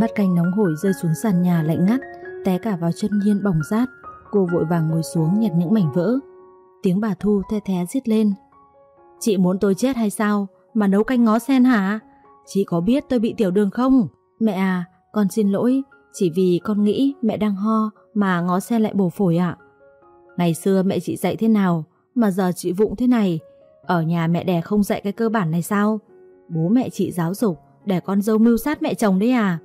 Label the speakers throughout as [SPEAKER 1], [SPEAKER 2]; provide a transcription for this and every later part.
[SPEAKER 1] Bát canh nóng hổi rơi xuống sàn nhà lạnh ngắt, té cả vào chân nhiên bỏng rát. Cô vội vàng ngồi xuống nhặt những mảnh vỡ. Tiếng bà Thu the thé rít lên. Chị muốn tôi chết hay sao mà nấu canh ngó sen hả? Chị có biết tôi bị tiểu đường không? Mẹ à, con xin lỗi, chỉ vì con nghĩ mẹ đang ho mà ngó sen lại bổ phổi ạ. Ngày xưa mẹ chị dạy thế nào mà giờ chị vụng thế này? Ở nhà mẹ đẻ không dạy cái cơ bản này sao? Bố mẹ chị giáo dục để con dâu mưu sát mẹ chồng đấy à?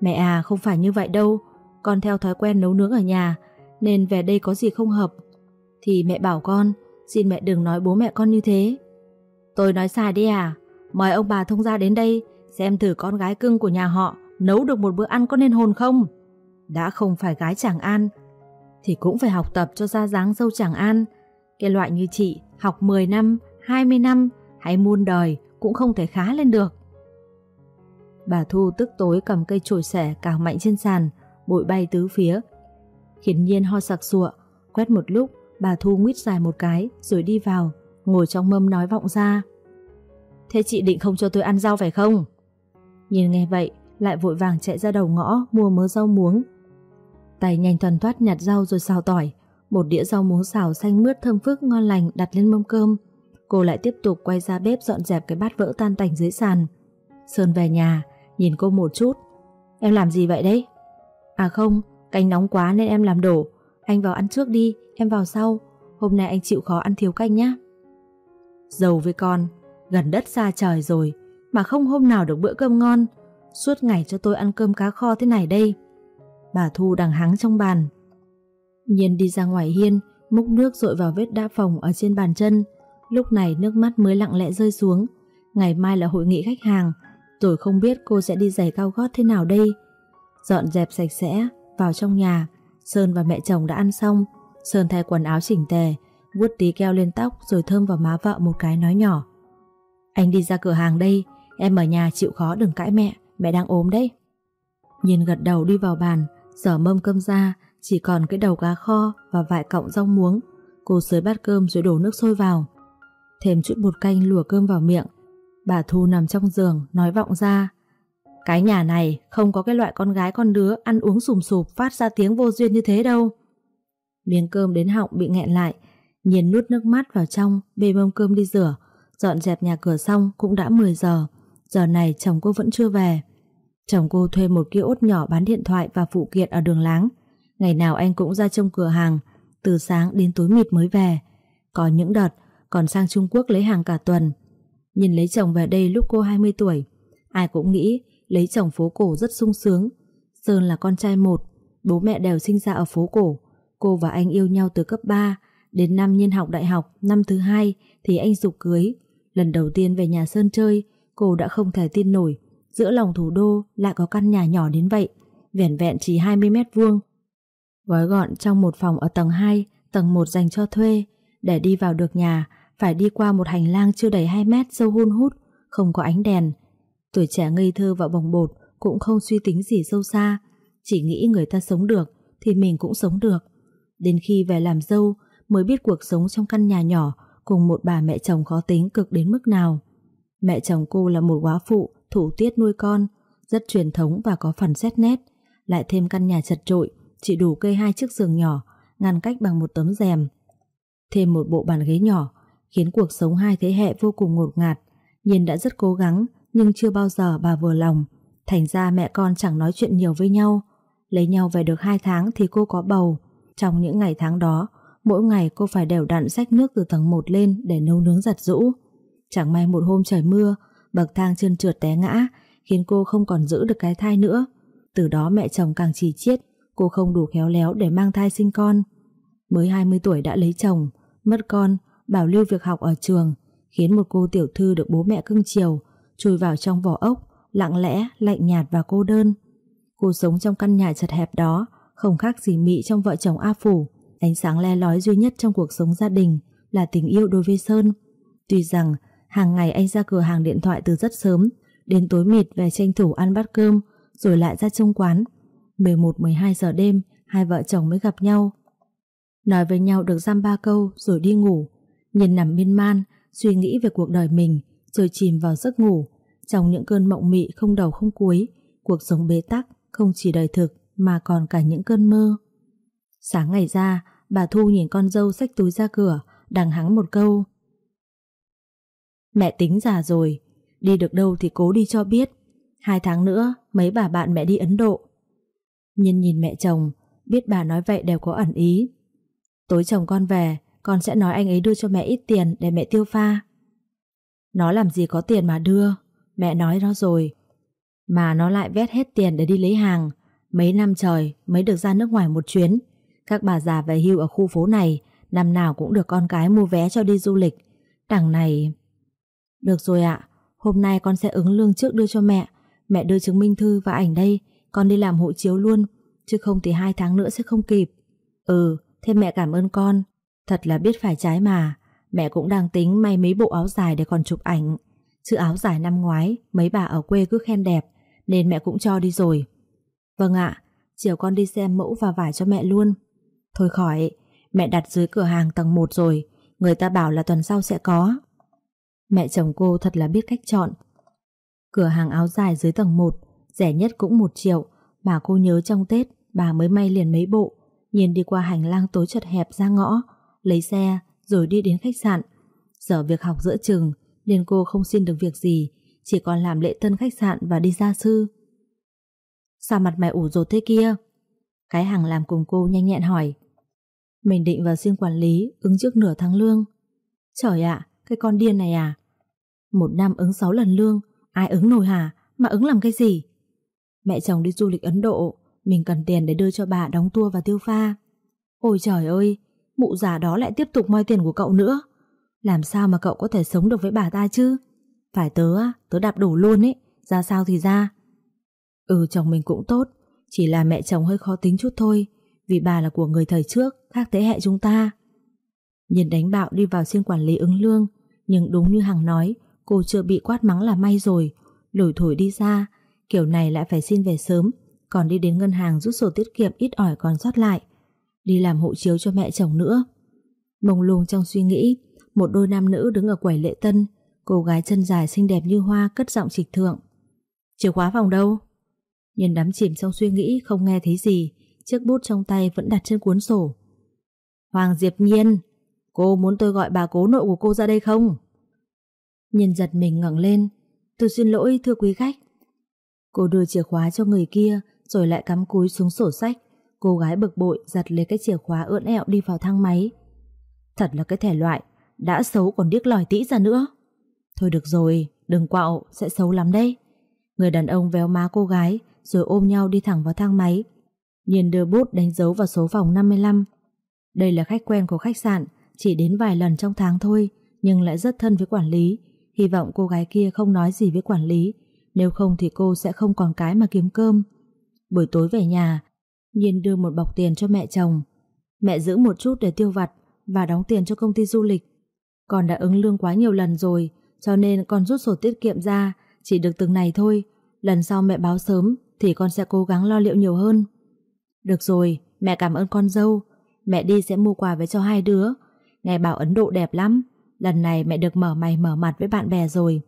[SPEAKER 1] Mẹ à, không phải như vậy đâu. Con theo thói quen nấu nướng ở nhà nên về đây có gì không hợp. Thì mẹ bảo con, xin mẹ đừng nói bố mẹ con như thế. Tôi nói sai đi à? Mời ông bà thông gia đến đây xem thử con gái cưng của nhà họ nấu được một bữa ăn có nên hồn không? Đã không phải gái chẳng an thì cũng phải học tập cho ra dáng dâu chẳng an. Cái loại như chị học 10 năm, 20 năm hay muôn đời cũng không thể khá lên được. Bà Thu tức tối cầm cây chổi xẻ cào mạnh trên sàn, bụi bay tứ phía. Khiến nhiên ho sặc sụa, quét một lúc, bà Thu nguyết dài một cái rồi đi vào, ngồi trong mâm nói vọng ra. Thế chị định không cho tôi ăn rau phải không? Nhìn nghe vậy, lại vội vàng chạy ra đầu ngõ mua mớ rau muống. Tay nhanh thuần thoát nhặt rau rồi xào tỏi, một đĩa rau muống xào xanh mướt thơm phức ngon lành đặt lên mâm cơm. Cô lại tiếp tục quay ra bếp dọn dẹp cái bát vỡ tan tành dưới sàn. Sơn về nhà, nhìn cô một chút. Em làm gì vậy đấy? À không, canh nóng quá nên em làm đổ. Anh vào ăn trước đi, em vào sau. Hôm nay anh chịu khó ăn thiếu canh nhá. Giàu với con, gần đất xa trời rồi, mà không hôm nào được bữa cơm ngon. Suốt ngày cho tôi ăn cơm cá kho thế này đây. Bà Thu đang hắng trong bàn. Nhiên đi ra ngoài hiên, múc nước rội vào vết đa phòng ở trên bàn chân. Lúc này nước mắt mới lặng lẽ rơi xuống. Ngày mai là hội nghị khách hàng, rồi không biết cô sẽ đi giày cao gót thế nào đây. Dọn dẹp sạch sẽ, vào trong nhà, Sơn và mẹ chồng đã ăn xong. Sơn thay quần áo chỉnh tề, vuốt tí keo lên tóc rồi thơm vào má vợ một cái nói nhỏ. Anh đi ra cửa hàng đây, em ở nhà chịu khó đừng cãi mẹ, mẹ đang ốm đấy. Nhìn gật đầu đi vào bàn, dở mâm cơm ra, chỉ còn cái đầu cá kho và vài cọng rau muống. Cô sới bát cơm rồi đổ nước sôi vào. Thêm chút bột canh lùa cơm vào miệng. Bà Thu nằm trong giường, nói vọng ra. Cái nhà này không có cái loại con gái con đứa ăn uống sùm sụp phát ra tiếng vô duyên như thế đâu. Miếng cơm đến họng bị nghẹn lại, nhìn nuốt nước mắt vào trong, bê mâm cơm đi rửa, dọn dẹp nhà cửa xong cũng đã 10 giờ. Giờ này chồng cô vẫn chưa về. Chồng cô thuê một kiosk nhỏ bán điện thoại và phụ kiện ở đường láng. Ngày nào anh cũng ra trong cửa hàng, từ sáng đến tối mịt mới về. Có những đợt còn sang Trung Quốc lấy hàng cả tuần. Nhìn lấy chồng về đây lúc cô 20 tuổi, ai cũng nghĩ lấy chồng phố cổ rất sung sướng. Sơn là con trai một, bố mẹ đều sinh ra ở phố cổ. Cô và anh yêu nhau từ cấp 3, đến năm nhiên học đại học, năm thứ hai thì anh dục cưới. Lần đầu tiên về nhà Sơn chơi, cô đã không thể tin nổi, giữa lòng thủ đô lại có căn nhà nhỏ đến vậy, vẻn vẹn chỉ 20 mét vuông. Gói gọn trong một phòng ở tầng 2, tầng 1 dành cho thuê, để đi vào được nhà, phải đi qua một hành lang chưa đầy 2 mét sâu hun hút, không có ánh đèn. Tuổi trẻ ngây thơ và bồng bột cũng không suy tính gì sâu xa, chỉ nghĩ người ta sống được thì mình cũng sống được. Đến khi về làm dâu mới biết cuộc sống trong căn nhà nhỏ cùng một bà mẹ chồng khó tính cực đến mức nào. Mẹ chồng cô là một quá phụ, thủ tiết nuôi con, rất truyền thống và có phần xét nét. Lại thêm căn nhà chật trội, chỉ đủ cây hai chiếc giường nhỏ, ngăn cách bằng một tấm rèm. Thêm một bộ bàn ghế nhỏ, khiến cuộc sống hai thế hệ vô cùng ngột ngạt. Nhiên đã rất cố gắng, nhưng chưa bao giờ bà vừa lòng. Thành ra mẹ con chẳng nói chuyện nhiều với nhau. Lấy nhau về được hai tháng thì cô có bầu. Trong những ngày tháng đó, mỗi ngày cô phải đều đặn xách nước từ tầng 1 lên để nấu nướng giặt rũ. Chẳng may một hôm trời mưa, bậc thang chân trượt té ngã, khiến cô không còn giữ được cái thai nữa. Từ đó mẹ chồng càng chỉ chiết, cô không đủ khéo léo để mang thai sinh con. Mới 20 tuổi đã lấy chồng, mất con, bảo lưu việc học ở trường, khiến một cô tiểu thư được bố mẹ cưng chiều, chui vào trong vỏ ốc, lặng lẽ, lạnh nhạt và cô đơn. Cô sống trong căn nhà chật hẹp đó, không khác gì mị trong vợ chồng A Phủ. Ánh sáng le lói duy nhất trong cuộc sống gia đình là tình yêu đối với Sơn. Tuy rằng hàng ngày anh ra cửa hàng điện thoại từ rất sớm, đến tối mịt về tranh thủ ăn bát cơm, rồi lại ra trong quán. 11-12 giờ đêm, hai vợ chồng mới gặp nhau. Nói với nhau được giam ba câu rồi đi ngủ. Nhìn nằm miên man, suy nghĩ về cuộc đời mình, rồi chìm vào giấc ngủ. Trong những cơn mộng mị không đầu không cuối, Cuộc sống bế tắc không chỉ đời thực mà còn cả những cơn mơ. Sáng ngày ra, bà Thu nhìn con dâu xách túi ra cửa, đằng hắng một câu. Mẹ tính già rồi, đi được đâu thì cố đi cho biết. Hai tháng nữa, mấy bà bạn mẹ đi Ấn Độ. Nhân nhìn mẹ chồng, biết bà nói vậy đều có ẩn ý. Tối chồng con về, con sẽ nói anh ấy đưa cho mẹ ít tiền để mẹ tiêu pha. Nó làm gì có tiền mà đưa, mẹ nói nó rồi. Mà nó lại vét hết tiền để đi lấy hàng, mấy năm trời mới được ra nước ngoài một chuyến. Các bà già về hưu ở khu phố này, năm nào cũng được con cái mua vé cho đi du lịch. Đằng này... Được rồi ạ, hôm nay con sẽ ứng lương trước đưa cho mẹ. Mẹ đưa chứng minh thư và ảnh đây, con đi làm hộ chiếu luôn, chứ không thì hai tháng nữa sẽ không kịp. Ừ, thêm mẹ cảm ơn con, thật là biết phải trái mà. Mẹ cũng đang tính may mấy bộ áo dài để còn chụp ảnh. Chứ áo dài năm ngoái, mấy bà ở quê cứ khen đẹp, nên mẹ cũng cho đi rồi. Vâng ạ, chiều con đi xem mẫu và vải cho mẹ luôn. Thôi khỏi, mẹ đặt dưới cửa hàng tầng 1 rồi, người ta bảo là tuần sau sẽ có. Mẹ chồng cô thật là biết cách chọn. Cửa hàng áo dài dưới tầng 1, rẻ nhất cũng 1 triệu, mà cô nhớ trong Tết bà mới may liền mấy bộ, nhìn đi qua hành lang tối chật hẹp ra ngõ, lấy xe rồi đi đến khách sạn. Giờ việc học giữa chừng nên cô không xin được việc gì, chỉ còn làm lễ tân khách sạn và đi gia sư. Sao mặt mày ủ rột thế kia? Cái hàng làm cùng cô nhanh nhẹn hỏi. Mình định vào xin quản lý ứng trước nửa tháng lương. Trời ạ, cái con điên này à? Một năm ứng 6 lần lương, ai ứng nổi hả? Mà ứng làm cái gì? Mẹ chồng đi du lịch Ấn Độ, mình cần tiền để đưa cho bà đóng tour và tiêu pha. Ôi trời ơi, mụ già đó lại tiếp tục moi tiền của cậu nữa. Làm sao mà cậu có thể sống được với bà ta chứ? Phải tớ, tớ đạp đổ luôn ấy, ra sao thì ra. Ừ chồng mình cũng tốt, chỉ là mẹ chồng hơi khó tính chút thôi, vì bà là của người thời trước, khác thế hệ chúng ta. Nhìn đánh bạo đi vào xin quản lý ứng lương, nhưng đúng như Hằng nói, cô chưa bị quát mắng là may rồi, lủi thổi đi ra, kiểu này lại phải xin về sớm, còn đi đến ngân hàng rút sổ tiết kiệm ít ỏi còn sót lại, đi làm hộ chiếu cho mẹ chồng nữa. Mông lung trong suy nghĩ, một đôi nam nữ đứng ở quầy lễ tân, cô gái chân dài xinh đẹp như hoa cất giọng trịch thượng. Chìa khóa phòng đâu? Nhân đắm chìm trong suy nghĩ không nghe thấy gì, chiếc bút trong tay vẫn đặt trên cuốn sổ. Hoàng Diệp Nhiên, cô muốn tôi gọi bà cố nội của cô ra đây không? Nhân giật mình ngẩng lên, tôi xin lỗi thưa quý khách. Cô đưa chìa khóa cho người kia rồi lại cắm cúi xuống sổ sách. Cô gái bực bội giật lấy cái chìa khóa ưỡn ẹo đi vào thang máy. Thật là cái thể loại, đã xấu còn điếc lòi tĩ ra nữa. Thôi được rồi, đừng quạo, sẽ xấu lắm đấy. Người đàn ông véo má cô gái rồi ôm nhau đi thẳng vào thang máy. Nhiên đưa bút đánh dấu vào số phòng 55. Đây là khách quen của khách sạn, chỉ đến vài lần trong tháng thôi, nhưng lại rất thân với quản lý. Hy vọng cô gái kia không nói gì với quản lý, nếu không thì cô sẽ không còn cái mà kiếm cơm. Buổi tối về nhà, Nhiên đưa một bọc tiền cho mẹ chồng. Mẹ giữ một chút để tiêu vặt và đóng tiền cho công ty du lịch. Con đã ứng lương quá nhiều lần rồi, cho nên con rút sổ tiết kiệm ra, chỉ được từng này thôi. Lần sau mẹ báo sớm thì con sẽ cố gắng lo liệu nhiều hơn. Được rồi, mẹ cảm ơn con dâu. Mẹ đi sẽ mua quà về cho hai đứa. Nghe bảo Ấn Độ đẹp lắm. Lần này mẹ được mở mày mở mặt với bạn bè rồi.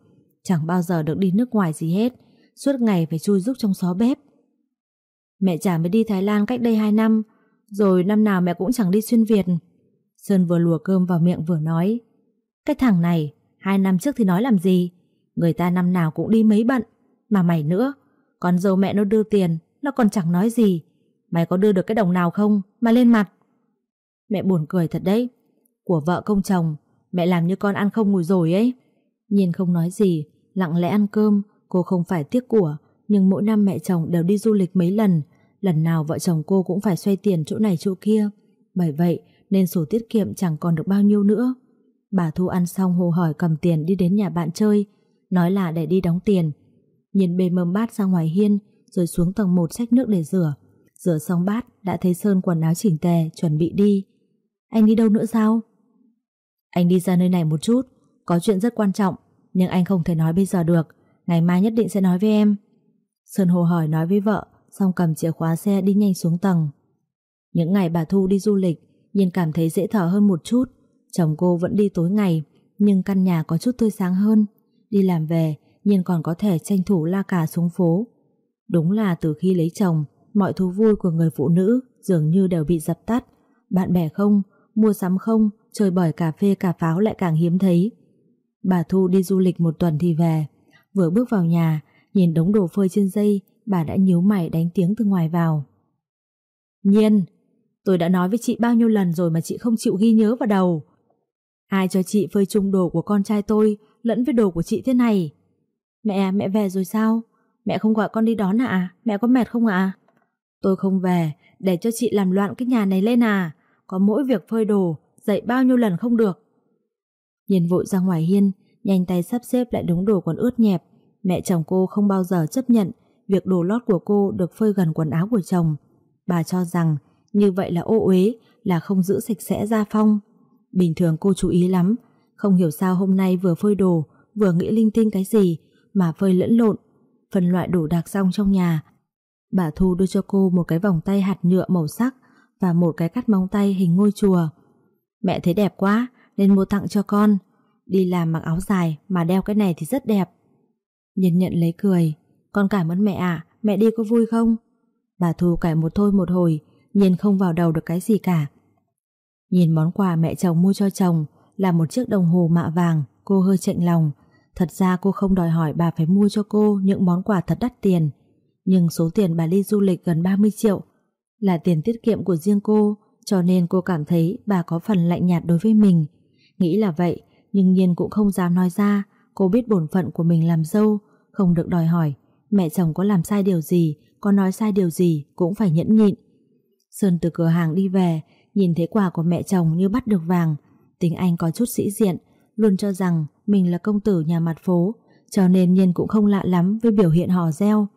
[SPEAKER 1] Chẳng bao giờ được đi nước ngoài gì hết. Suốt ngày phải chui rúc trong xó bếp. Mẹ chả mới đi Thái Lan cách đây 2 năm, rồi năm nào mẹ cũng chẳng đi xuyên Việt. Sơn vừa lùa cơm vào miệng vừa nói. Cái thằng này, hai năm trước thì nói làm gì? Người ta năm nào cũng đi mấy bận. Mà mày nữa, con dâu mẹ nó đưa tiền, nó còn chẳng nói gì. Mày có đưa được cái đồng nào không mà lên mặt? Mẹ buồn cười thật đấy. Của vợ công chồng, mẹ làm như con ăn không ngồi rồi ấy. Nhìn không nói gì, lặng lẽ ăn cơm, cô không phải tiếc của, nhưng mỗi năm mẹ chồng đều đi du lịch mấy lần, lần nào vợ chồng cô cũng phải xoay tiền chỗ này chỗ kia. Bởi vậy nên sổ tiết kiệm chẳng còn được bao nhiêu nữa. Bà Thu ăn xong hồ hỏi cầm tiền đi đến nhà bạn chơi, nói là để đi đóng tiền. Nhìn bề mâm bát ra ngoài hiên, rồi xuống tầng 1 xách nước để rửa. Rửa xong bát, đã thấy Sơn quần áo chỉnh tề, chuẩn bị đi. Anh đi đâu nữa sao? Anh đi ra nơi này một chút, có chuyện rất quan trọng, nhưng anh không thể nói bây giờ được. Ngày mai nhất định sẽ nói với em. Sơn hồ hỏi nói với vợ, xong cầm chìa khóa xe đi nhanh xuống tầng. Những ngày bà Thu đi du lịch, Nhiên cảm thấy dễ thở hơn một chút. Chồng cô vẫn đi tối ngày, nhưng căn nhà có chút tươi sáng hơn. Đi làm về, Nhiên còn có thể tranh thủ la cà xuống phố. Đúng là từ khi lấy chồng, mọi thú vui của người phụ nữ dường như đều bị dập tắt. Bạn bè không, mua sắm không, chơi bời cà phê cà pháo lại càng hiếm thấy. Bà Thu đi du lịch một tuần thì về. Vừa bước vào nhà, nhìn đống đồ phơi trên dây, bà đã nhíu mày đánh tiếng từ ngoài vào. Nhiên, tôi đã nói với chị bao nhiêu lần rồi mà chị không chịu ghi nhớ vào đầu. Ai cho chị phơi chung đồ của con trai tôi lẫn với đồ của chị thế này? Mẹ, mẹ về rồi sao? Mẹ không gọi con đi đón à? Mẹ có mệt không ạ? Tôi không về, để cho chị làm loạn cái nhà này lên à? Có mỗi việc phơi đồ, dậy bao nhiêu lần không được. Nhiên vội ra ngoài hiên, nhanh tay sắp xếp lại đống đồ còn ướt nhẹp. Mẹ chồng cô không bao giờ chấp nhận việc đồ lót của cô được phơi gần quần áo của chồng. Bà cho rằng như vậy là ô uế, là không giữ sạch sẽ gia phong. Bình thường cô chú ý lắm, không hiểu sao hôm nay vừa phơi đồ, vừa nghĩ linh tinh cái gì mà phơi lẫn lộn. Phần loại đồ đạc xong trong nhà. Bà Thu đưa cho cô một cái vòng tay hạt nhựa màu sắc và một cái cắt móng tay hình ngôi chùa. Mẹ thấy đẹp quá nên mua tặng cho con. Đi làm mặc áo dài mà đeo cái này thì rất đẹp. Nhân nhận lấy cười. Con cảm ơn mẹ ạ, mẹ đi có vui không? Bà Thu cải một thôi một hồi, nhìn không vào đầu được cái gì cả. Nhìn món quà mẹ chồng mua cho chồng là một chiếc đồng hồ mạ vàng, cô hơi chạnh lòng. Thật ra cô không đòi hỏi bà phải mua cho cô những món quà thật đắt tiền. Nhưng số tiền bà đi du lịch gần 30 triệu là tiền tiết kiệm của riêng cô, cho nên cô cảm thấy bà có phần lạnh nhạt đối với mình. Nghĩ là vậy, nhưng Nhiên cũng không dám nói ra, cô biết bổn phận của mình làm dâu, không được đòi hỏi. Mẹ chồng có làm sai điều gì, có nói sai điều gì cũng phải nhẫn nhịn. Sơn từ cửa hàng đi về, nhìn thấy quà của mẹ chồng như bắt được vàng. Tính anh có chút sĩ diện, luôn cho rằng mình là công tử nhà mặt phố, cho nên Nhiên cũng không lạ lắm với biểu hiện hò reo.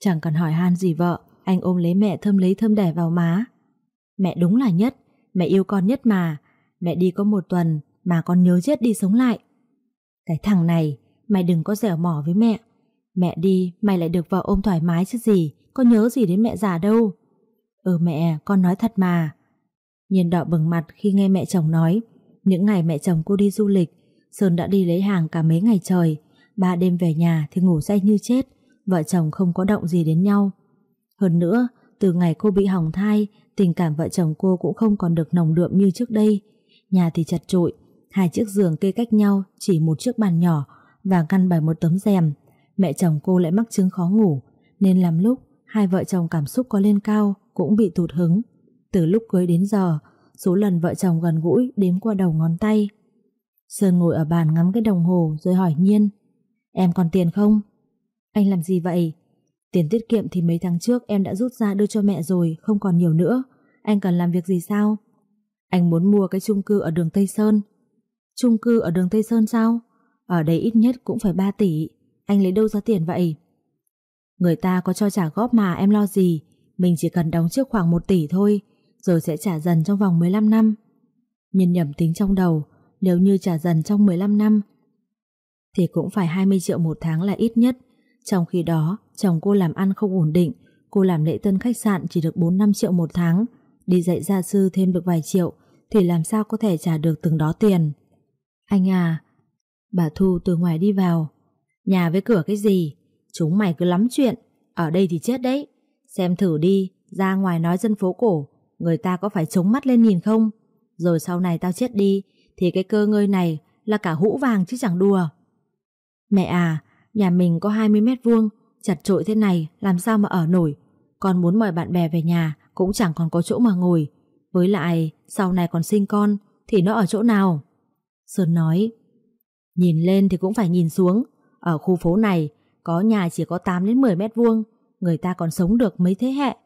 [SPEAKER 1] Chẳng cần hỏi han gì vợ, anh ôm lấy mẹ thơm lấy thơm đẻ vào má. Mẹ đúng là nhất, mẹ yêu con nhất mà. Mẹ đi có một tuần mà con nhớ chết đi sống lại. Cái thằng này, mày đừng có dẻo mỏ với mẹ. Mẹ đi, mày lại được vợ ôm thoải mái chứ gì, có nhớ gì đến mẹ già đâu. Ừ mẹ, con nói thật mà. Nhiên đỏ bừng mặt khi nghe mẹ chồng nói. Những ngày mẹ chồng cô đi du lịch, Sơn đã đi lấy hàng cả mấy ngày trời. Ba đêm về nhà thì ngủ say như chết, vợ chồng không có động gì đến nhau. Hơn nữa, từ ngày cô bị hỏng thai, tình cảm vợ chồng cô cũng không còn được nồng đượm như trước đây. Nhà thì chật trội, hai chiếc giường kê cách nhau, chỉ một chiếc bàn nhỏ và ngăn bởi một tấm rèm. Mẹ chồng cô lại mắc chứng khó ngủ, nên làm lúc hai vợ chồng cảm xúc có lên cao cũng bị tụt hứng. Từ lúc cưới đến giờ, số lần vợ chồng gần gũi đếm qua đầu ngón tay. Sơn ngồi ở bàn ngắm cái đồng hồ rồi hỏi Nhiên Em còn tiền không? Anh làm gì vậy? Tiền tiết kiệm thì mấy tháng trước em đã rút ra đưa cho mẹ rồi, không còn nhiều nữa. Anh cần làm việc gì sao? Anh muốn mua cái chung cư ở đường Tây Sơn. Chung cư ở đường Tây Sơn sao? Ở đây ít nhất cũng phải 3 tỷ. Anh lấy đâu ra tiền vậy? Người ta có cho trả góp mà em lo gì. Mình chỉ cần đóng trước khoảng 1 tỷ thôi, rồi sẽ trả dần trong vòng 15 năm. Nhân nhầm tính trong đầu, nếu như trả dần trong 15 năm, thì cũng phải 20 triệu một tháng là ít nhất. Trong khi đó, chồng cô làm ăn không ổn định, cô làm lễ tân khách sạn chỉ được 4-5 triệu một tháng, đi dạy gia sư thêm được vài triệu, thì làm sao có thể trả được từng đó tiền. Anh à, bà Thu từ ngoài đi vào, nhà với cửa cái gì, chúng mày cứ lắm chuyện, ở đây thì chết đấy, xem thử đi, ra ngoài nói dân phố cổ, người ta có phải chống mắt lên nhìn không, rồi sau này tao chết đi, thì cái cơ ngơi này là cả hũ vàng chứ chẳng đùa. Mẹ à, nhà mình có 20 mét vuông, chặt trội thế này làm sao mà ở nổi. Con muốn mời bạn bè về nhà cũng chẳng còn có chỗ mà ngồi. Với lại, sau này còn sinh con thì nó ở chỗ nào? Sơn nói, nhìn lên thì cũng phải nhìn xuống. Ở khu phố này, có nhà chỉ có 8 đến 10 mét vuông, người ta còn sống được mấy thế hệ.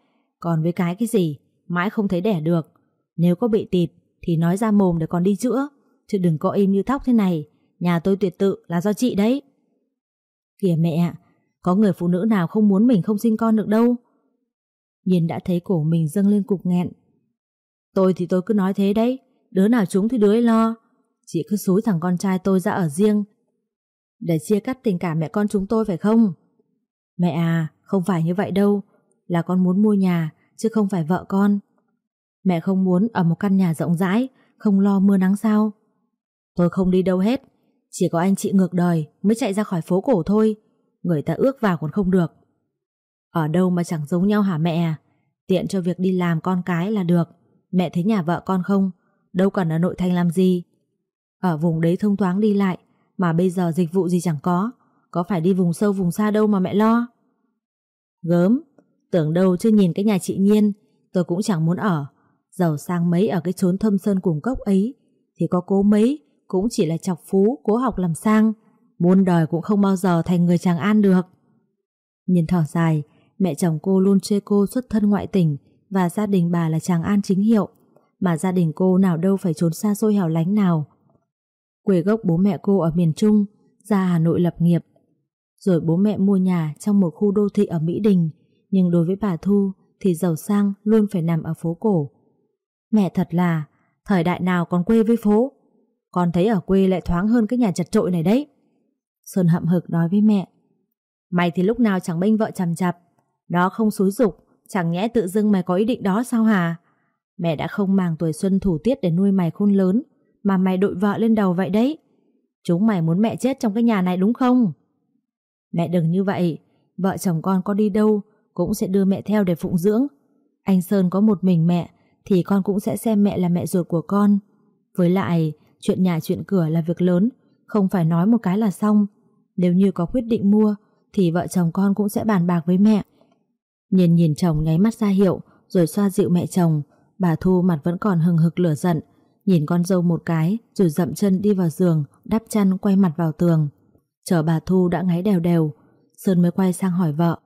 [SPEAKER 1] Còn với cái cái gì, mãi không thấy đẻ được. Nếu có bị tịt thì nói ra mồm để còn đi chữa, chứ đừng có im như thóc thế này. Nhà tôi tuyệt tự là do chị đấy. Kìa mẹ, có người phụ nữ nào không muốn mình không sinh con được đâu. Nhiên đã thấy cổ mình dâng lên cục nghẹn. Tôi thì tôi cứ nói thế đấy, đứa nào chúng thì đứa ấy lo. Chị cứ xúi thằng con trai tôi ra ở riêng để chia cắt tình cảm mẹ con chúng tôi phải không? Mẹ à, không phải như vậy đâu, là con muốn mua nhà chứ không phải vợ con. Mẹ không muốn ở một căn nhà rộng rãi, không lo mưa nắng sao? Tôi không đi đâu hết, chỉ có anh chị ngược đời mới chạy ra khỏi phố cổ thôi. Người ta ước vào còn không được. Ở đâu mà chẳng giống nhau hả mẹ? Tiện cho việc đi làm con cái là được. Mẹ thấy nhà vợ con không? Đâu cần ở nội thành làm gì? Ở vùng đấy thông thoáng đi lại mà bây giờ dịch vụ gì chẳng có? Có phải đi vùng sâu vùng xa đâu mà mẹ lo? Gớm, Tưởng đâu chưa nhìn cái nhà chị Nhiên, Tôi cũng chẳng muốn ở. Giàu sang mấy ở cái chốn thâm sơn cùng cốc ấy, Thì có cố mấy Cũng chỉ là chọc phú, cố học làm sang. Muôn đời cũng không bao giờ thành người chàng an được. Nhìn thở dài, Mẹ chồng cô luôn chê cô xuất thân ngoại tỉnh Và gia đình bà là chàng an chính hiệu. Mà gia đình cô nào đâu phải trốn xa xôi hẻo lánh nào. Quê gốc bố mẹ cô ở miền Trung, Ra Hà Nội lập nghiệp. Rồi bố mẹ mua nhà trong một khu đô thị ở Mỹ Đình, Nhưng đối với bà Thu Thì giàu sang luôn phải nằm ở phố cổ. Mẹ thật là, Thời đại nào còn quê với phố? Con thấy ở quê lại thoáng hơn cái nhà chật trội này đấy. Sơn hậm hực nói với mẹ, Mày thì lúc nào chẳng bênh vợ chằm chặp, Đó không xúi dục, Chẳng nhẽ tự dưng mày có ý định đó sao hả? Mẹ đã không màng tuổi xuân thủ tiết Để nuôi mày khôn lớn mà mày đội vợ lên đầu vậy đấy Chúng mày muốn mẹ chết trong cái nhà này đúng không Mẹ đừng như vậy Vợ chồng con có đi đâu Cũng sẽ đưa mẹ theo để phụng dưỡng Anh Sơn có một mình mẹ Thì con cũng sẽ xem mẹ là mẹ ruột của con Với lại, Chuyện nhà chuyện cửa là việc lớn, Không phải nói một cái là xong Nếu như có quyết định mua thì vợ chồng con cũng sẽ bàn bạc với mẹ. Nhìn nhìn chồng nháy mắt ra hiệu, rồi xoa dịu mẹ chồng. Bà Thu mặt vẫn còn hừng hực lửa giận. Nhìn con dâu một cái rồi dậm chân đi vào giường đắp chăn quay mặt vào tường. Chờ bà Thu đã ngáy đều đều. Sơn mới quay sang hỏi vợ.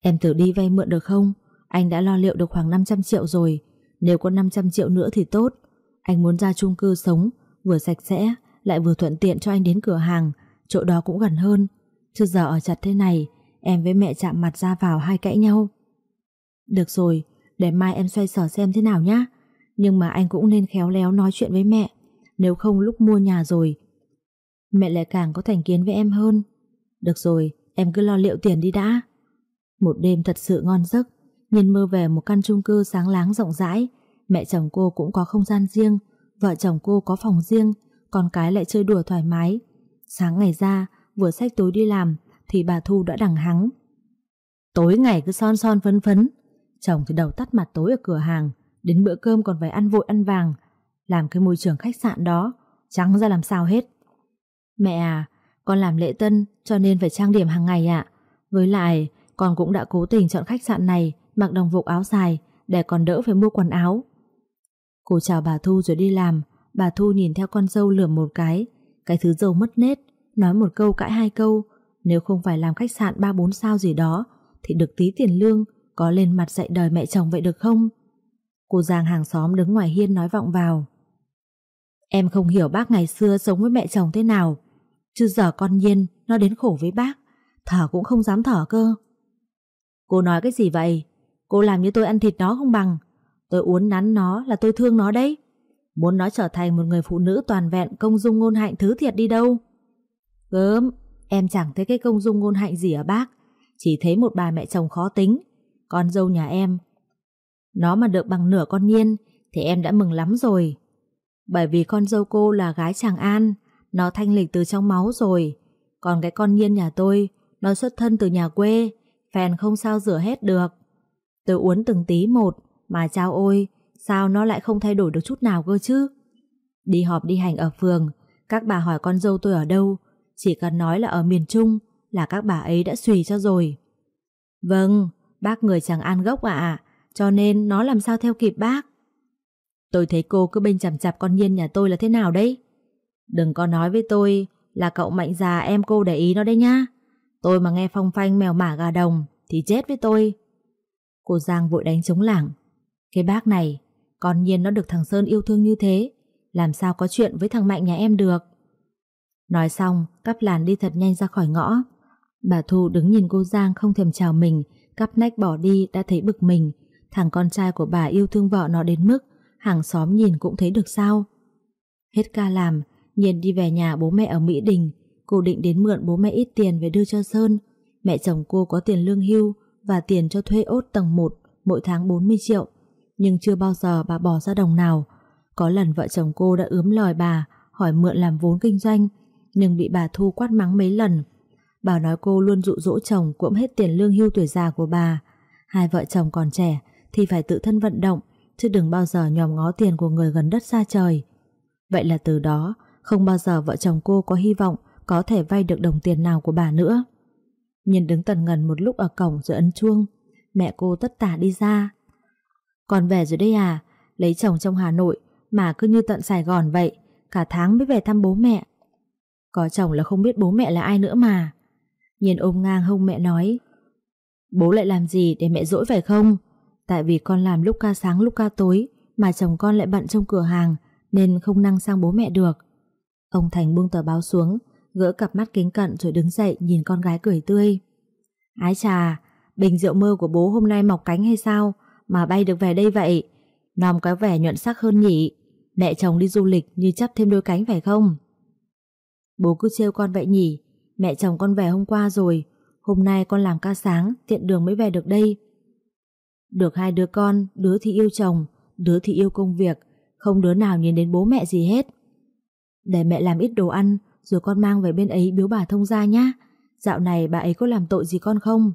[SPEAKER 1] Em thử đi vay mượn được không? Anh đã lo liệu được khoảng 500 triệu rồi. Nếu có 500 triệu nữa thì tốt. Anh muốn ra chung cư sống, vừa sạch sẽ, lại vừa thuận tiện cho anh đến cửa hàng. Chỗ đó cũng gần hơn. Chứ giờ ở chặt thế này Em với mẹ chạm mặt ra vào hai cãi nhau Được rồi Để mai em xoay sở xem thế nào nhá nhưng mà anh cũng nên khéo léo nói chuyện với mẹ. Nếu không lúc mua nhà rồi Mẹ lại càng có thành kiến với em hơn. Được rồi Em cứ lo liệu tiền đi đã. Một đêm thật sự ngon giấc Nhìn mơ về một căn chung cư sáng láng rộng rãi. Mẹ chồng cô cũng có không gian riêng Vợ chồng cô có phòng riêng Con cái lại chơi đùa thoải mái. Sáng ngày ra vừa xách túi đi làm thì bà Thu đã đằng hắng. Tối ngày cứ son son phấn phấn, chồng thì đầu tắt mặt tối ở cửa hàng, đến bữa cơm còn phải ăn vội ăn vàng, làm cái môi trường khách sạn đó trắng ra làm sao hết. Mẹ à, con làm lễ tân cho nên phải trang điểm hàng ngày ạ. Với lại, con cũng đã cố tình chọn khách sạn này mặc đồng phục áo dài để còn đỡ phải mua quần áo. Cô chào bà Thu rồi đi làm, bà Thu nhìn theo con dâu lườm một cái, cái thứ dâu mất nết, nói một câu cãi hai câu, nếu không phải làm khách sạn 3-4 sao gì đó, thì được tí tiền lương, có lên mặt dạy đời mẹ chồng vậy được không? Cô Giang hàng xóm đứng ngoài hiên nói vọng vào. Em không hiểu bác ngày xưa sống với mẹ chồng thế nào, chứ giờ con nhiên nó đến khổ với bác, thở cũng không dám thở cơ. Cô nói cái gì vậy? Cô làm như tôi ăn thịt nó không bằng. Tôi uốn nắn nó là tôi thương nó đấy. Muốn nó trở thành một người phụ nữ toàn vẹn công dung ngôn hạnh thứ thiệt đi đâu. Gớm, em chẳng thấy cái công dung ngôn hạnh gì ở bác, chỉ thấy một bà mẹ chồng khó tính, con dâu nhà em. Nó mà được bằng nửa con nhiên thì em đã mừng lắm rồi. Bởi vì con dâu cô là gái chàng An, nó thanh lịch từ trong máu rồi. Còn cái con nhiên nhà tôi, nó xuất thân từ nhà quê, phèn không sao rửa hết được. Tôi uốn từng tí một, mà chao ôi, sao nó lại không thay đổi được chút nào cơ chứ? Đi họp đi hành ở phường, các bà hỏi con dâu tôi ở đâu, chỉ cần nói là ở miền Trung là các bà ấy đã xùy cho rồi. Vâng, bác người chàng an gốc ạ, cho nên nó làm sao theo kịp bác. Tôi thấy cô cứ bên chằm chạp con nhiên nhà tôi là thế nào đấy. Đừng có nói với tôi là cậu mạnh già em cô để ý nó đấy nhá. Tôi mà nghe phong phanh mèo mả gà đồng thì chết với tôi. Cô Giang vội đánh chống lảng. Cái bác này, con nhiên nó được thằng Sơn yêu thương như thế, làm sao có chuyện với thằng Mạnh nhà em được. Nói xong, cắp làn đi thật nhanh ra khỏi ngõ. Bà Thu đứng nhìn cô Giang không thèm chào mình, cắp nách bỏ đi đã thấy bực mình. Thằng con trai của bà yêu thương vợ nó đến mức hàng xóm nhìn cũng thấy được sao. Hết ca làm, Nhiên đi về nhà bố mẹ ở Mỹ Đình. Cô định đến mượn bố mẹ ít tiền về đưa cho Sơn. Mẹ chồng cô có tiền lương hưu và tiền cho thuê ốt tầng 1 mỗi tháng 40 triệu. Nhưng chưa bao giờ bà bỏ ra đồng nào. Có lần vợ chồng cô đã ướm lời bà hỏi mượn làm vốn kinh doanh nhưng bị bà Thu quát mắng mấy lần. Bà nói cô luôn dụ dỗ chồng cuộm hết tiền lương hưu tuổi già của bà. Hai vợ chồng còn trẻ thì phải tự thân vận động, chứ đừng bao giờ nhòm ngó tiền của người gần đất xa trời. Vậy là từ đó, không bao giờ vợ chồng cô có hy vọng có thể vay được đồng tiền nào của bà nữa. Nhìn đứng tần ngần một lúc ở cổng rồi ấn chuông, mẹ cô tất tả đi ra. Còn về rồi đây à, lấy chồng trong Hà Nội mà cứ như tận Sài Gòn vậy, cả tháng mới về thăm bố mẹ. Có chồng là không biết bố mẹ là ai nữa mà. Nhìn ôm ngang hông mẹ nói, bố lại làm gì để mẹ dỗi phải không? Tại vì con làm lúc ca sáng lúc ca tối mà chồng con lại bận trong cửa hàng nên không năng sang bố mẹ được. Ông Thành buông tờ báo xuống, gỡ cặp mắt kính cận rồi đứng dậy nhìn con gái cười tươi. Ái trà, bình rượu mơ của bố hôm nay mọc cánh hay sao mà bay được về đây vậy? Nòm có vẻ nhuận sắc hơn nhỉ? Mẹ chồng đi du lịch như chắp thêm đôi cánh phải không? Bố cứ trêu con vậy nhỉ? Mẹ chồng con về hôm qua rồi, hôm nay con làm ca sáng, tiện đường mới về được đây. Được hai đứa con, đứa thì yêu chồng, đứa thì yêu công việc, không đứa nào nhìn đến bố mẹ gì hết. Để mẹ làm ít đồ ăn, rồi con mang về bên ấy biếu bà thông gia nhá. Dạo này bà ấy có làm tội gì con không?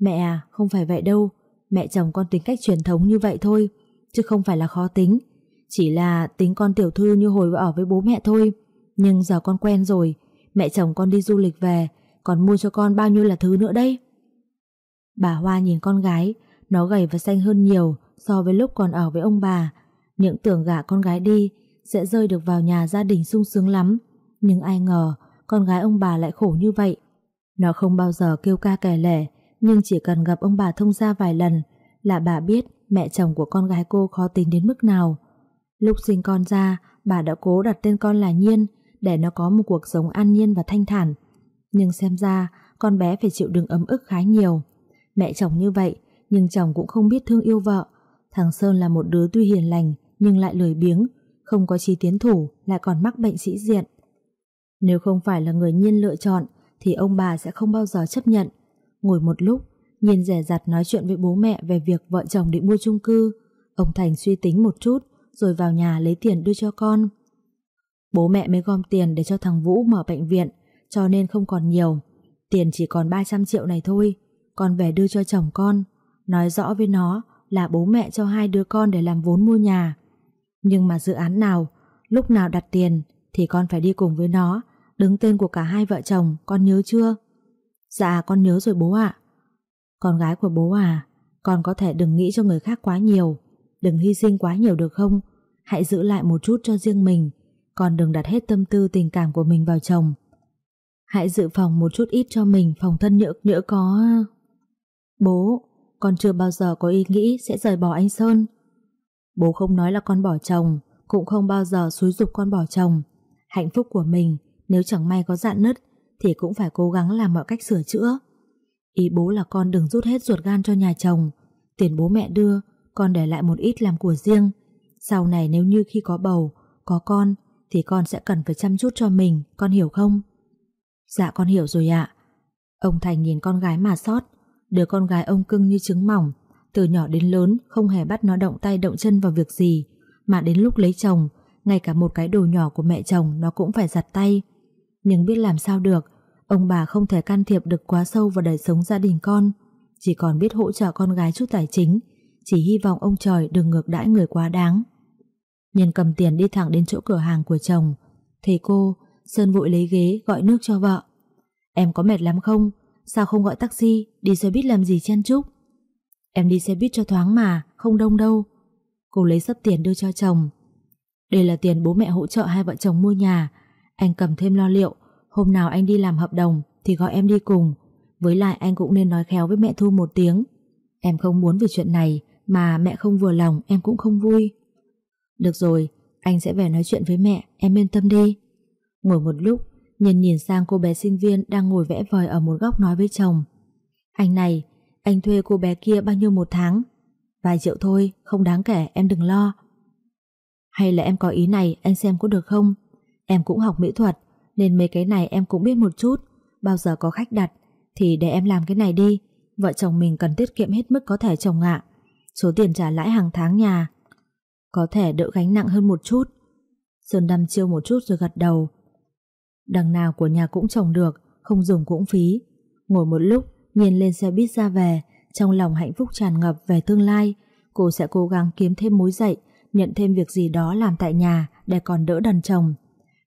[SPEAKER 1] Mẹ à, không phải vậy đâu. Mẹ chồng con tính cách truyền thống như vậy thôi, chứ không phải là khó tính. Chỉ là tính con tiểu thư như hồi ở với bố mẹ thôi. Nhưng giờ con quen rồi, mẹ chồng con đi du lịch về, còn mua cho con bao nhiêu là thứ nữa đây. Bà Hoa nhìn con gái, nó gầy và xanh hơn nhiều so với lúc còn ở với ông bà. Những tưởng gả con gái đi sẽ rơi được vào nhà gia đình sung sướng lắm. Nhưng ai ngờ con gái ông bà lại khổ như vậy. Nó không bao giờ kêu ca kẻ lẻ, nhưng chỉ cần gặp ông bà thông gia vài lần là bà biết mẹ chồng của con gái cô khó tính đến mức nào. Lúc sinh con ra, bà đã cố đặt tên con là Nhiên để nó có một cuộc sống an nhiên và thanh thản. Nhưng xem ra, con bé phải chịu đựng ấm ức khá nhiều. Mẹ chồng như vậy, nhưng chồng cũng không biết thương yêu vợ. Thằng Sơn là một đứa tuy hiền lành nhưng lại lười biếng, không có chí tiến thủ, lại còn mắc bệnh sĩ diện. Nếu không phải là người nhiên lựa chọn thì ông bà sẽ không bao giờ chấp nhận. Ngồi một lúc, Nhiên rẻ rặt nói chuyện với bố mẹ về việc vợ chồng định mua chung cư. Ông Thành suy tính một chút rồi vào nhà lấy tiền đưa cho con. Bố mẹ mới gom tiền để cho thằng Vũ mở bệnh viện cho nên không còn nhiều. Tiền chỉ còn 300 triệu này thôi. Con về đưa cho chồng con. Nói rõ với nó là bố mẹ cho hai đứa con để làm vốn mua nhà. Nhưng mà dự án nào, lúc nào đặt tiền thì con phải đi cùng với nó, đứng tên của cả hai vợ chồng, con nhớ chưa? Dạ con nhớ rồi bố ạ. Con gái của bố à, con có thể đừng nghĩ cho người khác quá nhiều, đừng hy sinh quá nhiều được không? Hãy giữ lại một chút cho riêng mình, còn đừng đặt hết tâm tư tình cảm của mình vào chồng. Hãy dự phòng một chút ít cho mình phòng thân nhỡ nhỡ có... Bố, con chưa bao giờ có ý nghĩ sẽ rời bỏ anh Sơn. Bố không nói là con bỏ chồng, cũng không bao giờ xúi dục con bỏ chồng. Hạnh phúc của mình, nếu chẳng may có dạn nứt, thì cũng phải cố gắng làm mọi cách sửa chữa. Ý bố là con đừng rút hết ruột gan cho nhà chồng. Tiền bố mẹ đưa, con để lại một ít làm của riêng. Sau này nếu như khi có bầu, có con, thì con sẽ cần phải chăm chút cho mình, con hiểu không? Dạ con hiểu rồi ạ. Ông Thành nhìn con gái mà sót, đứa con gái ông cưng như trứng mỏng, từ nhỏ đến lớn không hề bắt nó động tay động chân vào việc gì, mà đến lúc lấy chồng, ngay cả một cái đồ nhỏ của mẹ chồng nó cũng phải giặt tay. Nhưng biết làm sao được, ông bà không thể can thiệp được quá sâu vào đời sống gia đình con, chỉ còn biết hỗ trợ con gái chút tài chính, chỉ hy vọng ông trời đừng ngược đãi người quá đáng. Nhân cầm tiền đi thẳng đến chỗ cửa hàng của chồng, thầy cô, Sơn vội lấy ghế gọi nước cho vợ. Em có mệt lắm không? Sao không gọi taxi, đi xe buýt làm gì chen chúc? Em đi xe buýt cho thoáng mà, không đông đâu. Cô lấy sắp tiền đưa cho chồng. Đây là tiền bố mẹ hỗ trợ hai vợ chồng mua nhà. Anh cầm thêm lo liệu, hôm nào anh đi làm hợp đồng thì gọi em đi cùng. Với lại anh cũng nên nói khéo với mẹ Thu một tiếng. Em không muốn vì chuyện này mà mẹ không vừa lòng em cũng không vui. Được rồi, anh sẽ về nói chuyện với mẹ, em yên tâm đi. Ngồi một lúc, nhìn nhìn sang cô bé sinh viên đang ngồi vẽ vời ở một góc nói với chồng. Anh này, anh thuê cô bé kia bao nhiêu một tháng? Vài triệu thôi, không đáng kể, em đừng lo. Hay là em có ý này, anh xem có được không? Em cũng học mỹ thuật, nên mấy cái này em cũng biết một chút. Bao giờ có khách đặt, thì để em làm cái này đi. Vợ chồng mình cần tiết kiệm hết mức có thể chồng ạ. Số tiền trả lãi hàng tháng nhà có thể đỡ gánh nặng hơn một chút. Sơn đâm chiêu một chút rồi gật đầu. Đằng nào của nhà cũng trồng được, không dùng cũng phí. Ngồi một lúc, Nhiên lên xe buýt ra về, trong lòng hạnh phúc tràn ngập về tương lai. Cô sẽ cố gắng kiếm thêm mối dậy, nhận thêm việc gì đó làm tại nhà để còn đỡ đàn chồng.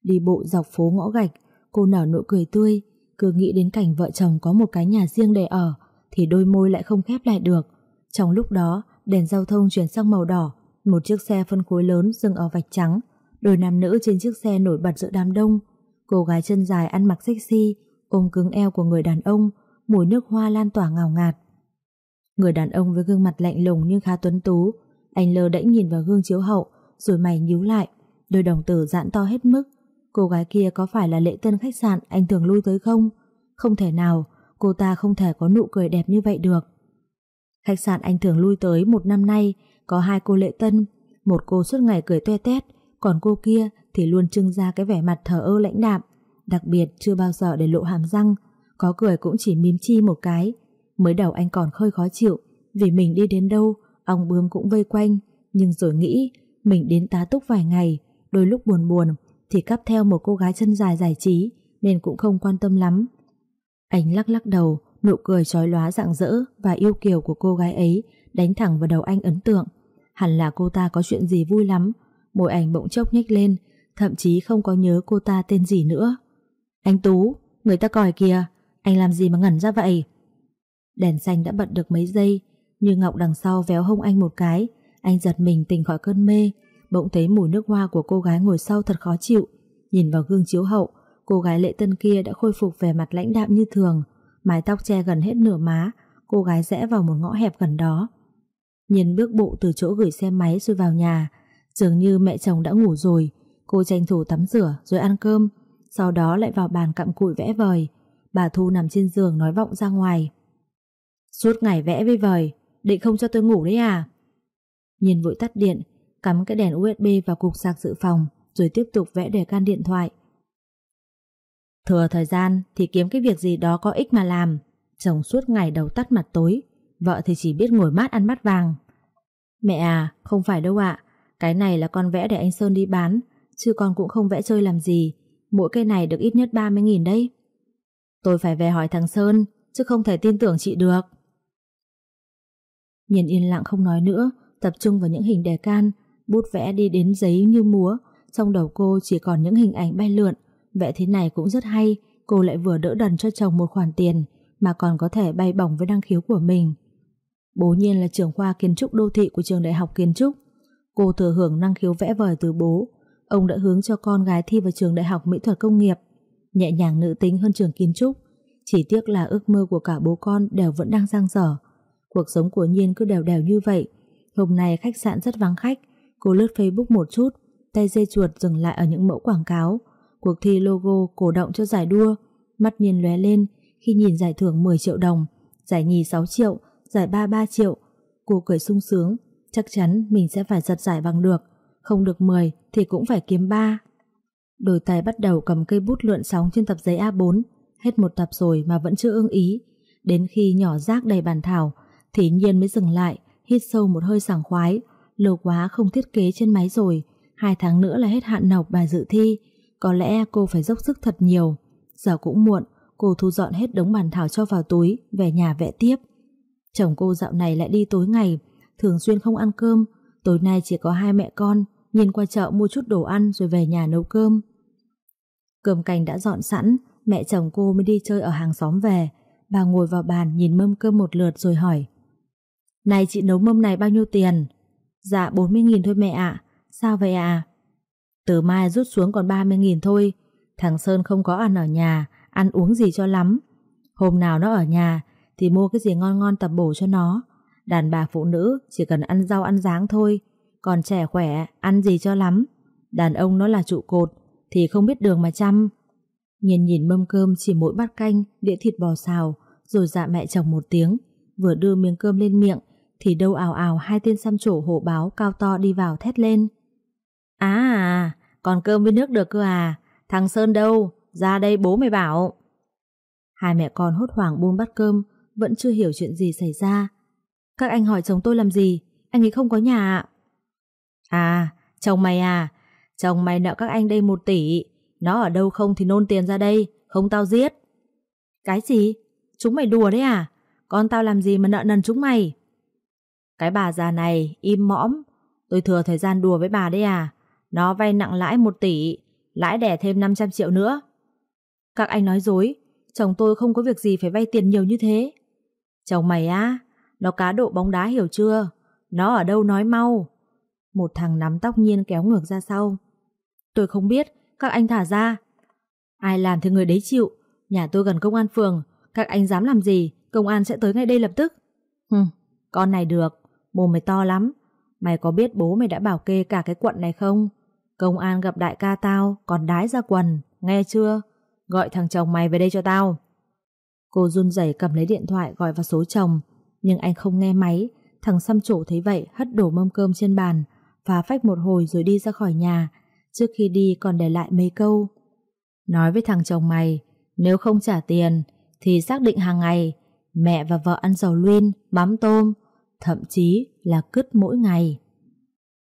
[SPEAKER 1] Đi bộ dọc phố ngõ gạch, cô nở nụ cười tươi, cứ nghĩ đến cảnh vợ chồng có một cái nhà riêng để ở, thì đôi môi lại không khép lại được. Trong lúc đó, đèn giao thông chuyển sang màu đỏ, một chiếc xe phân khối lớn dừng ở vạch trắng, đôi nam nữ trên chiếc xe nổi bật giữa đám đông. Cô gái chân dài ăn mặc sexy, ôm cứng eo của người đàn ông, mùi nước hoa lan tỏa ngào ngạt. Người đàn ông với gương mặt lạnh lùng nhưng khá tuấn tú, anh lơ đễnh nhìn vào gương chiếu hậu, rồi mày nhíu lại, đôi đồng tử giãn to hết mức. Cô gái kia có phải là lễ tân khách sạn anh thường lui tới không? Không thể nào, cô ta không thể có nụ cười đẹp như vậy được. Khách sạn anh thường lui tới một năm nay, có hai cô lễ tân, một cô suốt ngày cười toe tét, còn cô kia thì luôn trưng ra cái vẻ mặt thờ ơ lãnh đạm, đặc biệt chưa bao giờ để lộ hàm răng, có cười cũng chỉ mím chi một cái. Mới đầu anh còn hơi khó chịu, vì mình đi đến đâu, ông bướm cũng vây quanh, nhưng rồi nghĩ mình đến tá túc vài ngày, đôi lúc buồn buồn thì cắp theo một cô gái chân dài giải trí nên cũng không quan tâm lắm. Anh lắc lắc đầu, nụ cười trói lóa rạng rỡ và yêu kiều của cô gái ấy đánh thẳng vào đầu anh ấn tượng. Hẳn là cô ta có chuyện gì vui lắm, môi ảnh bỗng chốc nhếch lên, thậm chí không có nhớ cô ta tên gì nữa. Anh Tú, người ta còi kìa, anh làm gì mà ngẩn ra vậy? Đèn xanh đã bật được mấy giây, như Ngọc đằng sau véo hông anh một cái, anh giật mình tỉnh khỏi cơn mê, bỗng thấy mùi nước hoa của cô gái ngồi sau thật khó chịu. Nhìn vào gương chiếu hậu, cô gái lệ tân kia đã khôi phục vẻ mặt lãnh đạm như thường, mái tóc che gần hết nửa má, cô gái rẽ vào một ngõ hẹp gần đó. Nhìn bước bộ từ chỗ gửi xe máy rồi vào nhà, dường như mẹ chồng đã ngủ rồi, cô tranh thủ tắm rửa rồi ăn cơm, sau đó lại vào bàn cặm cụi vẽ vời. Bà Thu nằm trên giường nói vọng ra ngoài. Suốt ngày vẽ với vời, định không cho tôi ngủ đấy à? Nhìn vội tắt điện, cắm cái đèn USB vào cục sạc dự phòng, rồi tiếp tục vẽ để can điện thoại. Thừa thời gian thì kiếm cái việc gì đó có ích mà làm. Chồng suốt ngày đầu tắt mặt tối, vợ thì chỉ biết ngồi mát ăn mắt vàng. Mẹ à, không phải đâu ạ, cái này là con vẽ để anh Sơn đi bán, chứ con cũng không vẽ chơi làm gì, mỗi cây này được ít nhất 30.000 đấy. Tôi phải về hỏi thằng Sơn, chứ không thể tin tưởng chị được. Nhìn yên lặng không nói nữa, tập trung vào những hình đề can, bút vẽ đi đến giấy như múa, trong đầu cô chỉ còn những hình ảnh bay lượn, vẽ thế này cũng rất hay, cô lại vừa đỡ đần cho chồng một khoản tiền, mà còn có thể bay bổng với năng khiếu của mình. Bố nhiên là trưởng khoa kiến trúc đô thị của trường đại học kiến trúc. Cô thừa hưởng năng khiếu vẽ vời từ bố. Ông đã hướng cho con gái thi vào trường đại học mỹ thuật công nghiệp, nhẹ nhàng nữ tính hơn trường kiến trúc. Chỉ tiếc là ước mơ của cả bố con đều vẫn đang giang dở. Cuộc sống của Nhiên cứ đều đều như vậy. Hôm nay khách sạn rất vắng khách, cô lướt Facebook một chút, tay dây chuột dừng lại ở những mẫu quảng cáo. Cuộc thi logo cổ động cho giải đua, mắt Nhiên lóe lên khi nhìn giải thưởng 10 triệu đồng, giải nhì 6 triệu, giải ba 3 triệu. Cô cười sung sướng, chắc chắn mình sẽ phải giật giải bằng được, không được 10 thì cũng phải kiếm 3. Đôi tay bắt đầu cầm cây bút lượn sóng trên tập giấy A4, hết một tập rồi mà vẫn chưa ưng ý. Đến khi nhỏ rác đầy bàn thảo, thì nhiên mới dừng lại, hít sâu một hơi sảng khoái. Lâu quá không thiết kế trên máy rồi, hai tháng nữa là hết hạn nộp bài dự thi, có lẽ cô phải dốc sức thật nhiều. Giờ cũng muộn, cô thu dọn hết đống bàn thảo cho vào túi, về nhà vẽ tiếp. Chồng cô dạo này lại đi tối ngày, thường xuyên không ăn cơm, tối nay chỉ có hai mẹ con, nhìn qua chợ mua chút đồ ăn rồi về nhà nấu cơm. Cơm canh đã dọn sẵn, mẹ chồng cô mới đi chơi ở hàng xóm về. Bà ngồi vào bàn nhìn mâm cơm một lượt rồi hỏi. Này chị nấu mâm này bao nhiêu tiền? Dạ 40.000 thôi mẹ ạ. Sao vậy ạ? Từ mai rút xuống còn 30.000 thôi. Thằng Sơn không có ăn ở nhà, ăn uống gì cho lắm. Hôm nào nó ở nhà thì mua cái gì ngon ngon tập bổ cho nó. Đàn bà phụ nữ chỉ cần ăn rau ăn dáng thôi, còn trẻ khỏe ăn gì cho lắm. Đàn ông nó là trụ cột thì không biết đường mà chăm. Nhìn nhìn mâm cơm chỉ mỗi bát canh, đĩa thịt bò xào, rồi dạ mẹ chồng một tiếng, vừa đưa miếng cơm lên miệng thì đâu ảo ảo hai tên xăm trổ hổ báo cao to đi vào thét lên. À, à, còn cơm với nước được cơ à, thằng Sơn đâu, ra đây bố mày bảo. Hai mẹ con hốt hoảng buông bát cơm, vẫn chưa hiểu chuyện gì xảy ra. Các anh hỏi chồng tôi làm gì, anh ấy không có nhà ạ. À, chồng mày à, chồng mày nợ các anh đây một tỷ, nó ở đâu không thì nôn tiền ra đây, không tao giết. Cái gì? Chúng mày đùa đấy à? Con tao làm gì mà nợ nần chúng mày? Cái bà già này im mõm Tôi thừa thời gian đùa với bà đấy à Nó vay nặng lãi 1 tỷ Lãi đẻ thêm 500 triệu nữa Các anh nói dối Chồng tôi không có việc gì phải vay tiền nhiều như thế Chồng mày á nó cá độ bóng đá hiểu chưa? Nó ở đâu nói mau? Một thằng nắm tóc nhiên kéo ngược ra sau. Tôi không biết Các anh thả ra. Ai làm thì người đấy chịu. Nhà tôi gần công an phường Các anh dám làm gì Công an sẽ tới ngay đây lập tức. Hừ, con này được. Mồm mày to lắm. Mày có biết bố mày đã bảo kê cả cái quận này không? Công an gặp đại ca tao Còn đái ra quần. Nghe chưa? Gọi thằng chồng mày về đây cho tao. Cô run rẩy cầm lấy điện thoại gọi vào số chồng. Nhưng anh không nghe máy. Thằng xăm trổ thấy vậy hất đổ mâm cơm trên bàn Phá phách một hồi rồi đi ra khỏi nhà. Trước khi đi còn để lại mấy câu. Nói với thằng chồng mày Nếu không trả tiền Thì xác định hàng ngày Mẹ và vợ ăn dầu luyên, mắm tôm Thậm chí là cứt mỗi ngày.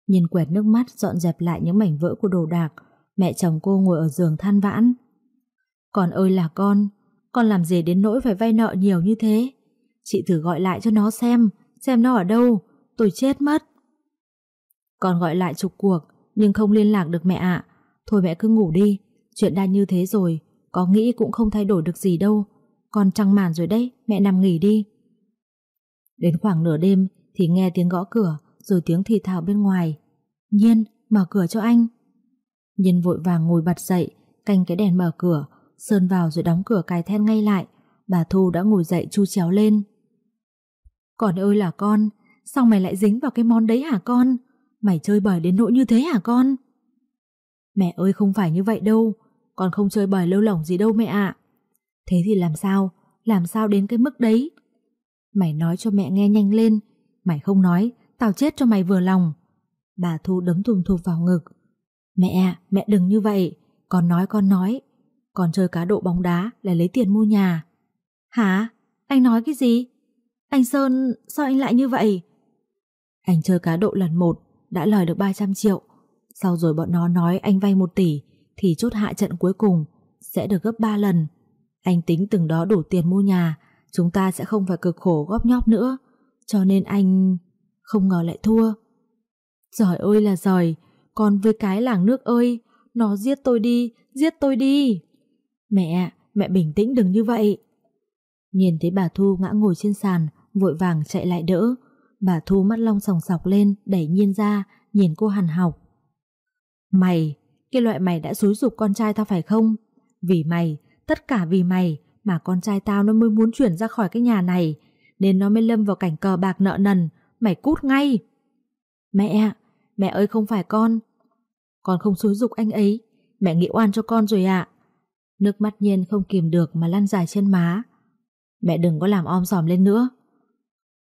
[SPEAKER 1] Nhìn quẹt nước mắt dọn dẹp lại những mảnh vỡ của đồ đạc Mẹ chồng cô ngồi ở giường than vãn. Con ơi là con Con làm gì đến nỗi phải vay nợ nhiều như thế? Chị thử gọi lại cho nó xem Xem nó ở đâu. Tôi chết mất. Con gọi lại chục cuộc, Nhưng không liên lạc được mẹ ạ. Thôi mẹ cứ ngủ đi, Chuyện đã như thế rồi, Có nghĩ cũng không thay đổi được gì đâu. Con trăng màn rồi đấy, Mẹ nằm nghỉ đi. Đến khoảng nửa đêm Thì nghe tiếng gõ cửa, Rồi tiếng thì thào bên ngoài. Nhiên, mở cửa cho anh. Nhiên vội vàng ngồi bật dậy, Canh cái đèn mở cửa, Sơn vào rồi đóng cửa cài then ngay lại. Bà Thu đã ngồi dậy chu chéo lên. Còn ơi là con Sao mày lại dính vào cái món đấy hả con? Mày chơi bời đến nỗi như thế hả con? Mẹ ơi không phải như vậy đâu. Con không chơi bời lâu lỏng gì đâu mẹ ạ. Thế thì làm sao? Làm sao đến cái mức đấy? Mày nói cho mẹ nghe nhanh lên. Mày không nói Tao chết cho mày vừa lòng. Bà Thu đấm thùng thụp vào ngực. Mẹ, mẹ đừng như vậy. Con nói con nói. Con chơi cá độ bóng đá là lấy tiền mua nhà. Hả? Anh nói cái gì? Anh Sơn, sao anh lại như vậy? Anh chơi cá độ lần một Đã lời được 300 triệu. Sau rồi bọn nó nói anh vay 1 tỷ Thì chốt hạ trận cuối cùng Sẽ được gấp 3 lần. Anh tính từng đó đủ tiền mua nhà Chúng ta sẽ không phải cực khổ góp nhóp nữa. Cho nên anh Không ngờ lại thua. Giỏi ơi là giỏi Còn với cái làng nước ơi Nó giết tôi đi, giết tôi đi. Mẹ, mẹ bình tĩnh đừng như vậy. Nhìn thấy bà Thu ngã ngồi trên sàn Vội vàng chạy lại đỡ. Bà Thu mắt long sòng sọc lên Đẩy nhiên ra, nhìn cô hằn học. Mày, cái loại mày đã xúi dục con trai tao phải không? Vì mày, tất cả vì mày Mà con trai tao nó mới muốn chuyển ra khỏi cái nhà này Nên nó mới lâm vào cảnh cờ bạc nợ nần. Mày cút ngay! Mẹ, Mẹ ơi không phải con. Con không xúi dục anh ấy. Mẹ nghĩ oan cho con rồi ạ. Nước mắt nhiên không kìm được mà lăn dài trên má. Mẹ đừng có làm om sòm lên nữa.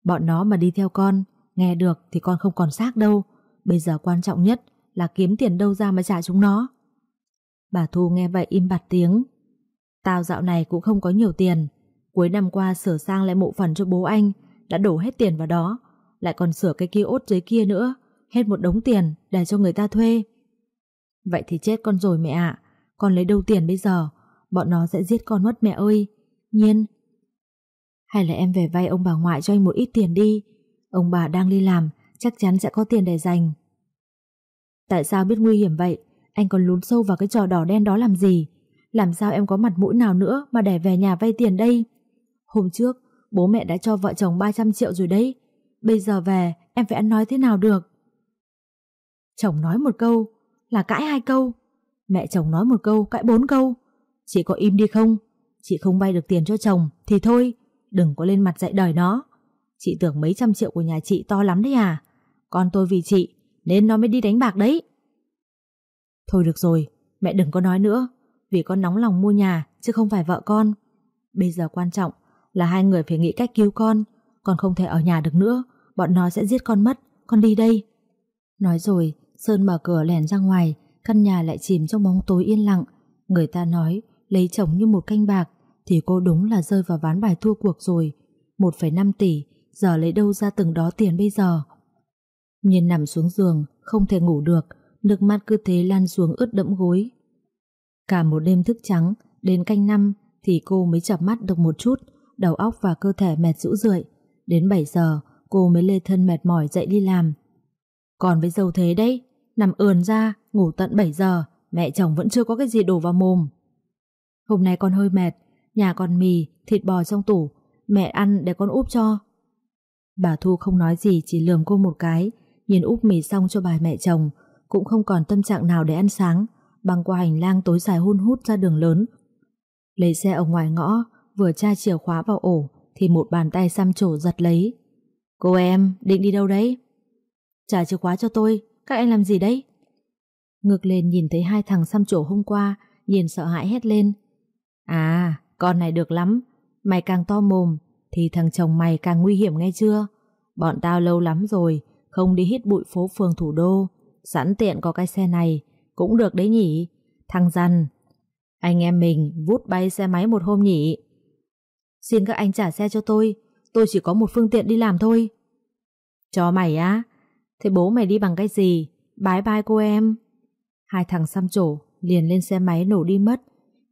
[SPEAKER 1] Bọn nó mà đi theo con Nghe được thì con không còn xác đâu. Bây giờ quan trọng nhất là kiếm tiền đâu ra mà trả chúng nó. Bà Thu nghe vậy im bặt tiếng. Tao dạo này cũng không có nhiều tiền. Cuối năm qua sửa sang lại mộ phần cho bố anh Đã đổ hết tiền vào đó. Lại còn sửa cái kia ốt dưới kia nữa hết một đống tiền để cho người ta thuê. Vậy thì chết con rồi mẹ ạ, con lấy đâu tiền bây giờ, bọn nó sẽ giết con mất mẹ ơi. Nhiên, hay là em về vay ông bà ngoại cho anh một ít tiền đi, ông bà đang đi làm, chắc chắn sẽ có tiền để dành. Tại sao biết nguy hiểm vậy, anh còn lún sâu vào cái trò đỏ đen đó làm gì? Làm sao em có mặt mũi nào nữa mà để về nhà vay tiền đây? Hôm trước, bố mẹ đã cho vợ chồng 300 triệu rồi đấy. Bây giờ về, em phải ăn nói thế nào được? Chồng nói một câu là cãi hai câu Mẹ chồng nói một câu cãi bốn câu Chị có im đi không Chị không vay được tiền cho chồng Thì thôi đừng có lên mặt dạy đời nó. Chị tưởng mấy trăm triệu của nhà chị to lắm đấy à? Con tôi vì chị Nên nó mới đi đánh bạc đấy. Thôi được rồi Mẹ đừng có nói nữa. Vì con nóng lòng mua nhà chứ không phải vợ con. Bây giờ quan trọng là hai người phải nghĩ cách cứu con Con không thể ở nhà được nữa. Bọn nó sẽ giết con mất. Con đi đây. Nói rồi Sơn mở cửa lèn ra ngoài, căn nhà lại chìm trong bóng tối yên lặng. Người ta nói, lấy chồng như một canh bạc, thì cô đúng là rơi vào ván bài thua cuộc rồi. 1,5 tỷ, giờ lấy đâu ra từng đó tiền bây giờ? Nhiên nằm xuống giường, không thể ngủ được, nước mắt cứ thế lan xuống ướt đẫm gối. Cả một đêm thức trắng, đến canh năm, thì cô mới chập mắt được một chút, đầu óc và cơ thể mệt rũ rượi. Đến 7 giờ, cô mới lê thân mệt mỏi dậy đi làm. Còn với dâu thế đấy, nằm ườn ra, ngủ tận 7 giờ, mẹ chồng vẫn chưa có cái gì đổ vào mồm. Hôm nay con hơi mệt, nhà còn mì, thịt bò trong tủ, mẹ ăn để con úp cho. Bà Thu không nói gì chỉ lườm cô một cái, nhìn úp mì xong cho bà mẹ chồng, cũng không còn tâm trạng nào để ăn sáng, băng qua hành lang tối dài hun hút ra đường lớn. Lấy xe ở ngoài ngõ, vừa tra chìa khóa vào ổ, thì một bàn tay xăm trổ giật lấy. Cô em, định đi đâu đấy? Trả chìa khóa cho tôi, các anh làm gì đấy? Ngược lên nhìn thấy hai thằng xăm trổ hôm qua, nhìn sợ hãi hét lên. À, con này được lắm, mày càng to mồm, thì thằng chồng mày càng nguy hiểm nghe chưa? Bọn tao lâu lắm rồi, không đi hít bụi phố phường thủ đô, sẵn tiện có cái xe này, cũng được đấy nhỉ? Thằng rằn, anh em mình vút bay xe máy một hôm nhỉ? Xin các anh trả xe cho tôi, tôi chỉ có một phương tiện đi làm thôi. Cho mày á? Thế bố mày đi bằng cái gì? Bái bai cô em. Hai thằng xăm trổ liền lên xe máy nổ đi mất.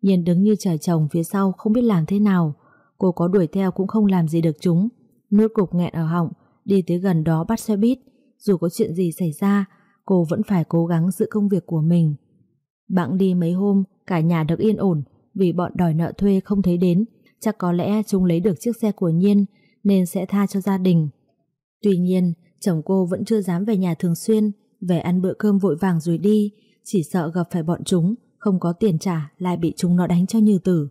[SPEAKER 1] Nhiên đứng như trời trồng phía sau không biết làm thế nào. Cô có đuổi theo cũng không làm gì được chúng. Nước cục nghẹn ở họng, đi tới gần đó bắt xe buýt. Dù có chuyện gì xảy ra, cô vẫn phải cố gắng giữ công việc của mình. bạn đi mấy hôm, cả nhà được yên ổn vì bọn đòi nợ thuê không thấy đến. Chắc có lẽ chúng lấy được chiếc xe của Nhiên nên sẽ tha cho gia đình. Tuy nhiên, chồng cô vẫn chưa dám về nhà thường xuyên, về ăn bữa cơm vội vàng rồi đi, chỉ sợ gặp phải bọn chúng, không có tiền trả lại bị chúng nó đánh cho như tử.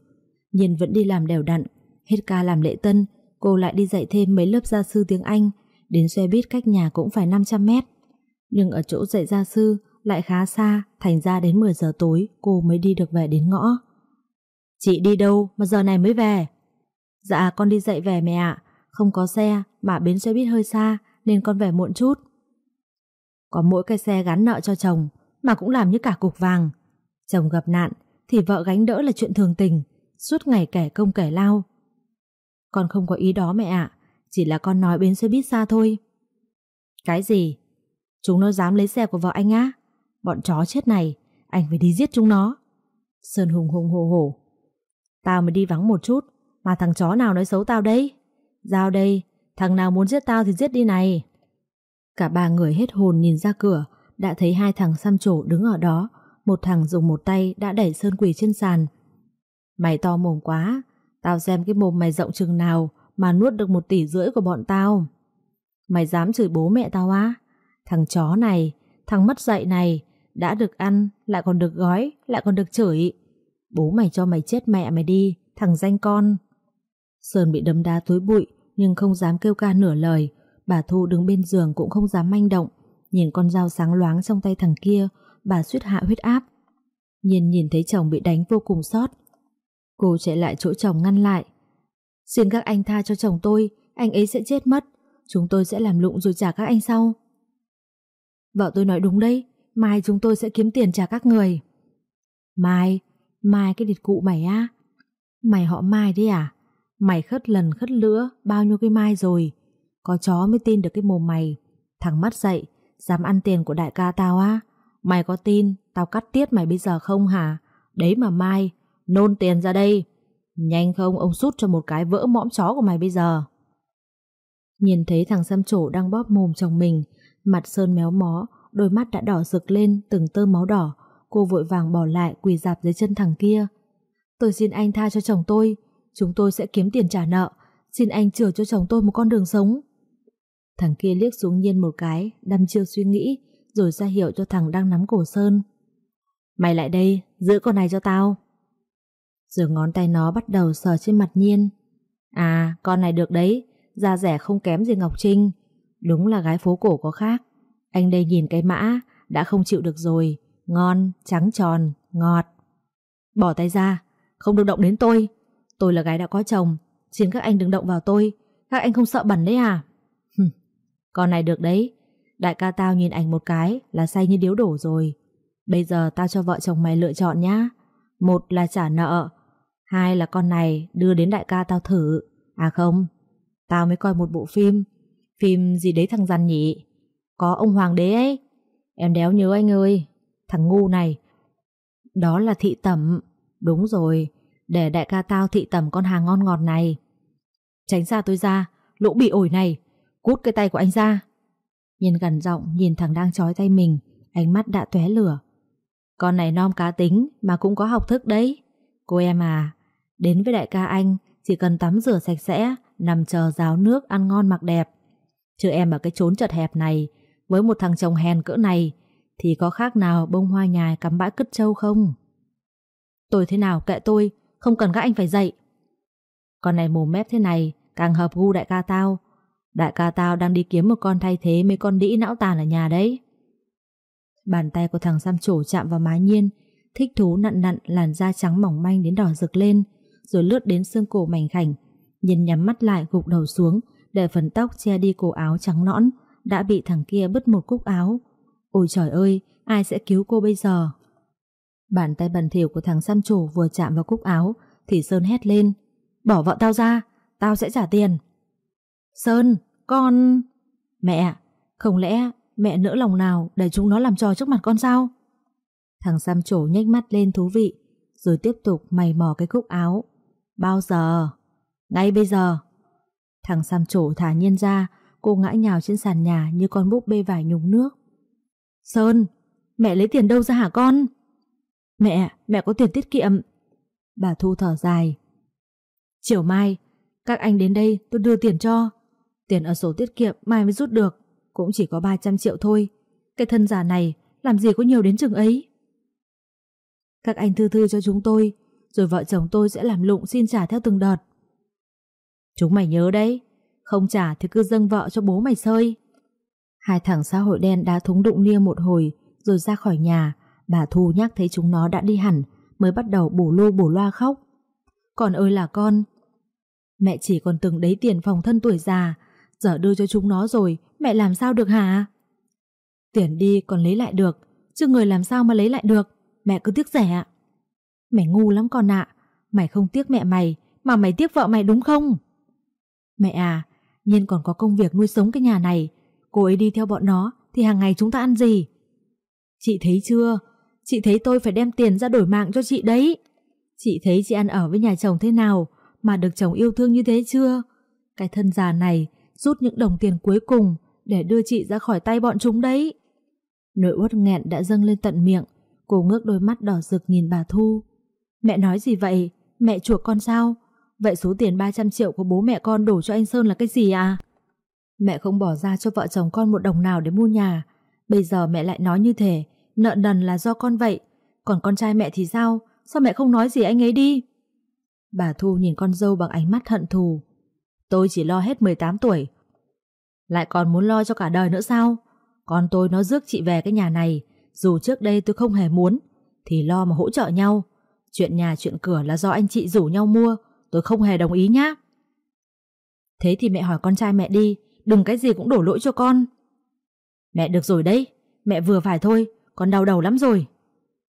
[SPEAKER 1] Nhiên vẫn đi làm đều đặn, hết ca làm lễ tân, cô lại đi dạy thêm mấy lớp gia sư tiếng Anh, đến xe buýt cách nhà cũng phải 500 mét. Nhưng ở chỗ dạy gia sư lại khá xa, thành ra đến 10 giờ tối cô mới đi được về đến ngõ. Chị đi đâu mà giờ này mới về? Dạ con đi dạy về mẹ ạ, không có xe mà bến xe buýt hơi xa nên con về muộn chút. Có mỗi cái xe gắn nợ cho chồng mà cũng làm như cả cục vàng. Chồng gặp nạn thì vợ gánh đỡ là chuyện thường tình, suốt ngày kẻ công kẻ lao. Con không có ý đó mẹ ạ, chỉ là con nói bến xe buýt xa thôi. Cái gì? Chúng nó dám lấy xe của vợ anh á? Bọn chó chết này, anh phải đi giết chúng nó. Sơn hùng hùng hồ hổ. Tao mới đi vắng một chút, mà thằng chó nào nói xấu tao đấy? Giao đây, thằng nào muốn giết tao thì giết đi này. Cả ba người hết hồn nhìn ra cửa, đã thấy hai thằng xăm trổ đứng ở đó, một thằng dùng một tay đã đẩy Sơn Quỳ trên sàn. Mày to mồm quá, tao xem cái mồm mày rộng chừng nào mà nuốt được một tỷ rưỡi của bọn tao. Mày dám chửi bố mẹ tao á? Thằng chó này, thằng mất dạy này, đã được ăn, lại còn được gói, lại còn được chửi. Bố mày cho mày chết mẹ mày đi, thằng danh con. Sơn bị đấm đá túi bụi, nhưng không dám kêu ca nửa lời. Bà Thu đứng bên giường cũng không dám manh động. Nhìn con dao sáng loáng trong tay thằng kia, bà suýt hạ huyết áp. Nhìn nhìn thấy chồng bị đánh vô cùng sót. Cô chạy lại chỗ chồng ngăn lại. Xin các anh tha cho chồng tôi, anh ấy sẽ chết mất. Chúng tôi sẽ làm lụng rồi trả các anh sau. Vợ tôi nói đúng đấy, mai chúng tôi sẽ kiếm tiền trả các người. Mai, mai cái địt cụ mày á. Mày họ mai đấy à? Mày khất lần khất lữa bao nhiêu cái mai rồi. Có chó mới tin được cái mồm mày. Thằng mắt dậy, dám ăn tiền của đại ca tao á. Mày có tin tao cắt tiết mày bây giờ không hả? Đấy mà mai, nôn tiền ra đây. Nhanh không ông sút cho một cái vỡ mõm chó của mày bây giờ. Nhìn thấy thằng xăm trổ đang bóp mồm chồng mình, mặt sơn méo mó, đôi mắt đã đỏ rực lên từng tơ máu đỏ. Cô vội vàng bỏ lại quỳ dạp dưới chân thằng kia. Tôi xin anh tha cho chồng tôi, chúng tôi sẽ kiếm tiền trả nợ, xin anh chừa cho chồng tôi một con đường sống. Thằng kia liếc xuống nhiên một cái, đăm chiêu suy nghĩ, rồi ra hiệu cho thằng đang nắm cổ Sơn. Mày lại đây, giữ con này cho tao. Rồi ngón tay nó bắt đầu sờ trên mặt nhiên. À, con này được đấy, da rẻ không kém gì Ngọc Trinh. Đúng là gái phố cổ có khác. Anh đây nhìn cái mã, đã không chịu được rồi. Ngon, trắng tròn, ngọt. Bỏ tay ra, không được động đến tôi. Tôi là gái đã có chồng, xin các anh đừng động vào tôi. Các anh không sợ bẩn đấy à? con này được đấy. Đại ca tao nhìn ảnh một cái là say như điếu đổ rồi. Bây giờ tao cho vợ chồng mày lựa chọn nhá. Một là trả nợ, hai là con này đưa đến đại ca tao thử. À không, tao mới coi một bộ phim. Phim gì đấy thằng rằn nhỉ? Có ông hoàng đế ấy. Em đéo nhớ anh ơi, thằng ngu này. Đó là thị tẩm. Đúng rồi, Để đại ca tao thị tầm con hàng ngon ngọt này Tránh xa tôi ra Lũ bị ổi này Cút cái tay của anh ra Nhìn gần giọng, nhìn thằng đang trói tay mình, Ánh mắt đã tóe lửa. Con này non cá tính mà cũng có học thức đấy. Cô em à Đến với đại ca anh, Chỉ cần tắm rửa sạch sẽ, Nằm chờ ráo nước ăn ngon mặc đẹp. Chứ em ở cái chốn chật hẹp này, Với một thằng chồng hèn cỡ này, Thì có khác nào bông hoa nhài cắm bãi cất trâu không? Tôi thế nào kệ tôi, Không cần các anh phải dạy. Con này mồm mép thế này, Càng hợp gu đại ca tao Đại ca tao đang đi kiếm một con thay thế Mấy con đĩ não tàn ở nhà đấy. Bàn tay của thằng xăm trổ chạm vào má nhiên, Thích thú nặn nặn làn da trắng mỏng manh đến đỏ rực lên, Rồi lướt đến xương cổ mảnh khảnh Nhiên nhắm mắt lại gục đầu xuống, Để phần tóc che đi cổ áo trắng nõn, Đã bị thằng kia bứt một cúc áo. Ôi trời ơi, Ai sẽ cứu cô bây giờ? Bàn tay bẩn thỉu của thằng xăm trổ vừa chạm vào cúc áo, Thì Sơn hét lên. Bỏ vợ tao ra, Tao sẽ trả tiền. Sơn con. Mẹ Không lẽ mẹ nỡ lòng nào Để chúng nó làm trò trước mặt con sao? Thằng xăm trổ nhếch mắt lên thú vị Rồi tiếp tục mày mò cái cúc áo. Bao giờ? Ngay bây giờ. Thằng xăm trổ thả nhiên ra Cô ngã nhào trên sàn nhà như con búp bê vải nhúng nước. Sơn Mẹ lấy tiền đâu ra hả con? Mẹ, mẹ có tiền tiết kiệm. Bà Thu thở dài. Chiều mai Các anh đến đây tôi đưa tiền cho. Tiền ở sổ tiết kiệm mai mới rút được, Cũng chỉ có 300 triệu thôi. Cái thân giả này, làm gì có nhiều đến chừng ấy? Các anh thư thư cho chúng tôi, Rồi vợ chồng tôi sẽ làm lụng xin trả theo từng đợt. Chúng mày nhớ đấy, Không trả thì cứ dâng vợ cho bố mày sơi. Hai thằng xã hội đen đã thúng đụng nia một hồi, Rồi ra khỏi nhà. Bà Thu nhắc thấy chúng nó đã đi hẳn, Mới bắt đầu bổ lô bổ loa khóc. Còn ơi là con, Mẹ chỉ còn từng đấy tiền phòng thân tuổi già Giờ đưa cho chúng nó rồi, Mẹ làm sao được hả? Tiền đi còn lấy lại được, Chứ người làm sao mà lấy lại được? Mẹ cứ tiếc rẻ Mày ngu lắm con ạ. Mày không tiếc mẹ mày, Mà mày tiếc vợ mày đúng không? Mẹ à Nhiên còn có công việc nuôi sống cái nhà này. Cô ấy đi theo bọn nó, Thì hàng ngày chúng ta ăn gì? Chị thấy chưa? Chị thấy tôi phải đem tiền ra đổi mạng cho chị đấy. Chị thấy chị ăn ở với nhà chồng thế nào, Mà được chồng yêu thương như thế chưa? Cái thân già này Rút những đồng tiền cuối cùng Để đưa chị ra khỏi tay bọn chúng đấy. Nỗi uất nghẹn đã dâng lên tận miệng, Cô ngước đôi mắt đỏ rực nhìn bà Thu. Mẹ nói gì vậy? Mẹ chuộc con sao? Vậy số tiền 300 triệu của bố mẹ con đổ cho anh Sơn là cái gì à? Mẹ không bỏ ra cho vợ chồng con một đồng nào để mua nhà. Bây giờ mẹ lại nói như thế, Nợ nần là do con vậy. Còn con trai mẹ thì sao? Sao mẹ không nói gì anh ấy đi? Bà Thu nhìn con dâu bằng ánh mắt hận thù. Tôi chỉ lo hết 18 tuổi. Lại còn muốn lo cho cả đời nữa sao? Con tôi nó rước chị về cái nhà này, Dù trước đây tôi không hề muốn, Thì lo mà hỗ trợ nhau. Chuyện nhà chuyện cửa là do anh chị rủ nhau mua, Tôi không hề đồng ý nhá. Thế thì mẹ hỏi con trai mẹ đi, Đừng cái gì cũng đổ lỗi cho con. Mẹ được rồi đấy, Mẹ vừa phải thôi, Con đau đầu lắm rồi.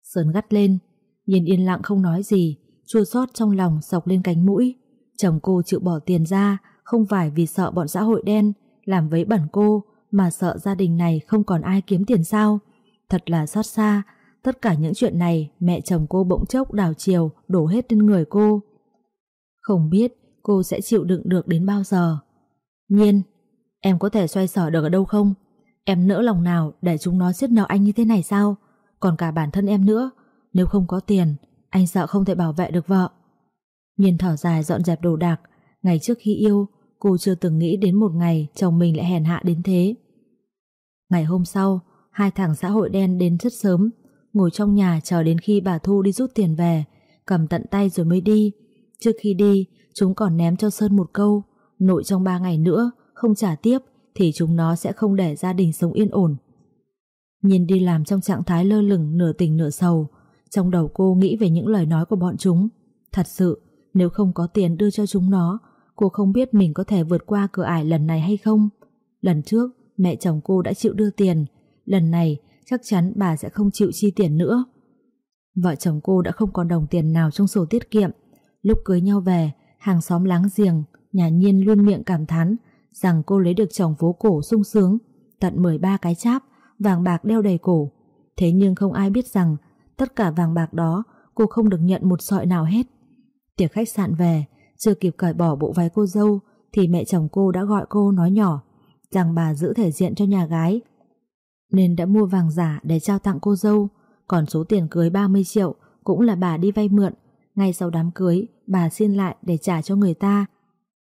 [SPEAKER 1] Sơn gắt lên, Nhìn yên lặng không nói gì, Chua xót trong lòng sọc lên cánh mũi. Chồng cô chịu bỏ tiền ra, Không phải vì sợ bọn xã hội đen, Làm vấy bẩn cô, Mà sợ gia đình này không còn ai kiếm tiền sao? Thật là xót xa, Tất cả những chuyện này Mẹ chồng cô bỗng chốc đào chiều, Đổ hết lên người cô. Không biết cô sẽ chịu đựng được đến bao giờ. Nhiên, Em có thể xoay sở được ở đâu không? Em nỡ lòng nào để chúng nó siết nợ anh như thế này sao? Còn cả bản thân em nữa, Nếu không có tiền, Anh sợ không thể bảo vệ được vợ. Nhiên thở dài dọn dẹp đồ đạc, Ngày trước khi yêu, Cô chưa từng nghĩ đến một ngày chồng mình lại hèn hạ đến thế. Ngày hôm sau, Hai thằng xã hội đen đến rất sớm, Ngồi trong nhà chờ đến khi bà Thu đi rút tiền về, Cầm tận tay rồi mới đi. Trước khi đi, Chúng còn ném cho Sơn một câu, Nội trong ba ngày nữa, Không trả tiếp Thì chúng nó sẽ không để gia đình sống yên ổn. Nhìn đi làm trong trạng thái lơ lửng Nửa tình nửa sầu, Trong đầu cô nghĩ về những lời nói của bọn chúng. Thật sự nếu không có tiền đưa cho chúng nó, cô không biết mình có thể vượt qua cửa ải lần này hay không. Lần trước, mẹ chồng cô đã chịu đưa tiền, lần này chắc chắn bà sẽ không chịu chi tiền nữa. Vợ chồng cô đã không còn đồng tiền nào trong sổ tiết kiệm. Lúc cưới nhau về, hàng xóm láng giềng, nhà nhiên luôn miệng cảm thán rằng cô lấy được chồng phố cổ sung sướng, tận 13 cái cháp, vàng bạc đeo đầy cổ. Thế nhưng không ai biết rằng tất cả vàng bạc đó cô không được nhận một sợi nào hết. Tiệc khách sạn về, chưa kịp cởi bỏ bộ váy cô dâu thì mẹ chồng cô đã gọi cô nói nhỏ rằng bà giữ thể diện cho nhà gái nên đã mua vàng giả để trao tặng cô dâu còn số tiền cưới 30 triệu cũng là bà đi vay mượn. Ngay sau đám cưới bà xin lại để trả cho người ta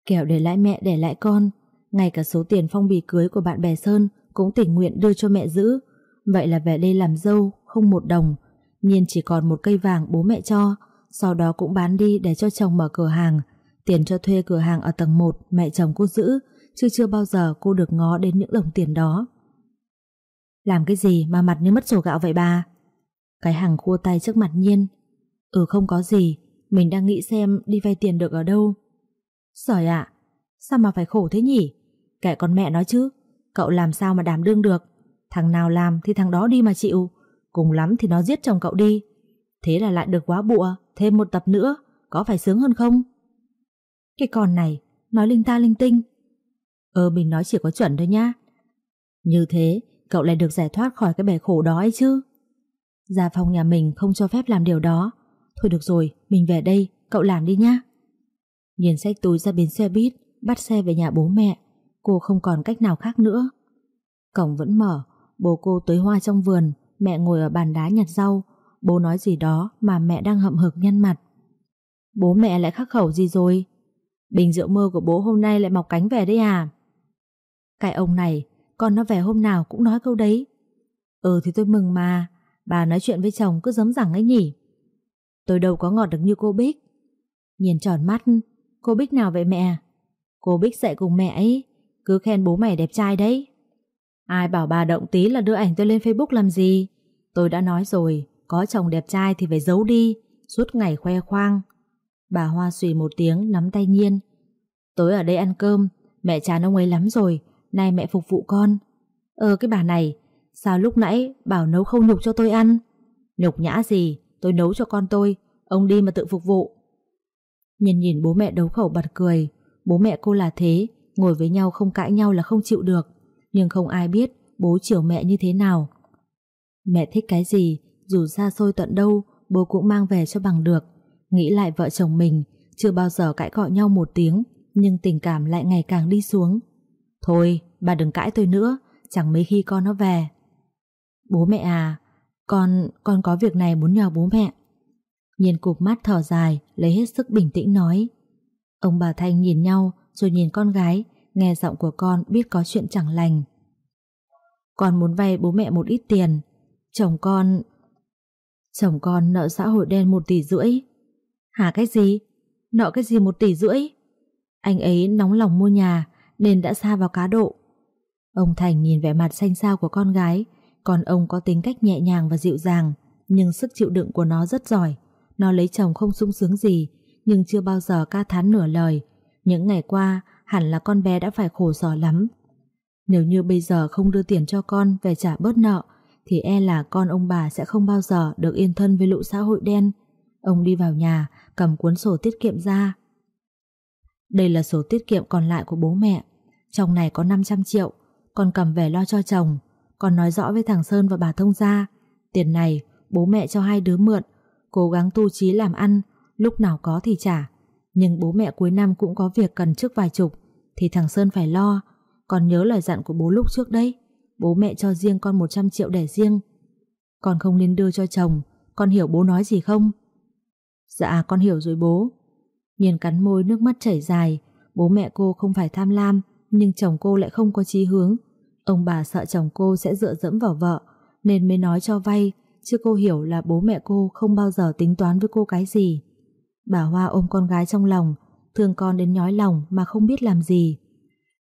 [SPEAKER 1] kẻo để lại mẹ để lại con. Ngay cả số tiền phong bì cưới của bạn bè Sơn cũng tình nguyện đưa cho mẹ giữ. Vậy là về đây làm dâu không một đồng Nhiên chỉ còn một cây vàng bố mẹ cho sau đó cũng bán đi để cho chồng mở cửa hàng Tiền cho thuê cửa hàng ở tầng 1 mẹ chồng cô giữ, chứ chưa bao giờ cô được ngó đến những đồng tiền đó. Làm cái gì mà mặt như mất sổ gạo vậy bà? Cái hàng khua tay trước mặt Nhiên. Ừ không có gì, mình đang nghĩ xem đi vay tiền được ở đâu. giỏi ạ, sao mà phải khổ thế nhỉ? Kệ con mẹ nói chứ, cậu làm sao mà đảm đương được. Thằng nào làm thì thằng đó đi mà chịu, cùng lắm thì nó giết chồng cậu đi. Thế là lại được quá bụa, thêm một tập nữa, có phải sướng hơn không? Cái con này, nói linh ta linh tinh. Ờ mình nói chỉ có chuẩn thôi nhá. Như thế, cậu lại được giải thoát khỏi cái bể khổ đó ấy chứ. Gia phòng nhà mình không cho phép làm điều đó. Thôi được rồi, mình về đây, cậu làm đi nhá. Nhìn sách túi ra bến xe buýt, bắt xe về nhà bố mẹ. Cô không còn cách nào khác nữa. Cổng vẫn mở, bố cô tới hoa trong vườn, mẹ ngồi ở bàn đá nhặt rau. Bố nói gì đó mà mẹ đang hậm hực nhăn mặt. Bố mẹ lại khắc khẩu gì rồi? Bình rượu mơ của bố hôm nay lại mọc cánh về đấy à? Cái ông này, con nó về hôm nào cũng nói câu đấy. Ừ thì tôi mừng mà, bà nói chuyện với chồng cứ giấm rằng ấy nhỉ. Tôi đâu có ngọt được như cô Bích. Nhìn tròn mắt, cô Bích nào vậy mẹ? Cô Bích dạy cùng mẹ ấy, cứ khen bố mày đẹp trai đấy. Ai bảo bà động tí là đưa ảnh tôi lên Facebook làm gì? Tôi đã nói rồi, có chồng đẹp trai thì phải giấu đi, suốt ngày khoe khoang, Bà Hoa xùy một tiếng nắm tay Nhiên. Tối ở đây ăn cơm Mẹ chán ông ấy lắm rồi Nay mẹ phục vụ con. Ờ cái bà này Sao lúc nãy bảo nấu không nhục cho tôi ăn? Nhục nhã gì Tôi nấu cho con tôi Ông đi mà tự phục vụ. Nhìn nhìn bố mẹ đấu khẩu bật cười Bố mẹ cô là thế Ngồi với nhau không cãi nhau là không chịu được. Nhưng không ai biết bố chiều mẹ như thế nào. Mẹ thích cái gì dù xa xôi tận đâu Bố cũng mang về cho bằng được. Nghĩ lại vợ chồng mình Chưa bao giờ cãi cọ nhau một tiếng Nhưng tình cảm lại ngày càng đi xuống. Thôi bà đừng cãi tôi nữa Chẳng mấy khi con nó về. Bố mẹ à Con, con có việc này muốn nhờ bố mẹ. Nhìn cụp mắt thở dài Lấy hết sức bình tĩnh nói. Ông bà Thanh nhìn nhau Rồi nhìn con gái Nghe giọng của con biết có chuyện chẳng lành. Con muốn vay bố mẹ một ít tiền. Chồng con Chồng con nợ xã hội đen một tỷ rưỡi Hả cái gì? Nợ cái gì một tỷ rưỡi? Anh ấy nóng lòng mua nhà nên đã xa vào cá độ. Ông Thành nhìn vẻ mặt xanh xao của con gái, còn ông có tính cách nhẹ nhàng và dịu dàng, nhưng sức chịu đựng của nó rất giỏi. Nó lấy chồng không sung sướng gì, nhưng chưa bao giờ ca thán nửa lời. Những ngày qua, hẳn là con bé đã phải khổ sở lắm. Nếu như bây giờ không đưa tiền cho con về trả bớt nợ, thì e là con ông bà sẽ không bao giờ được yên thân với lũ xã hội đen. Ông đi vào nhà, cầm cuốn sổ tiết kiệm ra. Đây là sổ tiết kiệm còn lại của bố mẹ. Trong này có 500 triệu, con cầm về lo cho chồng. Con nói rõ với thằng Sơn và bà Thông gia. Tiền này, bố mẹ cho hai đứa mượn, cố gắng tu trí làm ăn, lúc nào có thì trả. Nhưng bố mẹ cuối năm cũng có việc cần trước vài chục, thì thằng Sơn phải lo. Con nhớ lời dặn của bố lúc trước đấy. Bố mẹ cho riêng con 100 triệu để riêng. Con không nên đưa cho chồng, con hiểu bố nói gì không? Dạ con hiểu rồi bố Nhiên cắn môi nước mắt chảy dài Bố mẹ cô không phải tham lam Nhưng chồng cô lại không có chí hướng Ông bà sợ chồng cô sẽ dựa dẫm vào vợ Nên mới nói cho vay Chứ cô hiểu là bố mẹ cô không bao giờ tính toán với cô cái gì Bà Hoa ôm con gái trong lòng Thương con đến nhói lòng mà không biết làm gì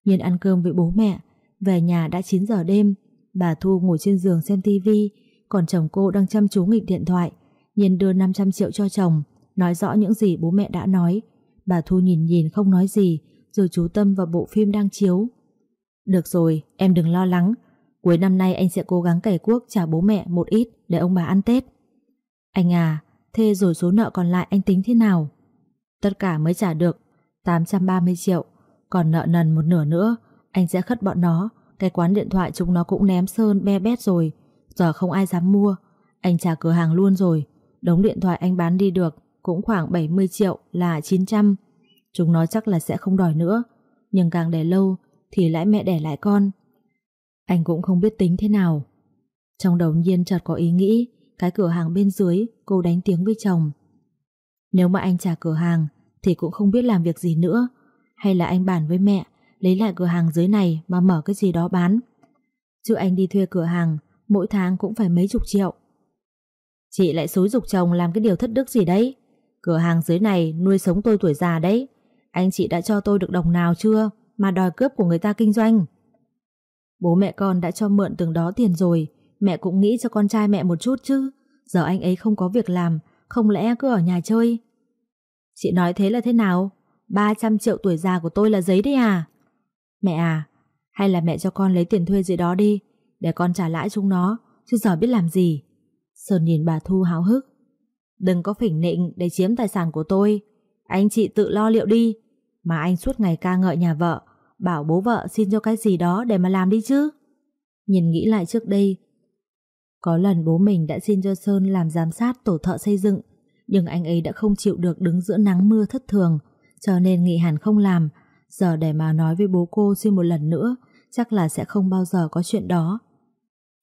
[SPEAKER 1] Nhiên ăn cơm với bố mẹ về nhà đã 9 giờ đêm Bà Thu ngồi trên giường xem tivi Còn chồng cô đang chăm chú nghịch điện thoại Nhiên đưa 500 triệu cho chồng nói rõ những gì bố mẹ đã nói. Bà Thu nhìn nhìn không nói gì, rồi chú tâm vào bộ phim đang chiếu. Được rồi, em đừng lo lắng. Cuối năm nay anh sẽ cố gắng cải quốc trả bố mẹ một ít để ông bà ăn Tết. Anh à, thế rồi số nợ còn lại anh tính thế nào? Tất cả mới trả được 830 triệu, còn nợ nần một nửa nữa, anh sẽ khất bọn nó. Cái quán điện thoại chúng nó cũng ném sơn be bét rồi, giờ không ai dám mua. Anh trả cửa hàng luôn rồi, đống điện thoại anh bán đi được cũng khoảng 70 triệu là 900. Chúng nó chắc là sẽ không đòi nữa, nhưng càng để lâu thì lãi mẹ đẻ lại con. Anh cũng không biết tính thế nào. Trong đầu nhiên chợt có ý nghĩ, cái cửa hàng bên dưới cô đánh tiếng với chồng. Nếu mà anh trả cửa hàng thì cũng không biết làm việc gì nữa, hay là anh bàn với mẹ lấy lại cửa hàng dưới này mà mở cái gì đó bán. Chứ anh đi thuê cửa hàng mỗi tháng cũng phải mấy chục triệu. Chị lại xúi dục chồng làm cái điều thất đức gì đấy. Cửa hàng dưới này nuôi sống tôi tuổi già đấy. Anh chị đã cho tôi được đồng nào chưa mà đòi cướp của người ta kinh doanh. Bố mẹ con đã cho mượn từng đó tiền rồi, mẹ cũng nghĩ cho con trai mẹ một chút chứ. Giờ anh ấy không có việc làm, không lẽ cứ ở nhà chơi. Chị nói thế là thế nào? 300 triệu tuổi già của tôi là giấy đấy à? Mẹ à, hay là mẹ cho con lấy tiền thuê gì đó đi, để con trả lãi chúng nó, chứ giờ biết làm gì. Sơn nhìn bà Thu háo hức. Đừng có phỉnh nịnh để chiếm tài sản của tôi. Anh chị tự lo liệu đi. Mà anh suốt ngày ca ngợi nhà vợ, bảo bố vợ xin cho cái gì đó để mà làm đi chứ. Nhìn nghĩ lại trước đây, có lần bố mình đã xin cho Sơn làm giám sát tổ thợ xây dựng, nhưng anh ấy đã không chịu được đứng giữa nắng mưa thất thường, cho nên nghị hẳn không làm. Giờ để mà nói với bố cô xin một lần nữa, chắc là sẽ không bao giờ có chuyện đó.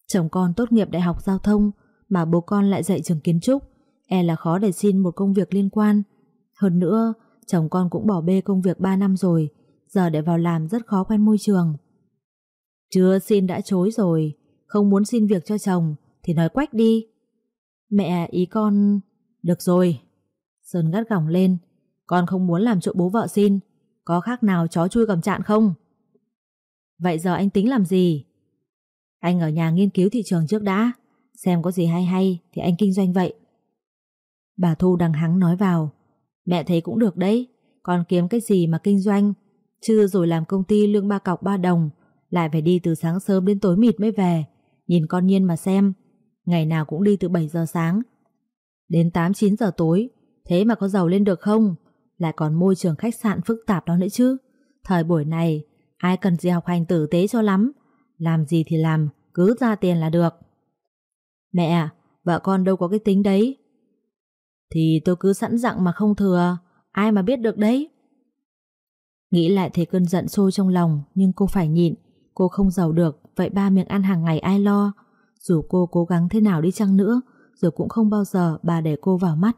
[SPEAKER 1] Chồng con tốt nghiệp đại học giao thông, mà bố con lại dạy trường kiến trúc, e là khó để xin một công việc liên quan. Hơn nữa, chồng con cũng bỏ bê công việc 3 năm rồi, giờ để vào làm rất khó quen môi trường. Chưa xin đã chối rồi, không muốn xin việc cho chồng thì nói quách đi. Mẹ ý con... Được rồi. Sơn gắt gỏng lên, con không muốn làm chỗ bố vợ xin, có khác nào chó chui cầm chạn không? Vậy giờ anh tính làm gì? Anh ở nhà nghiên cứu thị trường trước đã, xem có gì hay hay thì anh kinh doanh vậy. Bà Thu đằng hắng nói vào, mẹ thấy cũng được đấy, còn kiếm cái gì mà kinh doanh, chưa rồi làm công ty lương ba cọc ba đồng, lại phải đi từ sáng sớm đến tối mịt mới về, nhìn con nhiên mà xem, ngày nào cũng đi từ 7 giờ sáng, đến 8-9 giờ tối, thế mà có giàu lên được không? Lại còn môi trường khách sạn phức tạp đó nữa chứ. Thời buổi này, ai cần gì học hành tử tế cho lắm, làm gì thì làm, cứ ra tiền là được. Mẹ à, vợ con đâu có cái tính đấy. Thì tôi cứ sẵn dặn mà không thừa, ai mà biết được đấy. Nghĩ lại thấy cơn giận sôi trong lòng, nhưng cô phải nhịn, cô không giàu được, vậy ba miệng ăn hàng ngày ai lo. Dù cô cố gắng thế nào đi chăng nữa, rồi cũng không bao giờ bà để cô vào mắt.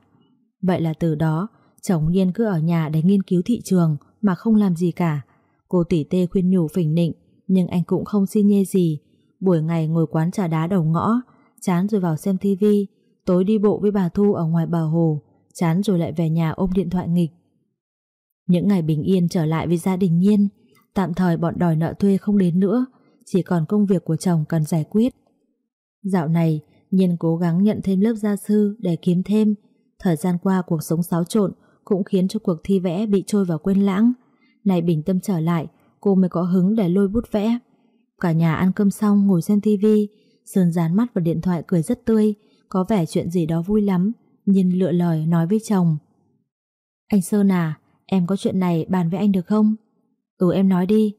[SPEAKER 1] Vậy là từ đó, chồng nhiên cứ ở nhà để nghiên cứu thị trường mà không làm gì cả. Cô tỷ tê khuyên nhủ phỉnh nịnh, nhưng anh cũng không xin nhê gì. Buổi ngày ngồi quán trà đá đầu ngõ, chán rồi vào xem tivi, tối đi bộ với bà Thu ở ngoài bờ hồ, chán rồi lại về nhà ôm điện thoại nghịch. Những ngày bình yên trở lại với gia đình Nhiên, tạm thời bọn đòi nợ thuê không đến nữa, chỉ còn công việc của chồng cần giải quyết. Dạo này, Nhiên cố gắng nhận thêm lớp gia sư để kiếm thêm. Thời gian qua cuộc sống xáo trộn cũng khiến cho cuộc thi vẽ bị trôi vào quên lãng. Này bình tâm trở lại, cô mới có hứng để lôi bút vẽ. Cả nhà ăn cơm xong ngồi xem tivi, Sơn dán mắt vào điện thoại cười rất tươi, có vẻ chuyện gì đó vui lắm, nhìn lựa lời nói với chồng. Anh Sơn à, em có chuyện này bàn với anh được không? Ừ em nói đi.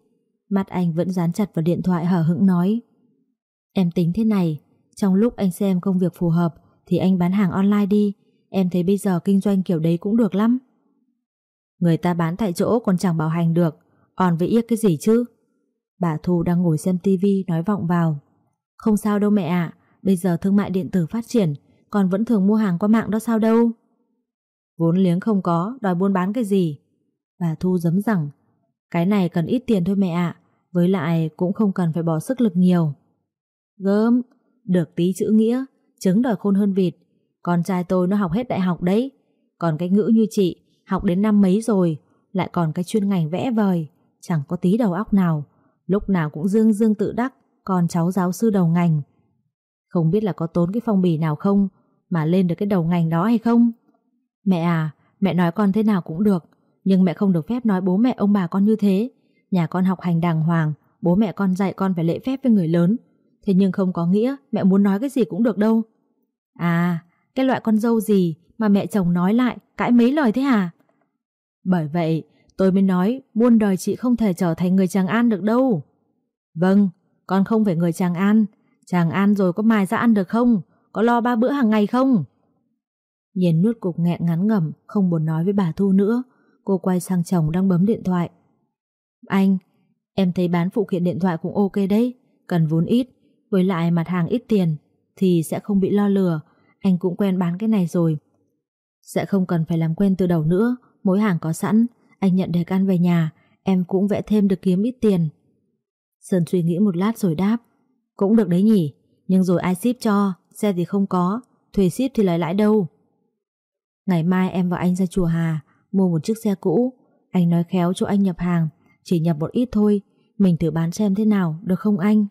[SPEAKER 1] Mắt anh vẫn dán chặt vào điện thoại hở hững nói. Em tính thế này, trong lúc anh xem công việc phù hợp thì anh bán hàng online đi. Em thấy bây giờ kinh doanh kiểu đấy cũng được lắm. Người ta bán tại chỗ còn chẳng bảo hành được, còn với yết cái gì chứ? Bà Thu đang ngồi xem tivi nói vọng vào. Không sao đâu mẹ ạ, bây giờ thương mại điện tử phát triển, còn vẫn thường mua hàng qua mạng đó sao đâu. Vốn liếng không có, đòi buôn bán cái gì? Bà Thu dấm rằng, cái này cần ít tiền thôi mẹ ạ, với lại cũng không cần phải bỏ sức lực nhiều. Gớm, được tí chữ nghĩa, trứng đòi khôn hơn vịt. Con trai tôi nó học hết đại học đấy. Còn cái ngữ như chị, học đến năm mấy rồi, lại còn cái chuyên ngành vẽ vời, chẳng có tí đầu óc nào. Lúc nào cũng dương dương tự đắc, con cháu giáo sư đầu ngành. Không biết là có tốn cái phong bì nào không, mà lên được cái đầu ngành đó hay không? Mẹ à, mẹ nói con thế nào cũng được, nhưng mẹ không được phép nói bố mẹ ông bà con như thế. Nhà con học hành đàng hoàng, bố mẹ con dạy con phải lễ phép với người lớn, Thế nhưng không có nghĩa mẹ muốn nói cái gì cũng được đâu. À, cái loại con dâu gì mà mẹ chồng nói lại cãi mấy lời thế hả? Bởi vậy, tôi mới nói muôn đời chị không thể trở thành người chàng an được đâu. Vâng, con không phải người chàng an. Chàng an rồi có mài ra ăn được không? Có lo ba bữa hàng ngày không? Nhiên nuốt cục nghẹn ngắn ngẩm, không muốn nói với bà Thu nữa. Cô quay sang chồng đang bấm điện thoại. Anh, em thấy bán phụ kiện điện thoại cũng ok đấy, cần vốn ít, với lại mặt hàng ít tiền, thì sẽ không bị lo lừa. Anh cũng quen bán cái này rồi. Sẽ không cần phải làm quen từ đầu nữa, mỗi hàng có sẵn, anh nhận đề can về nhà, em cũng vẽ thêm được kiếm ít tiền. Sơn suy nghĩ một lát rồi đáp, cũng được đấy nhỉ, nhưng rồi ai ship cho, xe thì không có, thuê ship thì lấy lãi đâu. Ngày mai em và anh ra chùa Hà, mua một chiếc xe cũ, anh nói khéo cho anh nhập hàng, chỉ nhập một ít thôi, mình thử bán xem thế nào, được không anh?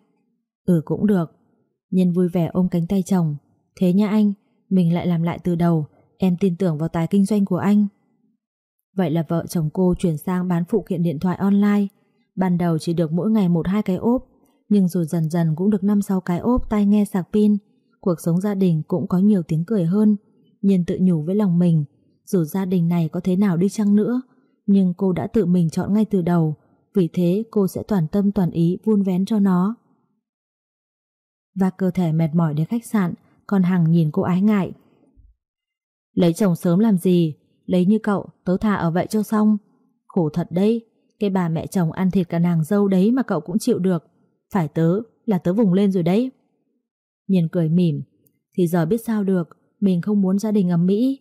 [SPEAKER 1] Ừ cũng được. Nhân vui vẻ ôm cánh tay chồng. Thế nha anh, mình lại làm lại từ đầu, em tin tưởng vào tài kinh doanh của anh. Vậy là vợ chồng cô chuyển sang bán phụ kiện điện thoại online. Ban đầu chỉ được mỗi ngày một hai cái ốp, nhưng rồi dần dần cũng được năm sáu cái ốp tai nghe sạc pin. Cuộc sống gia đình cũng có nhiều tiếng cười hơn. Nhiên tự nhủ với lòng mình, dù gia đình này có thế nào đi chăng nữa, nhưng cô đã tự mình chọn ngay từ đầu, vì thế cô sẽ toàn tâm toàn ý vun vén cho nó. Và cơ thể mệt mỏi đến khách sạn, còn Hằng nhìn cô ái ngại. Lấy chồng sớm làm gì, lấy như cậu, tớ thà ở vậy cho xong. Khổ thật đấy, cái bà mẹ chồng ăn thịt cả nàng dâu đấy mà cậu cũng chịu được. Phải tớ, là tớ vùng lên rồi đấy. Nhìn cười mỉm, thì giờ biết sao được, mình không muốn gia đình ấm mỹ.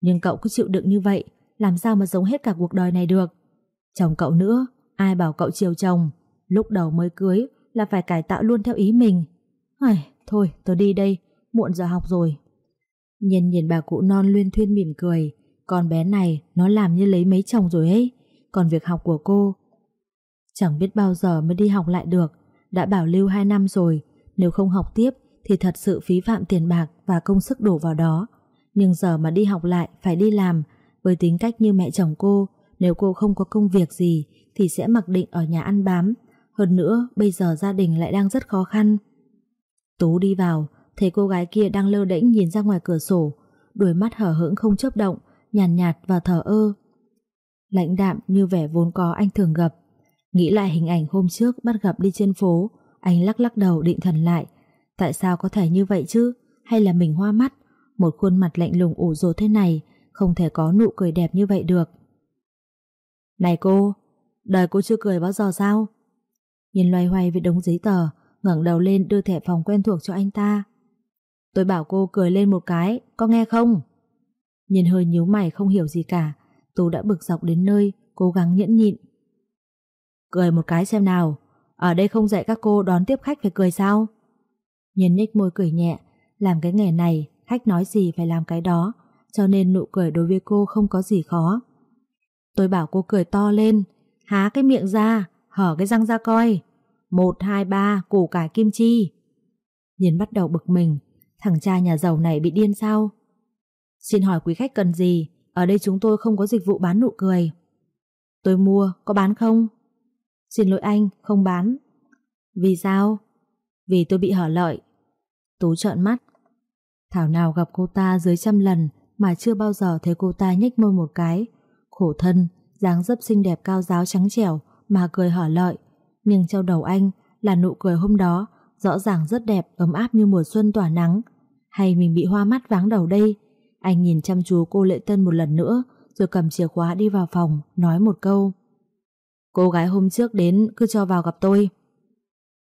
[SPEAKER 1] Nhưng cậu cứ chịu đựng như vậy, làm sao mà giống hết cả cuộc đời này được. Chồng cậu nữa, ai bảo cậu chiều chồng, lúc đầu mới cưới là phải cải tạo luôn theo ý mình. Ai, thôi, tớ đi đây, muộn giờ học rồi. Nhìn nhìn bà cụ non luyên thuyên mỉm cười, con bé này nó làm như lấy mấy chồng rồi ấy, còn việc học của cô chẳng biết bao giờ mới đi học lại được, đã bảo lưu 2 năm rồi, nếu không học tiếp thì thật sự phí phạm tiền bạc và công sức đổ vào đó. Nhưng giờ mà đi học lại phải đi làm, với tính cách như mẹ chồng cô, nếu cô không có công việc gì thì sẽ mặc định ở nhà ăn bám. Hơn nữa, bây giờ gia đình lại đang rất khó khăn. Tú đi vào, thấy cô gái kia đang lơ đễnh nhìn ra ngoài cửa sổ, đôi mắt hở hững không chớp động, nhàn nhạt, nhạt và thở ơ. Lãnh đạm như vẻ vốn có anh thường gặp. Nghĩ lại hình ảnh hôm trước bắt gặp đi trên phố, anh lắc lắc đầu định thần lại. Tại sao có thể như vậy chứ? Hay là mình hoa mắt? Một khuôn mặt lạnh lùng ủ rột thế này, không thể có nụ cười đẹp như vậy được. Này cô, đời cô chưa cười bao giờ sao? Nhìn loay hoay với đống giấy tờ, ngẩng đầu lên đưa thẻ phòng quen thuộc cho anh ta. Tôi bảo cô cười lên một cái, có nghe không? Nhìn hơi nhíu mày không hiểu gì cả, Tú đã bực dọc đến nơi, cố gắng nhẫn nhịn. Cười một cái xem nào, ở đây không dạy các cô đón tiếp khách phải cười sao? Nhìn nhích môi cười nhẹ, làm cái nghề này, khách nói gì phải làm cái đó, cho nên nụ cười đối với cô không có gì khó. Tôi bảo cô cười to lên, há cái miệng ra, hở cái răng ra coi. Một, hai, ba, củ cải kim chi. Nhìn bắt đầu bực mình, thằng cha nhà giàu này bị điên sao? Xin hỏi quý khách cần gì? Ở đây chúng tôi không có dịch vụ bán nụ cười. Tôi mua, có bán không? Xin lỗi anh, không bán. Vì sao? Vì tôi bị hở lợi. Tú trợn mắt. Thảo nào gặp cô ta dưới trăm lần mà chưa bao giờ thấy cô ta nhếch môi một cái. Khổ thân, dáng dấp xinh đẹp cao giáo trắng trẻo mà cười hở lợi. Nhưng trong đầu anh là nụ cười hôm đó rõ ràng rất đẹp, ấm áp như mùa xuân tỏa nắng. Hay mình bị hoa mắt váng đầu đây? Anh nhìn chăm chú cô Lệ Tân một lần nữa, rồi cầm chìa khóa đi vào phòng, nói một câu. Cô gái hôm trước đến, cứ cho vào gặp tôi.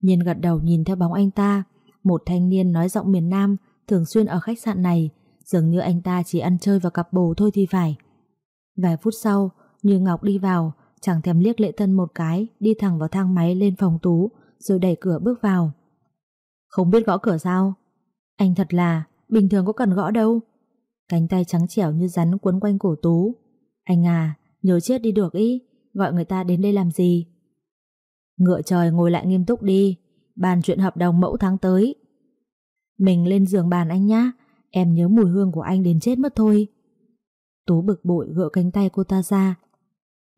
[SPEAKER 1] Nhiên gật đầu nhìn theo bóng anh ta một thanh niên nói giọng miền Nam, thường xuyên ở khách sạn này dường như anh ta chỉ ăn chơi và cặp bồ thôi thì phải. Vài phút sau, Như Ngọc đi vào, chẳng thèm liếc Lệ Tân một cái, đi thẳng vào thang máy lên phòng Tú, rồi đẩy cửa bước vào. Không biết gõ cửa sao? Anh thật là bình thường có cần gõ đâu. Cánh tay trắng trẻo như rắn quấn quanh cổ Tú. Anh à, nhớ chết đi được ý, gọi người ta đến đây làm gì? Ngựa trời ngồi lại nghiêm túc đi, bàn chuyện hợp đồng mẫu tháng tới. Mình lên giường bàn anh nhá, em nhớ mùi hương của anh đến chết mất thôi. Tú bực bội gỡ cánh tay cô ta ra,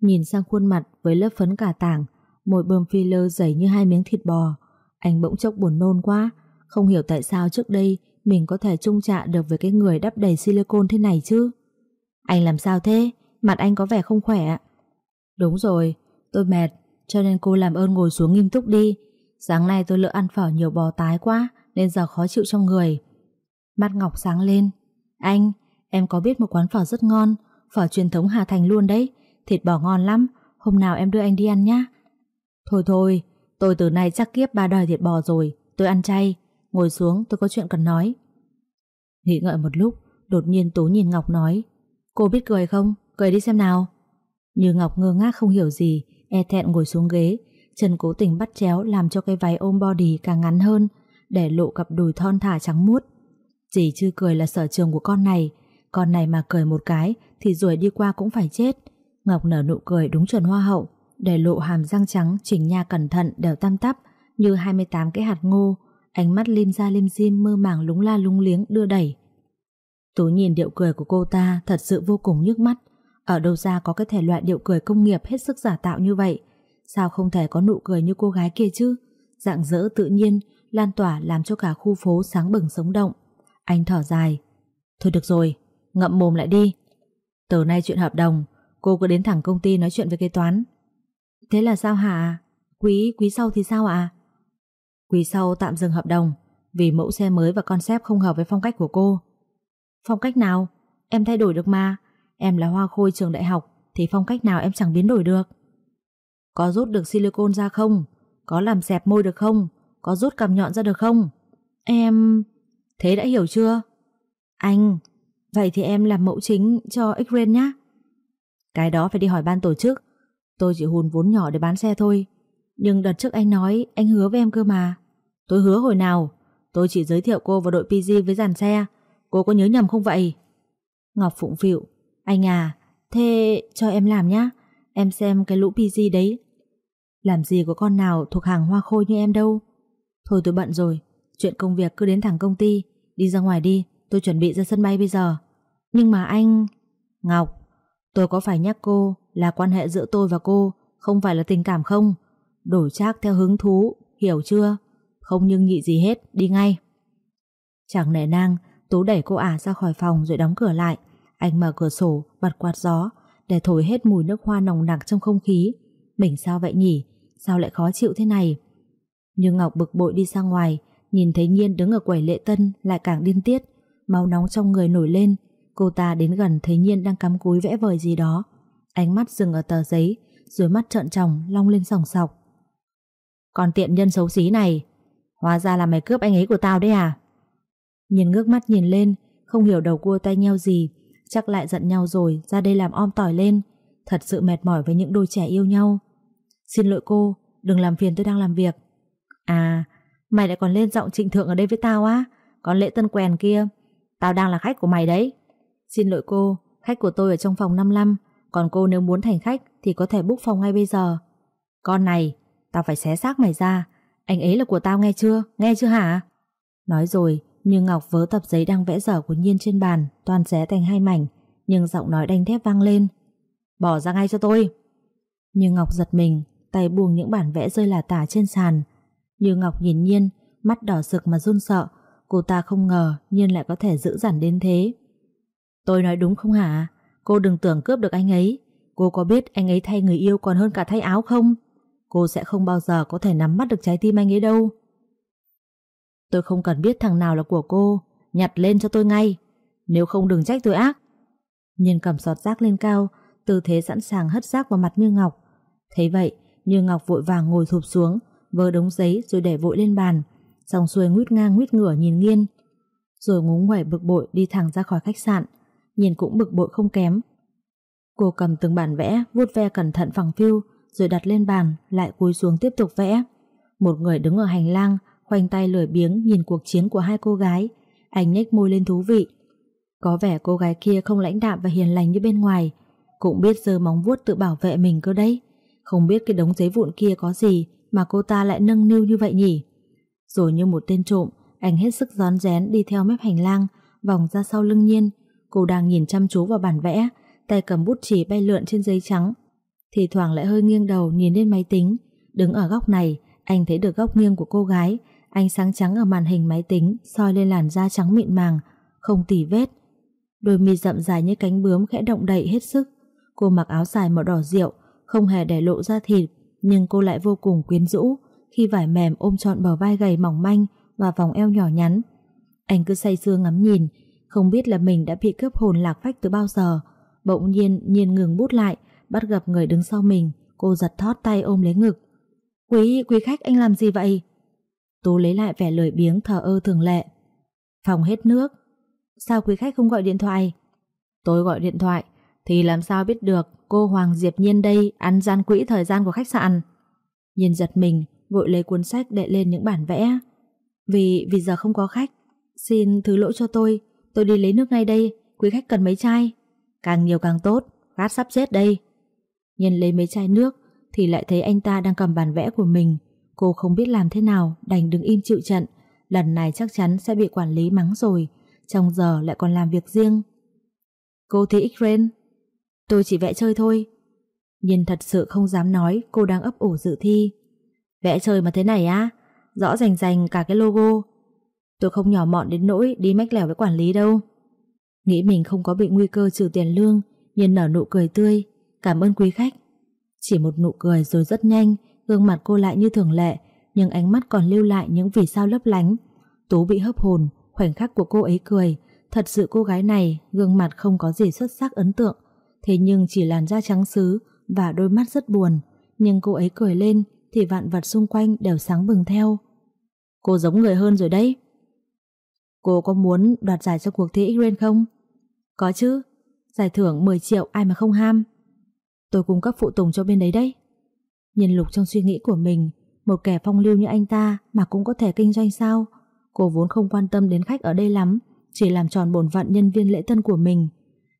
[SPEAKER 1] nhìn sang khuôn mặt với lớp phấn cả tảng, môi bơm filler dày như hai miếng thịt bò. Anh bỗng chốc buồn nôn quá, không hiểu tại sao trước đây mình có thể chung trạ được với cái người đắp đầy silicone thế này chứ. Anh làm sao thế? Mặt anh có vẻ không khỏe. Đúng rồi, tôi mệt, cho nên cô làm ơn ngồi xuống nghiêm túc đi. Sáng nay tôi lỡ ăn phở nhiều bò tái quá, nên giờ khó chịu trong người. Mắt Ngọc sáng lên. Anh, Em có biết một quán phở rất ngon Phở truyền thống Hà Thành luôn đấy Thịt bò ngon lắm Hôm nào em đưa anh đi ăn nhá Thôi thôi Tôi từ nay chắc kiếp ba đời thịt bò rồi, Tôi ăn chay. Ngồi xuống, tôi có chuyện cần nói. Nghĩ ngợi một lúc, Đột nhiên Tú nhìn Ngọc nói, Cô biết cười không? Cười đi xem nào. Như Ngọc ngơ ngác không hiểu gì E thẹn ngồi xuống ghế. Chân cố tình bắt chéo làm cho cái váy ôm body càng ngắn hơn, Để lộ cặp đùi thon thả trắng muốt. Chỉ chưa cười là sở trường của con này. Con này mà cười một cái Thì ruồi đi qua cũng phải chết. Ngọc nở nụ cười đúng chuẩn hoa hậu. Để lộ hàm răng trắng chỉnh nha cẩn thận đều tam tắp Như 28 cái hạt ngô. Ánh mắt lim ra lim dim mơ màng lúng la lúng liếng đưa đẩy. Tú nhìn điệu cười của cô ta Thật sự vô cùng nhức mắt. Ở đâu ra có cái thể loại điệu cười công nghiệp Hết sức giả tạo như vậy? Sao không thể có nụ cười như cô gái kia chứ? Dạng dỡ tự nhiên Lan tỏa làm cho cả khu phố sáng bừng sống động. Anh thở dài. Thôi được rồi, ngậm mồm lại đi. Từ nay chuyện hợp đồng Cô cứ đến thẳng công ty nói chuyện với kế toán. Thế là sao hả? Quý, quý sau thì sao ạ? Quý sau tạm dừng hợp đồng Vì mẫu xe mới và concept không hợp với phong cách của cô. Phong cách nào? Em thay đổi được mà. Em là hoa khôi trường đại học Thì phong cách nào em chẳng biến đổi được. Có rút được silicone ra không? Có làm xẹp môi được không? Có rút cằm nhọn ra được không? Em... Thế đã hiểu chưa? Anh Vậy thì em làm mẫu chính cho x nhá. nhé Cái đó phải đi hỏi ban tổ chức. Tôi chỉ hùn vốn nhỏ để bán xe thôi. Nhưng đợt trước anh nói, Anh hứa với em cơ mà. Tôi hứa hồi nào, Tôi chỉ giới thiệu cô vào đội PG với dàn xe. Cô có nhớ nhầm không vậy? Ngọc phụng phịu, Anh à Thế cho em làm nhá. Em xem cái lũ PG đấy. Làm gì có con nào thuộc hàng hoa khôi như em đâu. Thôi tôi bận rồi, Chuyện công việc cứ đến thẳng công ty. Đi ra ngoài đi, Tôi chuẩn bị ra sân bay bây giờ. Nhưng mà anh, Ngọc Tôi có phải nhắc cô là quan hệ giữa tôi và cô không phải là tình cảm không? Đổi trác theo hứng thú, hiểu chưa? Không nhưng nhị gì hết, đi ngay. Chẳng nể nang, Tú đẩy cô ả ra khỏi phòng rồi đóng cửa lại. Anh mở cửa sổ, bật quạt gió để thổi hết mùi nước hoa nồng nặc trong không khí. Mình sao vậy nhỉ? Sao lại khó chịu thế này? Nhưng Ngọc bực bội đi ra ngoài, nhìn thấy Nhiên đứng ở quầy lễ tân lại càng điên tiết. Máu nóng trong người nổi lên, Cô ta đến gần thấy Nhiên đang cắm cúi vẽ vời gì đó. Ánh mắt dừng ở tờ giấy, Rồi mắt trợn tròng, long lên sòng sọc. Còn tiện nhân xấu xí này, Hóa ra là mày cướp anh ấy của tao đấy à? Nhiên ngước mắt nhìn lên, Không hiểu đầu cua tay nheo gì, Chắc lại giận nhau rồi, Ra đây làm om tỏi lên. Thật sự mệt mỏi với những đôi trẻ yêu nhau. Xin lỗi cô, Đừng làm phiền tôi đang làm việc. À Mày lại còn lên giọng trịnh thượng ở đây với tao á Còn lễ tân quèn kia. Tao đang là khách của mày đấy. Xin lỗi cô, khách của tôi ở trong phòng 55 Còn cô nếu muốn thành khách Thì có thể book phòng ngay bây giờ. Con này, tao phải xé xác mày ra. Anh ấy là của tao nghe chưa, nghe chưa hả? Nói rồi Nhưng Ngọc vớ tập giấy đang vẽ dở của Nhiên trên bàn Toàn xé thành hai mảnh Nhưng giọng nói đanh thép vang lên. Bỏ ra ngay cho tôi. Nhưng Ngọc giật mình Tay buông những bản vẽ rơi là tả trên sàn. Như Ngọc nhìn Nhiên Mắt đỏ sực mà run sợ. Cô ta không ngờ Nhiên lại có thể giữ dằn đến thế. Tôi nói đúng không hả? Cô đừng tưởng cướp được anh ấy. Cô có biết anh ấy thay người yêu còn hơn cả thay áo không? Cô sẽ không bao giờ có thể nắm bắt được trái tim anh ấy đâu. Tôi không cần biết thằng nào là của cô. Nhặt lên cho tôi ngay. Nếu không đừng trách tôi ác. nhìn cầm sọt rác lên cao, tư thế sẵn sàng hất rác vào mặt Như Ngọc. Thấy vậy, Như Ngọc vội vàng ngồi thụp xuống, vơ đống giấy rồi để vội lên bàn. Xong xuôi nguyết ngang nguyết ngửa nhìn nghiên. Rồi ngúng nguẩy bực bội đi thẳng ra khỏi khách sạn nhìn cũng bực bội không kém. Cô cầm từng bản vẽ, vuốt ve cẩn thận phẳng phiu, rồi đặt lên bàn, lại cúi xuống tiếp tục vẽ. Một người đứng ở hành lang, khoanh tay lười biếng nhìn cuộc chiến của hai cô gái. Anh nhếch môi lên thú vị. Có vẻ cô gái kia không lãnh đạm và hiền lành như bên ngoài, cũng biết giơ móng vuốt tự bảo vệ mình cơ đấy. Không biết cái đống giấy vụn kia có gì mà cô ta lại nâng niu như vậy nhỉ? Rồi như một tên trộm, anh hết sức gión rén đi theo mép hành lang, vòng ra sau lưng nhiên, Cô đang nhìn chăm chú vào bản vẽ, tay cầm bút chỉ bay lượn trên giấy trắng. Thì thoảng lại hơi nghiêng đầu nhìn lên máy tính. Đứng ở góc này, anh thấy được góc nghiêng của cô gái. Ánh sáng trắng ở màn hình máy tính soi lên làn da trắng mịn màng, không tỉ vết. Đôi mi rậm dài như cánh bướm khẽ động đậy hết sức. Cô mặc áo dài màu đỏ rượu, không hề để lộ ra thịt, nhưng cô lại vô cùng quyến rũ khi vải mềm ôm trọn bờ vai gầy mỏng manh và vòng eo nhỏ nhắn. Anh cứ say sưa ngắm nhìn, không biết là mình đã bị cướp hồn lạc phách từ bao giờ Bỗng nhiên Nhiên ngừng bút lại Bắt gặp người đứng sau mình Cô giật thót tay ôm lấy ngực. Quý, quý khách anh làm gì vậy? Tú lấy lại vẻ lười biếng thờ ơ thường lệ. Phòng hết nước. Sao quý khách không gọi điện thoại? Tôi gọi điện thoại Thì làm sao biết được cô Hoàng Diệp Nhiên đây ăn gian quỹ thời gian của khách sạn? Nhiên giật mình Vội lấy cuốn sách đệ lên những bản vẽ. Vì vì giờ không có khách Xin thứ lỗi cho tôi. Tôi đi lấy nước ngay đây, Quý khách cần mấy chai? Càng nhiều càng tốt Gát sắp chết đây. Nhân lấy mấy chai nước, Thì lại thấy anh ta đang cầm bản vẽ của mình. Cô không biết làm thế nào, Đành đứng im chịu trận. Lần này chắc chắn sẽ bị quản lý mắng rồi, Trong giờ lại còn làm việc riêng. Cô thấy X-Ren Tôi chỉ vẽ chơi thôi. Nhân thật sự không dám nói, Cô đang ấp ủ dự thi. Vẽ chơi mà thế này á? Rõ rành rành cả cái logo. Tôi không nhỏ mọn đến nỗi đi mách lẻo với quản lý đâu. Nghĩ mình không có bị nguy cơ trừ tiền lương, Nhiên nở nụ cười tươi, Cảm ơn quý khách. Chỉ một nụ cười rồi rất nhanh, Gương mặt cô lại như thường lệ, Nhưng ánh mắt còn lưu lại những vì sao lấp lánh. Tú bị hấp hồn, Khoảnh khắc của cô ấy cười. Thật sự cô gái này, Gương mặt không có gì xuất sắc ấn tượng. Thế nhưng chỉ làn da trắng xứ Và đôi mắt rất buồn. Nhưng cô ấy cười lên, Thì vạn vật xung quanh đều sáng bừng theo. Cô giống người hơn rồi đấy. Cô có muốn đoạt giải cho cuộc thi X-Ren không? Có chứ, giải thưởng 10 triệu ai mà không ham. Tôi cung cấp phụ tùng cho bên đấy đấy. Nhìn lục trong suy nghĩ của mình, một kẻ phong lưu như anh ta mà cũng có thể kinh doanh sao? Cô vốn không quan tâm đến khách ở đây lắm, chỉ làm tròn bổn phận nhân viên lễ tân của mình.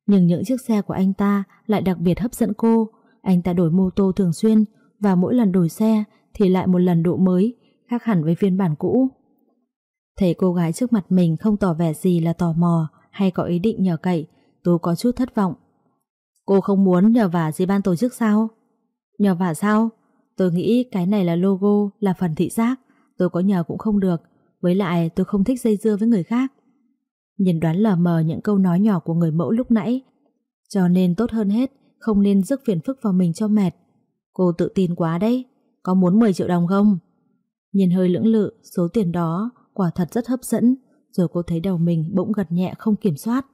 [SPEAKER 1] Nhưng những chiếc xe của anh ta lại đặc biệt hấp dẫn cô. Anh ta đổi mô tô thường xuyên và mỗi lần đổi xe thì lại một lần độ mới, khác hẳn với phiên bản cũ. Thấy cô gái trước mặt mình không tỏ vẻ gì là tò mò hay có ý định nhờ cậy, tôi có chút thất vọng. Cô không muốn nhờ vả gì ban tổ chức sao? Nhờ vả sao? Tôi nghĩ cái này là logo, là phần thị giác. Tôi có nhờ cũng không được. Với lại tôi không thích dây dưa với người khác. Nhìn đoán lờ mờ những câu nói nhỏ của người mẫu lúc nãy. Cho nên tốt hơn hết, không nên rước phiền phức vào mình cho mệt. Cô tự tin quá đấy. Có muốn 10 triệu đồng không? Nhìn hơi lưỡng lự, số tiền đó quả thật rất hấp dẫn, rồi cô thấy đầu mình bỗng gật nhẹ không kiểm soát.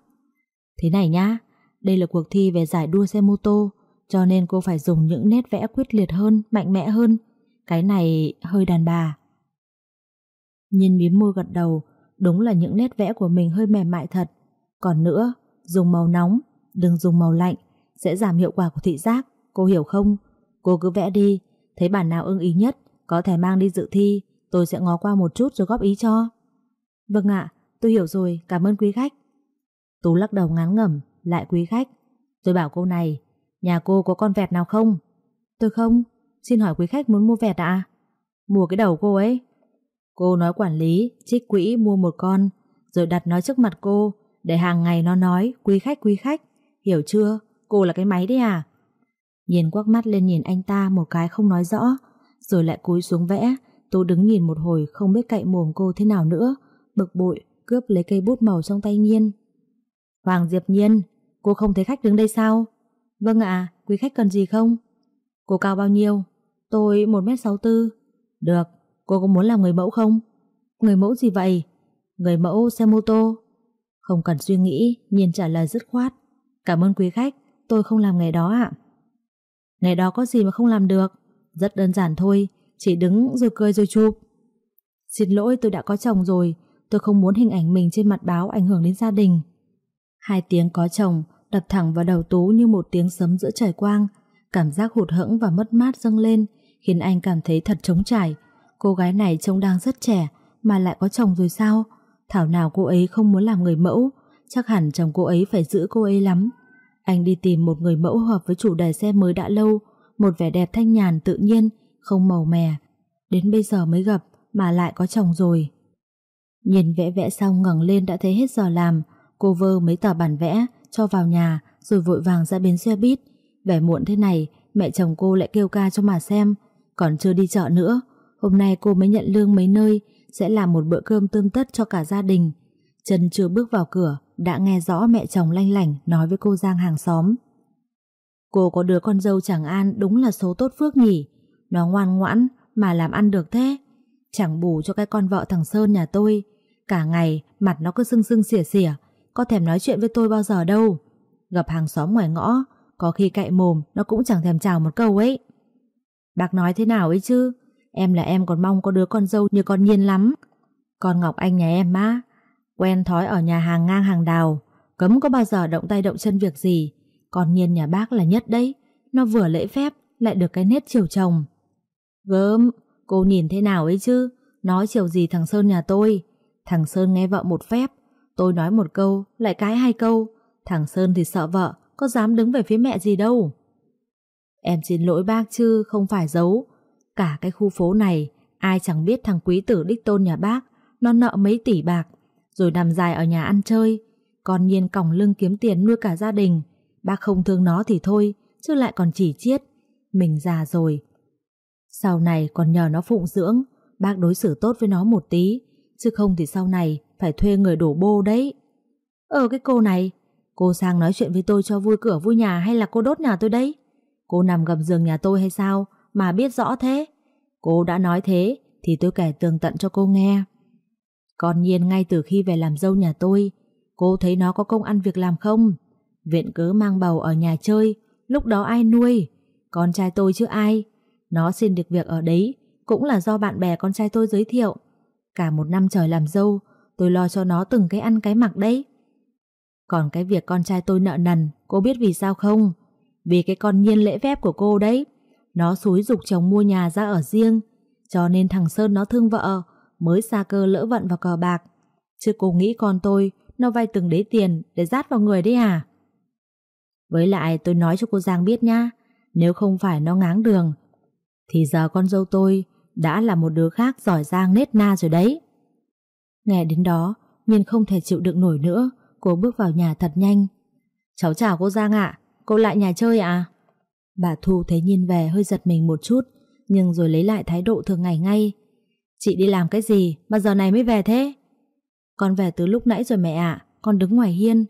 [SPEAKER 1] Thế này nhá, đây là cuộc thi về giải đua xe mô tô, cho nên cô phải dùng những nét vẽ quyết liệt hơn, mạnh mẽ hơn. Cái này hơi đàn bà. Nhìn mím môi gật đầu, đúng là những nét vẽ của mình hơi mềm mại thật. Còn nữa, dùng màu nóng, đừng dùng màu lạnh, sẽ giảm hiệu quả của thị giác, cô hiểu không? Cô cứ vẽ đi, thấy bản nào ưng ý nhất, có thể mang đi dự thi, tôi sẽ ngó qua một chút rồi góp ý cho. Vâng ạ, tôi hiểu rồi, cảm ơn quý khách. Tú lắc đầu ngán ngẩm, lại quý khách. Tôi bảo cô này, nhà cô có con vẹt nào không? Tôi không, xin hỏi quý khách muốn mua vẹt ạ? Mua cái đầu cô ấy. Cô nói quản lý, trích quỹ mua một con, rồi đặt nó trước mặt cô, để hàng ngày nó nói quý khách quý khách. Hiểu chưa? Cô là cái máy đấy à? Nhìn quắc mắt lên nhìn anh ta một cái không nói rõ, rồi lại cúi xuống vẽ, Tú đứng nhìn một hồi không biết cậy mồm cô thế nào nữa, bực bội, cướp lấy cây bút màu trong tay Nhiên. Hoàng Diệp Nhiên, cô không thấy khách đứng đây sao? Vâng ạ, quý khách cần gì không? Cô cao bao nhiêu? Tôi 1m64. Được, cô có muốn làm người mẫu không? Người mẫu gì vậy? Người mẫu xe mô tô. Không cần suy nghĩ, Nhiên trả lời dứt khoát. Cảm ơn quý khách, tôi không làm nghề đó ạ. Nghề đó có gì mà không làm được? Rất đơn giản thôi, chỉ đứng rồi cười rồi chụp. Xin lỗi tôi đã có chồng rồi, tôi không muốn hình ảnh mình trên mặt báo ảnh hưởng đến gia đình. Hai tiếng có chồng đập thẳng vào đầu Tú như một tiếng sấm giữa trời quang, cảm giác hụt hẫng và mất mát dâng lên, khiến anh cảm thấy thật trống trải. Cô gái này trông đang rất trẻ, mà lại có chồng rồi sao? Thảo nào cô ấy không muốn làm người mẫu, chắc hẳn chồng cô ấy phải giữ cô ấy lắm. Anh đi tìm một người mẫu hợp với chủ đề xe mới đã lâu, một vẻ đẹp thanh nhàn tự nhiên, không màu mè. Đến bây giờ mới gặp mà lại có chồng rồi. Nhìn vẽ vẽ xong ngẩng lên đã thấy hết giờ làm, cô vơ mấy tờ bản vẽ cho vào nhà rồi vội vàng ra bến xe buýt. Vẻ muộn thế này, mẹ chồng cô lại kêu ca cho mà xem, còn chưa đi chợ nữa. Hôm nay cô mới nhận lương mấy nơi, sẽ làm một bữa cơm tươm tất cho cả gia đình. Trần chưa bước vào cửa, đã nghe rõ mẹ chồng lanh lảnh nói với cô Giang hàng xóm. Cô có đứa con dâu chẳng an đúng là số tốt phước nhỉ. Nó ngoan ngoãn mà làm ăn được thế. Chẳng bù cho cái con vợ thằng Sơn nhà tôi. Cả ngày mặt nó cứ sưng sưng xỉa xỉa, có thèm nói chuyện với tôi bao giờ đâu. Gặp hàng xóm ngoài ngõ, có khi cậy mồm nó cũng chẳng thèm chào một câu ấy. Bác nói thế nào ấy chứ? Em là em còn mong có đứa con dâu như con Nhiên lắm. Con Ngọc Anh nhà em má, quen thói ở nhà hàng ngang hàng đào, cấm có bao giờ động tay động chân việc gì. Con Nhiên nhà bác là nhất đấy, nó vừa lễ phép, lại được cái nét chiều chồng. Gớm, cô nhìn thế nào ấy chứ? Nói chiều gì thằng Sơn nhà tôi? Thằng Sơn nghe vợ một phép, tôi nói một câu, lại cái hai câu. Thằng Sơn thì sợ vợ, có dám đứng về phía mẹ gì đâu. Em xin lỗi bác chứ, không phải giấu. Cả cái khu phố này, ai chẳng biết thằng quý tử đích tôn nhà bác, nó nợ mấy tỷ bạc, rồi nằm dài ở nhà ăn chơi. Còn nhiên còng lưng kiếm tiền nuôi cả gia đình. Bác không thương nó thì thôi, chứ lại còn chỉ chiết. Mình già rồi. Sau này còn nhờ nó phụng dưỡng, bác đối xử tốt với nó một tí, chứ không thì sau này phải thuê người đổ bô đấy. Ờ cái cô này, cô sang nói chuyện với tôi cho vui cửa vui nhà hay là cô đốt nhà tôi đấy? Cô nằm gầm giường nhà tôi hay sao mà biết rõ thế? Cô đã nói thế thì tôi kể tường tận cho cô nghe. Còn nhiên ngay từ khi về làm dâu nhà tôi, cô thấy nó có công ăn việc làm không? Viện cớ mang bầu ở nhà chơi, lúc đó ai nuôi? Con trai tôi chứ ai? Nó xin được việc ở đấy cũng là do bạn bè con trai tôi giới thiệu. Cả một năm trời làm dâu, tôi lo cho nó từng cái ăn cái mặc đấy. Còn cái việc con trai tôi nợ nần, cô biết vì sao không? Vì cái con nhiên lễ phép của cô đấy. Nó xúi dục chồng mua nhà ra ở riêng, cho nên thằng Sơn nó thương vợ, mới xa cơ lỡ vận vào cờ bạc. Chứ cô nghĩ con tôi, nó vay từng đế tiền để rát vào người đấy à? Với lại tôi nói cho cô Giang biết nha, nếu không phải nó ngáng đường, thì giờ con dâu tôi đã là một đứa khác giỏi giang nết na rồi đấy. Nghe đến đó, Nhiên không thể chịu đựng nổi nữa, cô bước vào nhà thật nhanh. Cháu chào cô Giang ạ, cô lại nhà chơi à? Bà Thu thấy Nhiên về hơi giật mình một chút, nhưng rồi lấy lại thái độ thường ngày ngay. Chị đi làm cái gì mà giờ này mới về thế? Con về từ lúc nãy rồi mẹ ạ, con đứng ngoài hiên.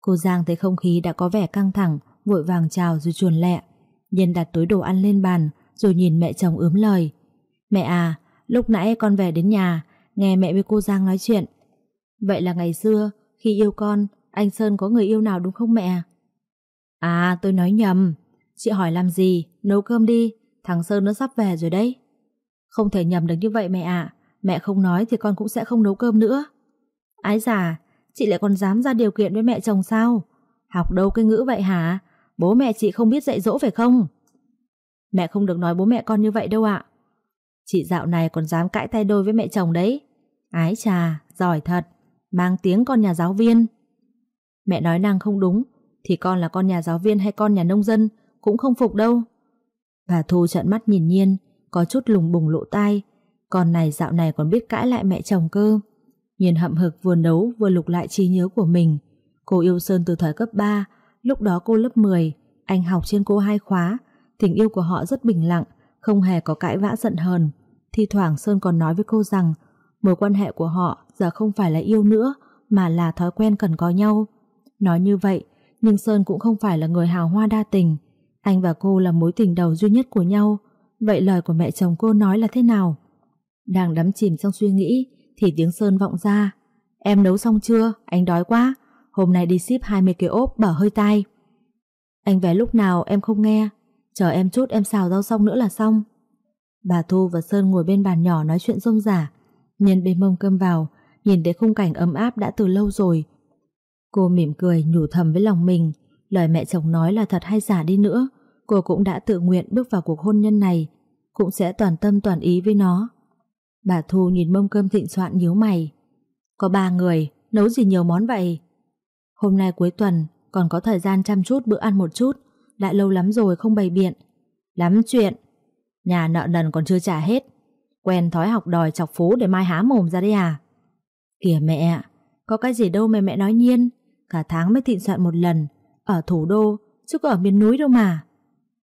[SPEAKER 1] Cô Giang thấy không khí đã có vẻ căng thẳng, vội vàng chào rồi chuồn lẹ. Nhiên đặt túi đồ ăn lên bàn, rồi nhìn mẹ chồng ướm lời. Mẹ à, lúc nãy con về đến nhà, nghe mẹ với cô Giang nói chuyện. Vậy là ngày xưa, khi yêu con, anh Sơn có người yêu nào đúng không mẹ? À, tôi nói nhầm. Chị hỏi làm gì? Nấu cơm đi, thằng Sơn nó sắp về rồi đấy. Không thể nhầm được như vậy mẹ ạ. Mẹ không nói thì con cũng sẽ không nấu cơm nữa. Ái già, chị lại còn dám ra điều kiện với mẹ chồng sao? Học đâu cái ngữ vậy hả? Bố mẹ chị không biết dạy dỗ phải không? Mẹ không được nói bố mẹ con như vậy đâu ạ. Chị dạo này còn dám cãi tay đôi với mẹ chồng đấy. Ái trà, giỏi thật, mang tiếng con nhà giáo viên. Mẹ nói năng không đúng, thì con là con nhà giáo viên hay con nhà nông dân cũng không phục đâu. Bà Thu trận mắt nhìn nhiên, có chút lùng bùng lộ tai. Con này dạo này còn biết cãi lại mẹ chồng cơ. Nhiên hậm hực vừa nấu vừa lục lại trí nhớ của mình. Cô yêu Sơn từ thời cấp 3, lúc đó cô lớp 10, anh học trên cô hai khóa. Tình yêu của họ rất bình lặng, không hề có cãi vã giận hờn. Thi thoảng Sơn còn nói với cô rằng mối quan hệ của họ giờ không phải là yêu nữa mà là thói quen cần có nhau. Nói như vậy, nhưng Sơn cũng không phải là người hào hoa đa tình. Anh và cô là mối tình đầu duy nhất của nhau. Vậy lời của mẹ chồng cô nói là thế nào? Đang đắm chìm trong suy nghĩ thì tiếng Sơn vọng ra. Em nấu xong chưa? Anh đói quá. Hôm nay đi ship 20 cái ốp bở hơi tai. Anh về lúc nào em không nghe. Chờ em chút em xào rau xong nữa là xong. Bà Thu và Sơn ngồi bên bàn nhỏ nói chuyện rông rả. Nhân bê mông cơm vào, nhìn thấy khung cảnh ấm áp đã từ lâu rồi. Cô mỉm cười nhủ thầm với lòng mình, lời mẹ chồng nói là thật hay giả đi nữa, cô cũng đã tự nguyện bước vào cuộc hôn nhân này, cũng sẽ toàn tâm toàn ý với nó. Bà Thu nhìn mông cơm thịnh soạn nhíu mày. Có ba người, nấu gì nhiều món vậy? Hôm nay cuối tuần, còn có thời gian chăm chút bữa ăn một chút, đã lâu lắm rồi không bày biện. Lắm chuyện, nhà nợ nần còn chưa trả hết. Quen thói học đòi chọc phú để mai há mồm ra đây à? Kìa mẹ, có cái gì đâu mà mẹ nói nhiên, cả tháng mới thịnh soạn một lần, ở thủ đô, chứ có ở miền núi đâu mà.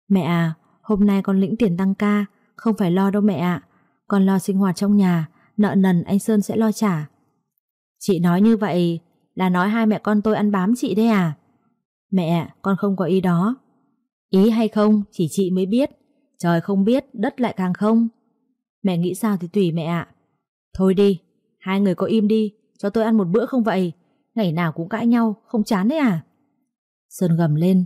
[SPEAKER 1] Mẹ à, hôm nay con lĩnh tiền tăng ca, không phải lo đâu mẹ ạ. Con lo sinh hoạt trong nhà, nợ nần anh Sơn sẽ lo trả. Chị nói như vậy là nói hai mẹ con tôi ăn bám chị đấy à? Mẹ, con không có ý đó. Ý hay không, chỉ chị mới biết. Trời không biết, đất lại càng không. Mẹ nghĩ sao thì tùy mẹ ạ. Thôi đi, hai người có im đi, cho tôi ăn một bữa không vậy? Ngày nào cũng cãi nhau, không chán đấy à? Sơn gầm lên.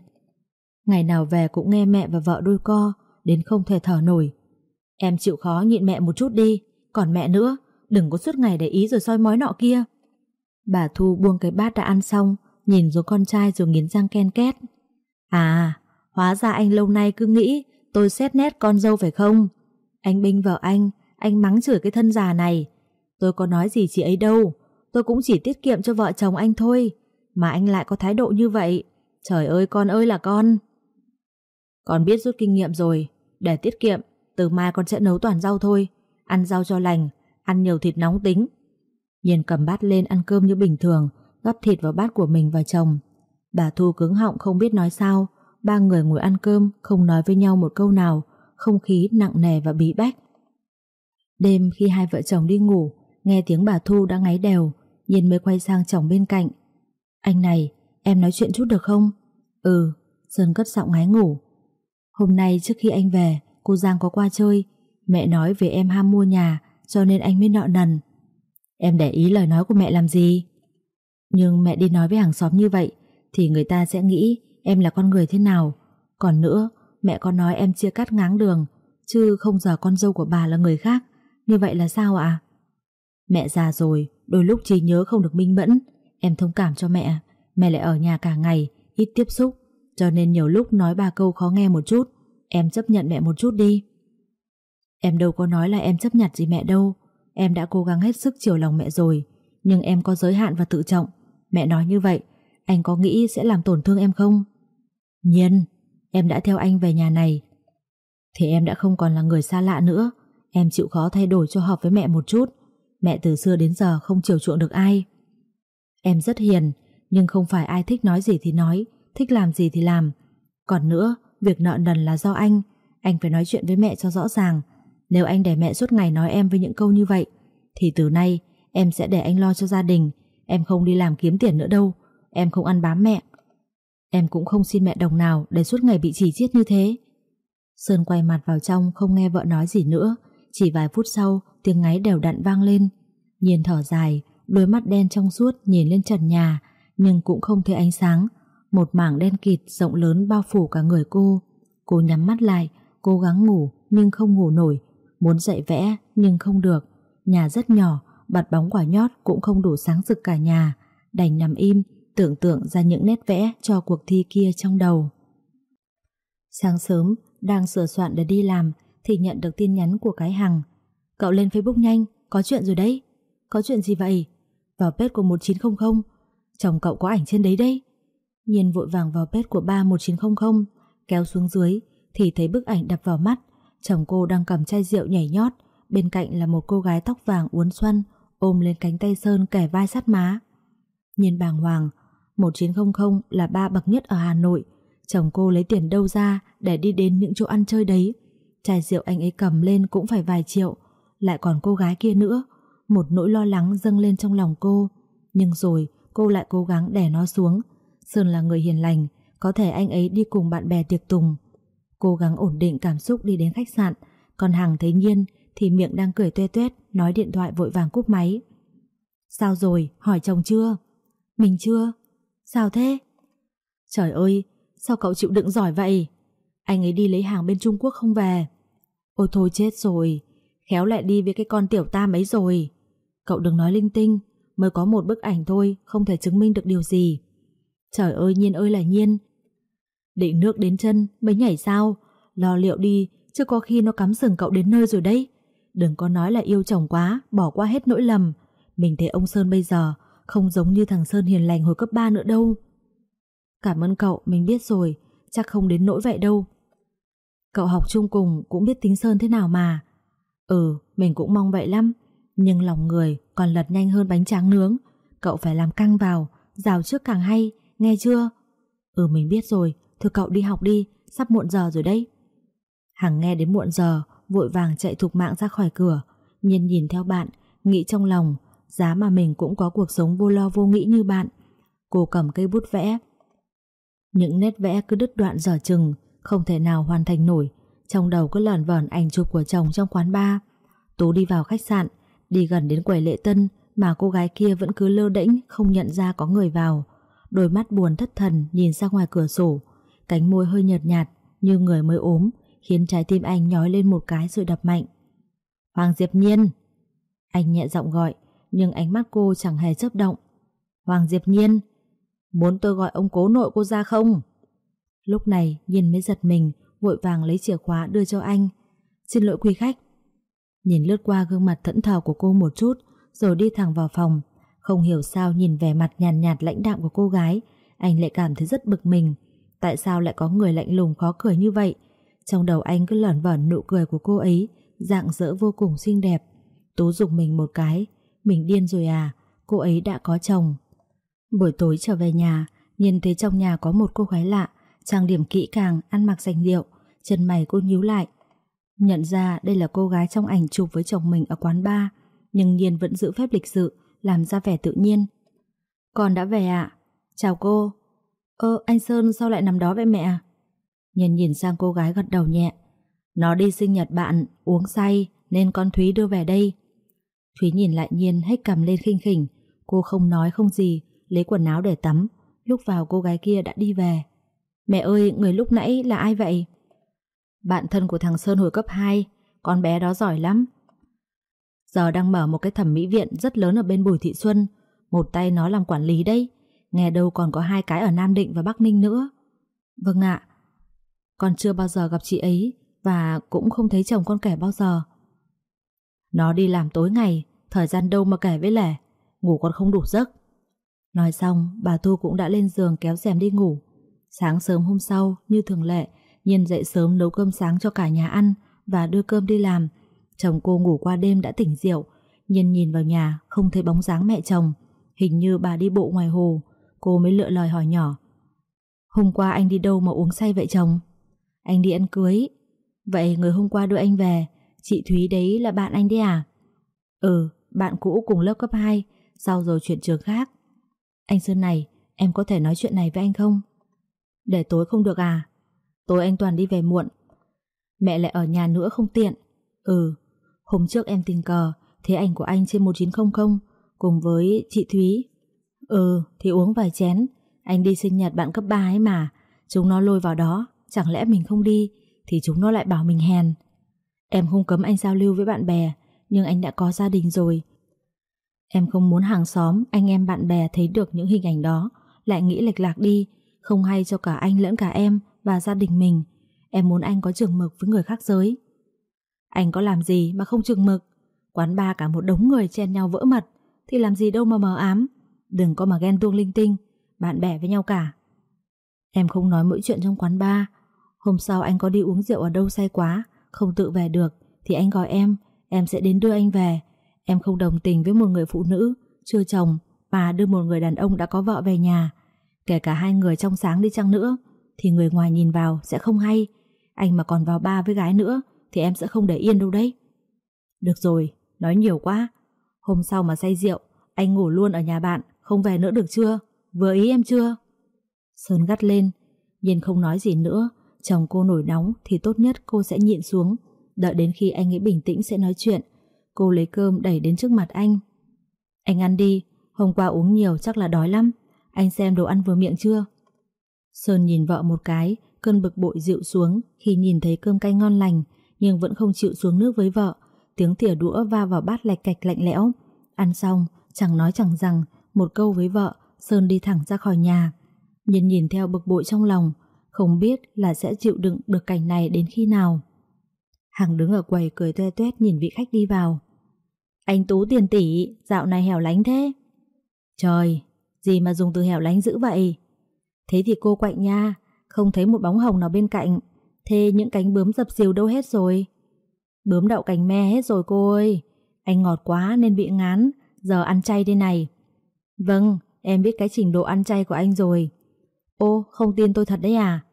[SPEAKER 1] Ngày nào về cũng nghe mẹ và vợ đôi co, đến không thể thở nổi. Em chịu khó nhịn mẹ một chút đi, còn mẹ nữa, đừng có suốt ngày để ý rồi soi mói nọ kia. Bà Thu buông cái bát đã ăn xong, nhìn rồi con trai rồi nghiến răng ken két. À, hóa ra anh lâu nay cứ nghĩ tôi xét nét con dâu phải không? Anh binh vợ anh, anh mắng chửi cái thân già này. Tôi có nói gì chị ấy đâu, tôi cũng chỉ tiết kiệm cho vợ chồng anh thôi. Mà anh lại có thái độ như vậy. Trời ơi con ơi là con. Con biết rút kinh nghiệm rồi, để tiết kiệm, từ mai con sẽ nấu toàn rau thôi. Ăn rau cho lành, ăn nhiều thịt nóng tính. Nhiên cầm bát lên ăn cơm như bình thường, gắp thịt vào bát của mình và chồng. Bà Thu cứng họng không biết nói sao, ba người ngồi ăn cơm không nói với nhau một câu nào, không khí nặng nề và bí bách. Đêm khi hai vợ chồng đi ngủ, nghe tiếng bà Thu đã ngáy đều, Nhiên mới quay sang chồng bên cạnh. Anh này, em nói chuyện chút được không? Ừ, Sơn cất giọng ngáy ngủ. Hôm nay trước khi anh về, cô Giang có qua chơi, mẹ nói về em ham mua nhà, cho nên anh mới nợ nần. Em để ý lời nói của mẹ làm gì? Nhưng mẹ đi nói với hàng xóm như vậy, thì người ta sẽ nghĩ em là con người thế nào. Còn nữa, mẹ con nói em chia cắt ngáng đường, chứ không giờ con dâu của bà là người khác. Như vậy là sao ạ? Mẹ già rồi, đôi lúc trí nhớ không được minh mẫn. Em thông cảm cho mẹ, mẹ lại ở nhà cả ngày, ít tiếp xúc, cho nên nhiều lúc nói ba câu khó nghe một chút. Em chấp nhận mẹ một chút đi. Em đâu có nói là em chấp nhận gì mẹ đâu. Em đã cố gắng hết sức chiều lòng mẹ rồi, nhưng em có giới hạn và tự trọng. Mẹ nói như vậy, anh có nghĩ sẽ làm tổn thương em không? Nhiên, em đã theo anh về nhà này. Thì em đã không còn là người xa lạ nữa. Em chịu khó thay đổi cho hợp với mẹ một chút. Mẹ từ xưa đến giờ không chiều chuộng được ai. Em rất hiền, nhưng không phải ai thích nói gì thì nói, thích làm gì thì làm. Còn nữa, việc nợ nần là do anh. Anh phải nói chuyện với mẹ cho rõ ràng. Nếu anh để mẹ suốt ngày nói em với những câu như vậy, thì từ nay em sẽ để anh lo cho gia đình. Em không đi làm kiếm tiền nữa đâu. Em không ăn bám mẹ. Em cũng không xin mẹ đồng nào để suốt ngày bị chỉ chiết như thế. Sơn quay mặt vào trong không nghe vợ nói gì nữa. Chỉ vài phút sau, tiếng ngáy đều đặn vang lên. Nhiên thở dài, đôi mắt đen trong suốt nhìn lên trần nhà, nhưng cũng không thấy ánh sáng. Một mảng đen kịt rộng lớn bao phủ cả người cô. Cô nhắm mắt lại, cố gắng ngủ nhưng không ngủ nổi. Muốn dậy vẽ nhưng không được. Nhà rất nhỏ, bật bóng quả nhót cũng không đủ sáng rực cả nhà. Đành nằm im, tưởng tượng ra những nét vẽ cho cuộc thi kia trong đầu. Sáng sớm, đang sửa soạn để đi làm thì nhận được tin nhắn của cái Hằng. Cậu lên Facebook nhanh, có chuyện rồi đấy. Có chuyện gì vậy? Vào page của 1900, chồng cậu có ảnh trên đấy đấy. Nhiên vội vàng vào page của ba 1900, kéo xuống dưới thì thấy bức ảnh đập vào mắt. Chồng cô đang cầm chai rượu nhảy nhót, bên cạnh là một cô gái tóc vàng uốn xoăn ôm lên cánh tay Sơn kẻ vai sát má. Nhiên bàng hoàng, 1900 là ba bậc nhất ở Hà Nội, chồng cô lấy tiền đâu ra để đi đến những chỗ ăn chơi đấy. Chai rượu anh ấy cầm lên cũng phải vài triệu, lại còn cô gái kia nữa. Một nỗi lo lắng dâng lên trong lòng cô. Nhưng rồi cô lại cố gắng đè nó xuống. Sơn là người hiền lành, có thể anh ấy đi cùng bạn bè tiệc tùng. Cố gắng ổn định cảm xúc đi đến khách sạn, còn Hằng thấy Nhiên thì miệng đang cười tuê tuét, nói điện thoại vội vàng cúp máy. Sao rồi, hỏi chồng chưa? Mình chưa. Sao thế? Trời ơi, sao cậu chịu đựng giỏi vậy? Anh ấy đi lấy hàng bên Trung Quốc không về. Ôi thôi chết rồi, khéo lại đi với cái con tiểu tam ấy rồi. Cậu đừng nói linh tinh, mới có một bức ảnh thôi, không thể chứng minh được điều gì. Trời ơi nhiên ơi là nhiên. Định nước đến chân mới nhảy sao, lo liệu đi, chứ có khi nó cắm sừng cậu đến nơi rồi đấy. Đừng có nói là yêu chồng quá, bỏ qua hết nỗi lầm. Mình thấy ông Sơn bây giờ không giống như thằng Sơn hiền lành hồi cấp 3 nữa đâu. Cảm ơn cậu, mình biết rồi, chắc không đến nỗi vậy đâu. Cậu học chung cùng cũng biết tính Sơn thế nào mà. Ừ, mình cũng mong vậy lắm. Nhưng lòng người còn lật nhanh hơn bánh tráng nướng. Cậu phải làm căng vào, rào trước càng hay, nghe chưa? Ừ mình biết rồi, thưa cậu đi học đi, sắp muộn giờ rồi đấy. Hằng nghe đến muộn giờ, vội vàng chạy thục mạng ra khỏi cửa. Nhiên nhìn theo bạn, nghĩ trong lòng, giá mà mình cũng có cuộc sống vô lo vô nghĩ như bạn. Cô cầm cây bút vẽ. Những nét vẽ cứ đứt đoạn dở chừng, không thể nào hoàn thành nổi. Trong đầu cứ lờn vờn ảnh chụp của chồng trong quán bar. Tú đi vào khách sạn, đi gần đến quầy lễ tân, mà cô gái kia vẫn cứ lơ đễnh không nhận ra có người vào. Đôi mắt buồn thất thần nhìn ra ngoài cửa sổ, cánh môi hơi nhợt nhạt như người mới ốm, khiến trái tim anh nhói lên một cái rồi đập mạnh. Hoàng Diệp Nhiên! Anh nhẹ giọng gọi, nhưng ánh mắt cô chẳng hề chớp động. Hoàng Diệp Nhiên! Muốn tôi gọi ông cố nội cô ra không? Lúc này Nhiên mới giật mình, vội vàng lấy chìa khóa đưa cho anh. Xin lỗi quý khách. Nhìn lướt qua gương mặt thẫn thờ của cô một chút, rồi đi thẳng vào phòng. Không hiểu sao nhìn vẻ mặt nhàn nhạt, nhạt lãnh đạm của cô gái, anh lại cảm thấy rất bực mình. Tại sao lại có người lạnh lùng khó cười như vậy? Trong đầu anh cứ lởn vởn nụ cười của cô ấy, dạng dỡ vô cùng xinh đẹp. Tú dùng mình một cái, mình điên rồi à, cô ấy đã có chồng. Buổi tối trở về nhà, nhìn thấy trong nhà có một cô gái lạ, trang điểm kỹ càng, ăn mặc danh điệu, chân mày cô nhíu lại. Nhận ra đây là cô gái trong ảnh chụp với chồng mình ở quán bar, nhưng Nhiên vẫn giữ phép lịch sự, làm ra vẻ tự nhiên. Con đã về ạ? Chào cô. Ơ, anh Sơn sao lại nằm đó vậy mẹ? Nhiên nhìn sang cô gái gật đầu nhẹ. Nó đi sinh nhật bạn, uống say, nên con Thúy đưa về đây. Thúy nhìn lại Nhiên hết cầm lên khinh khỉnh. Cô không nói không gì, lấy quần áo để tắm. Lúc vào cô gái kia đã đi về. Mẹ ơi, người lúc nãy là ai vậy? Bạn thân của thằng Sơn hồi cấp 2, con bé đó giỏi lắm. Giờ đang mở một cái thẩm mỹ viện rất lớn ở bên Bùi Thị Xuân, một tay nó làm quản lý đấy, nghe đâu còn có hai cái ở Nam Định và Bắc Ninh nữa. Vâng ạ, con chưa bao giờ gặp chị ấy và cũng không thấy chồng con kẻ bao giờ. Nó đi làm tối ngày, thời gian đâu mà kể với lẻ, ngủ còn không đủ giấc. Nói xong, bà Thu cũng đã lên giường kéo rèm đi ngủ. Sáng sớm hôm sau, như thường lệ, Nhiên dậy sớm nấu cơm sáng cho cả nhà ăn và đưa cơm đi làm. Chồng cô ngủ qua đêm đã tỉnh rượu. Nhiên nhìn vào nhà, không thấy bóng dáng mẹ chồng. Hình như bà đi bộ ngoài hồ. Cô mới lựa lời hỏi nhỏ. Hôm qua anh đi đâu mà uống say vậy chồng? Anh đi ăn cưới. Vậy người hôm qua đưa anh về, chị Thúy đấy là bạn anh đấy à? Ừ, bạn cũ cùng lớp cấp 2, sau rồi chuyển trường khác. Anh Sơn này, em có thể nói chuyện này với anh không? Để tối không được à? Tối anh Toàn đi về muộn Mẹ lại ở nhà nữa không tiện Ừ Hôm trước em tình cờ Thấy ảnh của anh trên 1900 Cùng với chị Thúy Ừ thì uống vài chén Anh đi sinh nhật bạn cấp 3 ấy mà Chúng nó lôi vào đó Chẳng lẽ mình không đi Thì chúng nó lại bảo mình hèn Em không cấm anh giao lưu với bạn bè Nhưng anh đã có gia đình rồi Em không muốn hàng xóm Anh em bạn bè thấy được những hình ảnh đó Lại nghĩ lệch lạc đi Không hay cho cả anh lẫn cả em và gia đình mình. Em muốn anh có trường mực với người khác giới. Anh có làm gì mà không trường mực? Quán ba cả một đống người chen nhau vỡ mật thì làm gì đâu mà mờ ám. Đừng có mà ghen tuông linh tinh, bạn bè với nhau cả. Em không nói mỗi chuyện trong quán ba. Hôm sau anh có đi uống rượu ở đâu say quá, không tự về được thì anh gọi em, em sẽ đến đưa anh về. Em không đồng tình với một người phụ nữ chưa chồng mà đưa một người đàn ông đã có vợ về nhà. Kể cả hai người trong sáng đi chăng nữa thì người ngoài nhìn vào sẽ không hay. Anh mà còn vào ba với gái nữa thì em sẽ không để yên đâu đấy. Được rồi, nói nhiều quá. Hôm sau mà say rượu, anh ngủ luôn ở nhà bạn, không về nữa được chưa? Vừa ý em chưa? Sơn gắt lên, nhìn không nói gì nữa. Chồng cô nổi nóng thì tốt nhất cô sẽ nhịn xuống. Đợi đến khi anh ấy bình tĩnh sẽ nói chuyện. Cô lấy cơm đẩy đến trước mặt anh. Anh ăn đi, hôm qua uống nhiều chắc là đói lắm. Anh xem đồ ăn vừa miệng chưa? Sơn nhìn vợ một cái, cơn bực bội dịu xuống khi nhìn thấy cơm canh ngon lành, nhưng vẫn không chịu xuống nước với vợ. Tiếng thìa đũa va vào bát lạch cạch lạnh lẽo. Ăn xong, chẳng nói chẳng rằng, một câu với vợ, Sơn đi thẳng ra khỏi nhà. Nhìn nhìn theo bực bội trong lòng, không biết là sẽ chịu đựng được cảnh này đến khi nào. Hằng đứng ở quầy cười toe toét nhìn vị khách đi vào. Anh Tú tiền tỷ, dạo này hẻo lánh thế. Trời, gì mà dùng từ hẻo lánh dữ vậy? Thế thì cô quạnh nha, không thấy một bóng hồng nào bên cạnh. Thế những cánh bướm dập dìu đâu hết rồi? Bướm đậu cành me hết rồi cô ơi. Anh ngọt quá nên bị ngán, giờ ăn chay đây này. Vâng, em biết cái trình độ ăn chay của anh rồi. Ô, không tin tôi thật đấy à?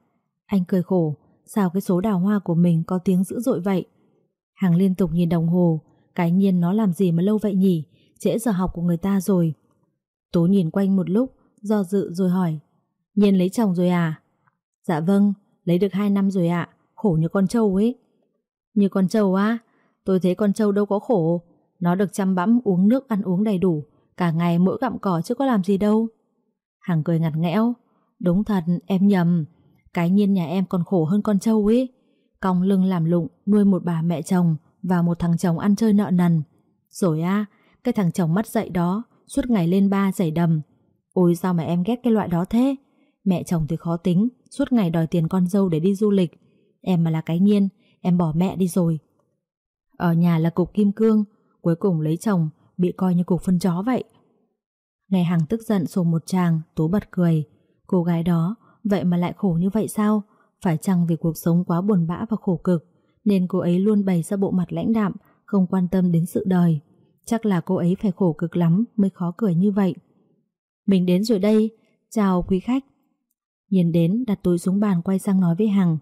[SPEAKER 1] Anh cười khổ, sao cái số đào hoa của mình có tiếng dữ dội vậy? Hằng liên tục nhìn đồng hồ, cái nhiên nó làm gì mà lâu vậy nhỉ? Trễ giờ học của người ta rồi. Tố nhìn quanh một lúc, do dự rồi hỏi. Nhiên lấy chồng rồi à? Dạ vâng, lấy được 2 năm rồi ạ, khổ như con trâu ấy. Như con trâu á, tôi thấy con trâu đâu có khổ, nó được chăm bẵm uống nước ăn uống đầy đủ, Cả ngày mỗi gặm cỏ chứ có làm gì đâu Hằng cười ngặt nghẽo Đúng thật em nhầm cái nhiên nhà em còn khổ hơn con trâu ấy. Cong lưng làm lụng, Nuôi một bà mẹ chồng Và một thằng chồng ăn chơi nợ nần. Rồi à Cái thằng chồng mắt dậy đó, Suốt ngày lên ba giày đầm. Ôi, sao mà em ghét cái loại đó thế? Mẹ chồng thì khó tính, Suốt ngày đòi tiền con dâu để đi du lịch. Em mà là cái nhiên, Em bỏ mẹ đi rồi. Ở nhà là cục kim cương, Cuối cùng lấy chồng, Bị coi như cục phân chó vậy. Ngày hàng tức giận sổ một chàng, Tú bật cười. Cô gái đó Vậy mà lại khổ như vậy sao? Phải chăng vì cuộc sống quá buồn bã và khổ cực, Nên cô ấy luôn bày ra bộ mặt lãnh đạm, Không quan tâm đến sự đời? Chắc là cô ấy phải khổ cực lắm Mới khó cười như vậy. Mình đến rồi đây. Chào quý khách. Nhìn đến, đặt túi xuống bàn quay sang nói với Hằng.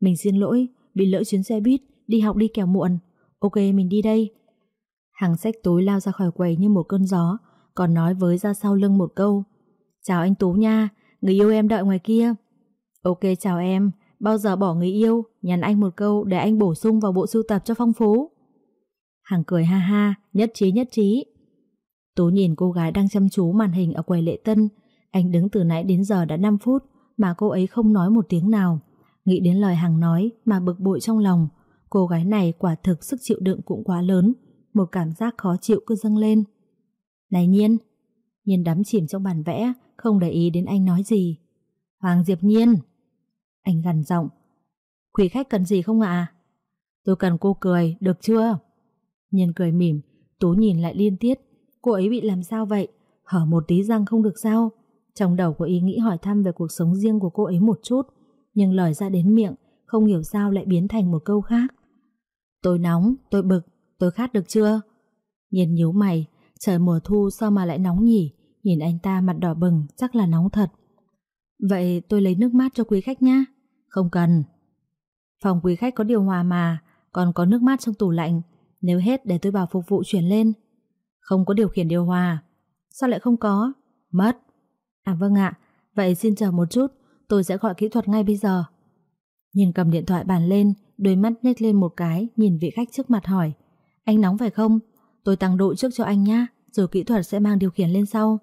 [SPEAKER 1] Mình xin lỗi, Bị lỡ chuyến xe buýt, Đi học đi kẻo muộn. Ok, mình đi đây. Hằng xách túi lao ra khỏi quầy như một cơn gió, Còn nói với ra sau lưng một câu. Chào anh Tú nha Người yêu em đợi ngoài kia. Ok, chào em. Bao giờ bỏ người yêu, Nhắn anh một câu để anh bổ sung vào bộ sưu tập cho phong phú. Hằng cười ha ha, Nhất trí nhất trí. Tú nhìn cô gái đang chăm chú màn hình ở quầy lệ tân. Anh đứng từ nãy đến giờ đã 5 phút Mà cô ấy không nói một tiếng nào. Nghĩ đến lời Hằng nói Mà bực bội trong lòng. Cô gái này quả thực sức chịu đựng cũng quá lớn. Một cảm giác khó chịu cứ dâng lên. Này Nhiên Nhiên đắm chìm trong bàn vẽ. Không để ý đến anh nói gì. Hoàng Diệp Nhiên. Anh gằn giọng. Quý khách cần gì không ạ? Tôi cần cô cười, được chưa? Nhiên cười mỉm Tú nhìn lại liên tiết Cô ấy bị làm sao vậy? Hở một tí răng không được sao? Trong đầu có ý nghĩ hỏi thăm về cuộc sống riêng của cô ấy một chút Nhưng lời ra đến miệng Không hiểu sao lại biến thành một câu khác. Tôi nóng, tôi bực, tôi khát được chưa? Nhiên nhíu mày, trời mùa thu sao mà lại nóng nhỉ? Nhìn anh ta mặt đỏ bừng, chắc là nóng thật. Vậy tôi lấy nước mát cho quý khách nhé. Không cần. Phòng quý khách có điều hòa mà, còn có nước mát trong tủ lạnh. Nếu hết để tôi bảo phục vụ chuyển lên. Không có điều khiển điều hòa. Sao lại không có? Mất. À vâng ạ, vậy xin chờ một chút, tôi sẽ gọi kỹ thuật ngay bây giờ. Nhìn cầm điện thoại bàn lên, đôi mắt nhếch lên một cái, nhìn vị khách trước mặt hỏi. Anh nóng phải không? Tôi tăng độ trước cho anh nhá, rồi kỹ thuật sẽ mang điều khiển lên sau.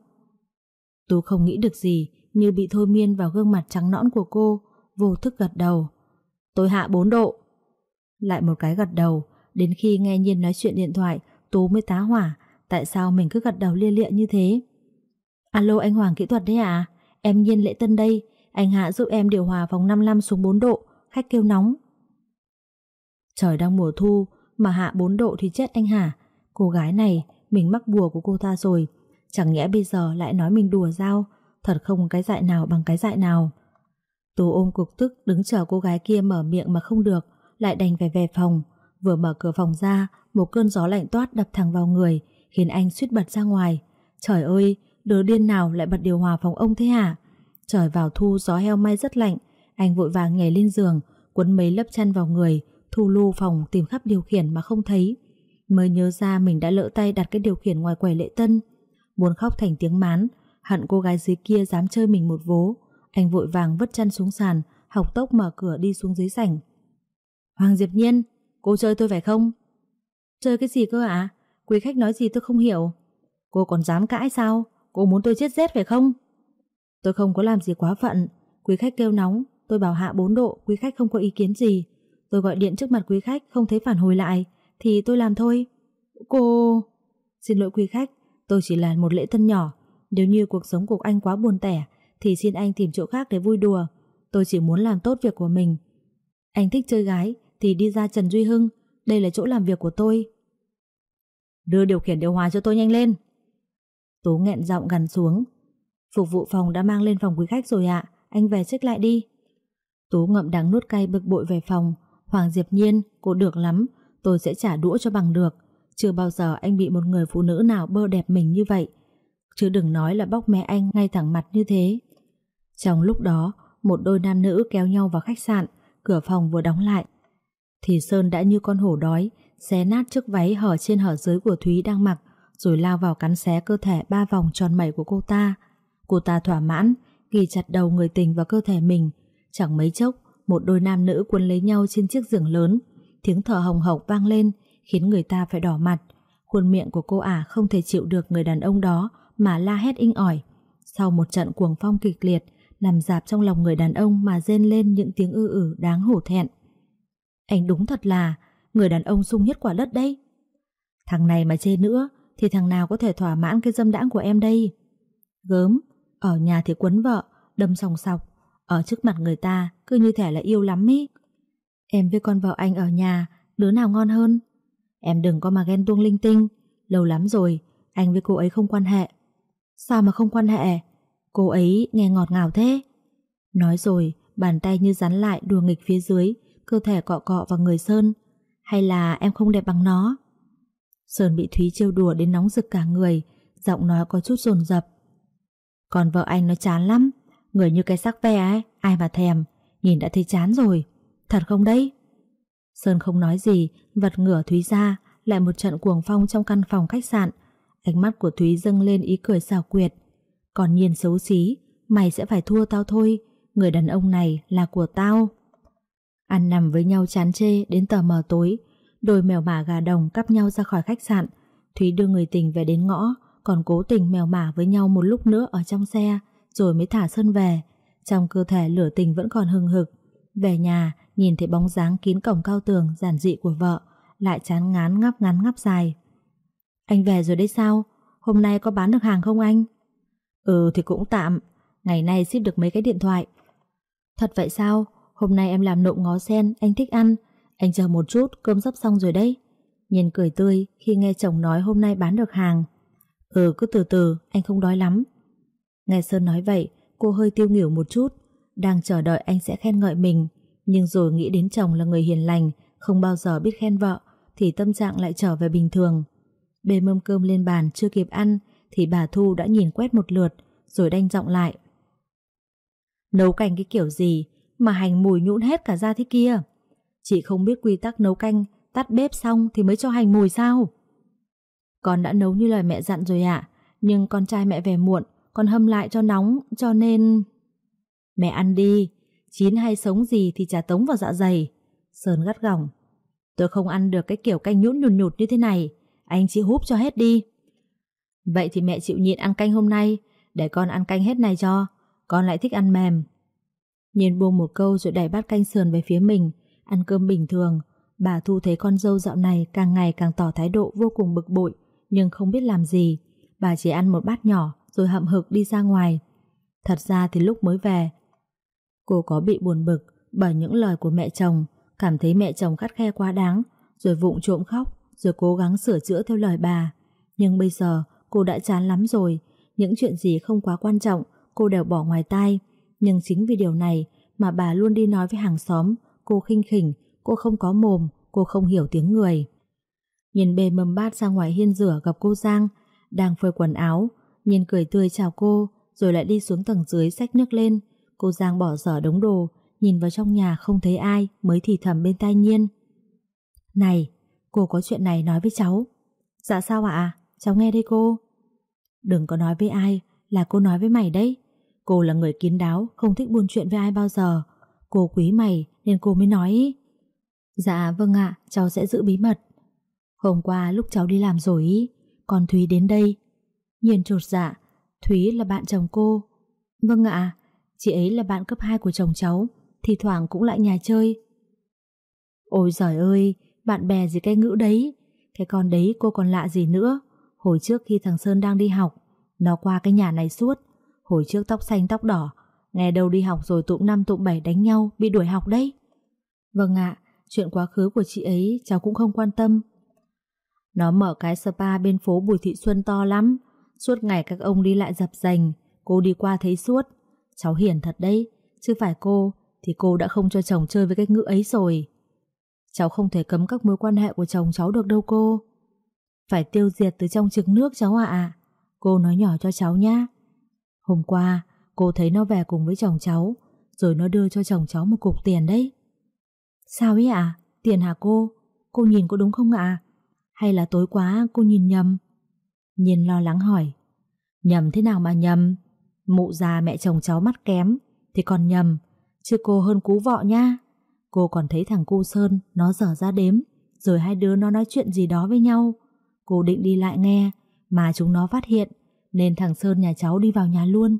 [SPEAKER 1] Tú không nghĩ được gì, như bị thôi miên vào gương mặt trắng nõn của cô, vô thức gật đầu. Tôi hạ 4 độ. Lại một cái gật đầu, đến khi nghe Nhiên nói chuyện điện thoại, Tú mới tá hỏa, tại sao mình cứ gật đầu lia lịa như thế? Alo anh Hoàng kỹ thuật đấy à? Em Nhiên Lễ Tân đây, anh Hạ giúp em điều hòa phòng 55 xuống 4 độ, khách kêu nóng. Trời đang mùa thu, mà hạ 4 độ thì chết anh hả? Cô gái này, mình mắc bùa của cô ta rồi. Chẳng nhẽ bây giờ lại nói mình đùa dao, Thật không cái dại nào bằng cái dại nào. Tú ôm cục tức đứng chờ cô gái kia mở miệng mà không được, lại đành phải về phòng. Vừa mở cửa phòng ra, một cơn gió lạnh toát đập thẳng vào người, khiến anh suýt bật ra ngoài. Trời ơi, đứa điên nào lại bật điều hòa phòng ông thế hả? Trời vào thu gió heo may rất lạnh, anh vội vàng nhảy lên giường, quấn mấy lớp chăn vào người, thu lưu phòng tìm khắp điều khiển mà không thấy. Mới nhớ ra mình đã lỡ tay đặt cái điều khiển ngoài quầy lễ tân. Muốn khóc thành tiếng mán, hận cô gái dưới kia dám chơi mình một vố. Anh vội vàng vứt chân xuống sàn, học tốc mở cửa đi xuống dưới sảnh. Hoàng Diệp Nhiên, cô chơi tôi phải không? Chơi cái gì cơ ạ? À? Quý khách nói gì tôi không hiểu. Cô còn dám cãi sao? Cô muốn tôi chết rét phải không? Tôi không có làm gì quá phận. Quý khách kêu nóng, tôi bảo hạ 4 độ, quý khách không có ý kiến gì. Tôi gọi điện trước mặt quý khách không thấy phản hồi lại, thì tôi làm thôi. Cô... Xin lỗi quý khách, tôi chỉ là một lễ tân nhỏ. Nếu như cuộc sống của anh quá buồn tẻ, thì xin anh tìm chỗ khác để vui đùa. Tôi chỉ muốn làm tốt việc của mình. Anh thích chơi gái, thì đi ra Trần Duy Hưng. Đây là chỗ làm việc của tôi. Đưa điều khiển điều hòa cho tôi nhanh lên. Tú nghẹn giọng gần xuống. Phục vụ phòng đã mang lên phòng quý khách rồi ạ. Anh về check lại đi. Tú ngậm đắng nuốt cay bực bội về phòng. Hoàng Diệp Nhiên, cô được lắm. Tôi sẽ trả đũa cho bằng được. Chưa bao giờ anh bị một người phụ nữ nào bơ đẹp mình như vậy. Chứ đừng nói là bóc mẹ anh ngay thẳng mặt như thế. Trong lúc đó, một đôi nam nữ kéo nhau vào khách sạn, cửa phòng vừa đóng lại. Thì Sơn đã như con hổ đói, xé nát chiếc váy hở trên hở dưới của Thúy đang mặc, rồi lao vào cắn xé cơ thể ba vòng tròn mẩy của cô ta. Cô ta thỏa mãn, ghi chặt đầu người tình vào cơ thể mình. Chẳng mấy chốc, một đôi nam nữ quân lấy nhau trên chiếc giường lớn. Tiếng thở hồng hộc vang lên, khiến người ta phải đỏ mặt. Khuôn miệng của cô ả không thể chịu được người đàn ông đó mà la hét inh ỏi. Sau một trận cuồng phong kịch liệt, nằm dạp trong lòng người đàn ông mà rên lên những tiếng ư ử đáng hổ thẹn. Anh đúng thật là người đàn ông sung nhất quả đất đây. Thằng này mà chê nữa thì thằng nào có thể thỏa mãn cái dâm đãng của em đây? Gớm, ở nhà thì quấn vợ, đâm sòng sọc, ở trước mặt người ta cứ như thể là yêu lắm ý. Em với con vợ anh ở nhà, đứa nào ngon hơn? Em đừng có mà ghen tuông linh tinh, lâu lắm rồi, anh với cô ấy không quan hệ. Sao mà không quan hệ? Cô ấy nghe ngọt ngào thế. Nói rồi, bàn tay như rắn lại đùa nghịch phía dưới, cơ thể cọ cọ vào người Sơn. Hay là em không đẹp bằng nó? Sơn bị Thúy trêu đùa đến nóng rực cả người, giọng nói có chút dồn dập. Còn vợ anh nó chán lắm, người như cái sắc ve ấy, ai mà thèm, nhìn đã thấy chán rồi. Thật không đấy? Sơn không nói gì, vật ngửa Thúy ra, lại một trận cuồng phong trong căn phòng khách sạn. Ánh mắt của Thúy dâng lên ý cười xào quyệt. Còn nhiên xấu xí, mày sẽ phải thua tao thôi, người đàn ông này là của tao. Ăn nằm với nhau chán chê đến tờ mờ tối, đôi mèo mả gà đồng cắp nhau ra khỏi khách sạn. Thúy đưa người tình về đến ngõ, còn cố tình mèo mả với nhau một lúc nữa ở trong xe, rồi mới thả Sơn về. Trong cơ thể lửa tình vẫn còn hừng hực. Về nhà, nhìn thấy bóng dáng kín cổng cao tường giản dị của vợ, lại chán ngán ngắp ngắn ngắp dài. Anh về rồi đấy sao? Hôm nay có bán được hàng không anh? Ừ thì cũng tạm, ngày nay ship được mấy cái điện thoại. Thật vậy sao? Hôm nay em làm nộm ngó sen, anh thích ăn. Anh chờ một chút, cơm sắp xong rồi đấy. Nhìn cười tươi khi nghe chồng nói hôm nay bán được hàng. Ừ cứ từ từ, anh không đói lắm. Nghe Sơn nói vậy, cô hơi tiêu nghỉu một chút, đang chờ đợi anh sẽ khen ngợi mình. Nhưng rồi nghĩ đến chồng là người hiền lành, không bao giờ biết khen vợ, thì tâm trạng lại trở về bình thường. Bê mâm cơm lên bàn chưa kịp ăn, thì bà Thu đã nhìn quét một lượt, rồi đanh giọng lại. Nấu canh cái kiểu gì mà hành mùi nhũn hết cả ra thế kia? Chị không biết quy tắc nấu canh, tắt bếp xong thì mới cho hành mùi sao? Con đã nấu như lời mẹ dặn rồi ạ, nhưng con trai mẹ về muộn, con hâm lại cho nóng, cho nên... Mẹ ăn đi, chín hay sống gì thì trả tống vào dạ dày. Sơn gắt gỏng. Tôi không ăn được cái kiểu canh nhũn nhụt nhụt như thế này, anh chị húp cho hết đi. Vậy thì mẹ chịu nhịn ăn canh hôm nay, để con ăn canh hết này cho, con lại thích ăn mềm. Nhìn buông một câu rồi đẩy bát canh sườn về phía mình, ăn cơm bình thường. Bà Thu thấy con dâu dạo này càng ngày càng tỏ thái độ vô cùng bực bội, nhưng không biết làm gì. Bà chỉ ăn một bát nhỏ rồi hậm hực đi ra ngoài. Thật ra thì lúc mới về, cô có bị buồn bực bởi những lời của mẹ chồng, cảm thấy mẹ chồng khắt khe quá đáng, rồi vụng trộm khóc, rồi cố gắng sửa chữa theo lời bà. Nhưng bây giờ cô đã chán lắm rồi, những chuyện gì không quá quan trọng cô đều bỏ ngoài tai. Nhưng chính vì điều này mà bà luôn đi nói với hàng xóm, cô khinh khỉnh, cô không có mồm, cô không hiểu tiếng người. Nhìn bê mâm bát ra ngoài hiên rửa gặp cô Giang, đang phơi quần áo, nhìn cười tươi chào cô, rồi lại đi xuống tầng dưới xách nước lên. Cô Giang bỏ dở đống đồ, nhìn vào trong nhà không thấy ai mới thì thầm bên tai nhiên. Này, cô có chuyện này nói với cháu. Dạ sao ạ? Cháu nghe đây cô. Đừng có nói với ai, là cô nói với mày đấy. Cô là người kín đáo, không thích buôn chuyện với ai bao giờ. Cô quý mày nên cô mới nói. Dạ vâng ạ, cháu sẽ giữ bí mật. Hôm qua lúc cháu đi làm rồi ý, còn Thúy đến đây. Nhiên trột dạ, Thúy là bạn chồng cô. Vâng ạ, chị ấy là bạn cấp 2 của chồng cháu, thì thoảng cũng lại nhà chơi. Ôi giời ơi, bạn bè gì cái ngữ đấy, cái con đấy cô còn lạ gì nữa. Hồi trước khi thằng Sơn đang đi học, nó qua cái nhà này suốt. Hồi trước tóc xanh tóc đỏ, nghe đâu đi học rồi tụm năm tụm bảy đánh nhau, bị đuổi học đấy. Vâng ạ, chuyện quá khứ của chị ấy cháu cũng không quan tâm. Nó mở cái spa bên phố Bùi Thị Xuân to lắm, suốt ngày các ông đi lại dập dành, cô đi qua thấy suốt. Cháu hiền thật đấy, chứ phải cô thì cô đã không cho chồng chơi với cái ngữ ấy rồi. Cháu không thể cấm các mối quan hệ của chồng cháu được đâu cô. Phải tiêu diệt từ trong trứng nước cháu ạ. Cô nói nhỏ cho cháu nhá. Hôm qua, cô thấy nó về cùng với chồng cháu, rồi nó đưa cho chồng cháu một cục tiền đấy. Sao ấy ạ? Tiền hả cô? Cô nhìn có đúng không ạ? Hay là tối quá cô nhìn nhầm? Nhiên lo lắng hỏi. Nhầm thế nào mà nhầm? Mụ già mẹ chồng cháu mắt kém, thì còn nhầm, chứ cô hơn cú vọ nha. Cô còn thấy thằng cu Sơn nó dở ra đếm, rồi hai đứa nó nói chuyện gì đó với nhau. Cô định đi lại nghe, mà chúng nó phát hiện, nên thằng Sơn nhà cháu đi vào nhà luôn.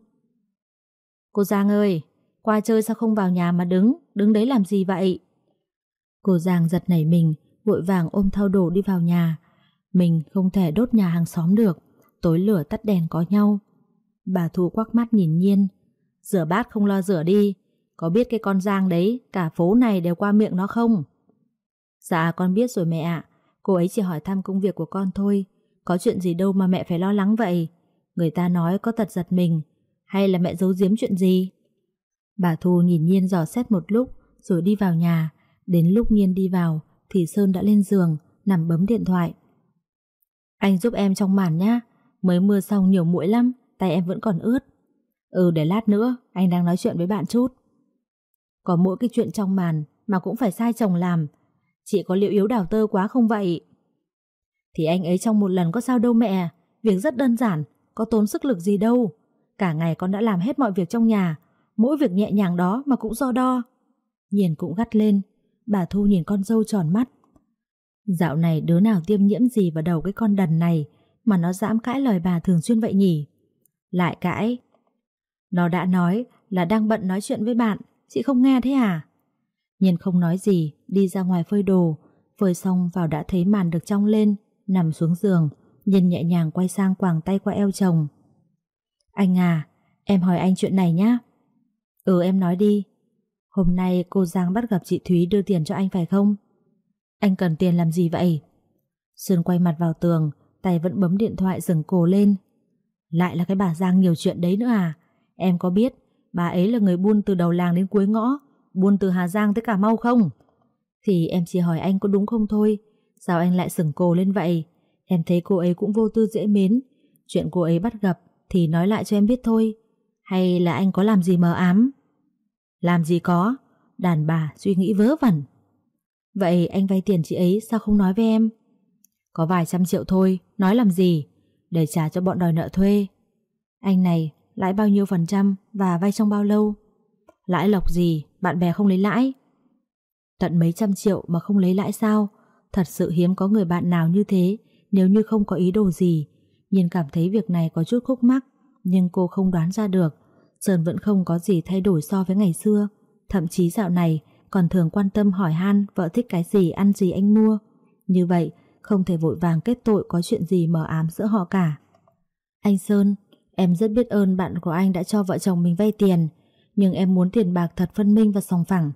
[SPEAKER 1] Cô Giang ơi, qua chơi sao không vào nhà mà đứng, đứng đấy làm gì vậy? Cô Giang giật nảy mình, vội vàng ôm thao đồ đi vào nhà. Mình không thể đốt nhà hàng xóm được, tối lửa tắt đèn có nhau. Bà Thu quắc mắt nhìn nhiên, rửa bát không lo rửa đi, có biết cái con Giang đấy, cả phố này đều qua miệng nó không? Dạ con biết rồi mẹ ạ, cô ấy chỉ hỏi thăm công việc của con thôi, có chuyện gì đâu mà mẹ phải lo lắng vậy. Người ta nói có tật giật mình, hay là mẹ giấu giếm chuyện gì? Bà Thu nhìn Nhiên dò xét một lúc rồi đi vào nhà. Đến lúc Nhiên đi vào thì Sơn đã lên giường, nằm bấm điện thoại. Anh giúp em trong màn nhá, mới mưa xong nhiều mũi lắm, tay em vẫn còn ướt. Ừ để lát nữa, anh đang nói chuyện với bạn chút. Có mỗi cái chuyện trong màn mà cũng phải sai chồng làm. Chị có liệu yếu đào tơ quá không vậy? Thì anh ấy trong một lần có sao đâu mẹ, việc rất đơn giản, có tốn sức lực gì đâu. Cả ngày con đã làm hết mọi việc trong nhà, mỗi việc nhẹ nhàng đó mà cũng do đo. nhìn cũng gắt lên, bà Thu nhìn con dâu tròn mắt. Dạo này đứa nào tiêm nhiễm gì vào đầu cái con đần này mà nó dám cãi lời bà thường xuyên vậy nhỉ? Lại cãi. Nó đã nói là đang bận nói chuyện với bạn, chị không nghe thế à? Nhiên không nói gì, đi ra ngoài phơi đồ, phơi xong vào đã thấy màn được trong lên, nằm xuống giường, Nhiên nhẹ nhàng quay sang quàng tay qua eo chồng. Anh à, em hỏi anh chuyện này nhá. Ừ em nói đi. Hôm nay cô Giang bắt gặp chị Thúy đưa tiền cho anh phải không? Anh cần tiền làm gì vậy? Sơn quay mặt vào tường, tay vẫn bấm điện thoại dừng cổ lên. Lại là cái bà Giang nhiều chuyện đấy nữa à? Em có biết bà ấy là người buôn từ đầu làng đến cuối ngõ, buôn từ Hà Giang tới Cà Mau không? Thì em chỉ hỏi anh có đúng không thôi. Sao anh lại sừng cô lên vậy? Em thấy cô ấy cũng vô tư dễ mến. Chuyện cô ấy bắt gặp thì nói lại cho em biết thôi. Hay là anh có làm gì mờ ám? Làm gì có? Đàn bà suy nghĩ vớ vẩn. Vậy anh vay tiền chị ấy sao không nói với em? Có vài trăm triệu thôi, nói làm gì? Để trả cho bọn đòi nợ thuê. Anh này, lãi bao nhiêu phần trăm và vay trong bao lâu? Lãi lọc gì, bạn bè không lấy lãi. Tận mấy trăm triệu mà không lấy lãi sao? Thật sự hiếm có người bạn nào như thế nếu như không có ý đồ gì. nhìn cảm thấy việc này có chút khúc mắc, nhưng cô không đoán ra được. Sơn vẫn không có gì thay đổi so với ngày xưa. Thậm chí dạo này còn thường quan tâm hỏi han vợ thích cái gì ăn gì anh mua. Như vậy, không thể vội vàng kết tội có chuyện gì mờ ám giữa họ cả. Anh Sơn, em rất biết ơn bạn của anh đã cho vợ chồng mình vay tiền, nhưng em muốn tiền bạc thật phân minh và sòng phẳng.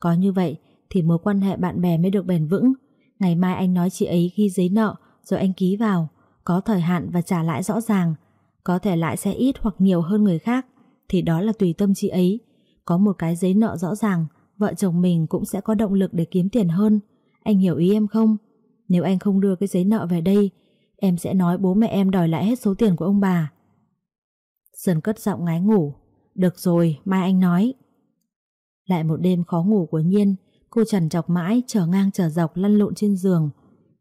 [SPEAKER 1] Có như vậy thì mối quan hệ bạn bè mới được bền vững. Ngày mai anh nói chị ấy ghi giấy nợ rồi anh ký vào, có thời hạn và trả lãi rõ ràng. Có thể lãi sẽ ít hoặc nhiều hơn người khác, thì đó là tùy tâm chị ấy. Có một cái giấy nợ rõ ràng, vợ chồng mình cũng sẽ có động lực để kiếm tiền hơn. Anh hiểu ý em không? Nếu anh không đưa cái giấy nợ về đây, em sẽ nói bố mẹ em đòi lại hết số tiền của ông bà. Sơn cất giọng ngái ngủ. Được rồi, mai anh nói. Lại một đêm khó ngủ của Nhiên, cô trần chọc mãi, trở ngang trở dọc lăn lộn trên giường.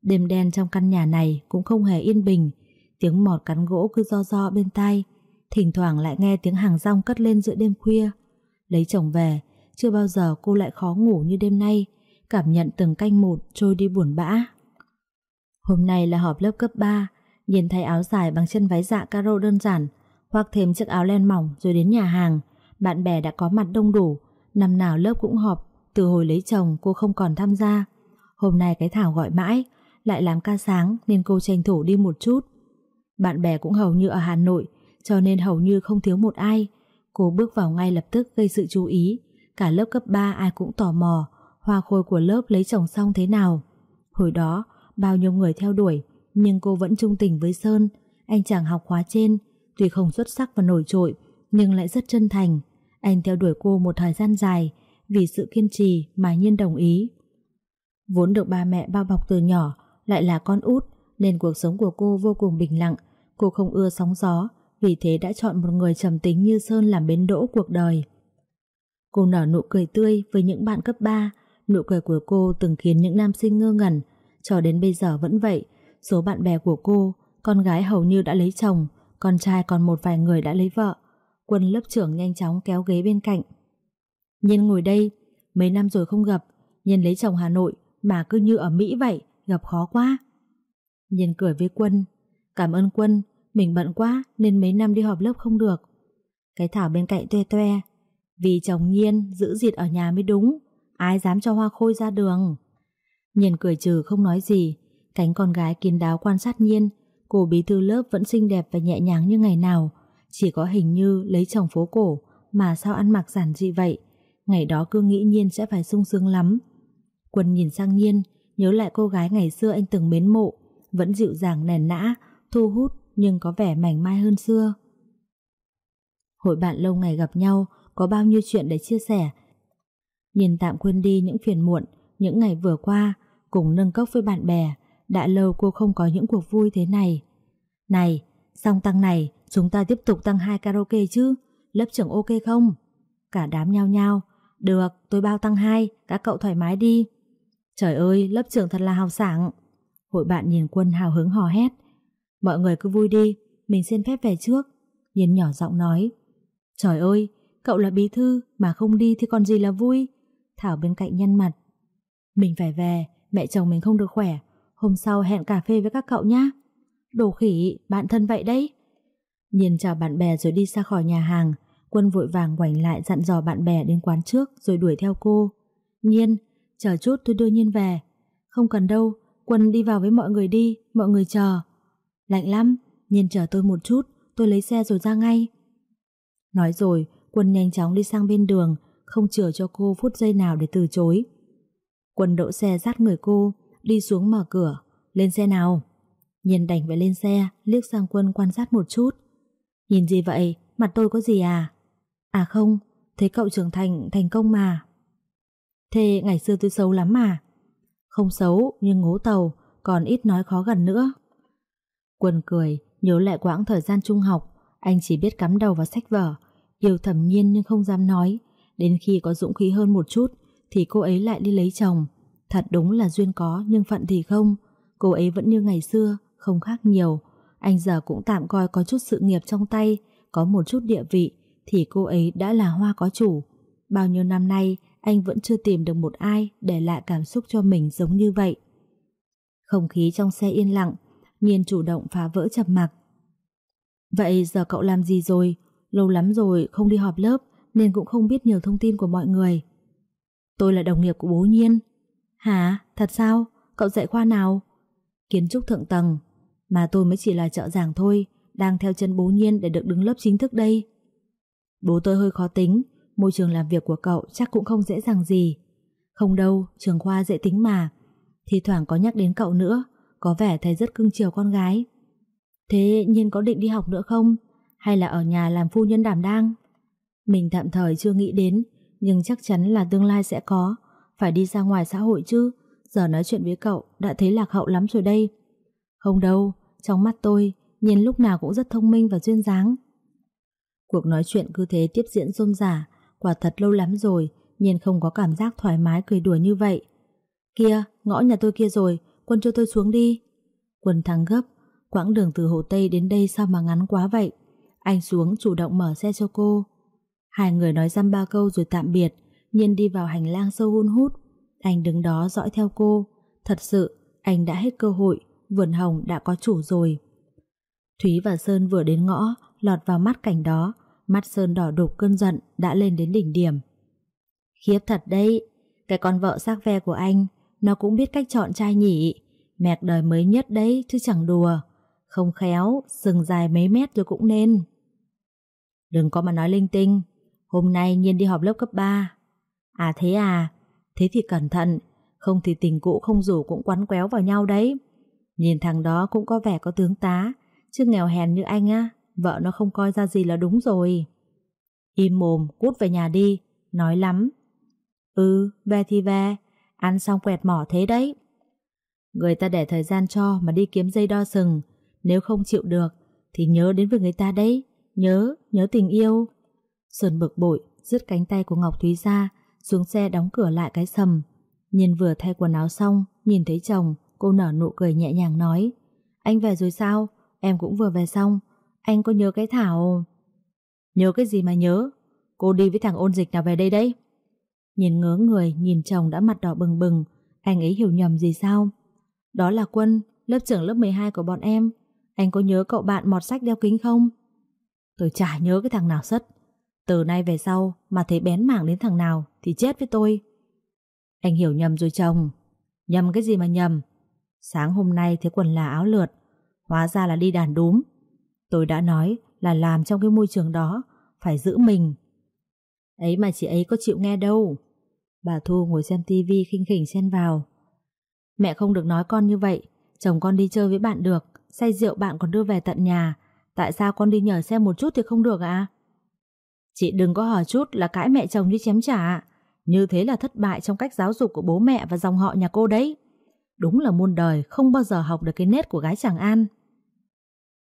[SPEAKER 1] Đêm đen trong căn nhà này cũng không hề yên bình, tiếng mọt cắn gỗ cứ do do bên tai, thỉnh thoảng lại nghe tiếng hàng rong cất lên giữa đêm khuya. Lấy chồng về, chưa bao giờ cô lại khó ngủ như đêm nay, cảm nhận từng canh một trôi đi buồn bã. Hôm nay là họp lớp cấp 3, nhìn thấy áo dài bằng chân váy dạ caro đơn giản, hoặc thêm chiếc áo len mỏng rồi đến nhà hàng, bạn bè đã có mặt đông đủ, năm nào lớp cũng họp, từ hồi lấy chồng cô không còn tham gia. Hôm nay cái Thảo gọi mãi, lại làm ca sáng nên cô tranh thủ đi một chút. Bạn bè cũng hầu như ở Hà Nội, cho nên hầu như không thiếu một ai. Cô bước vào ngay lập tức gây sự chú ý. Cả lớp cấp 3 ai cũng tò mò, hoa khôi của lớp lấy chồng xong thế nào. Hồi đó, bao nhiêu người theo đuổi, nhưng cô vẫn trung tình với Sơn. Anh chàng học khóa trên, tuy không xuất sắc và nổi trội, nhưng lại rất chân thành. Anh theo đuổi cô một thời gian dài, vì sự kiên trì mà Nhiên đồng ý. Vốn được ba mẹ bao bọc từ nhỏ, lại là con út nên cuộc sống của cô vô cùng bình lặng. Cô không ưa sóng gió, vì thế đã chọn một người trầm tính như Sơn làm bến đỗ cuộc đời. Cô nở nụ cười tươi với những bạn cấp 3, nụ cười của cô từng khiến những nam sinh ngơ ngẩn, cho đến bây giờ vẫn vậy. Số bạn bè của cô, con gái hầu như đã lấy chồng, con trai còn một vài người đã lấy vợ. Quân lớp trưởng nhanh chóng kéo ghế bên cạnh. Nhiên ngồi đây, mấy năm rồi không gặp, Nhiên lấy chồng Hà Nội mà cứ như ở Mỹ vậy, gặp khó quá. Nhiên cười với Quân Cảm ơn Quân Mình bận quá nên mấy năm đi họp lớp không được Cái Thảo bên cạnh toe toe Vì chồng Nhiên giữ dịt ở nhà mới đúng Ai dám cho Hoa Khôi ra đường Nhiên cười trừ không nói gì. Cánh con gái kín đáo quan sát Nhiên. Cô bí thư lớp vẫn xinh đẹp và nhẹ nhàng như ngày nào. Chỉ có hình như lấy chồng phố cổ, Mà sao ăn mặc giản dị vậy? Ngày đó cứ nghĩ Nhiên sẽ phải sung sướng lắm. Quân nhìn sang Nhiên, Nhớ lại cô gái ngày xưa anh từng mến mộ. Vẫn dịu dàng, nền nã, Thu hút, nhưng có vẻ mảnh mai hơn xưa. Hội bạn lâu ngày gặp nhau, Có bao nhiêu chuyện để chia sẻ? Nhìn tạm quên đi những phiền muộn, Những ngày vừa qua. Cùng nâng cốc với bạn bè, Đã lâu cô không có những cuộc vui thế này. Này, Xong tăng này, Chúng ta tiếp tục tăng hai karaoke chứ? Lớp trưởng ok không? Cả đám nhao nhao. Được, tôi bao tăng hai, Các cậu thoải mái đi. Trời ơi, lớp trưởng thật là hào sảng. Hội bạn nhìn quân hào hứng hò hét. Mọi người cứ vui đi, Mình xin phép về trước. Nhiên nhỏ giọng nói. Trời ơi, cậu là bí thư Mà không đi thì còn gì là vui? Thảo bên cạnh nhăn mặt. Mình phải về Mẹ chồng mình không được khỏe. Hôm sau hẹn cà phê với các cậu nhé Đồ khỉ, bạn thân vậy đấy. Nhiên chào bạn bè rồi đi ra khỏi nhà hàng. Quân vội vàng ngoảnh lại dặn dò bạn bè đến quán trước Rồi đuổi theo cô. Nhiên, chờ chút tôi đưa Nhiên về. Không cần đâu, Quân đi vào với mọi người đi, Mọi người chờ. Lạnh lắm, Nhiên chờ tôi một chút, Tôi lấy xe rồi ra ngay. Nói rồi, Quân nhanh chóng đi sang bên đường, Không chừa cho cô phút giây nào để từ chối. Quân đỗ xe dắt người cô, Đi xuống mở cửa. Lên xe nào? Nhiên đành phải lên xe, Liếc sang quân quan sát một chút. Nhìn gì vậy? Mặt tôi có gì à? À không, Thấy cậu trưởng thành thành công mà. Thế ngày xưa tôi xấu lắm mà. Không xấu, nhưng ngố tàu, Còn ít nói khó gần nữa. Quân cười, Nhớ lại quãng thời gian trung học. Anh chỉ biết cắm đầu vào sách vở, Yêu thầm nhiên nhưng không dám nói. Đến khi có dũng khí hơn một chút thì cô ấy lại đi lấy chồng. Thật đúng là duyên có nhưng phận thì không. Cô ấy vẫn như ngày xưa, Không khác nhiều. Anh giờ cũng tạm coi có chút sự nghiệp trong tay, Có một chút địa vị, Thì cô ấy đã là hoa có chủ. Bao nhiêu năm nay, Anh vẫn chưa tìm được một ai Để lại cảm xúc cho mình giống như vậy. Không khí trong xe yên lặng, Nhiên chủ động phá vỡ chập mặc. Vậy giờ cậu làm gì rồi? Lâu lắm rồi không đi họp lớp Nên cũng không biết nhiều thông tin của mọi người. Tôi là đồng nghiệp của bố Nhiên Hả? Thật sao? Cậu dạy khoa nào? Kiến trúc thượng tầng Mà tôi mới chỉ là trợ giảng thôi Đang theo chân bố Nhiên để được đứng lớp chính thức đây Bố tôi hơi khó tính Môi trường làm việc của cậu chắc cũng không dễ dàng gì Không đâu, trường khoa dễ tính mà Thì thoảng có nhắc đến cậu nữa Có vẻ thấy rất cưng chiều con gái Thế Nhiên có định đi học nữa không? Hay là ở nhà làm phu nhân đảm đang? Mình tạm thời chưa nghĩ đến nhưng chắc chắn là tương lai sẽ có. Phải đi ra ngoài xã hội chứ. Giờ nói chuyện với cậu đã thấy lạc hậu lắm rồi đây. Không đâu Trong mắt tôi Nhiên lúc nào cũng rất thông minh và duyên dáng. Cuộc nói chuyện cứ thế tiếp diễn rôm rả Quả thật lâu lắm rồi Nhiên không có cảm giác thoải mái cười đùa như vậy. Kia, ngõ nhà tôi kia rồi Quân cho tôi xuống đi. Quân thắng gấp Quãng đường từ Hồ Tây đến đây sao mà ngắn quá vậy? Anh xuống chủ động mở xe cho cô. Hai người nói dăm ba câu rồi tạm biệt, Nhiên đi vào hành lang sâu hun hút. Anh đứng đó dõi theo cô. Thật sự, anh đã hết cơ hội, Vườn hồng đã có chủ rồi. Thúy và Sơn vừa đến ngõ, Lọt vào mắt cảnh đó. Mắt Sơn đỏ đục cơn giận Đã lên đến đỉnh điểm. Khiếp thật đấy, Cái con vợ xác ve của anh, Nó cũng biết cách chọn trai nhỉ. Mẹc đời mới nhất đấy chứ chẳng đùa. Không khéo, Sừng dài mấy mét rồi cũng nên. Đừng có mà nói linh tinh Hôm nay Nhiên đi họp lớp cấp 3 À thế à Thế thì cẩn thận Không thì tình cũ không rủ cũng quắn quéo vào nhau đấy. Nhìn thằng đó cũng có vẻ có tướng tá Chứ nghèo hèn như anh á Vợ nó không coi ra gì là đúng rồi. Im mồm cút về nhà đi Nói lắm. Ừ về thì về Ăn xong quẹt mỏ thế đấy. Người ta để thời gian cho mà đi kiếm dây đo sừng Nếu không chịu được Thì nhớ đến với người ta đấy Nhớ, nhớ tình yêu. Sơn bực bội, rứt cánh tay của Ngọc Thúy ra Xuống xe đóng cửa lại cái sầm Nhìn vừa thay quần áo xong Nhìn thấy chồng Cô nở nụ cười nhẹ nhàng nói Anh về rồi sao? Em cũng vừa về xong Anh có nhớ cái Thảo Nhớ cái gì mà nhớ Cô đi với thằng ôn dịch nào về đây đấy Nhìn ngớ người Nhìn chồng đã mặt đỏ bừng bừng Anh ấy hiểu nhầm gì sao Đó là Quân lớp trưởng lớp 12 của bọn em. Anh có nhớ cậu bạn mọt sách đeo kính không? Tôi chả nhớ cái thằng nào sất. Từ nay về sau mà thấy bén mảng đến thằng nào thì chết với tôi. Anh hiểu nhầm rồi chồng. Nhầm cái gì mà nhầm? Sáng hôm nay thấy quần là áo lượt, hóa ra là đi đàn đúm. Tôi đã nói là làm trong cái môi trường đó phải giữ mình. Ấy mà chị ấy có chịu nghe đâu. Bà Thu ngồi xem tivi khinh khỉnh xen vào. Mẹ không được nói con như vậy, chồng con đi chơi với bạn được, say rượu bạn còn đưa về tận nhà, tại sao con đi nhờ xe một chút thì không được à? Chị đừng có hỏi chút là cãi mẹ chồng như chém trả, như thế là thất bại trong cách giáo dục của bố mẹ và dòng họ nhà cô đấy. Đúng là muôn đời không bao giờ học được cái nét của gái Tràng An.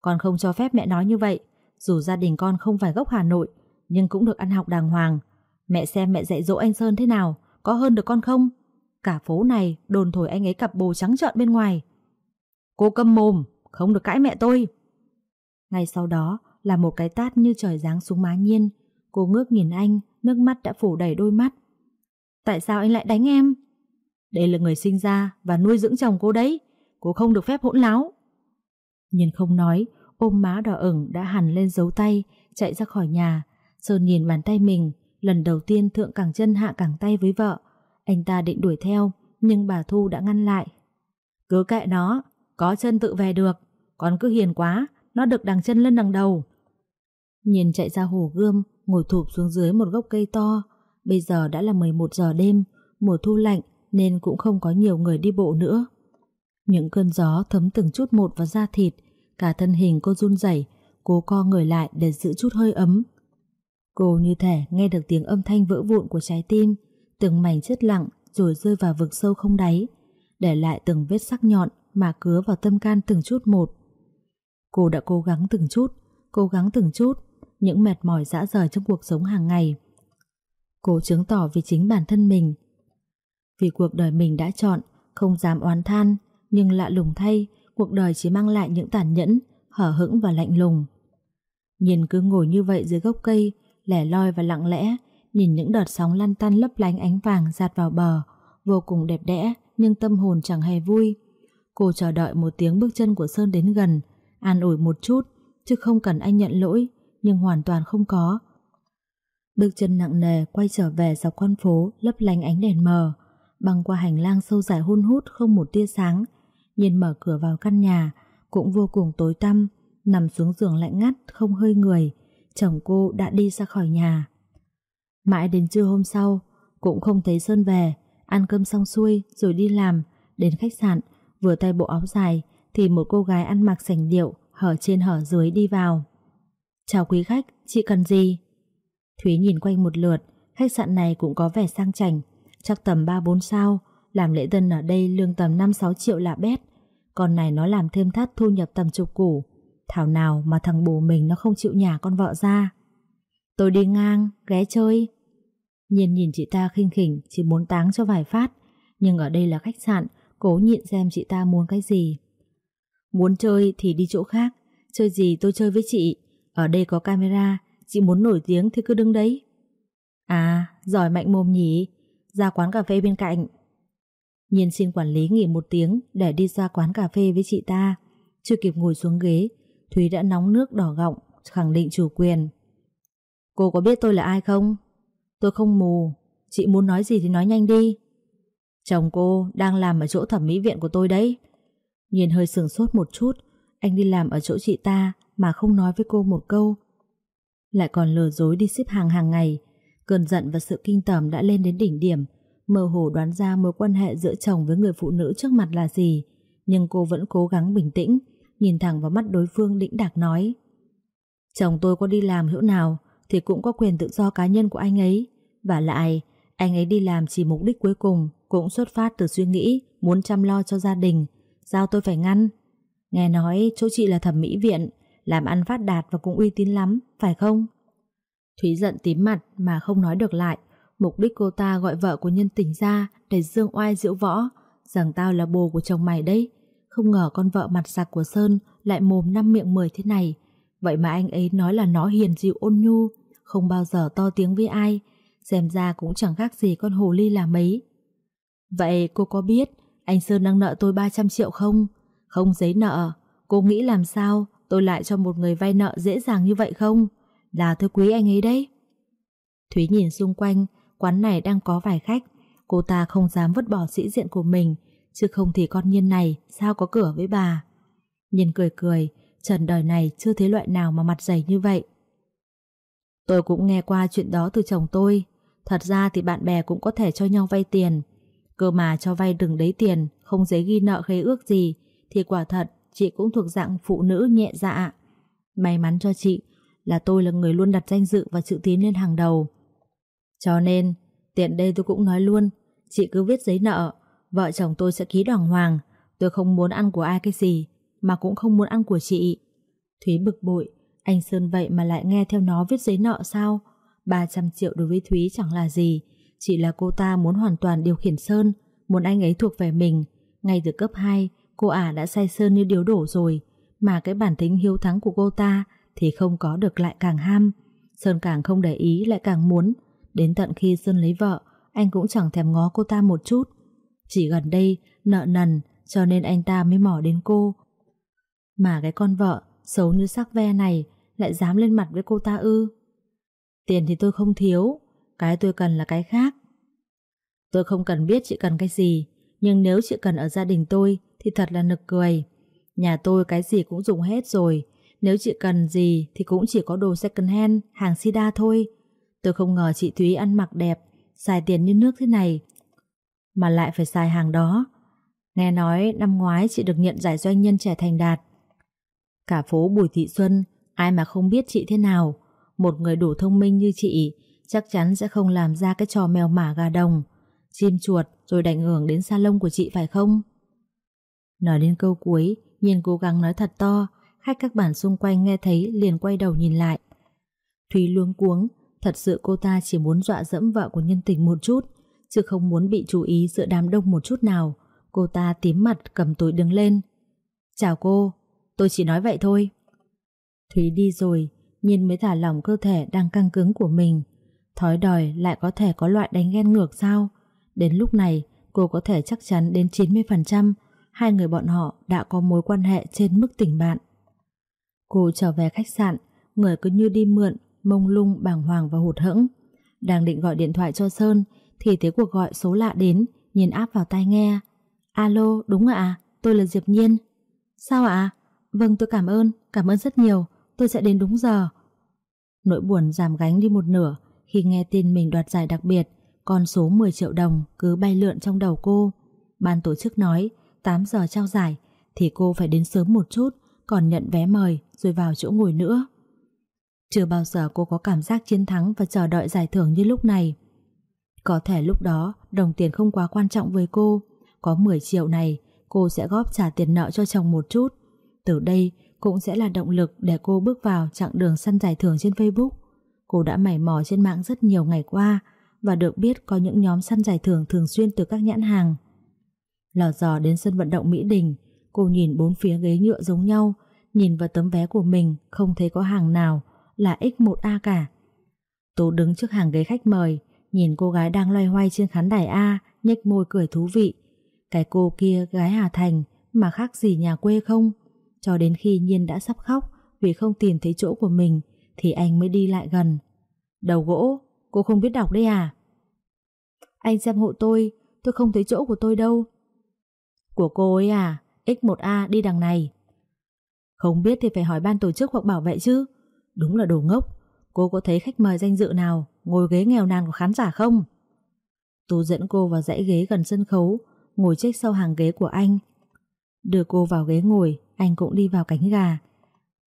[SPEAKER 1] Con không cho phép mẹ nói như vậy, dù gia đình con không phải gốc Hà Nội, nhưng cũng được ăn học đàng hoàng. Mẹ xem mẹ dạy dỗ anh Sơn thế nào, có hơn được con không? Cả phố này đồn thổi anh ấy cặp bồ trắng trợn bên ngoài. Cô câm mồm, không được cãi mẹ tôi. Ngay sau đó là một cái tát như trời giáng xuống má nhiên. Cô ngước nhìn anh, nước mắt đã phủ đầy đôi mắt. Tại sao anh lại đánh em? Đây là người sinh ra và nuôi dưỡng chồng cô đấy. Cô không được phép hỗn láo. Nhìn không nói, ôm má đỏ ửng đã hẳn lên dấu tay, chạy ra khỏi nhà. Sơn nhìn bàn tay mình, lần đầu tiên thượng cẳng chân hạ cẳng tay với vợ. Anh ta định đuổi theo, nhưng bà Thu đã ngăn lại. Cứ kệ nó, có chân tự về được, còn cứ hiền quá, nó được đằng chân lên đằng đầu. Nhìn chạy ra hồ gươm, ngồi thụp xuống dưới một gốc cây to. Bây giờ đã là 11 giờ đêm, mùa thu lạnh nên cũng không có nhiều người đi bộ nữa. Những cơn gió thấm từng chút một vào da thịt, cả thân hình cô run rẩy, cố co người lại để giữ chút hơi ấm. Cô như thể nghe được tiếng âm thanh vỡ vụn của trái tim, từng mảnh chất lặng rồi rơi vào vực sâu không đáy, để lại từng vết sắc nhọn mà cứa vào tâm can từng chút một. Cô đã cố gắng từng chút, cố gắng từng chút, những mệt mỏi dã rời trong cuộc sống hàng ngày. Cô chứng tỏ vì chính bản thân mình. Vì cuộc đời mình đã chọn, không dám oán than, nhưng lạ lùng thay, cuộc đời chỉ mang lại những tàn nhẫn, hở hững và lạnh lùng. Nhìn cứ ngồi như vậy dưới gốc cây, lẻ loi và lặng lẽ, nhìn những đợt sóng lăn tăn lấp lánh ánh vàng giạt vào bờ, vô cùng đẹp đẽ, nhưng tâm hồn chẳng hề vui. Cô chờ đợi một tiếng bước chân của Sơn đến gần, an ủi một chút, chứ không cần anh nhận lỗi, nhưng hoàn toàn không có. Bước chân nặng nề quay trở về dọc con phố lấp lánh ánh đèn mờ, băng qua hành lang sâu dài hun hút không một tia sáng, nhìn mở cửa vào căn nhà, cũng vô cùng tối tăm, nằm xuống giường lạnh ngắt, không hơi người, chồng cô đã đi ra khỏi nhà. Mãi đến trưa hôm sau, cũng không thấy Sơn về, ăn cơm xong xuôi rồi đi làm, đến khách sạn, vừa tay bộ áo dài thì một cô gái ăn mặc sành điệu, hở trên hở dưới đi vào. Chào quý khách, chị cần gì? Thúy nhìn quanh một lượt, khách sạn này cũng có vẻ sang chảnh, chắc tầm 3-4 sao, làm lễ tân ở đây lương tầm 5-6 triệu là bét, còn này nó làm thêm thắt thu nhập tầm chục củ. Thảo nào mà thằng bố mình nó không chịu nhà con vợ ra. Tôi đi ngang, ghé chơi. Nhiên nhìn chị ta khinh khỉnh, chỉ muốn táng cho vài phát, nhưng ở đây là khách sạn, cố nhịn xem chị ta muốn cái gì. Muốn chơi thì đi chỗ khác, chơi gì tôi chơi với chị, ở đây có camera, chị muốn nổi tiếng thì cứ đứng đấy. À, giỏi mạnh mồm nhỉ, ra quán cà phê bên cạnh. Nhiên xin quản lý nghỉ một tiếng để đi ra quán cà phê với chị ta. Chưa kịp ngồi xuống ghế, Thúy đã nóng nước đỏ gọng, khẳng định chủ quyền. Cô có biết tôi là ai không? Tôi không mù, chị muốn nói gì thì nói nhanh đi. Chồng cô đang làm ở chỗ thẩm mỹ viện của tôi đấy. Nhìn hơi sừng sốt một chút, anh đi làm ở chỗ chị ta mà không nói với cô một câu. Lại còn lừa dối đi xếp hàng hàng ngày, cơn giận và sự kinh tởm đã lên đến đỉnh điểm, mơ hồ đoán ra mối quan hệ giữa chồng với người phụ nữ trước mặt là gì, nhưng cô vẫn cố gắng bình tĩnh, nhìn thẳng vào mắt đối phương đĩnh đạc nói. Chồng tôi có đi làm hữu nào thì cũng có quyền tự do cá nhân của anh ấy, và lại anh ấy đi làm chỉ mục đích cuối cùng cũng xuất phát từ suy nghĩ muốn chăm lo cho gia đình, sao tôi phải ngăn? Nghe nói chỗ chị là thẩm mỹ viện, làm ăn phát đạt và cũng uy tín lắm, phải không? Thúy giận tím mặt mà không nói được lại, mục đích cô ta gọi vợ của nhân tình ra để dương oai diễu võ, rằng tao là bồ của chồng mày đấy. Không ngờ con vợ mặt sạc của Sơn lại mồm năm miệng mười thế này. Vậy mà anh ấy nói là nó hiền dịu ôn nhu, không bao giờ to tiếng với ai, xem ra cũng chẳng khác gì con hồ ly là mấy. Vậy cô có biết anh Sơn đang nợ tôi 300 triệu không? Không giấy nợ, cô nghĩ làm sao tôi lại cho một người vay nợ dễ dàng như vậy không? Là tôi quý anh ấy đấy. Thúy nhìn xung quanh, quán này đang có vài khách. Cô ta không dám vứt bỏ sĩ diện của mình, chứ không thì con nhiên này sao có cửa với bà. Nhiên cười cười, trần đời này chưa thấy loại nào mà mặt dày như vậy. Tôi cũng nghe qua chuyện đó từ chồng tôi. Thật ra thì bạn bè cũng có thể cho nhau vay tiền. Cơ mà cho vay đừng đấy tiền, không giấy ghi nợ khế ước gì, thì quả thật chị cũng thuộc dạng phụ nữ nhẹ dạ. May mắn cho chị là tôi là người luôn đặt danh dự và chữ tín lên hàng đầu. Cho nên, tiện đây tôi cũng nói luôn, chị cứ viết giấy nợ, vợ chồng tôi sẽ ký đàng hoàng, tôi không muốn ăn của ai cái gì, mà cũng không muốn ăn của chị. Thúy bực bội, anh Sơn vậy mà lại nghe theo nó viết giấy nợ sao? 300 triệu đối với Thúy chẳng là gì, chỉ là cô ta muốn hoàn toàn điều khiển Sơn, muốn anh ấy thuộc về mình. Ngay từ cấp 2, cô ả đã say Sơn như điếu đổ rồi, mà cái bản tính hiếu thắng của cô ta thì không có được lại càng ham. Sơn càng không để ý lại càng muốn, đến tận khi Sơn lấy vợ, anh cũng chẳng thèm ngó cô ta một chút. Chỉ gần đây, nợ nần, cho nên anh ta mới mỏ đến cô. Mà cái con vợ, xấu như sắc ve này, lại dám lên mặt với cô ta ư. Tiền thì tôi không thiếu, cái tôi cần là cái khác. Tôi không cần biết chị cần cái gì, nhưng nếu chị cần ở gia đình tôi thì thật là nực cười. Nhà tôi cái gì cũng dùng hết rồi, nếu chị cần gì thì cũng chỉ có đồ second hand, hàng sida thôi. Tôi không ngờ chị Thúy ăn mặc đẹp, xài tiền như nước thế này, mà lại phải xài hàng đó. Nghe nói năm ngoái chị được nhận giải doanh nhân trẻ thành đạt. Cả phố Bùi Thị Xuân, ai mà không biết chị thế nào. Một người đủ thông minh như chị chắc chắn sẽ không làm ra cái trò mèo mả gà đồng, chim chuột rồi đảnh hưởng đến salon của chị phải không? Nói đến câu cuối, Nhiên cố gắng nói thật to, khách các bản xung quanh nghe thấy liền quay đầu nhìn lại. Thúy luống cuống, thật sự cô ta chỉ muốn dọa dẫm vợ của nhân tình một chút, chứ không muốn bị chú ý giữa đám đông một chút nào. Cô ta tím mặt cầm túi đứng lên. Chào cô, tôi chỉ nói vậy thôi. Thúy đi rồi, Nhiên mới thả lỏng cơ thể đang căng cứng của mình. Thói đòi lại có thể có loại đánh ghen ngược sao? Đến lúc này, cô có thể chắc chắn đến 90% hai người bọn họ đã có mối quan hệ trên mức tình bạn. Cô trở về khách sạn, người cứ như đi mượn, mông lung, bàng hoàng và hụt hẫng. Đang định gọi điện thoại cho Sơn thì thấy cuộc gọi số lạ đến, nhìn áp vào tai nghe. Alo, đúng ạ, tôi là Diệp Nhiên. Sao ạ? Vâng, tôi cảm ơn, cảm ơn rất nhiều, tôi sẽ đến đúng giờ. Nỗi buồn giảm gánh đi một nửa khi nghe tin mình đoạt giải đặc biệt, con số 10 triệu đồng cứ bay lượn trong đầu cô. Ban tổ chức nói 8 giờ trao giải thì cô phải đến sớm một chút còn nhận vé mời rồi vào chỗ ngồi nữa. Chưa bao giờ cô có cảm giác chiến thắng và chờ đợi giải thưởng như lúc này. Có thể lúc đó đồng tiền không quá quan trọng với cô, có 10 triệu này cô sẽ góp trả tiền nợ cho chồng một chút. Từ đây cũng sẽ là động lực để cô bước vào chặng đường săn giải thưởng trên Facebook. Cô đã mải mò trên mạng rất nhiều ngày qua và được biết có những nhóm săn giải thưởng thường xuyên từ các nhãn hàng. Lò dò đến sân vận động Mỹ Đình, cô nhìn bốn phía ghế nhựa giống nhau, nhìn vào tấm vé của mình không thấy có hàng nào là X1A cả. Tú đứng trước hàng ghế khách mời, nhìn cô gái đang loay hoay trên khán đài A, nhếch môi cười thú vị. Cái cô kia gái Hà Thành mà khác gì nhà quê không? Cho đến khi Nhiên đã sắp khóc vì không tìm thấy chỗ của mình thì anh mới đi lại gần. Đầu gỗ, cô không biết đọc đấy à? Anh xem hộ tôi, tôi không thấy chỗ của tôi đâu. Của cô ấy à, X1A đi đằng này. Không biết thì phải hỏi ban tổ chức hoặc bảo vệ chứ. Đúng là đồ ngốc. Cô có thấy khách mời danh dự nào ngồi ghế nghèo nàn của khán giả không? Tú dẫn cô vào dãy ghế gần sân khấu, ngồi trách sau hàng ghế của anh. Đưa cô vào ghế ngồi, anh cũng đi vào cánh gà.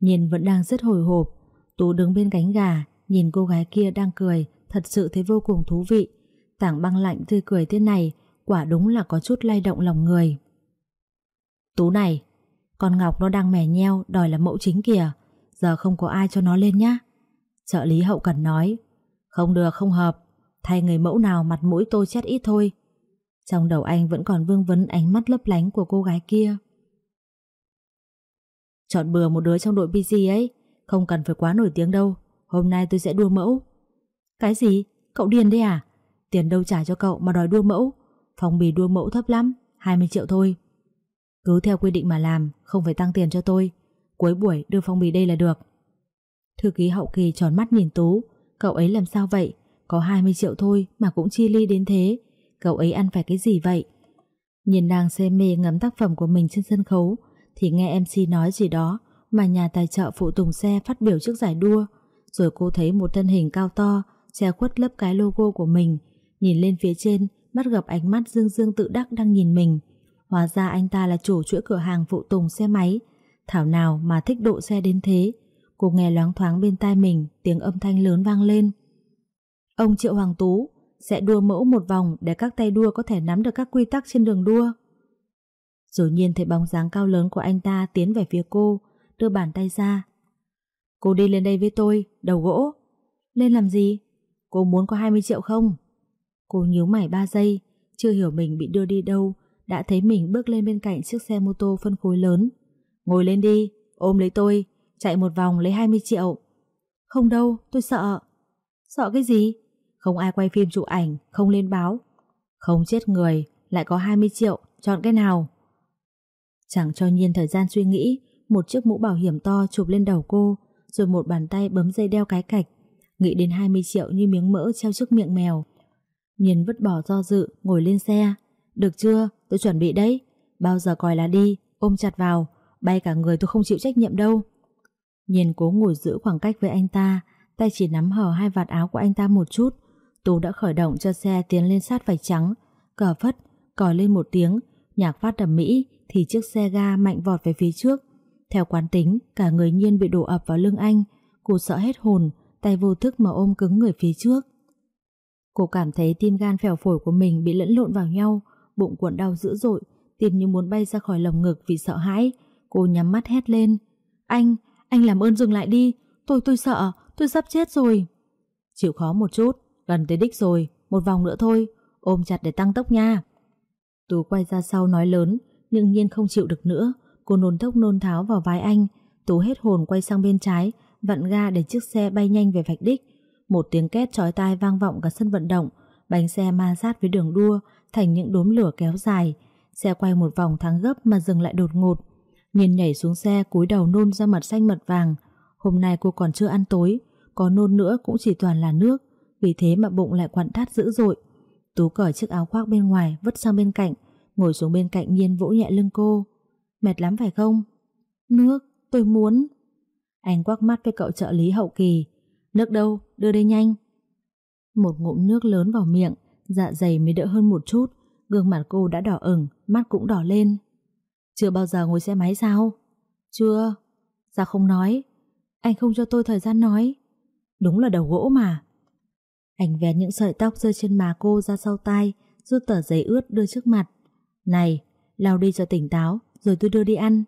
[SPEAKER 1] Nhìn vẫn đang rất hồi hộp, Tú đứng bên cánh gà, nhìn cô gái kia đang cười, thật sự thấy vô cùng thú vị. Tảng băng lạnh tươi cười thế này, quả đúng là có chút lay động lòng người. Tú này, con Ngọc nó đang mè nheo đòi là mẫu chính kìa, giờ không có ai cho nó lên nhá. Trợ lý hậu cần nói, không được không hợp, thay người mẫu nào mặt mũi tôi chết ít thôi. Trong đầu anh vẫn còn vương vấn ánh mắt lấp lánh của cô gái kia. Chọn bừa một đứa trong đội PC ấy, không cần phải quá nổi tiếng đâu, hôm nay tôi sẽ đua mẫu. Cái gì? Cậu điên đấy à? Tiền đâu trả cho cậu mà đòi đua mẫu, phòng bì đua mẫu thấp lắm, 20 triệu thôi. Cứ theo quy định mà làm Không phải tăng tiền cho tôi. Cuối buổi đưa phong bì đây là được. Thư ký hậu kỳ tròn mắt nhìn Tú. Cậu ấy làm sao vậy? Có 20 triệu thôi mà cũng chi ly đến thế. Cậu ấy ăn phải cái gì vậy? Nhìn nàng xem mê ngắm tác phẩm của mình trên sân khấu Thì nghe MC nói gì đó Mà nhà tài trợ phụ tùng xe phát biểu trước giải đua. Rồi cô thấy một thân hình cao to Che khuất lấp cái logo của mình. Nhìn lên phía trên Bắt gặp ánh mắt dương dương tự đắc đang nhìn mình. Hóa ra anh ta là chủ chuỗi cửa hàng phụ tùng xe máy. Thảo nào mà thích độ xe đến thế. Cô nghe loáng thoáng bên tai mình Tiếng âm thanh lớn vang lên. Ông Triệu Hoàng Tú Sẽ đua mẫu một vòng Để các tay đua có thể nắm được các quy tắc trên đường đua. Rồi nhiên thấy bóng dáng cao lớn của anh ta Tiến về phía cô Đưa bàn tay ra. Cô đi lên đây với tôi, đầu gỗ. Lên làm gì? Cô muốn có 20 triệu không? Cô nhíu mày 3 giây Chưa hiểu mình bị đưa đi đâu Đã thấy mình bước lên bên cạnh chiếc xe mô tô phân khối lớn Ngồi lên đi, ôm lấy tôi Chạy một vòng lấy 20 triệu Không đâu, tôi sợ Sợ cái gì? Không ai quay phim chụp ảnh Không lên báo Không chết người, lại có 20 triệu Chọn cái nào? Chẳng cho nhiên thời gian suy nghĩ Một chiếc mũ bảo hiểm to chụp lên đầu cô Rồi một bàn tay bấm dây đeo cái cạch Nghĩ đến 20 triệu như miếng mỡ treo trước miệng mèo. Nhiên vứt bỏ do dự Ngồi lên xe. Được chưa, tôi chuẩn bị đấy. Bao giờ còi là đi, ôm chặt vào. Bay cả người tôi không chịu trách nhiệm đâu. Nhiên cố ngồi giữ khoảng cách với anh ta Tay chỉ nắm hở hai vạt áo của anh ta một chút. Tú đã khởi động cho xe tiến lên sát vạch trắng. Cờ phất, còi lên một tiếng. Nhạc phát đầm mỹ Thì chiếc xe ga mạnh vọt về phía trước. Theo quán tính, cả người nhiên bị đổ ập vào lưng anh. Cô sợ hết hồn Tay vô thức mà ôm cứng người phía trước. Cô cảm thấy tim gan phèo phổi của mình Bị lẫn lộn vào nhau Bụng cuộn đau dữ dội Tim như muốn bay ra khỏi lồng ngực vì sợ hãi. Cô nhắm mắt hét lên Anh, anh làm ơn dừng lại đi. Tôi tôi sợ, tôi sắp chết rồi. Chịu khó một chút, gần tới đích rồi Một vòng nữa thôi, ôm chặt để tăng tốc nha. Tú quay ra sau nói lớn Nhưng nhiên không chịu được nữa. Cô nôn thốc nôn tháo vào vai anh. Tú hết hồn quay sang bên trái Vặn ga để chiếc xe bay nhanh về vạch đích. Một tiếng két chói tai vang vọng cả sân vận động. Bánh xe ma sát với đường đua Thành những đốm lửa kéo dài. Xe quay một vòng thắng gấp mà dừng lại đột ngột. Nhiên nhảy xuống xe cúi đầu nôn ra mặt xanh mật vàng. Hôm nay cô còn chưa ăn tối Có nôn nữa cũng chỉ toàn là nước. Vì thế mà bụng lại quặn thắt dữ dội. Tú cởi chiếc áo khoác bên ngoài Vứt sang bên cạnh Ngồi xuống bên cạnh Nhiên vỗ nhẹ lưng cô. Mệt lắm phải không? Nước, tôi muốn. Anh quắc mắt với cậu trợ lý hậu kỳ Nước đâu, đưa đây nhanh Một ngụm nước lớn vào miệng Dạ dày mới đỡ hơn một chút Gương mặt cô đã đỏ ửng Mắt cũng đỏ lên chưa bao giờ ngồi xe máy sao? Chưa. Dạ không nói. Anh không cho tôi thời gian nói. Đúng là đầu gỗ mà. Anh vén những sợi tóc rơi trên má cô ra sau tai, rút tờ giấy ướt đưa trước mặt. Này, lau đi cho tỉnh táo, rồi tôi đưa đi ăn.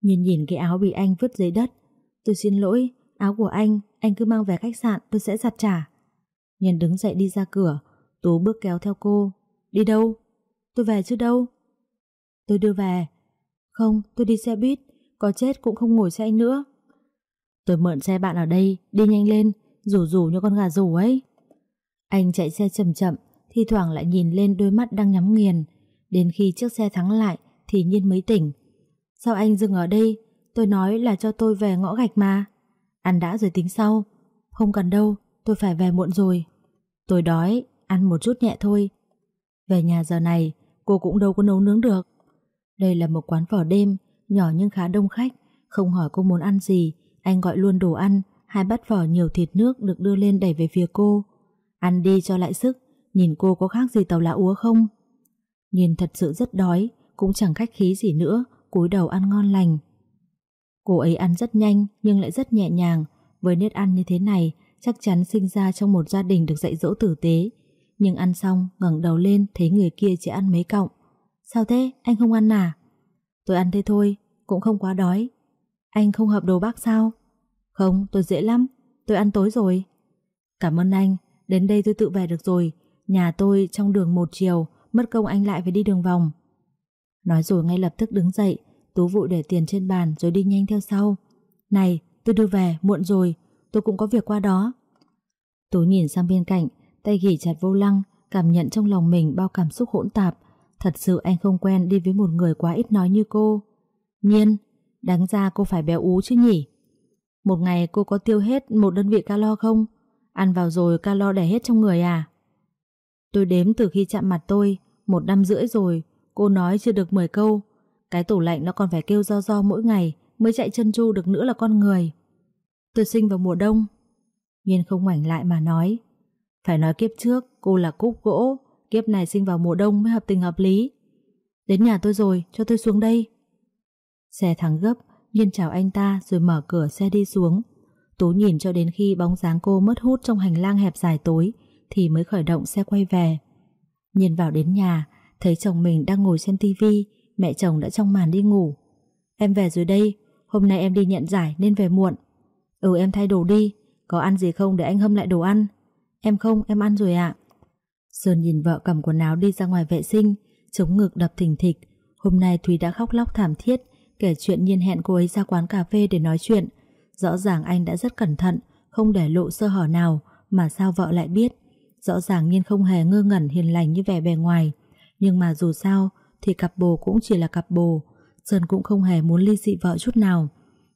[SPEAKER 1] Nhìn nhìn cái áo bị anh vứt dưới đất. Tôi xin lỗi, áo của anh, anh cứ mang về khách sạn, tôi sẽ giặt trả. Nhân đứng dậy đi ra cửa, Tú bước kéo theo cô. Đi đâu? Tôi về chứ đâu? Tôi đưa về, không, tôi đi xe buýt, có chết cũng không ngồi xe anh nữa. Tôi mượn xe bạn ở đây, đi nhanh lên, rủ rủ như con gà rủ ấy. Anh chạy xe chậm chậm, thi thoảng lại nhìn lên đôi mắt đang nhắm nghiền. Đến khi chiếc xe thắng lại thì nhiên mới tỉnh. Sao anh dừng ở đây? Tôi nói là cho tôi về ngõ gạch mà. Ăn đã rồi tính sau. Không cần đâu, tôi phải về muộn rồi. Tôi đói, ăn một chút nhẹ thôi. Về nhà giờ này, cô cũng đâu có nấu nướng được. Đây là một quán phở đêm, nhỏ nhưng khá đông khách, không hỏi cô muốn ăn gì, anh gọi luôn đồ ăn, hai bát phở nhiều thịt nước được đưa lên đẩy về phía cô. Ăn đi cho lại sức, nhìn cô có khác gì tàu lá úa không? Nhìn thật sự rất đói, cũng chẳng khách khí gì nữa, cúi đầu ăn ngon lành. Cô ấy ăn rất nhanh nhưng lại rất nhẹ nhàng, với nét ăn như thế này chắc chắn sinh ra trong một gia đình được dạy dỗ tử tế. Nhưng ăn xong ngẩng đầu lên thấy người kia chỉ ăn mấy cọng. Sao thế, anh không ăn à? Tôi ăn thế thôi, cũng không quá đói. Anh không hợp đồ bác sao? Không, tôi dễ lắm, tôi ăn tối rồi. Cảm ơn anh, đến đây tôi tự về được rồi. Nhà tôi trong đường một chiều, mất công anh lại phải đi đường vòng. Nói rồi ngay lập tức đứng dậy, Tú vụ để tiền trên bàn rồi đi nhanh theo sau. Này, tôi đưa về, muộn rồi, tôi cũng có việc qua đó. Tú nhìn sang bên cạnh, tay ghi chặt vô lăng, cảm nhận trong lòng mình bao cảm xúc hỗn tạp, Thật sự anh không quen đi với một người quá ít nói như cô. Nhiên, đáng ra cô phải béo ú chứ nhỉ? Một ngày cô có tiêu hết một đơn vị calo không? Ăn vào rồi calo đẻ hết trong người à? Tôi đếm từ khi chạm mặt tôi, một năm rưỡi rồi, cô nói chưa được 10 câu. Cái tủ lạnh nó còn phải kêu do do mỗi ngày mới chạy chân chu được nữa là con người. Tôi sinh vào mùa đông. Nhiên không ngoảnh lại mà nói. Phải nói kiếp trước, cô là cúc gỗ, kiếp này sinh vào mùa đông mới hợp tình hợp lý. Đến nhà tôi rồi, cho tôi xuống đây. Xe thắng gấp, Nhiên chào anh ta rồi mở cửa xe đi xuống. Tú nhìn cho đến khi bóng dáng cô mất hút trong hành lang hẹp dài tối thì mới khởi động xe quay về. Nhìn vào đến nhà, thấy chồng mình đang ngồi xem tivi, mẹ chồng đã trong màn đi ngủ. Em về rồi đây, hôm nay em đi nhận giải nên về muộn. Ừ em thay đồ đi, có ăn gì không để anh hâm lại đồ ăn. Em không, em ăn rồi ạ. Sơn nhìn vợ cầm quần áo đi ra ngoài vệ sinh, chống ngực đập thình thịch. Hôm nay Thúy đã khóc lóc thảm thiết, kể chuyện nhiên hẹn cô ấy ra quán cà phê để nói chuyện. Rõ ràng anh đã rất cẩn thận, không để lộ sơ hở nào, mà sao vợ lại biết. Rõ ràng nhiên không hề ngơ ngẩn hiền lành như vẻ bề ngoài. Nhưng mà dù sao, thì cặp bồ cũng chỉ là cặp bồ. Sơn cũng không hề muốn ly dị vợ chút nào.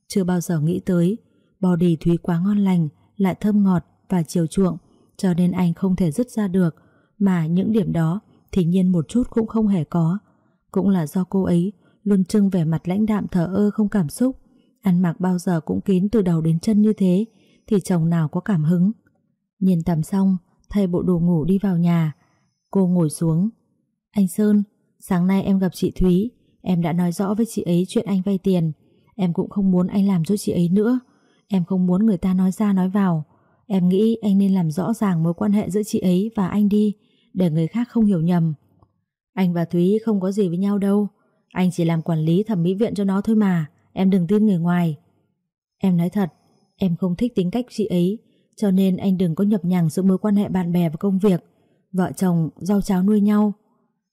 [SPEAKER 1] Chưa bao giờ nghĩ tới, Bò đỉ Thúy quá ngon lành, lại thơm ngọt và chiều chuộng, cho nên anh không thể dứt ra được. Mà những điểm đó thì nhiên một chút cũng không hề có. Cũng là do cô ấy luôn trưng vẻ mặt lãnh đạm thờ ơ không cảm xúc. Ăn mặc bao giờ cũng kín từ đầu đến chân như thế thì chồng nào có cảm hứng. Nhìn tắm xong, thay bộ đồ ngủ đi vào nhà. Cô ngồi xuống. Anh Sơn, sáng nay em gặp chị Thúy. Em đã nói rõ với chị ấy chuyện anh vay tiền. Em cũng không muốn anh làm cho chị ấy nữa. Em không muốn người ta nói ra nói vào. Em nghĩ anh nên làm rõ ràng mối quan hệ giữa chị ấy và anh đi, để người khác không hiểu nhầm. Anh và Thúy không có gì với nhau đâu. Anh chỉ làm quản lý thẩm mỹ viện cho nó thôi mà. Em đừng tin người ngoài. Em nói thật, em không thích tính cách chị ấy, cho nên anh đừng có nhập nhằng giữa mối quan hệ bạn bè và công việc. Vợ chồng rau cháo nuôi nhau.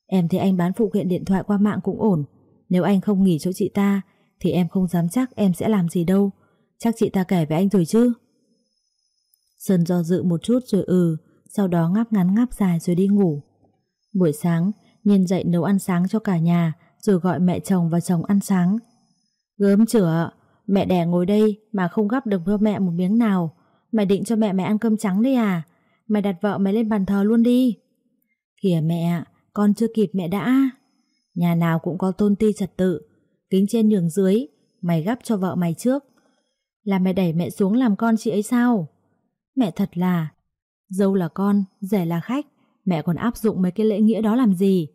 [SPEAKER 1] Em thấy anh bán phụ kiện điện thoại qua mạng cũng ổn. Nếu anh không nghỉ chỗ chị ta, thì em không dám chắc em sẽ làm gì đâu. Chắc chị ta kể với anh rồi chứ. Sơn do dự một chút rồi ừ, sau đó ngáp ngắn ngáp dài rồi đi ngủ. Buổi sáng, Nhiên dậy nấu ăn sáng cho cả nhà, rồi gọi mẹ chồng và chồng ăn sáng. Gớm chửa, mẹ đẻ ngồi đây mà không gắp được cho mẹ một miếng nào. Mày định cho mẹ mày ăn cơm trắng đấy à? Mày đặt vợ mày lên bàn thờ luôn đi. Kìa mẹ, con chưa kịp mẹ đã. Nhà nào cũng có tôn ti trật tự. Kính trên nhường dưới, mày gắp cho vợ mày trước. Là mày đẩy mẹ xuống làm con chị ấy sao? Mẹ thật là Dâu là con, rẻ là khách Mẹ còn áp dụng mấy cái lễ nghĩa đó làm gì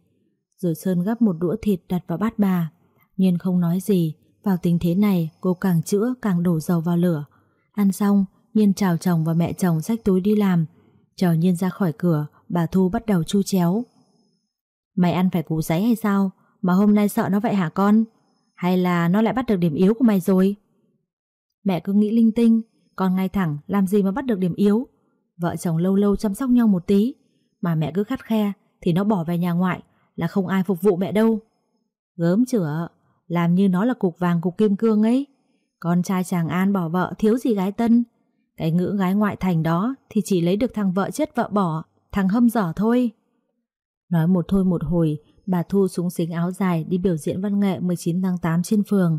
[SPEAKER 1] Rồi Sơn gắp một đũa thịt đặt vào bát bà Nhiên không nói gì Vào tình thế này cô càng chữa càng đổ dầu vào lửa Ăn xong Nhiên chào chồng và mẹ chồng xách túi đi làm Chờ Nhiên ra khỏi cửa Bà Thu bắt đầu chu chéo Mày ăn phải củ giấy hay sao? Mà hôm nay sợ nó vậy hả con? Hay là nó lại bắt được điểm yếu của mày rồi? Mẹ cứ nghĩ linh tinh, con ngay thẳng, làm gì mà bắt được điểm yếu? Vợ chồng lâu lâu chăm sóc nhau một tí, Mà mẹ cứ khắt khe, Thì nó bỏ về nhà ngoại, Là không ai phục vụ mẹ đâu. Gớm chửa, Làm như nó là cục vàng, cục kim cương ấy. Con trai chàng An bỏ vợ thiếu gì gái tân. Cái ngữ gái ngoại thành đó Thì chỉ lấy được thằng vợ chết vợ bỏ, Thằng hâm dở thôi. Nói một thôi một hồi, Bà Thu súng xính áo dài đi biểu diễn văn nghệ 19 tháng 8 trên phường.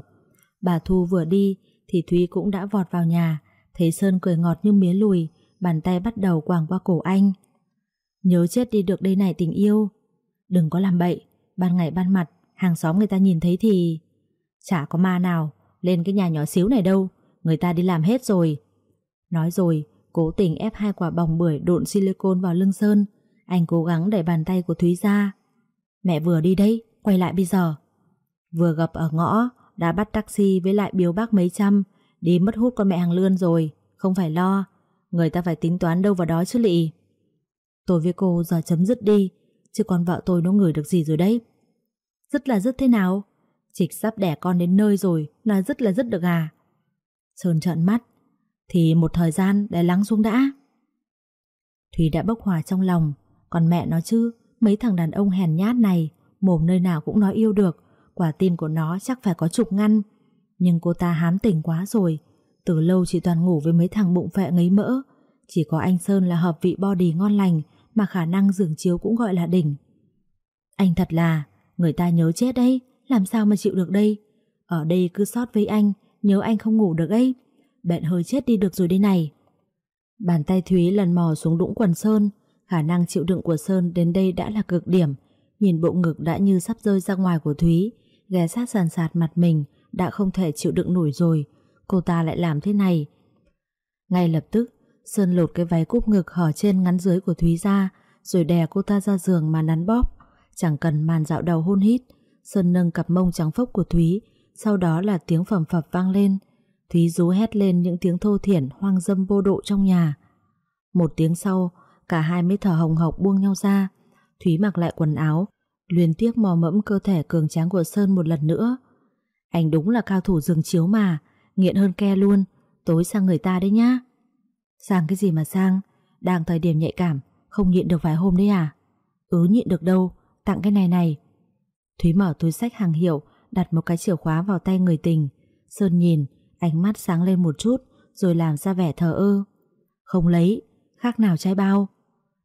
[SPEAKER 1] Bà Thu vừa đi, Thì Thúy cũng đã vọt vào nhà. Thấy Sơn cười ngọt như mía lùi, Bàn tay bắt đầu quàng qua cổ anh. Nhớ chết đi được đây này tình yêu. Đừng có làm bậy, Ban ngày ban mặt, Hàng xóm người ta nhìn thấy thì Chả có ma nào Lên cái nhà nhỏ xíu này đâu, Người ta đi làm hết rồi. Nói rồi, Cố tình ép hai quả bòng bưởi độn silicon vào lưng Sơn. Anh cố gắng đẩy bàn tay của Thúy ra. Mẹ vừa đi đấy, Quay lại bây giờ. Vừa gặp ở ngõ, Đã bắt taxi với lại biếu bác mấy trăm, Đi mất hút con mẹ hàng lươn rồi, Không phải lo. Người ta phải tính toán đâu vào đó chứ lị. Tôi với cô giờ chấm dứt đi, Chứ con vợ tôi nó ngửi được gì rồi đấy. Dứt là dứt thế nào? Trịch sắp đẻ con đến nơi rồi, Là dứt là dứt được à? Sơn trợn mắt. Thì một thời gian để lắng xuống đã. Thúy đã bốc hòa trong lòng còn mẹ nó chứ Mấy thằng đàn ông hèn nhát này Mồm nơi nào cũng nói yêu được Quả tim của nó chắc phải có chục ngăn nhưng cô ta hám tỉnh quá rồi Từ lâu chỉ toàn ngủ với mấy thằng bụng phệ ngấy mỡ Chỉ có anh Sơn là hợp vị body ngon lành Mà khả năng giường chiếu cũng gọi là đỉnh Anh thật là Người ta nhớ chết đấy, làm sao mà chịu được đây? Ở đây cứ sót với anh, nhớ anh không ngủ được ấy. Bệnh hơi chết đi được rồi đây này. Bàn tay Thúy lần mò xuống đũng quần Sơn, khả năng chịu đựng của Sơn đến đây đã là cực điểm. Nhìn bộ ngực đã như sắp rơi ra ngoài của Thúy, ghé sát sàn sạt mặt mình, đã không thể chịu đựng nổi rồi. Cô ta lại làm thế này. Ngay lập tức, Sơn lột cái váy cúp ngực hở trên ngắn dưới của Thúy ra, rồi đè cô ta ra giường mà nắn bóp. Chẳng cần màn dạo đầu hôn hít, Sơn nâng cặp mông trắng phốc của Thúy, sau đó là tiếng phẩm phập vang lên. Thúy rú hét lên những tiếng thô thiển hoang dâm vô độ trong nhà. Một tiếng sau, cả hai mới thở hồng hộc buông nhau ra. Thúy mặc lại quần áo, luyến tiếc mò mẫm cơ thể cường tráng của Sơn một lần nữa. Anh đúng là cao thủ rừng chiếu mà, nghiện hơn ke luôn, tối sang người ta đấy nhá. Sang cái gì mà sang, đang thời điểm nhạy cảm, không nhịn được vài hôm đấy à? Ừ nhịn được đâu, tặng cái này này. Thúy mở túi sách hàng hiệu, đặt một cái chìa khóa vào tay người tình. Sơn nhìn, ánh mắt sáng lên một chút, rồi làm ra vẻ thờ ơ. Không lấy, khác nào trái bao.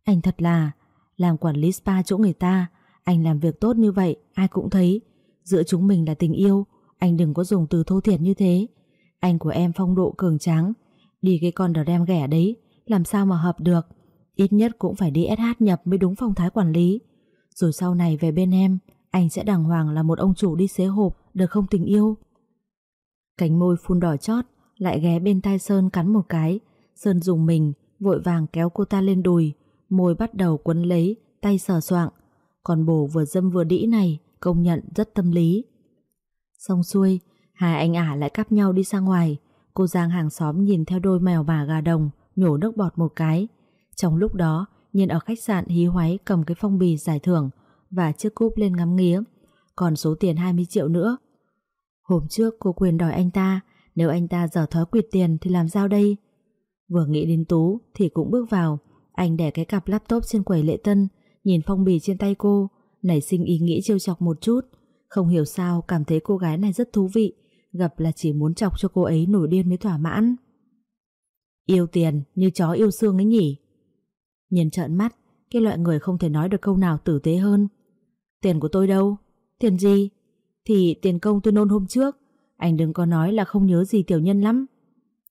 [SPEAKER 1] Anh thật là, làm quản lý spa chỗ người ta, anh làm việc tốt như vậy, ai cũng thấy. Giữa chúng mình là tình yêu, anh đừng có dùng từ thô thiệt như thế. Anh của em phong độ cường tráng, đi cái con đờ đem ghẻ đấy, làm sao mà hợp được. Ít nhất cũng phải đi SH nhập mới đúng phong thái quản lý. Rồi sau này về bên em, anh sẽ đàng hoàng là một ông chủ đi xế hộp, được không tình yêu? Cánh môi phun đỏ chót, lại ghé bên tai Sơn cắn một cái. Sơn dùng mình, vội vàng kéo cô ta lên đùi, môi bắt đầu quấn lấy, tay sờ soạng. Còn bồ vừa dâm vừa đĩ này, công nhận rất tâm lý. Xong xuôi, hai anh ả lại cắp nhau đi ra ngoài. Cô Giang hàng xóm nhìn theo đôi mèo bà gà đồng, nhổ nước bọt một cái. Trong lúc đó, nhìn ở khách sạn hí hoáy cầm cái phong bì giải thưởng và chiếc cúp lên ngắm nghía. Còn số tiền 20 triệu nữa. Hôm trước cô quyền đòi anh ta, nếu anh ta dở thói quyệt tiền thì làm sao đây? Vừa nghĩ đến Tú thì cũng bước vào. Anh để cái cặp laptop trên quầy lễ tân, nhìn phong bì trên tay cô, nảy sinh ý nghĩ trêu chọc một chút. Không hiểu sao cảm thấy cô gái này rất thú vị, gặp là chỉ muốn chọc cho cô ấy nổi điên mới thỏa mãn. Yêu tiền như chó yêu xương ấy nhỉ? Nhìn trợn mắt, cái loại người không thể nói được câu nào tử tế hơn. Tiền của tôi đâu? Tiền gì? Thì tiền công tôi nôn hôm trước. Anh đừng có nói là không nhớ gì tiểu nhân lắm.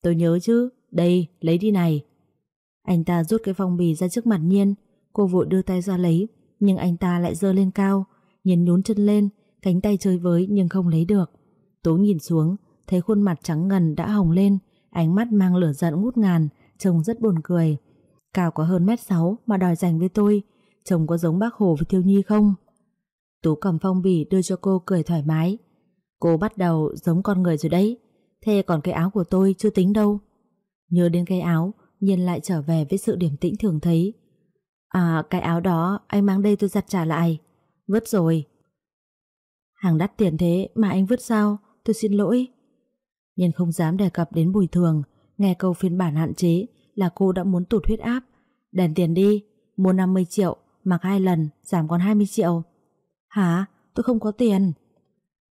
[SPEAKER 1] Tôi nhớ chứ. Đây, lấy đi này. Anh ta rút cái phong bì ra trước mặt Nhiên. Cô vội đưa tay ra lấy. Nhưng anh ta lại dơ lên cao. Nhiên nhún chân lên, cánh tay chơi với nhưng không lấy được. Tố nhìn xuống, thấy khuôn mặt trắng ngần đã hồng lên, ánh mắt mang lửa giận ngút ngàn, trông rất buồn cười. Cao có hơn mét sáu mà đòi giành với tôi, trông có giống bác Hồ với Thiêu Nhi không? Tú cầm phong bì đưa cho cô cười thoải mái. Cô bắt đầu giống con người rồi đấy, thế còn cái áo của tôi chưa tính đâu. Nhớ đến cái áo, Nhiên lại trở về với sự điềm tĩnh thường thấy. À, cái áo đó anh mang đây tôi giặt trả lại. Vứt rồi. Hàng đắt tiền thế mà anh vứt sao? Tôi xin lỗi. Nhiên không dám đề cập đến bùi thường, nghe câu phiên bản hạn chế là cô đã muốn tụt huyết áp. Đèn tiền đi, mua 50 triệu, mặc hai lần, giảm còn 20 triệu. Hả? Tôi không có tiền.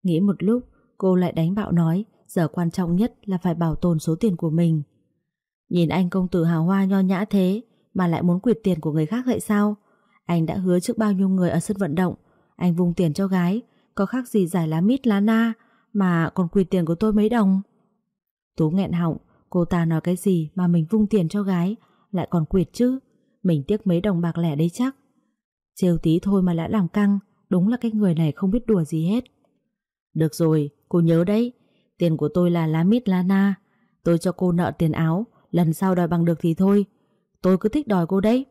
[SPEAKER 1] Nghĩ một lúc, cô lại đánh bạo nói, giờ quan trọng nhất là phải bảo tồn số tiền của mình. Nhìn anh công tử hào hoa nho nhã thế, mà lại muốn quyệt tiền của người khác vậy sao? Anh đã hứa trước bao nhiêu người ở sân vận động, anh vung tiền cho gái, có khác gì giải lá mít lá na, mà còn quyệt tiền của tôi mấy đồng. Tú nghẹn họng, cô ta nói cái gì mà mình vung tiền cho gái, lại còn quyệt chứ, mình tiếc mấy đồng bạc lẻ đấy chắc. Trêu tí thôi mà đã làm căng, đúng là cái người này không biết đùa gì hết. Được rồi, cô nhớ đấy, tiền của tôi là lá mít lá na, tôi cho cô nợ tiền áo, lần sau đòi bằng được thì thôi, tôi cứ thích đòi cô đấy.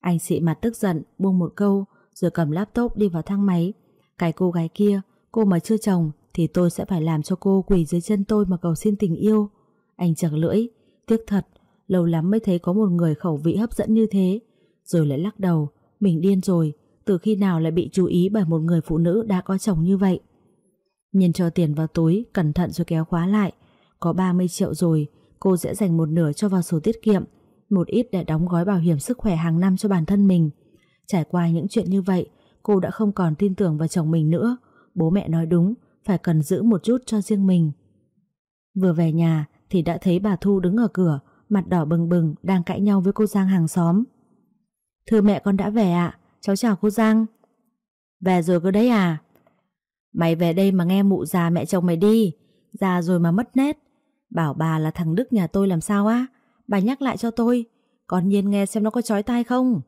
[SPEAKER 1] Anh xị mặt tức giận, buông một câu, rồi cầm laptop đi vào thang máy. Cái cô gái kia, cô mà chưa chồng thì tôi sẽ phải làm cho cô quỳ dưới chân tôi mà cầu xin tình yêu. Anh chẳng lưỡi, tiếc thật, lâu lắm mới thấy có một người khẩu vị hấp dẫn như thế. Rồi lại lắc đầu, mình điên rồi, từ khi nào lại bị chú ý bởi một người phụ nữ đã có chồng như vậy. Nhìn cho tiền vào túi, cẩn thận rồi kéo khóa lại. Có 30 triệu rồi, cô sẽ dành một nửa cho vào sổ tiết kiệm, một ít để đóng gói bảo hiểm sức khỏe hàng năm cho bản thân mình. Trải qua những chuyện như vậy, cô đã không còn tin tưởng vào chồng mình nữa. Bố mẹ nói đúng, phải cần giữ một chút cho riêng mình. Vừa về nhà thì đã thấy bà Thu đứng ở cửa, mặt đỏ bừng bừng đang cãi nhau với cô Giang hàng xóm. Thưa mẹ con đã về ạ, cháu chào cô Giang. Về rồi cơ đấy à? Mày về đây mà nghe mụ già mẹ chồng mày đi. Già rồi mà mất nét. Bảo bà là thằng Đức nhà tôi làm sao á? Bà nhắc lại cho tôi. Còn nhiên nghe xem nó có chói tai không?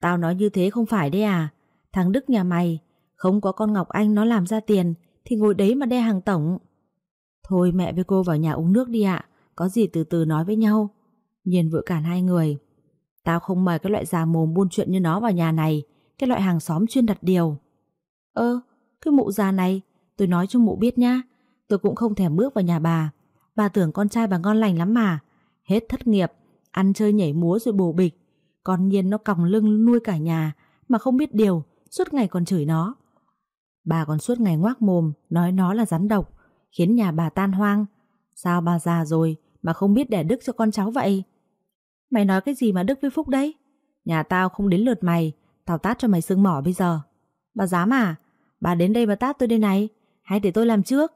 [SPEAKER 1] Tao nói như thế không phải đấy à? Thằng Đức nhà mày, không có con Ngọc Anh nó làm ra tiền, thì ngồi đấy mà đe hàng tổng. Thôi mẹ với cô vào nhà uống nước đi ạ, có gì từ từ nói với nhau. Nhiên vội cản hai người. Tao không mời cái loại già mồm buôn chuyện như nó vào nhà này, cái loại hàng xóm chuyên đặt điều. Ơ, cái mụ già này, tôi nói cho mụ biết nhá, tôi cũng không thèm bước vào nhà bà. Bà tưởng con trai bà ngon lành lắm mà. Hết thất nghiệp, ăn chơi nhảy múa rồi bổ bịch. Con nhiên nó còng lưng nuôi cả nhà, mà không biết điều, suốt ngày còn chửi nó. Bà còn suốt ngày ngoác mồm, nói nó là rắn độc, khiến nhà bà tan hoang. Sao bà già rồi mà không biết đẻ đức cho con cháu vậy? Mày nói cái gì mà đức với phúc đấy? Nhà tao không đến lượt mày, tao tát cho mày sưng mỏ bây giờ. Bà dám à? Bà đến đây mà tát tôi đây này, hay để tôi làm trước?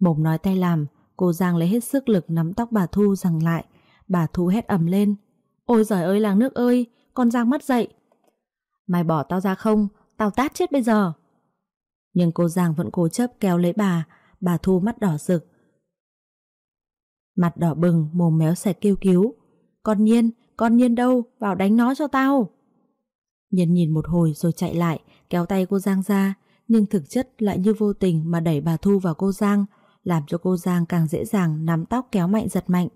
[SPEAKER 1] Mồm nói tay làm, cô Giang lấy hết sức lực nắm tóc bà Thu rằng lại. Bà Thu hét ầm lên. Ôi giời ơi làng nước ơi, con Giang mất dậy. Mày bỏ tao ra không, tao tát chết bây giờ. Nhưng cô Giang vẫn cố chấp kéo lấy bà, bà Thu mắt đỏ rực. Mặt đỏ bừng, mồm méo sạch kêu cứu. Con Nhiên, con Nhiên đâu, vào đánh nó cho tao. Nhiên nhìn một hồi rồi chạy lại, kéo tay cô Giang ra, nhưng thực chất lại như vô tình mà đẩy bà Thu vào cô Giang, làm cho cô Giang càng dễ dàng nắm tóc kéo mạnh giật mạnh.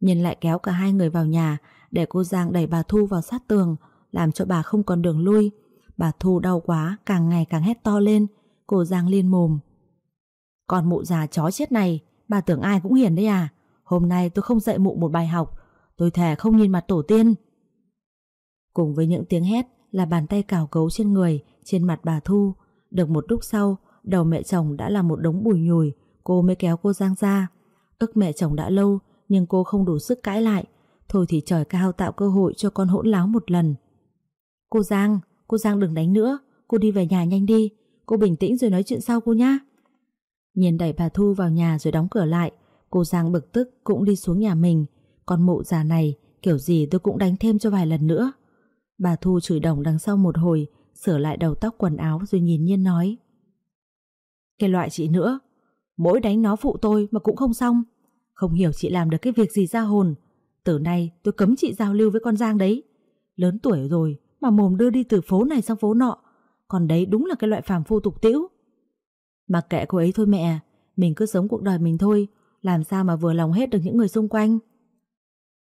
[SPEAKER 1] nhân lại kéo cả hai người vào nhà, để cô Giang đẩy bà Thu vào sát tường, làm cho bà không còn đường lui. Bà Thu đau quá, càng ngày càng hét to lên, cô Giang liên mồm. Còn mụ già chó chết này, bà tưởng ai cũng hiền đấy à? Hôm nay tôi không dạy mụ một bài học, tôi thề không nhìn mặt tổ tiên. Cùng với những tiếng hét là bàn tay cào cấu trên người, trên mặt bà Thu. Được một lúc sau, đầu mẹ chồng đã là một đống bùi nhùi, cô mới kéo cô Giang ra. Ức mẹ chồng đã lâu, nhưng cô không đủ sức cãi lại. Thôi thì trời cao tạo cơ hội cho con hỗn láo một lần. Cô Giang, cô Giang đừng đánh nữa, cô đi về nhà nhanh đi, cô bình tĩnh rồi nói chuyện sau cô nhá. Nhìn đẩy bà Thu vào nhà rồi đóng cửa lại, cô Giang bực tức cũng đi xuống nhà mình. Con mụ già này, kiểu gì tôi cũng đánh thêm cho vài lần nữa. Bà Thu chửi đồng đằng sau một hồi, sửa lại đầu tóc quần áo rồi nhìn nhiên nói. Cái loại chị nữa, mỗi đánh nó phụ tôi mà cũng không xong. Không hiểu chị làm được cái việc gì ra hồn. Từ nay tôi cấm chị giao lưu với con Giang đấy. Lớn tuổi rồi mà mồm đưa đi từ phố này sang phố nọ. Còn đấy đúng là cái loại phàm phu tục tiễu. Mặc kệ cô ấy thôi mẹ, mình cứ sống cuộc đời mình thôi, làm sao mà vừa lòng hết được những người xung quanh.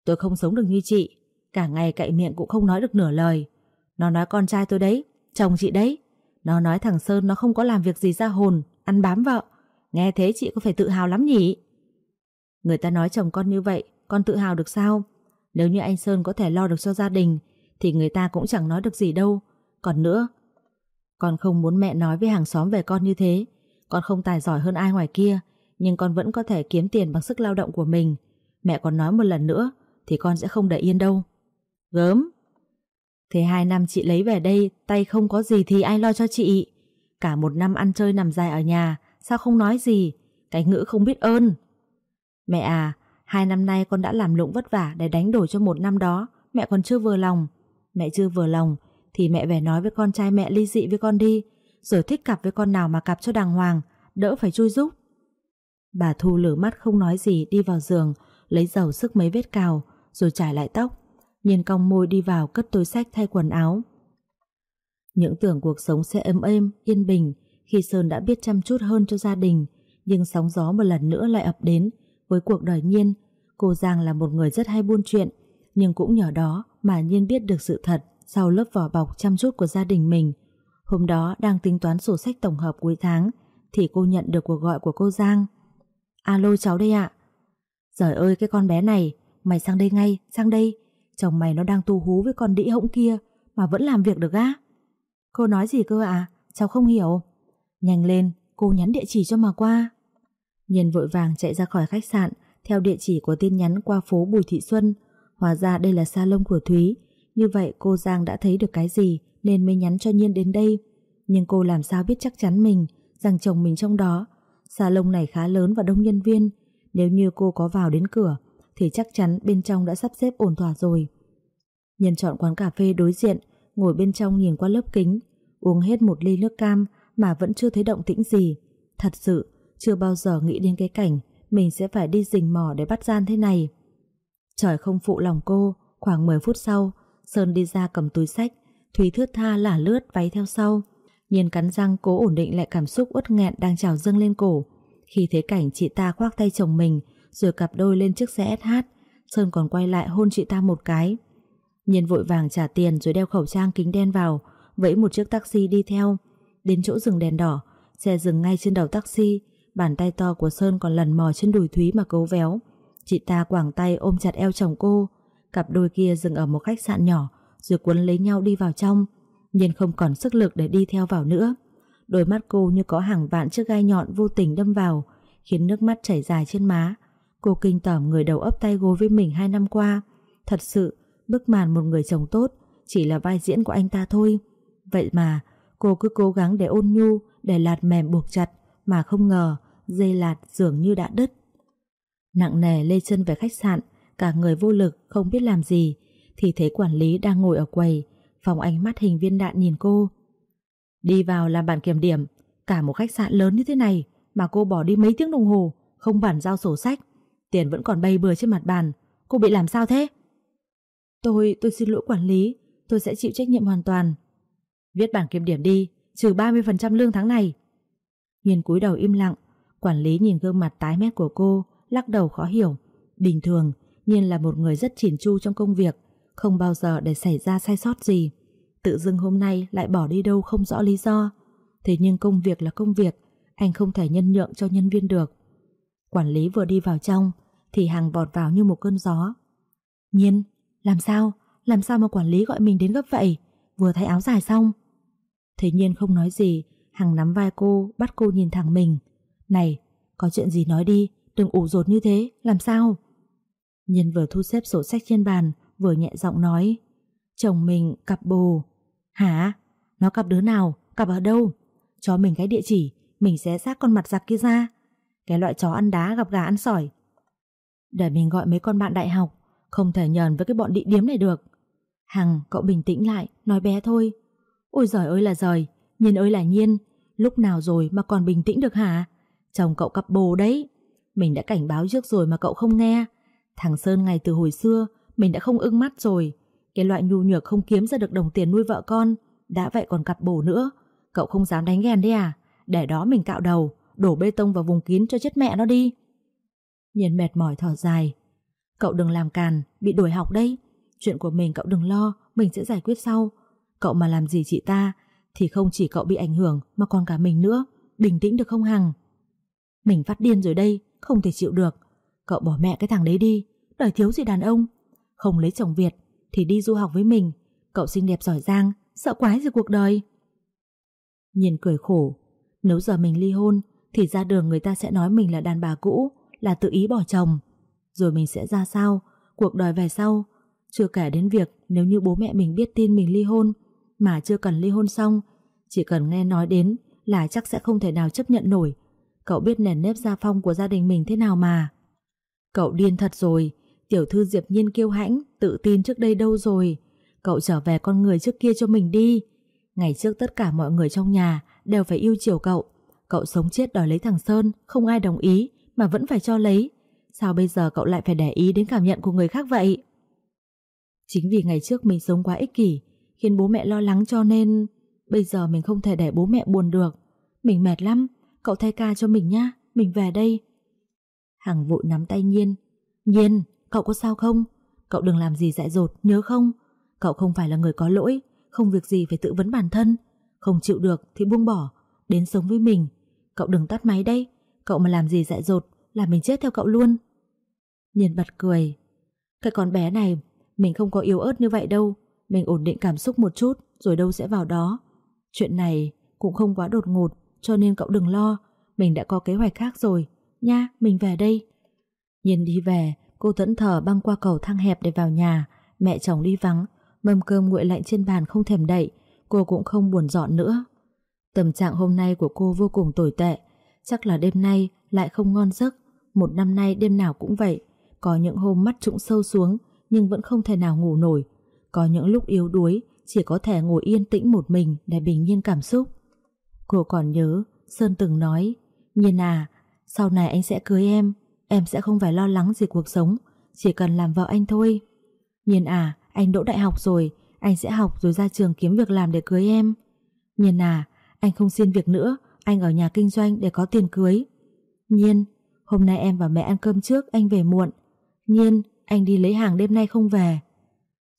[SPEAKER 1] Tôi không sống được như chị, cả ngày cậy miệng cũng không nói được nửa lời. Nó nói con trai tôi đấy, chồng chị đấy. Nó nói thằng Sơn nó không có làm việc gì ra hồn, ăn bám vợ. Nghe thế chị có phải tự hào lắm nhỉ? Người ta nói chồng con như vậy, con tự hào được sao? Nếu như anh Sơn có thể lo được cho gia đình, thì người ta cũng chẳng nói được gì đâu. Còn nữa, con không muốn mẹ nói với hàng xóm về con như thế. Con không tài giỏi hơn ai ngoài kia, nhưng con vẫn có thể kiếm tiền bằng sức lao động của mình. Mẹ còn nói một lần nữa, thì con sẽ không để yên đâu. Gớm! Thế hai năm chị lấy về đây, tay không có gì thì ai lo cho chị? Cả một năm ăn chơi nằm dài ở nhà, sao không nói gì? Cái ngữ không biết ơn. Mẹ à, hai năm nay con đã làm lụng vất vả để đánh đổi cho một năm đó, mẹ còn chưa vừa lòng. Mẹ chưa vừa lòng, thì mẹ về nói với con trai mẹ ly dị với con đi, rồi thích cặp với con nào mà cặp cho đàng hoàng, đỡ phải chui giúp. Bà Thu lửa mắt không nói gì đi vào giường, lấy dầu sức mấy vết cào, rồi trải lại tóc, nhìn cong môi đi vào cất túi sách thay quần áo. Những tưởng cuộc sống sẽ ấm êm, yên bình khi Sơn đã biết chăm chút hơn cho gia đình, nhưng sóng gió một lần nữa lại ập đến với cuộc đời Nhiên. Cô Giang là một người rất hay buôn chuyện, nhưng cũng nhờ đó mà Nhiên biết được sự thật sau lớp vỏ bọc chăm chút của gia đình mình. Hôm đó đang tính toán sổ sách tổng hợp cuối tháng thì cô nhận được cuộc gọi của cô Giang. Alo cháu đây ạ. Giời ơi cái con bé này, mày sang đây ngay, sang đây. Chồng mày nó đang tu hú với con đĩ hỗng kia mà vẫn làm việc được á. Cô nói gì cơ ạ? Cháu không hiểu. Nhanh lên, cô nhắn địa chỉ cho mà qua. Nhiên vội vàng chạy ra khỏi khách sạn theo địa chỉ của tin nhắn qua phố Bùi Thị Xuân. Hóa ra đây là salon của Thúy. Như vậy cô Giang đã thấy được cái gì nên mới nhắn cho Nhiên đến đây. Nhưng cô làm sao biết chắc chắn mình rằng chồng mình trong đó. Salon này khá lớn và đông nhân viên. Nếu như cô có vào đến cửa thì chắc chắn bên trong đã sắp xếp ổn thỏa rồi. Nhân chọn quán cà phê đối diện, ngồi bên trong nhìn qua lớp kính. Uống hết một ly nước cam mà vẫn chưa thấy động tĩnh gì. Thật sự, chưa bao giờ nghĩ đến cái cảnh mình sẽ phải đi rình mò để bắt gian thế này. Trời không phụ lòng cô, khoảng 10 phút sau, Sơn đi ra cầm túi sách, Thúy thướt tha lả lướt váy theo sau. Nhiên cắn răng cố ổn định lại cảm xúc uất nghẹn đang trào dâng lên cổ. Khi thấy cảnh chị ta khoác tay chồng mình, rồi cặp đôi lên chiếc xe SH, Sơn còn quay lại hôn chị ta một cái. Nhiên vội vàng trả tiền rồi đeo khẩu trang kính đen vào, vẫy một chiếc taxi đi theo. Đến chỗ dừng đèn đỏ, xe dừng ngay trên đầu taxi, bàn tay to của Sơn còn lần mò trên đùi Thúy mà cấu véo. Chị ta quảng tay ôm chặt eo chồng cô, cặp đôi kia dừng ở một khách sạn nhỏ, rồi cuốn lấy nhau đi vào trong. Nhiên không còn sức lực để đi theo vào nữa. Đôi mắt cô như có hàng vạn chiếc gai nhọn vô tình đâm vào, khiến nước mắt chảy dài trên má. Cô kinh tởm người đầu ấp tay gối với mình hai năm qua. Thật sự, bức màn một người chồng tốt chỉ là vai diễn của anh ta thôi. Vậy mà, cô cứ cố gắng để ôn nhu, để lạt mềm buộc chặt, mà không ngờ dây lạt dường như đã đứt. Nặng nề lê chân về khách sạn, cả người vô lực không biết làm gì, thì thấy quản lý đang ngồi ở quầy, phòng ánh mắt hình viên đạn nhìn cô. Đi vào làm bản kiểm điểm, cả một khách sạn lớn như thế này mà cô bỏ đi mấy tiếng đồng hồ, không bản giao sổ sách, tiền vẫn còn bay bừa trên mặt bàn, cô bị làm sao thế? Tôi, tôi xin lỗi quản lý, tôi sẽ chịu trách nhiệm hoàn toàn. Viết bản kiểm điểm đi, trừ 30% lương tháng này. Nhiên cúi đầu im lặng, quản lý nhìn gương mặt tái mét của cô, lắc đầu khó hiểu. Bình thường, Nhiên là một người rất chỉn chu trong công việc, không bao giờ để xảy ra sai sót gì. Tự dưng hôm nay lại bỏ đi đâu không rõ lý do. Thế nhưng công việc là công việc, anh không thể nhân nhượng cho nhân viên được. Quản lý vừa đi vào trong, thì Hằng vọt vào như một cơn gió. Nhiên, làm sao? Làm sao mà quản lý gọi mình đến gấp vậy? Vừa thay áo dài xong. Thế nhiên không nói gì, Hằng nắm vai cô, bắt cô nhìn thẳng mình. Này, có chuyện gì nói đi, đừng ủ rột như thế, làm sao? Nhân vừa thu xếp sổ sách trên bàn, vừa nhẹ giọng nói. Chồng mình cặp bồ. Hả? Nó cặp đứa nào? Cặp ở đâu? Cho mình cái địa chỉ, mình sẽ xác con mặt giặc kia ra. Cái loại chó ăn đá gặp gà ăn sỏi. Để mình gọi mấy con bạn đại học, không thể nhờn với cái bọn địa điếm này được. Hằng, cậu bình tĩnh lại, nói bé thôi. Ôi giời ơi là giời, nhiên ơi là nhiên, lúc nào rồi mà còn bình tĩnh được hả? Chồng cậu cặp bồ đấy. Mình đã cảnh báo trước rồi mà cậu không nghe. Thằng Sơn ngày từ hồi xưa, mình đã không ưng mắt rồi. Cái loại nhu nhược không kiếm ra được đồng tiền nuôi vợ con, đã vậy còn cặp bồ nữa. Cậu không dám đánh ghen đấy à? Để đó mình cạo đầu, đổ bê tông vào vùng kín cho chết mẹ nó đi. Nhiên mệt mỏi thở dài. Cậu đừng làm càn, bị đuổi học đấy. Chuyện của mình cậu đừng lo, mình sẽ giải quyết sau. Cậu mà làm gì chị ta, thì không chỉ cậu bị ảnh hưởng mà còn cả mình nữa. Bình tĩnh được không Hằng? Mình phát điên rồi đây, không thể chịu được. Cậu bỏ mẹ cái thằng đấy đi, đời thiếu gì đàn ông. Không lấy chồng Việt thì đi du học với mình. Cậu xinh đẹp giỏi giang, sợ quái gì cuộc đời. Nhìn cười khổ, nếu giờ mình ly hôn thì ra đường người ta sẽ nói mình là đàn bà cũ, là tự ý bỏ chồng. Rồi mình sẽ ra sao, cuộc đời về sau. Chưa kể đến việc nếu như bố mẹ mình biết tin mình ly hôn mà chưa cần ly hôn xong, chỉ cần nghe nói đến là chắc sẽ không thể nào chấp nhận nổi. Cậu biết nền nếp gia phong của gia đình mình thế nào mà. Cậu điên thật rồi, tiểu thư Diệp Nhiên kiêu hãnh, tự tin trước đây đâu rồi. Cậu trở về con người trước kia cho mình đi. Ngày trước tất cả mọi người trong nhà đều phải yêu chiều cậu. Cậu sống chết đòi lấy thằng Sơn, không ai đồng ý mà vẫn phải cho lấy. Sao bây giờ cậu lại phải để ý đến cảm nhận của người khác vậy? Chính vì ngày trước mình sống quá ích kỷ, khiến bố mẹ lo lắng cho nên bây giờ mình không thể để bố mẹ buồn được. Mình mệt lắm, cậu thay ca cho mình nhá, mình về đây. Hằng vội nắm tay Nhiên. Nhiên, cậu có sao không? Cậu đừng làm gì dại dột, nhớ không? Cậu không phải là người có lỗi, không việc gì phải tự vấn bản thân. Không chịu được thì buông bỏ, đến sống với mình. Cậu đừng tắt máy đây, cậu mà làm gì dại dột là mình chết theo cậu luôn. Nhiên bật cười. Cái con bé này, mình không có yếu ớt như vậy đâu. Mình ổn định cảm xúc một chút rồi đâu sẽ vào đó. Chuyện này cũng không quá đột ngột cho nên cậu đừng lo. Mình đã có kế hoạch khác rồi. Nha, mình về đây. Nhiên đi về, cô thẫn thờ băng qua cầu thang hẹp để vào nhà. Mẹ chồng đi vắng, mâm cơm nguội lạnh trên bàn không thèm đậy. Cô cũng không buồn dọn nữa. Tâm trạng hôm nay của cô vô cùng tồi tệ. Chắc là đêm nay lại không ngon giấc. Một năm nay đêm nào cũng vậy. Có những hôm mắt trũng sâu xuống nhưng vẫn không thể nào ngủ nổi. Có những lúc yếu đuối, chỉ có thể ngồi yên tĩnh một mình để bình nhiên cảm xúc. Cô còn nhớ Sơn từng nói Nhiên à, sau này anh sẽ cưới em Em sẽ không phải lo lắng gì cuộc sống Chỉ cần làm vợ anh thôi. Nhiên à, anh đỗ đại học rồi Anh sẽ học rồi ra trường kiếm việc làm để cưới em. Nhiên à, anh không xin việc nữa Anh ở nhà kinh doanh để có tiền cưới. Nhiên, hôm nay em và mẹ ăn cơm trước Anh về muộn. Nhiên, anh đi lấy hàng đêm nay không về.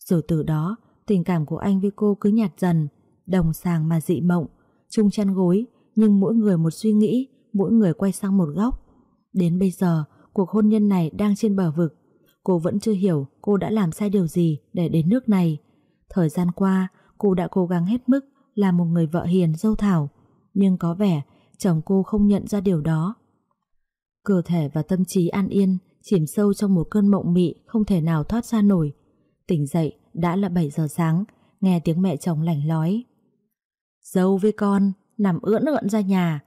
[SPEAKER 1] Rồi từ đó, Tình cảm của anh với cô cứ nhạt dần, Đồng sàng mà dị mộng, Chung chăn gối, Nhưng mỗi người một suy nghĩ, Mỗi người quay sang một góc. Đến bây giờ, cuộc hôn nhân này đang trên bờ vực. Cô vẫn chưa hiểu cô đã làm sai điều gì để đến nước này. Thời gian qua, cô đã cố gắng hết mức Là một người vợ hiền, dâu thảo. Nhưng có vẻ chồng cô không nhận ra điều đó. Cơ thể và tâm trí an yên, Chìm sâu trong một cơn mộng mị Không thể nào thoát ra nổi. Tỉnh dậy đã là 7 giờ sáng, Nghe tiếng mẹ chồng lảnh lói. Dâu với con Nằm ưỡn ưỡn ra nhà.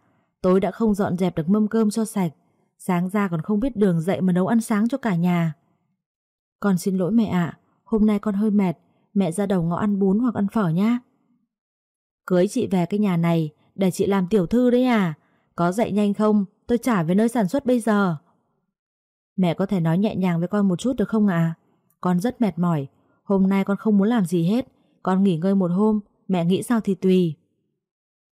[SPEAKER 1] Tối đã không dọn dẹp được mâm cơm cho sạch. Sáng ra còn không biết đường dậy mà nấu ăn sáng cho cả nhà. Con xin lỗi mẹ ạ, Hôm nay con hơi mệt. Mẹ ra đầu ngõ ăn bún hoặc ăn phở nhá. Cưới chị về cái nhà này Để chị làm tiểu thư đấy à. Có dậy nhanh không? Tôi trả về nơi sản xuất bây giờ. Mẹ có thể nói nhẹ nhàng với con một chút được không ạ? Con rất mệt mỏi Hôm nay con không muốn làm gì hết, Con nghỉ ngơi một hôm, Mẹ nghĩ sao thì tùy.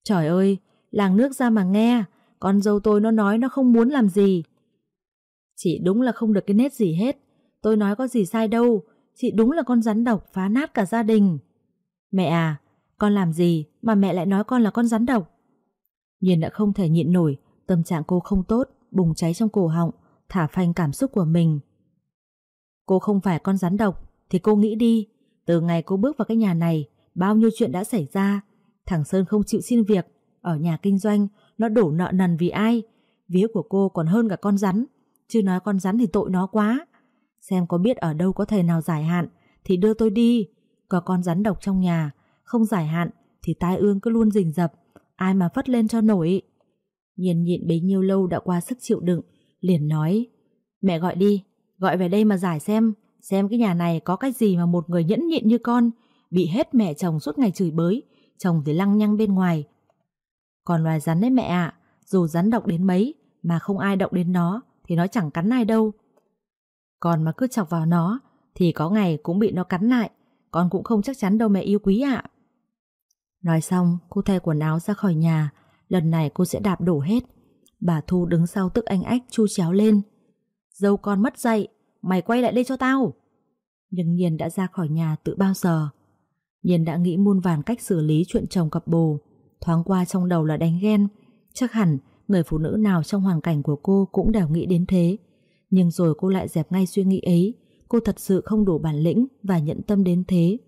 [SPEAKER 1] Trời ơi, Làng nước ra mà nghe, Con dâu tôi nó nói nó không muốn làm gì. Chị đúng là không được cái nét gì hết, Tôi nói có gì sai đâu, Chị đúng là con rắn độc phá nát cả gia đình. Mẹ à Con làm gì mà mẹ lại nói con là con rắn độc? Nhiên đã không thể nhịn nổi, Tâm trạng cô không tốt, Bùng cháy trong cổ họng, Thả phanh cảm xúc của mình. Cô không phải con rắn độc thì cô nghĩ đi Từ ngày cô bước vào cái nhà này Bao nhiêu chuyện đã xảy ra. Thằng Sơn không chịu xin việc. Ở nhà kinh doanh Nó đổ nợ nần vì ai? Vía của cô còn hơn cả con rắn. Chứ nói con rắn thì tội nó quá. Xem có biết ở đâu có thầy nào giải hạn Thì đưa tôi đi. Có con rắn độc trong nhà Không giải hạn thì tai ương cứ luôn rình rập. Ai mà phất lên cho nổi. Nhìn nhịn bấy nhiêu lâu đã qua sức chịu đựng Liền nói Mẹ gọi đi, gọi về đây mà giải xem. Xem cái nhà này có cách gì mà một người nhẫn nhịn như con, Bị hết mẹ chồng suốt ngày chửi bới, Chồng thì lăng nhăng bên ngoài. Còn loài rắn đấy mẹ ạ, Dù rắn độc đến mấy Mà không ai động đến nó Thì nó chẳng cắn ai đâu. Còn mà cứ chọc vào nó Thì có ngày cũng bị nó cắn lại, Con cũng không chắc chắn đâu mẹ yêu quý ạ. Nói xong, cô thay quần áo ra khỏi nhà, Lần này cô sẽ đạp đổ hết. Bà Thu đứng sau tức anh ách chu chéo lên. Dâu con mất dậy Mày quay lại đây cho tao. Nhưng Nhiên đã ra khỏi nhà từ bao giờ? Nhiên đã nghĩ muôn vàn cách xử lý chuyện chồng cặp bồ. Thoáng qua trong đầu là đánh ghen. Chắc hẳn người phụ nữ nào trong hoàn cảnh của cô cũng đều nghĩ đến thế. Nhưng rồi cô lại dẹp ngay suy nghĩ ấy. Cô thật sự không đủ bản lĩnh và nhẫn tâm đến thế.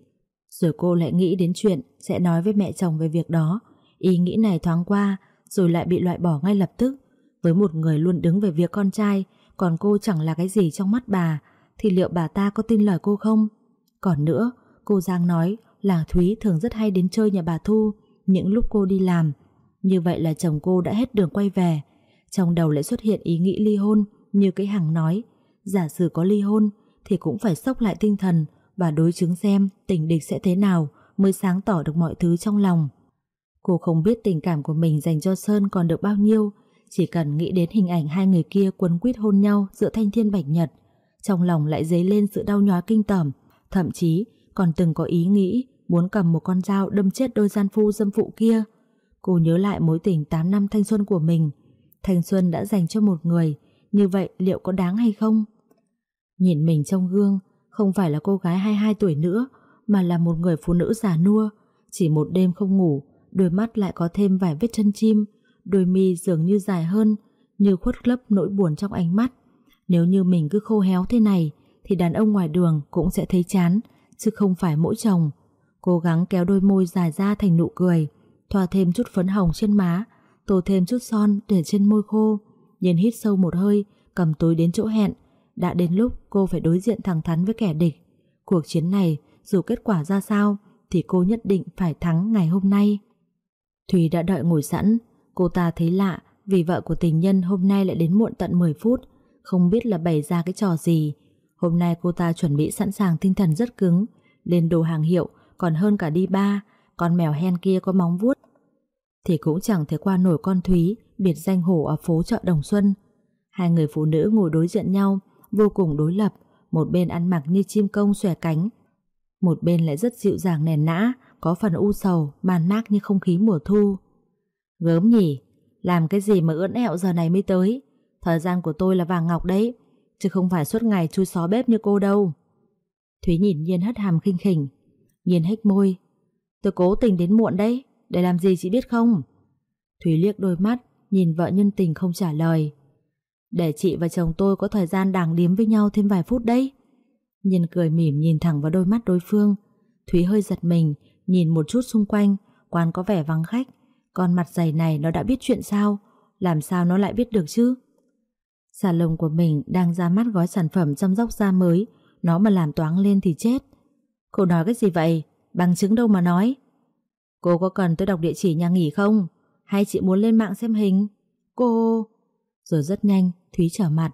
[SPEAKER 1] Rồi cô lại nghĩ đến chuyện sẽ nói với mẹ chồng về việc đó. Ý nghĩ này thoáng qua, rồi lại bị loại bỏ ngay lập tức. Với một người luôn đứng về việc con trai còn cô chẳng là cái gì trong mắt bà thì liệu bà ta có tin lời cô không? Còn nữa, cô Giang nói là Thúy thường rất hay đến chơi nhà bà Thu những lúc cô đi làm. Như vậy là chồng cô đã hết đường quay về. Trong đầu lại xuất hiện ý nghĩ ly hôn như cái hàng nói. Giả sử có ly hôn thì cũng phải sốc lại tinh thần và đối chứng xem tình địch sẽ thế nào mới sáng tỏ được mọi thứ trong lòng. Cô không biết tình cảm của mình dành cho Sơn còn được bao nhiêu chỉ cần nghĩ đến hình ảnh hai người kia quấn quýt hôn nhau giữa thanh thiên bạch nhật, trong lòng lại dấy lên sự đau nhói kinh tởm, thậm chí còn từng có ý nghĩ muốn cầm một con dao đâm chết đôi gian phu dâm phụ kia. Cô nhớ lại mối tình 8 năm thanh xuân của mình. Thanh xuân đã dành cho một người, như vậy liệu có đáng hay không? Nhìn mình trong gương, không phải là cô gái 22 tuổi nữa, mà là một người phụ nữ già nua. Chỉ một đêm không ngủ, đôi mắt lại có thêm vài vết chân chim, đôi mi dường như dài hơn, như khuất lấp nỗi buồn trong ánh mắt. Nếu như mình cứ khô héo thế này, thì đàn ông ngoài đường cũng sẽ thấy chán, chứ không phải mỗi chồng. Cố gắng kéo đôi môi dài ra thành nụ cười, thoa thêm chút phấn hồng trên má, tô thêm chút son để trên môi khô. Nhiên hít sâu một hơi, cầm túi đến chỗ hẹn. Đã đến lúc cô phải đối diện thẳng thắn với kẻ địch. Cuộc chiến này, dù kết quả ra sao, thì cô nhất định phải thắng ngày hôm nay. Thùy đã đợi ngồi sẵn, Cô ta thấy lạ vì vợ của tình nhân hôm nay lại đến muộn tận 10 phút, không biết là bày ra cái trò gì. Hôm nay cô ta chuẩn bị sẵn sàng tinh thần rất cứng, lên đồ hàng hiệu, còn hơn cả đi ba, con mèo hen kia có móng vuốt. Thì cũng chẳng thể qua nổi con Thúy, biệt danh hổ ở phố chợ Đồng Xuân. Hai người phụ nữ ngồi đối diện nhau, vô cùng đối lập, một bên ăn mặc như chim công xòe cánh, một bên lại rất dịu dàng nền nã, có phần u sầu, man mác như không khí mùa thu. Gớm nhỉ, làm cái gì mà ưỡn ẹo giờ này mới tới, thời gian của tôi là vàng ngọc đấy, chứ không phải suốt ngày chui xó bếp như cô đâu. Thúy nhìn Nhiên hất hàm khinh khỉnh, Nhiên hếch môi. Tôi cố tình đến muộn đấy, để làm gì chị biết không? Thúy liếc đôi mắt, nhìn vợ nhân tình không trả lời. Để chị và chồng tôi có thời gian đàng điếm với nhau thêm vài phút đấy. Nhiên cười mỉm nhìn thẳng vào đôi mắt đối phương. Thúy hơi giật mình, nhìn một chút xung quanh, quán có vẻ vắng khách. Con mặt dày này nó đã biết chuyện sao? Làm sao nó lại biết được chứ? Xà lồng của mình đang ra mắt gói sản phẩm chăm sóc da mới, nó mà làm toáng lên thì chết. Cô nói cái gì vậy? Bằng chứng đâu mà nói? Cô có cần tôi đọc địa chỉ nhà nghỉ không? Hay chị muốn lên mạng xem hình? Cô... Rồi rất nhanh, Thúy trở mặt.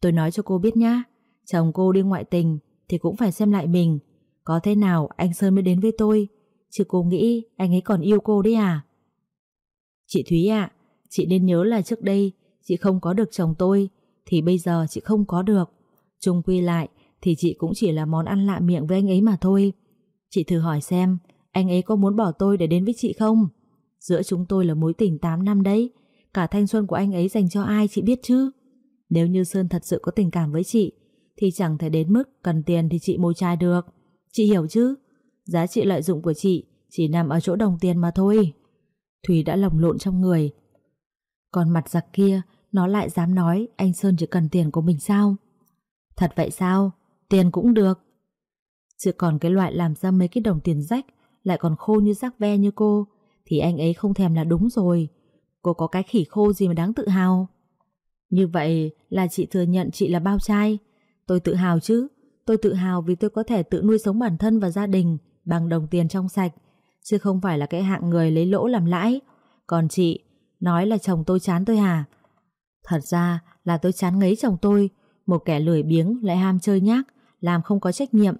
[SPEAKER 1] Tôi nói cho cô biết nhá, chồng cô đi ngoại tình thì cũng phải xem lại mình. Có thế nào anh Sơn mới đến với tôi, chứ cô nghĩ anh ấy còn yêu cô đấy à? Chị Thúy ạ, chị nên nhớ là trước đây chị không có được chồng tôi, thì bây giờ chị không có được. Chung quy lại thì chị cũng chỉ là món ăn lạ miệng với anh ấy mà thôi. Chị thử hỏi xem, anh ấy có muốn bỏ tôi để đến với chị không? Giữa chúng tôi là mối tình 8 năm đấy, cả thanh xuân của anh ấy dành cho ai chị biết chứ? Nếu như Sơn thật sự có tình cảm với chị, thì chẳng thể đến mức cần tiền thì chị môi trai được. Chị hiểu chứ? Giá trị lợi dụng của chị chỉ nằm ở chỗ đồng tiền mà thôi. Thùy đã lồng lộn trong người. Còn mặt giặc kia, nó lại dám nói anh Sơn chỉ cần tiền của mình sao? Thật vậy sao? Tiền cũng được. Chứ còn cái loại làm ra mấy cái đồng tiền rách lại còn khô như rác ve như cô thì anh ấy không thèm là đúng rồi. Cô có cái khỉ khô gì mà đáng tự hào? Như vậy là chị thừa nhận chị là bao trai. Tôi tự hào chứ. Tôi tự hào vì tôi có thể tự nuôi sống bản thân và gia đình bằng đồng tiền trong sạch. Chứ không phải là cái hạng người lấy lỗ làm lãi. Còn chị, nói là chồng tôi chán tôi hả? Thật ra là tôi chán ngấy chồng tôi. Một kẻ lười biếng lại ham chơi nhác, làm không có trách nhiệm.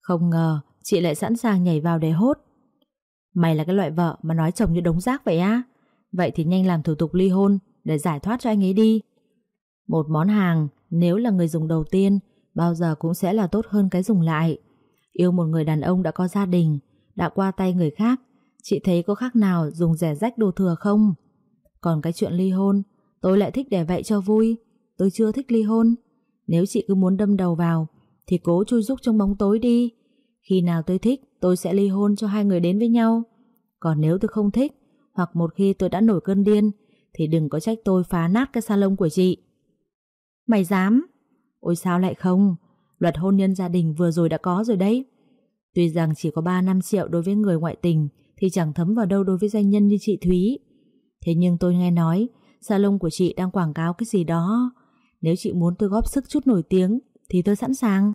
[SPEAKER 1] Không ngờ chị lại sẵn sàng nhảy vào để hốt. Mày là cái loại vợ mà nói chồng như đống rác vậy á? Vậy thì nhanh làm thủ tục ly hôn để giải thoát cho anh ấy đi. Một món hàng nếu là người dùng đầu tiên bao giờ cũng sẽ là tốt hơn cái dùng lại. Yêu một người đàn ông đã có gia đình, đã qua tay người khác, chị thấy có khác nào dùng rẻ rách đồ thừa không? Còn cái chuyện ly hôn, tôi lại thích để vậy cho vui. Tôi chưa thích ly hôn. Nếu chị cứ muốn đâm đầu vào, thì cố chui rúc trong bóng tối đi. Khi nào tôi thích, tôi sẽ ly hôn cho hai người đến với nhau. Còn nếu tôi không thích, hoặc một khi tôi đã nổi cơn điên, thì đừng có trách tôi phá nát cái salon của chị. Mày dám? Ôi sao lại không? Luật hôn nhân gia đình vừa rồi đã có rồi đấy. Tuy rằng chỉ có 3 năm triệu đối với người ngoại tình thì chẳng thấm vào đâu đối với doanh nhân như chị Thúy. Thế nhưng tôi nghe nói salon của chị đang quảng cáo cái gì đó. Nếu chị muốn tôi góp sức chút nổi tiếng thì tôi sẵn sàng.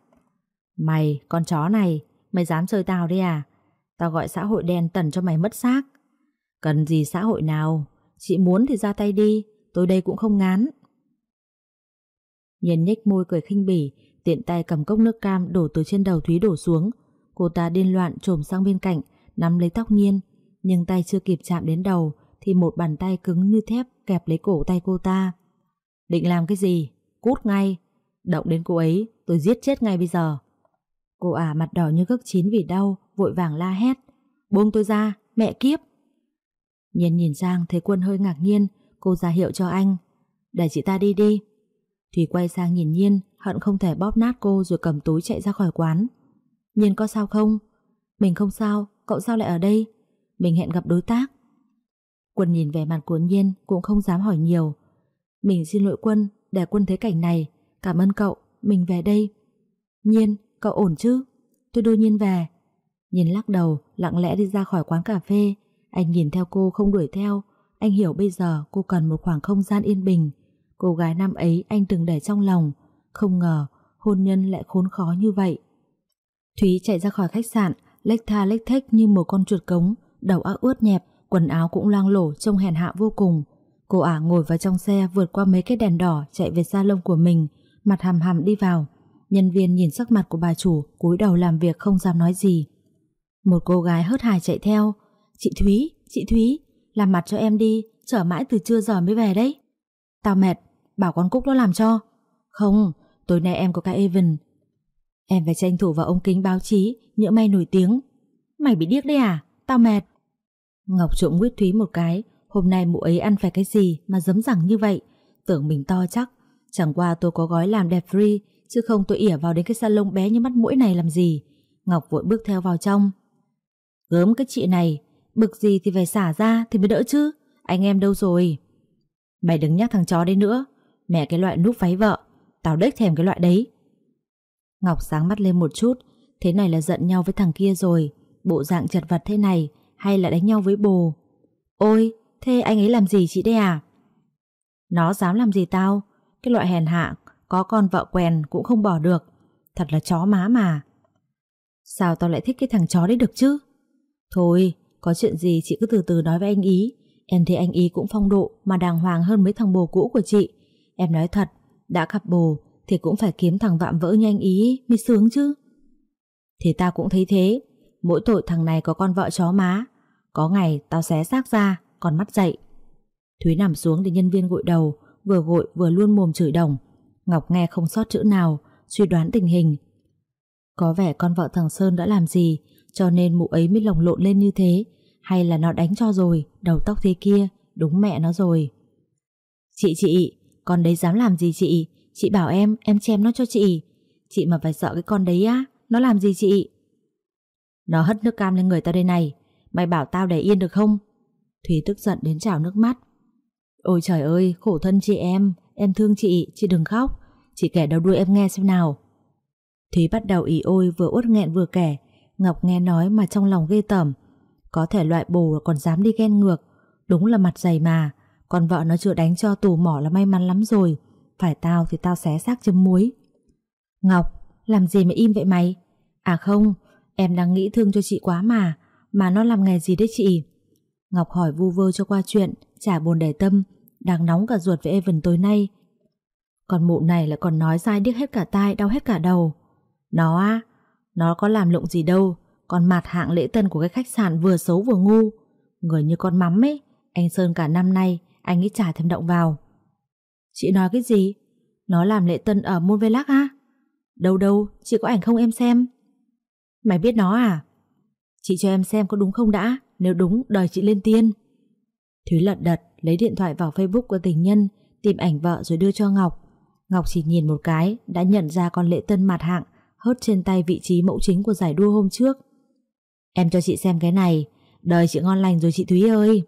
[SPEAKER 1] Mày, con chó này, mày dám chơi tao đi à? Tao gọi xã hội đen tần cho mày mất xác. Cần gì xã hội nào? Chị muốn thì ra tay đi, tôi đây cũng không ngán. Nhân nhếch môi cười khinh bỉ, tiện tay cầm cốc nước cam đổ từ trên đầu Thúy đổ xuống. Cô ta điên loạn trồm sang bên cạnh, nắm lấy tóc Nhiên, nhưng tay chưa kịp chạm đến đầu thì một bàn tay cứng như thép kẹp lấy cổ tay cô ta. Định làm cái gì? Cút ngay. Động đến cô ấy, tôi giết chết ngay bây giờ. Cô ả mặt đỏ như gấc chín vì đau, vội vàng la hét. Buông tôi ra, mẹ kiếp. Nhiên nhìn sang thấy quân hơi ngạc nhiên, cô ra hiệu cho anh. Để chị ta đi đi. Thủy quay sang nhìn Nhiên, hận không thể bóp nát cô rồi cầm túi chạy ra khỏi quán. Nhiên có sao không? Mình không sao, cậu sao lại ở đây? Mình hẹn gặp đối tác. Quân nhìn vẻ mặt của Nhiên cũng không dám hỏi nhiều. Mình xin lỗi Quân để Quân thấy cảnh này. Cảm ơn cậu, mình về đây. Nhiên, cậu ổn chứ? Tôi đưa Nhiên về. Nhiên lắc đầu, lặng lẽ đi ra khỏi quán cà phê. Anh nhìn theo cô không đuổi theo. Anh hiểu bây giờ cô cần một khoảng không gian yên bình. Cô gái năm ấy anh từng để trong lòng. Không ngờ hôn nhân lại khốn khó như vậy. Thúy chạy ra khỏi khách sạn, lếch tha lếch thếch như một con chuột cống, đầu óc ướt nhẹp, quần áo cũng loang lổ trông hèn hạ vô cùng. Cô ả ngồi vào trong xe vượt qua mấy cái đèn đỏ chạy về salon của mình, mặt hàm hàm đi vào. Nhân viên nhìn sắc mặt của bà chủ, cúi đầu làm việc không dám nói gì. Một cô gái hớt hải chạy theo Chị Thúy, chị Thúy Làm mặt cho em đi, chở mãi từ trưa giờ mới về đấy Tao mệt, bảo con Cúc nó làm cho Không, tối nay em có cái event Em phải tranh thủ vào ống kính báo chí Nhỡ may nổi tiếng. Mày bị điếc đấy à, tao mệt. Ngọc trộm nguyết Thúy một cái. Hôm nay mụ ấy ăn phải cái gì mà dấm rằng như vậy? Tưởng mình to chắc. Chẳng qua tôi có gói làm đẹp free Chứ không tôi ỉa vào đến cái salon bé như mắt mũi này làm gì? Ngọc vội bước theo vào trong. Gớm cái chị này Bực gì thì phải xả ra thì mới đỡ chứ. Anh em đâu rồi? Mày đừng nhắc thằng chó đấy nữa. Mẹ cái loại núp váy vợ Tao đếch thèm cái loại đấy. Ngọc sáng mắt lên một chút. Thế này là giận nhau với thằng kia rồi. Bộ dạng chật vật thế này, Hay là đánh nhau với bồ? Ôi, thế anh ấy làm gì chị đây à? Nó dám làm gì tao? Cái loại hèn hạ, Có con vợ quèn cũng không bỏ được. Thật là chó má mà. Sao tao lại thích cái thằng chó đấy được chứ? Thôi, có chuyện gì chị cứ từ từ nói với anh ý. Em thấy anh ý cũng phong độ Mà đàng hoàng hơn mấy thằng bồ cũ của chị. Em nói thật, Đã gặp bồ thì cũng phải kiếm thằng vạm vỡ như anh ý, Mới sướng chứ. Thì ta cũng thấy thế, Mỗi tội thằng này có con vợ chó má, Có ngày tao xé xác ra, Còn mắt dậy. Thúy nằm xuống để nhân viên gội đầu, Vừa gội vừa luôn mồm chửi đồng. Ngọc nghe không sót chữ nào, Suy đoán tình hình. Có vẻ con vợ thằng Sơn đã làm gì, Cho nên mụ ấy mới lồng lộn lên như thế, Hay là nó đánh cho rồi, Đầu tóc thế kia, Đúng mẹ nó rồi. Chị chị, Con đấy dám làm gì chị? Chị bảo em em chém nó cho chị. Chị mà phải sợ cái con đấy á Nó làm gì chị? Nó hất nước cam lên người tao đây này Mày bảo tao để yên được không? Thúy tức giận đến trào nước mắt. Ôi trời ơi khổ thân chị em Em thương chị, chị đừng khóc. Chị kể đầu đuôi em nghe xem nào. Thúy bắt đầu ý ôi vừa uất nghẹn vừa kể. Ngọc nghe nói mà trong lòng ghê tởm. Có thể loại bồ còn dám đi ghen ngược. Đúng là mặt dày mà. Còn vợ nó chưa đánh cho tù mỏ là may mắn lắm rồi. Phải tao thì tao xé xác chấm muối. Ngọc, Làm gì mà im vậy mày? À không, Em đang nghĩ thương cho chị quá mà Mà nó làm nghề gì đấy chị? Ngọc hỏi vu vơ cho qua chuyện, Chả buồn để tâm, Đang nóng cả ruột với Evan tối nay. Còn mụ này lại còn nói dai điếc hết cả tai, Đau hết cả đầu. Nó á, Nó có làm lụng gì đâu Còn mặt hạng lễ tân của cái khách sạn vừa xấu vừa ngu. Người như con mắm ấy, Anh Sơn cả năm nay, Anh ấy chả thèm động vào. Chị nói cái gì? Nó làm lệ tân ở Montvellac á? Đâu đâu, Chị có ảnh không em xem? Mày biết nó à? Chị cho em xem có đúng không đã? Nếu đúng, đòi chị lên tiên. Thúy lật đật, lấy điện thoại vào Facebook của tình nhân, Tìm ảnh vợ rồi đưa cho Ngọc. Ngọc chỉ nhìn một cái, Đã nhận ra con lệ tân mặt hạng, Hớt trên tay vị trí mẫu chính của giải đua hôm trước. Em cho chị xem cái này, Đời chị ngon lành rồi chị Thúy ơi.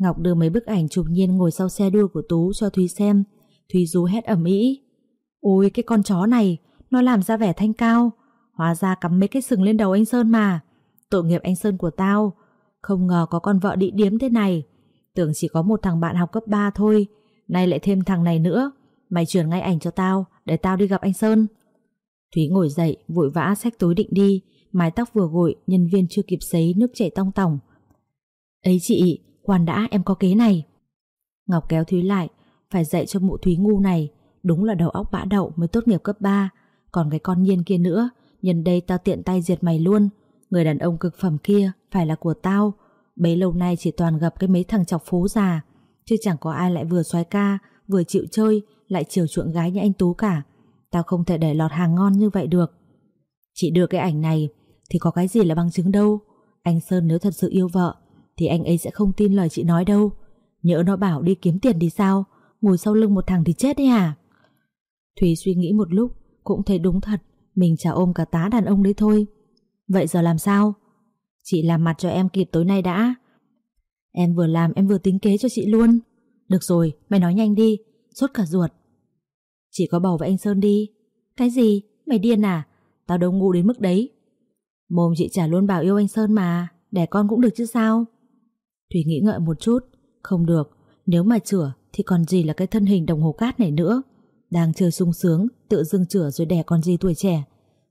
[SPEAKER 1] Ngọc đưa mấy bức ảnh chụp nhiên ngồi sau xe đua của Tú cho Thúy xem. Thúy rú hét ẩm ý Ôi, cái con chó này, Nó làm ra vẻ thanh cao. Hóa ra cắm mấy cái sừng lên đầu anh Sơn mà. Tội nghiệp anh Sơn của tao. Không ngờ có con vợ đị điếm thế này. Tưởng chỉ có một thằng bạn học cấp 3 thôi. Nay lại thêm thằng này nữa. Mày chuyển ngay ảnh cho tao, Để tao đi gặp anh Sơn. Thúy ngồi dậy, vội vã xách túi định đi. Mái tóc vừa gội, Nhân viên chưa kịp sấy nước chảy tong tỏng. Ấy chị Khoan đã, em có kế này. Ngọc kéo Thúy lại, Phải dạy cho mụ Thúy ngu này, Đúng là đầu óc bã đậu mới tốt nghiệp cấp 3 Còn cái con nhiên kia nữa, Nhân đây tao tiện tay diệt mày luôn. Người đàn ông cực phẩm kia, phải là của tao. Bấy lâu nay chỉ toàn gặp cái mấy thằng chọc phú già, Chứ chẳng có ai lại vừa xoái ca, Vừa chịu chơi, Lại chiều chuộng gái như anh Tú cả. Tao không thể để lọt hàng ngon như vậy được. Chị đưa cái ảnh này, Thì có cái gì là bằng chứng đâu? Anh Sơn nếu thật sự yêu vợ thì anh ấy sẽ không tin lời chị nói đâu. Nhỡ nó bảo đi kiếm tiền thì sao? Ngồi sau lưng một thằng thì chết đấy à? Thủy suy nghĩ một lúc, Cũng thấy đúng thật, Mình chả ôm cả tá đàn ông đấy thôi. Vậy giờ làm sao? Chị làm mặt cho em kịp tối nay đã. Em vừa làm, em vừa tính kế cho chị luôn. Được rồi, mày nói nhanh đi, Sốt cả ruột. Chị có bầu với anh Sơn đi. Cái gì? Mày điên à? Tao đâu ngu đến mức đấy. Mồm chị trả luôn bảo yêu anh Sơn mà, Đẻ con cũng được chứ sao? Thủy nghĩ ngợi một chút. Không được, Nếu mà chữa thì còn gì là cái thân hình đồng hồ cát này nữa? Đang chơi sung sướng, Tự dưng chữa rồi đẻ con gì tuổi trẻ.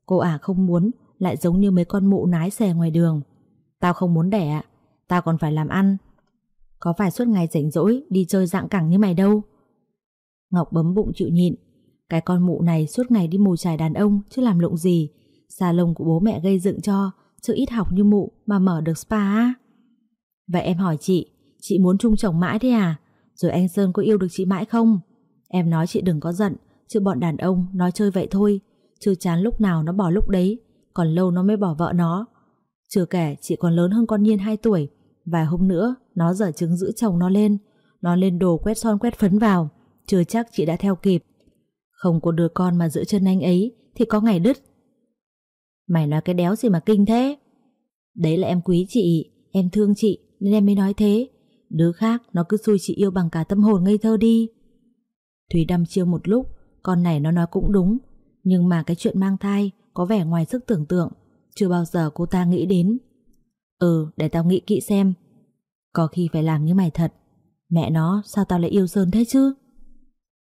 [SPEAKER 1] Cô ả không muốn, Lại giống như mấy con mụ nái xe ngoài đường. Tao không muốn đẻ Tao còn phải làm ăn. Có phải suốt ngày rảnh rỗi đi chơi dạng cẳng như mày đâu? Ngọc bấm bụng chịu nhịn. Cái con mụ này suốt ngày đi mù trải đàn ông Chứ làm lụng gì? Xà lông của bố mẹ gây dựng cho, chứ ít học như mụ mà mở được spa á. Vậy em hỏi chị, chị muốn chung chồng mãi thế à? Rồi anh Sơn có yêu được chị mãi không? Em nói chị đừng có giận, chứ bọn đàn ông nói chơi vậy thôi. Chưa chán lúc nào nó bỏ lúc đấy, còn lâu nó mới bỏ vợ nó. Chưa kể chị còn lớn hơn con Nhiên 2 tuổi, vài hôm nữa nó dở trứng giữ chồng nó lên, nó lên đồ quét son quét phấn vào, chưa chắc chị đã theo kịp. Không có đứa con mà giữ chân anh ấy thì có ngày đứt. Mày nói cái đéo gì mà kinh thế? Đấy là em quý chị, em thương chị nên em mới nói thế. Đứa khác nó cứ xui chị yêu bằng cả tâm hồn ngây thơ đi. Thúy đăm chiêu một lúc, con này nó nói cũng đúng, nhưng mà cái chuyện mang thai có vẻ ngoài sức tưởng tượng, chưa bao giờ cô ta nghĩ đến. Ừ, để tao nghĩ kỹ xem. Có khi phải làm như mày thật. Mẹ nó, sao tao lại yêu Sơn thế chứ?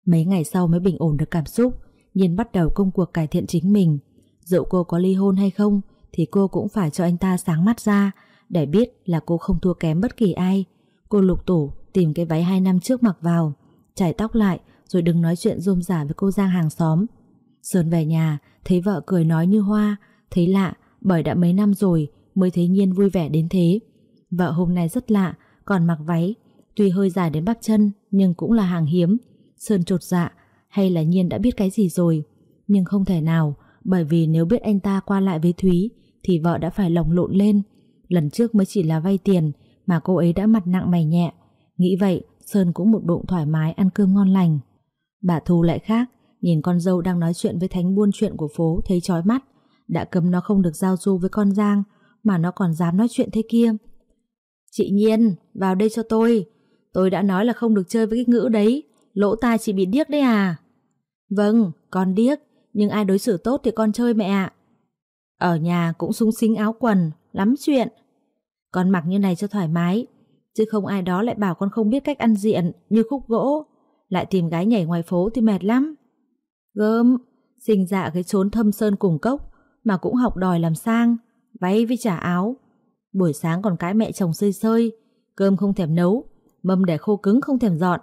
[SPEAKER 1] Mấy ngày sau mới bình ổn được cảm xúc, Nhiên bắt đầu công cuộc cải thiện chính mình. Dẫu cô có ly hôn hay không, thì cô cũng phải cho anh ta sáng mắt ra, để biết là cô không thua kém bất kỳ ai. Cô lục tủ tìm cái váy hai năm trước mặc vào, chải tóc lại rồi đừng nói chuyện rôm rả với cô Giang hàng xóm. Sơn về nhà, thấy vợ cười nói như hoa, thấy lạ bởi đã mấy năm rồi mới thấy Nhiên vui vẻ đến thế. Vợ hôm nay rất lạ, còn mặc váy, tuy hơi dài đến bắp chân nhưng cũng là hàng hiếm. Sơn trột dạ, hay là Nhiên đã biết cái gì rồi, nhưng không thể nào, bởi vì nếu biết anh ta qua lại với Thúy thì vợ đã phải lồng lộn lên. Lần trước mới chỉ là vay tiền mà cô ấy đã mặt nặng mày nhẹ. Nghĩ vậy, Sơn cũng một bụng thoải mái ăn cơm ngon lành. Bà Thu lại khác, nhìn con dâu đang nói chuyện với thánh buôn chuyện của phố thấy chói mắt. Đã cấm nó không được giao du với con Giang, mà nó còn dám nói chuyện thế kia. Chị Nhiên, vào đây cho tôi. Tôi đã nói là không được chơi với cái ngữ đấy. Lỗ tai chị bị điếc đấy à? Vâng, con điếc, nhưng ai đối xử tốt thì con chơi mẹ ạ. Ở nhà cũng súng xính áo quần, lắm chuyện. Con mặc như này cho thoải mái, chứ không ai đó lại bảo con không biết cách ăn diện như khúc gỗ. Lại tìm gái nhảy ngoài phố thì mệt lắm. Gớm, sinh dạ cái chốn thâm sơn cùng cốc mà cũng học đòi làm sang, váy với trả áo. Buổi sáng còn cái mẹ chồng sơi sơi, cơm không thèm nấu, mâm để khô cứng không thèm dọn.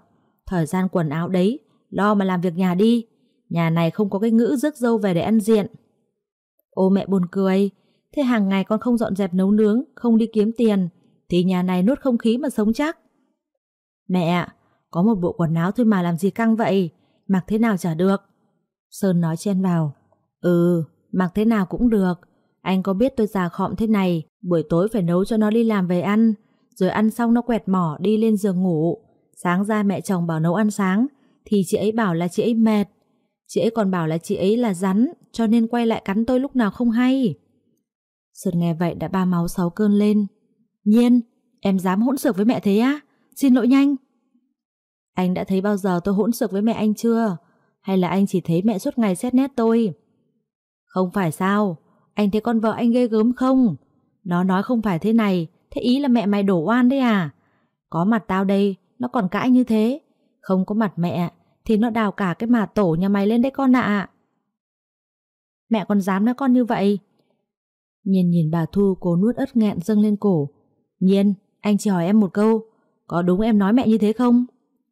[SPEAKER 1] Thời gian quần áo đấy, lo mà làm việc nhà đi. Nhà này không có cái ngữ rước dâu về để ăn diện. Ô mẹ buồn cười, thế hàng ngày con không dọn dẹp nấu nướng, không đi kiếm tiền, thì nhà này nuốt không khí mà sống chắc. Mẹ ạ, có một bộ quần áo thôi mà làm gì căng vậy, mặc thế nào chả được. Sơn nói chen vào. Ừ, mặc thế nào cũng được. Anh có biết tôi già khọm thế này, buổi tối phải nấu cho nó đi làm về ăn, rồi ăn xong nó quẹt mỏ đi lên giường ngủ. Sáng ra mẹ chồng bảo nấu ăn sáng, thì chị ấy bảo là chị ấy mệt. Chị ấy còn bảo là chị ấy là rắn, cho nên quay lại cắn tôi lúc nào không hay. Sơn nghe vậy đã ba máu sáu cơn lên. Nhiên, em dám hỗn xược với mẹ thế á? Xin lỗi nhanh. Anh đã thấy bao giờ tôi hỗn xược với mẹ anh chưa? Hay là anh chỉ thấy mẹ suốt ngày xét nét tôi? Không phải sao? Anh thấy con vợ anh ghê gớm không? Nó nói không phải thế này, thế ý là mẹ mày đổ oan đấy à? Có mặt tao đây, nó còn cãi như thế. Không có mặt mẹ, thì nó đào cả cái mà tổ nhà mày lên đấy con ạ. Mẹ còn dám nói con như vậy? Nhiên nhìn bà Thu cố nuốt ớt nghẹn dâng lên cổ. Nhiên, anh chỉ hỏi em một câu, có đúng em nói mẹ như thế không?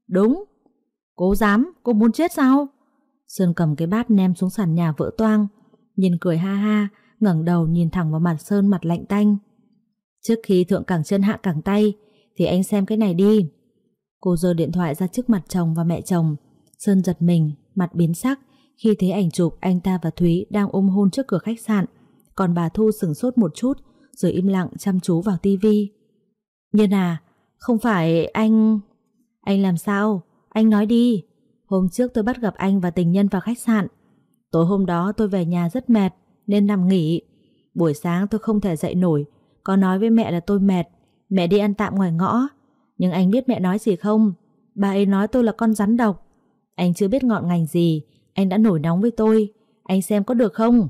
[SPEAKER 1] Đúng. Cố dám, cô muốn chết sao? Sơn cầm cái bát ném xuống sàn nhà vỡ toang. Nhìn cười ha ha, ngẩng đầu nhìn thẳng vào mặt Sơn mặt lạnh tanh. Trước khi thượng cẳng chân hạ cẳng tay, thì anh xem cái này đi. Cô giơ điện thoại ra trước mặt chồng và mẹ chồng. Sơn giật mình, mặt biến sắc khi thấy ảnh chụp anh ta và Thúy đang ôm hôn trước cửa khách sạn. Còn bà Thu sừng sốt một chút, rồi im lặng chăm chú vào tivi. Nhân à, không phải anh... Anh làm sao? Anh nói đi. Hôm trước tôi bắt gặp anh và tình nhân vào khách sạn. Tối hôm đó tôi về nhà rất mệt nên nằm nghỉ. Buổi sáng tôi không thể dậy nổi. Có nói với mẹ là tôi mệt. Mẹ đi ăn tạm ngoài ngõ. Nhưng anh biết mẹ nói gì không? Bà ấy nói tôi là con rắn độc. Anh chưa biết ngọn ngành gì. Anh đã nổi nóng với tôi. Anh xem có được không?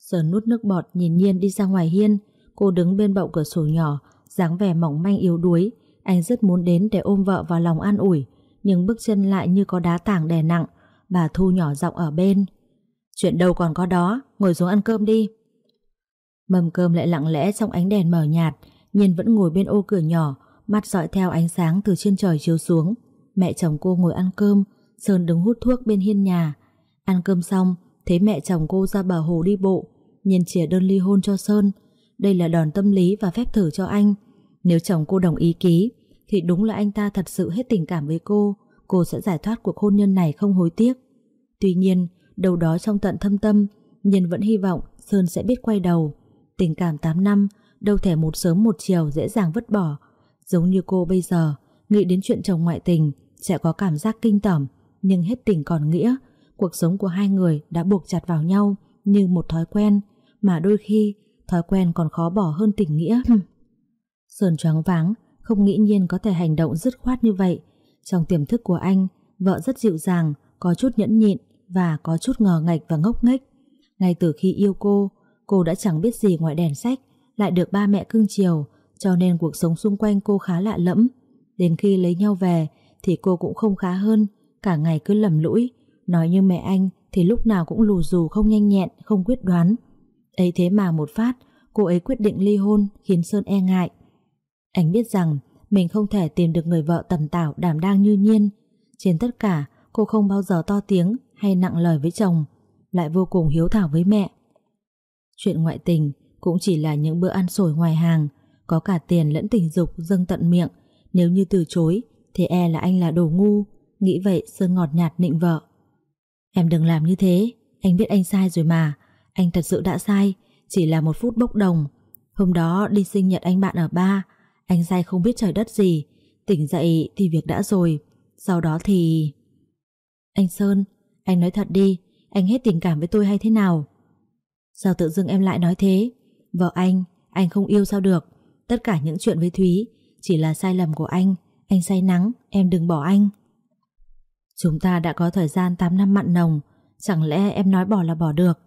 [SPEAKER 1] Sơn nuốt nước bọt nhìn nhiên đi ra ngoài hiên. Cô đứng bên bậu cửa sổ nhỏ, dáng vẻ mỏng manh yếu đuối. Anh rất muốn đến để ôm vợ vào lòng an ủi nhưng bước chân lại như có đá tảng đè nặng. Bà Thu nhỏ giọng ở bên. Chuyện đâu còn có đó, ngồi xuống ăn cơm đi. Mầm cơm lại lặng lẽ trong ánh đèn mờ nhạt, Nhiên vẫn ngồi bên ô cửa nhỏ, mắt dõi theo ánh sáng từ trên trời chiếu xuống. Mẹ chồng cô ngồi ăn cơm, Sơn đứng hút thuốc bên hiên nhà. Ăn cơm xong, thế mẹ chồng cô ra bờ hồ đi bộ, Nhiên chìa đơn ly hôn cho Sơn. Đây là đòn tâm lý và phép thử cho anh. Nếu chồng cô đồng ý ký, thì đúng là anh ta thật sự hết tình cảm với cô, cô sẽ giải thoát cuộc hôn nhân này không hối tiếc. Tuy nhiên, đầu đó trong tận thâm tâm, Nhiên vẫn hy vọng Sơn sẽ biết quay đầu. Tình cảm 8 năm, đâu thể một sớm một chiều dễ dàng vứt bỏ. Giống như cô bây giờ, nghĩ đến chuyện chồng ngoại tình sẽ có cảm giác kinh tởm, nhưng hết tình còn nghĩa. Cuộc sống của hai người đã buộc chặt vào nhau như một thói quen, mà đôi khi thói quen còn khó bỏ hơn tình nghĩa. Sơn choáng váng, không nghĩ nhiên có thể hành động dứt khoát như vậy. Trong tiềm thức của anh, vợ rất dịu dàng, có chút nhẫn nhịn và có chút ngờ ngạch và ngốc nghếch. Ngay từ khi yêu cô, cô đã chẳng biết gì ngoài đèn sách, lại được ba mẹ cưng chiều, cho nên cuộc sống xung quanh cô khá lạ lẫm. Đến khi lấy nhau về thì cô cũng không khá hơn, cả ngày cứ lầm lũi, nói như mẹ anh thì lúc nào cũng lù dù không nhanh nhẹn, không quyết đoán. Ấy thế mà một phát, cô ấy quyết định ly hôn khiến Sơn e ngại. Anh biết rằng mình không thể tìm được người vợ tầm tảo đảm đang như nhiên. Trên tất cả, cô không bao giờ to tiếng hay nặng lời với chồng, lại vô cùng hiếu thảo với mẹ. Chuyện ngoại tình cũng chỉ là những bữa ăn sổi ngoài hàng, có cả tiền lẫn tình dục dâng tận miệng, nếu như từ chối thì e là anh là đồ ngu, nghĩ vậy Sơn ngọt nhạt nịnh vợ. Em đừng làm như thế, anh biết anh sai rồi mà, anh thật sự đã sai, chỉ là một phút bốc đồng. Hôm đó đi sinh nhật anh bạn ở ba, anh say không biết trời đất gì, tỉnh dậy thì việc đã rồi, sau đó thì... Anh Sơn, anh nói thật đi, anh hết tình cảm với tôi hay thế nào? Sao tự dưng em lại nói thế? Vợ anh, anh không yêu sao được? Tất cả những chuyện với Thúy chỉ là sai lầm của anh, anh say nắng, em đừng bỏ anh. Chúng ta đã có thời gian 8 năm mặn nồng, chẳng lẽ em nói bỏ là bỏ được?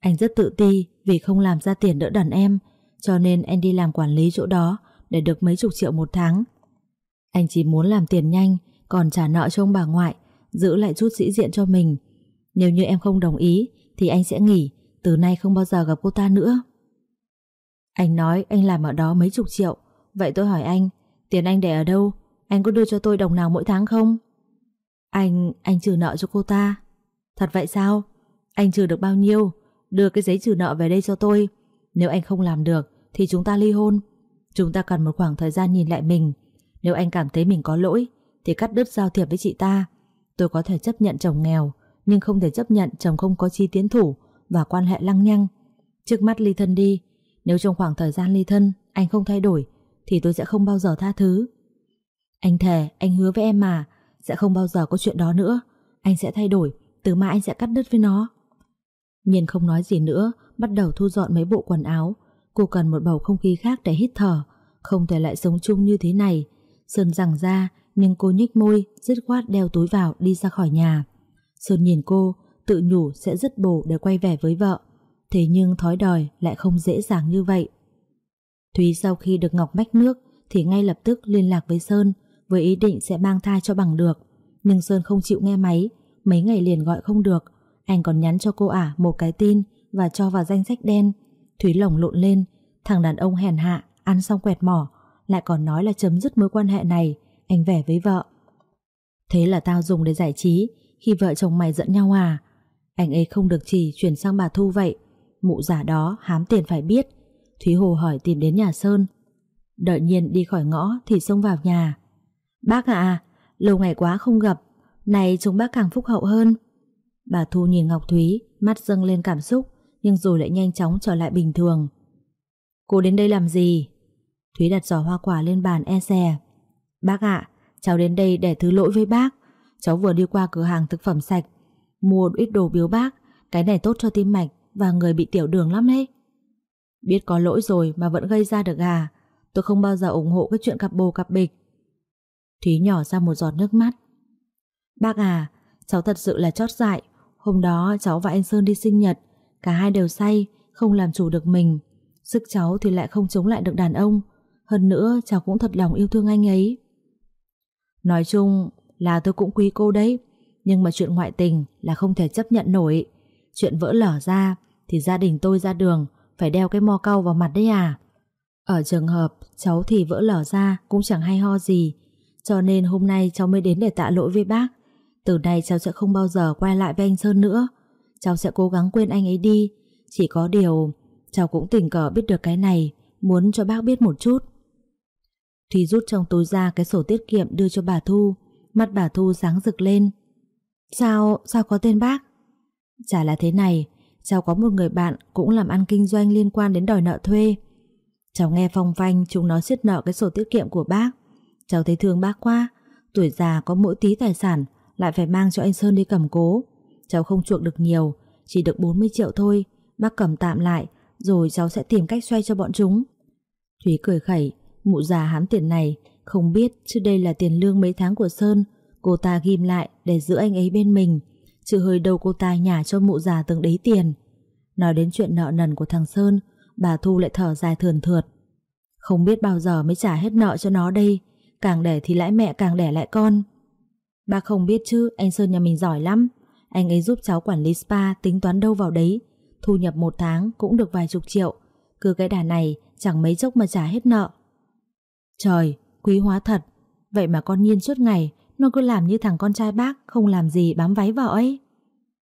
[SPEAKER 1] Anh rất tự ti vì không làm ra tiền đỡ đần em, cho nên anh đi làm quản lý chỗ đó để được mấy chục triệu một tháng. Anh chỉ muốn làm tiền nhanh, còn trả nợ cho ông bà ngoại, giữ lại chút sĩ diện cho mình. Nếu như em không đồng ý, thì anh sẽ nghỉ, từ nay không bao giờ gặp cô ta nữa. Anh nói anh làm ở đó mấy chục triệu, vậy tôi hỏi anh, tiền anh để ở đâu? Anh có đưa cho tôi đồng nào mỗi tháng không? Anh, anh trừ nợ cho cô ta. Thật vậy sao? Anh trừ được bao nhiêu? Đưa cái giấy trừ nợ về đây cho tôi. Nếu anh không làm được, thì chúng ta ly hôn. Chúng ta cần một khoảng thời gian nhìn lại mình Nếu anh cảm thấy mình có lỗi Thì cắt đứt giao thiệp với chị ta Tôi có thể chấp nhận chồng nghèo Nhưng không thể chấp nhận chồng không có chi tiến thủ Và quan hệ lăng nhăng Trước mắt ly thân đi Nếu trong khoảng thời gian ly thân anh không thay đổi Thì tôi sẽ không bao giờ tha thứ Anh thề, anh hứa với em mà sẽ không bao giờ có chuyện đó nữa. Anh sẽ thay đổi, từ mai anh sẽ cắt đứt với nó. Nhiên không nói gì nữa Bắt đầu thu dọn mấy bộ quần áo. Cô cần một bầu không khí khác để hít thở Không thể lại sống chung như thế này. Sơn rằng ra Nhưng cô nhếch môi Dứt khoát đeo túi vào đi ra khỏi nhà. Sơn nhìn cô Tự nhủ sẽ dứt bổ để quay về với vợ. Thế nhưng thói đòi lại không dễ dàng như vậy. Thúy sau khi được Ngọc mách nước Thì ngay lập tức liên lạc với Sơn. Với ý định sẽ mang thai cho bằng được. Nhưng Sơn không chịu nghe máy. Mấy ngày liền gọi không được. Anh còn nhắn cho cô ả một cái tin Và cho vào danh sách đen. Thúy lồng lộn lên. Thằng đàn ông hèn hạ, Ăn xong quẹt mỏ. Lại còn nói là chấm dứt mối quan hệ này. Anh vẻ với vợ. Thế là tao dùng để giải trí. Khi vợ chồng mày giận nhau à? Anh ấy không được chỉ chuyển sang bà Thu vậy. Mụ giả đó hám tiền phải biết. Thúy Hồ hỏi tìm đến nhà Sơn. Đợi nhiên đi khỏi ngõ Thì xông vào nhà. Bác à lâu ngày quá không gặp Này chúng bác càng phúc hậu hơn Bà Thu nhìn Ngọc Thúy Mắt dâng lên cảm xúc nhưng rồi lại nhanh chóng trở lại bình thường. Cô đến đây làm gì? Thúy đặt giỏ hoa quả lên bàn e xè. Bác ạ, cháu đến đây để thứ lỗi với bác. Cháu vừa đi qua cửa hàng thực phẩm sạch, mua ít đồ biếu bác, cái này tốt cho tim mạch và người bị tiểu đường lắm đấy. Biết có lỗi rồi mà vẫn gây ra được à? Tôi không bao giờ ủng hộ cái chuyện cặp bồ cặp bịch. Thúy nhỏ ra một giọt nước mắt. Bác à, cháu thật sự là chót dại. Hôm đó cháu và anh Sơn đi sinh nhật, Cả hai đều say, không làm chủ được mình. Sức cháu thì lại không chống lại được đàn ông. Hơn nữa cháu cũng thật lòng yêu thương anh ấy. Nói chung là tôi cũng quý cô đấy. Nhưng mà chuyện ngoại tình là không thể chấp nhận nổi. Chuyện vỡ lở ra thì gia đình tôi ra đường phải đeo cái mo cau vào mặt đấy à. Ở trường hợp cháu thì vỡ lở ra cũng chẳng hay ho gì. Cho nên hôm nay cháu mới đến để tạ lỗi với bác. Từ nay cháu sẽ không bao giờ quay lại với anh Sơn nữa. Cháu sẽ cố gắng quên anh ấy đi Chỉ có điều Cháu cũng tình cờ biết được cái này muốn cho bác biết một chút. Thùy rút trong túi ra cái sổ tiết kiệm đưa cho bà Thu, mắt bà Thu sáng rực lên. Sao, sao có tên bác? Chả là thế này, cháu có một người bạn cũng làm ăn kinh doanh liên quan đến đòi nợ thuê. Cháu nghe phong phanh chúng nó siết nợ cái sổ tiết kiệm của bác. Cháu thấy thương bác quá, tuổi già có mỗi tí tài sản lại phải mang cho anh Sơn đi cầm cố. Cháu không chuộc được nhiều, chỉ được 40 triệu thôi, bác cầm tạm lại, rồi cháu sẽ tìm cách xoay cho bọn chúng. Thúy cười khẩy, mụ già hám tiền này, không biết chứ đây là tiền lương mấy tháng của Sơn, cô ta ghim lại để giữ anh ấy bên mình, chứ hơi đâu cô ta nhả cho mụ già từng đấy tiền. Nói đến chuyện nợ nần của thằng Sơn, bà Thu lại thở dài thườn thượt. Không biết bao giờ mới trả hết nợ cho nó đây, càng đẻ thì lãi mẹ càng đẻ lại con. Bác không biết chứ, anh Sơn nhà mình giỏi lắm. Anh ấy giúp cháu quản lý spa tính toán đâu vào đấy. Thu nhập một tháng cũng được vài chục triệu. Cứ cái đà này chẳng mấy chốc mà trả hết nợ. Trời, quý hóa thật. Vậy mà con nhiên suốt ngày nó cứ làm như thằng con trai bác không làm gì bám váy vào ấy.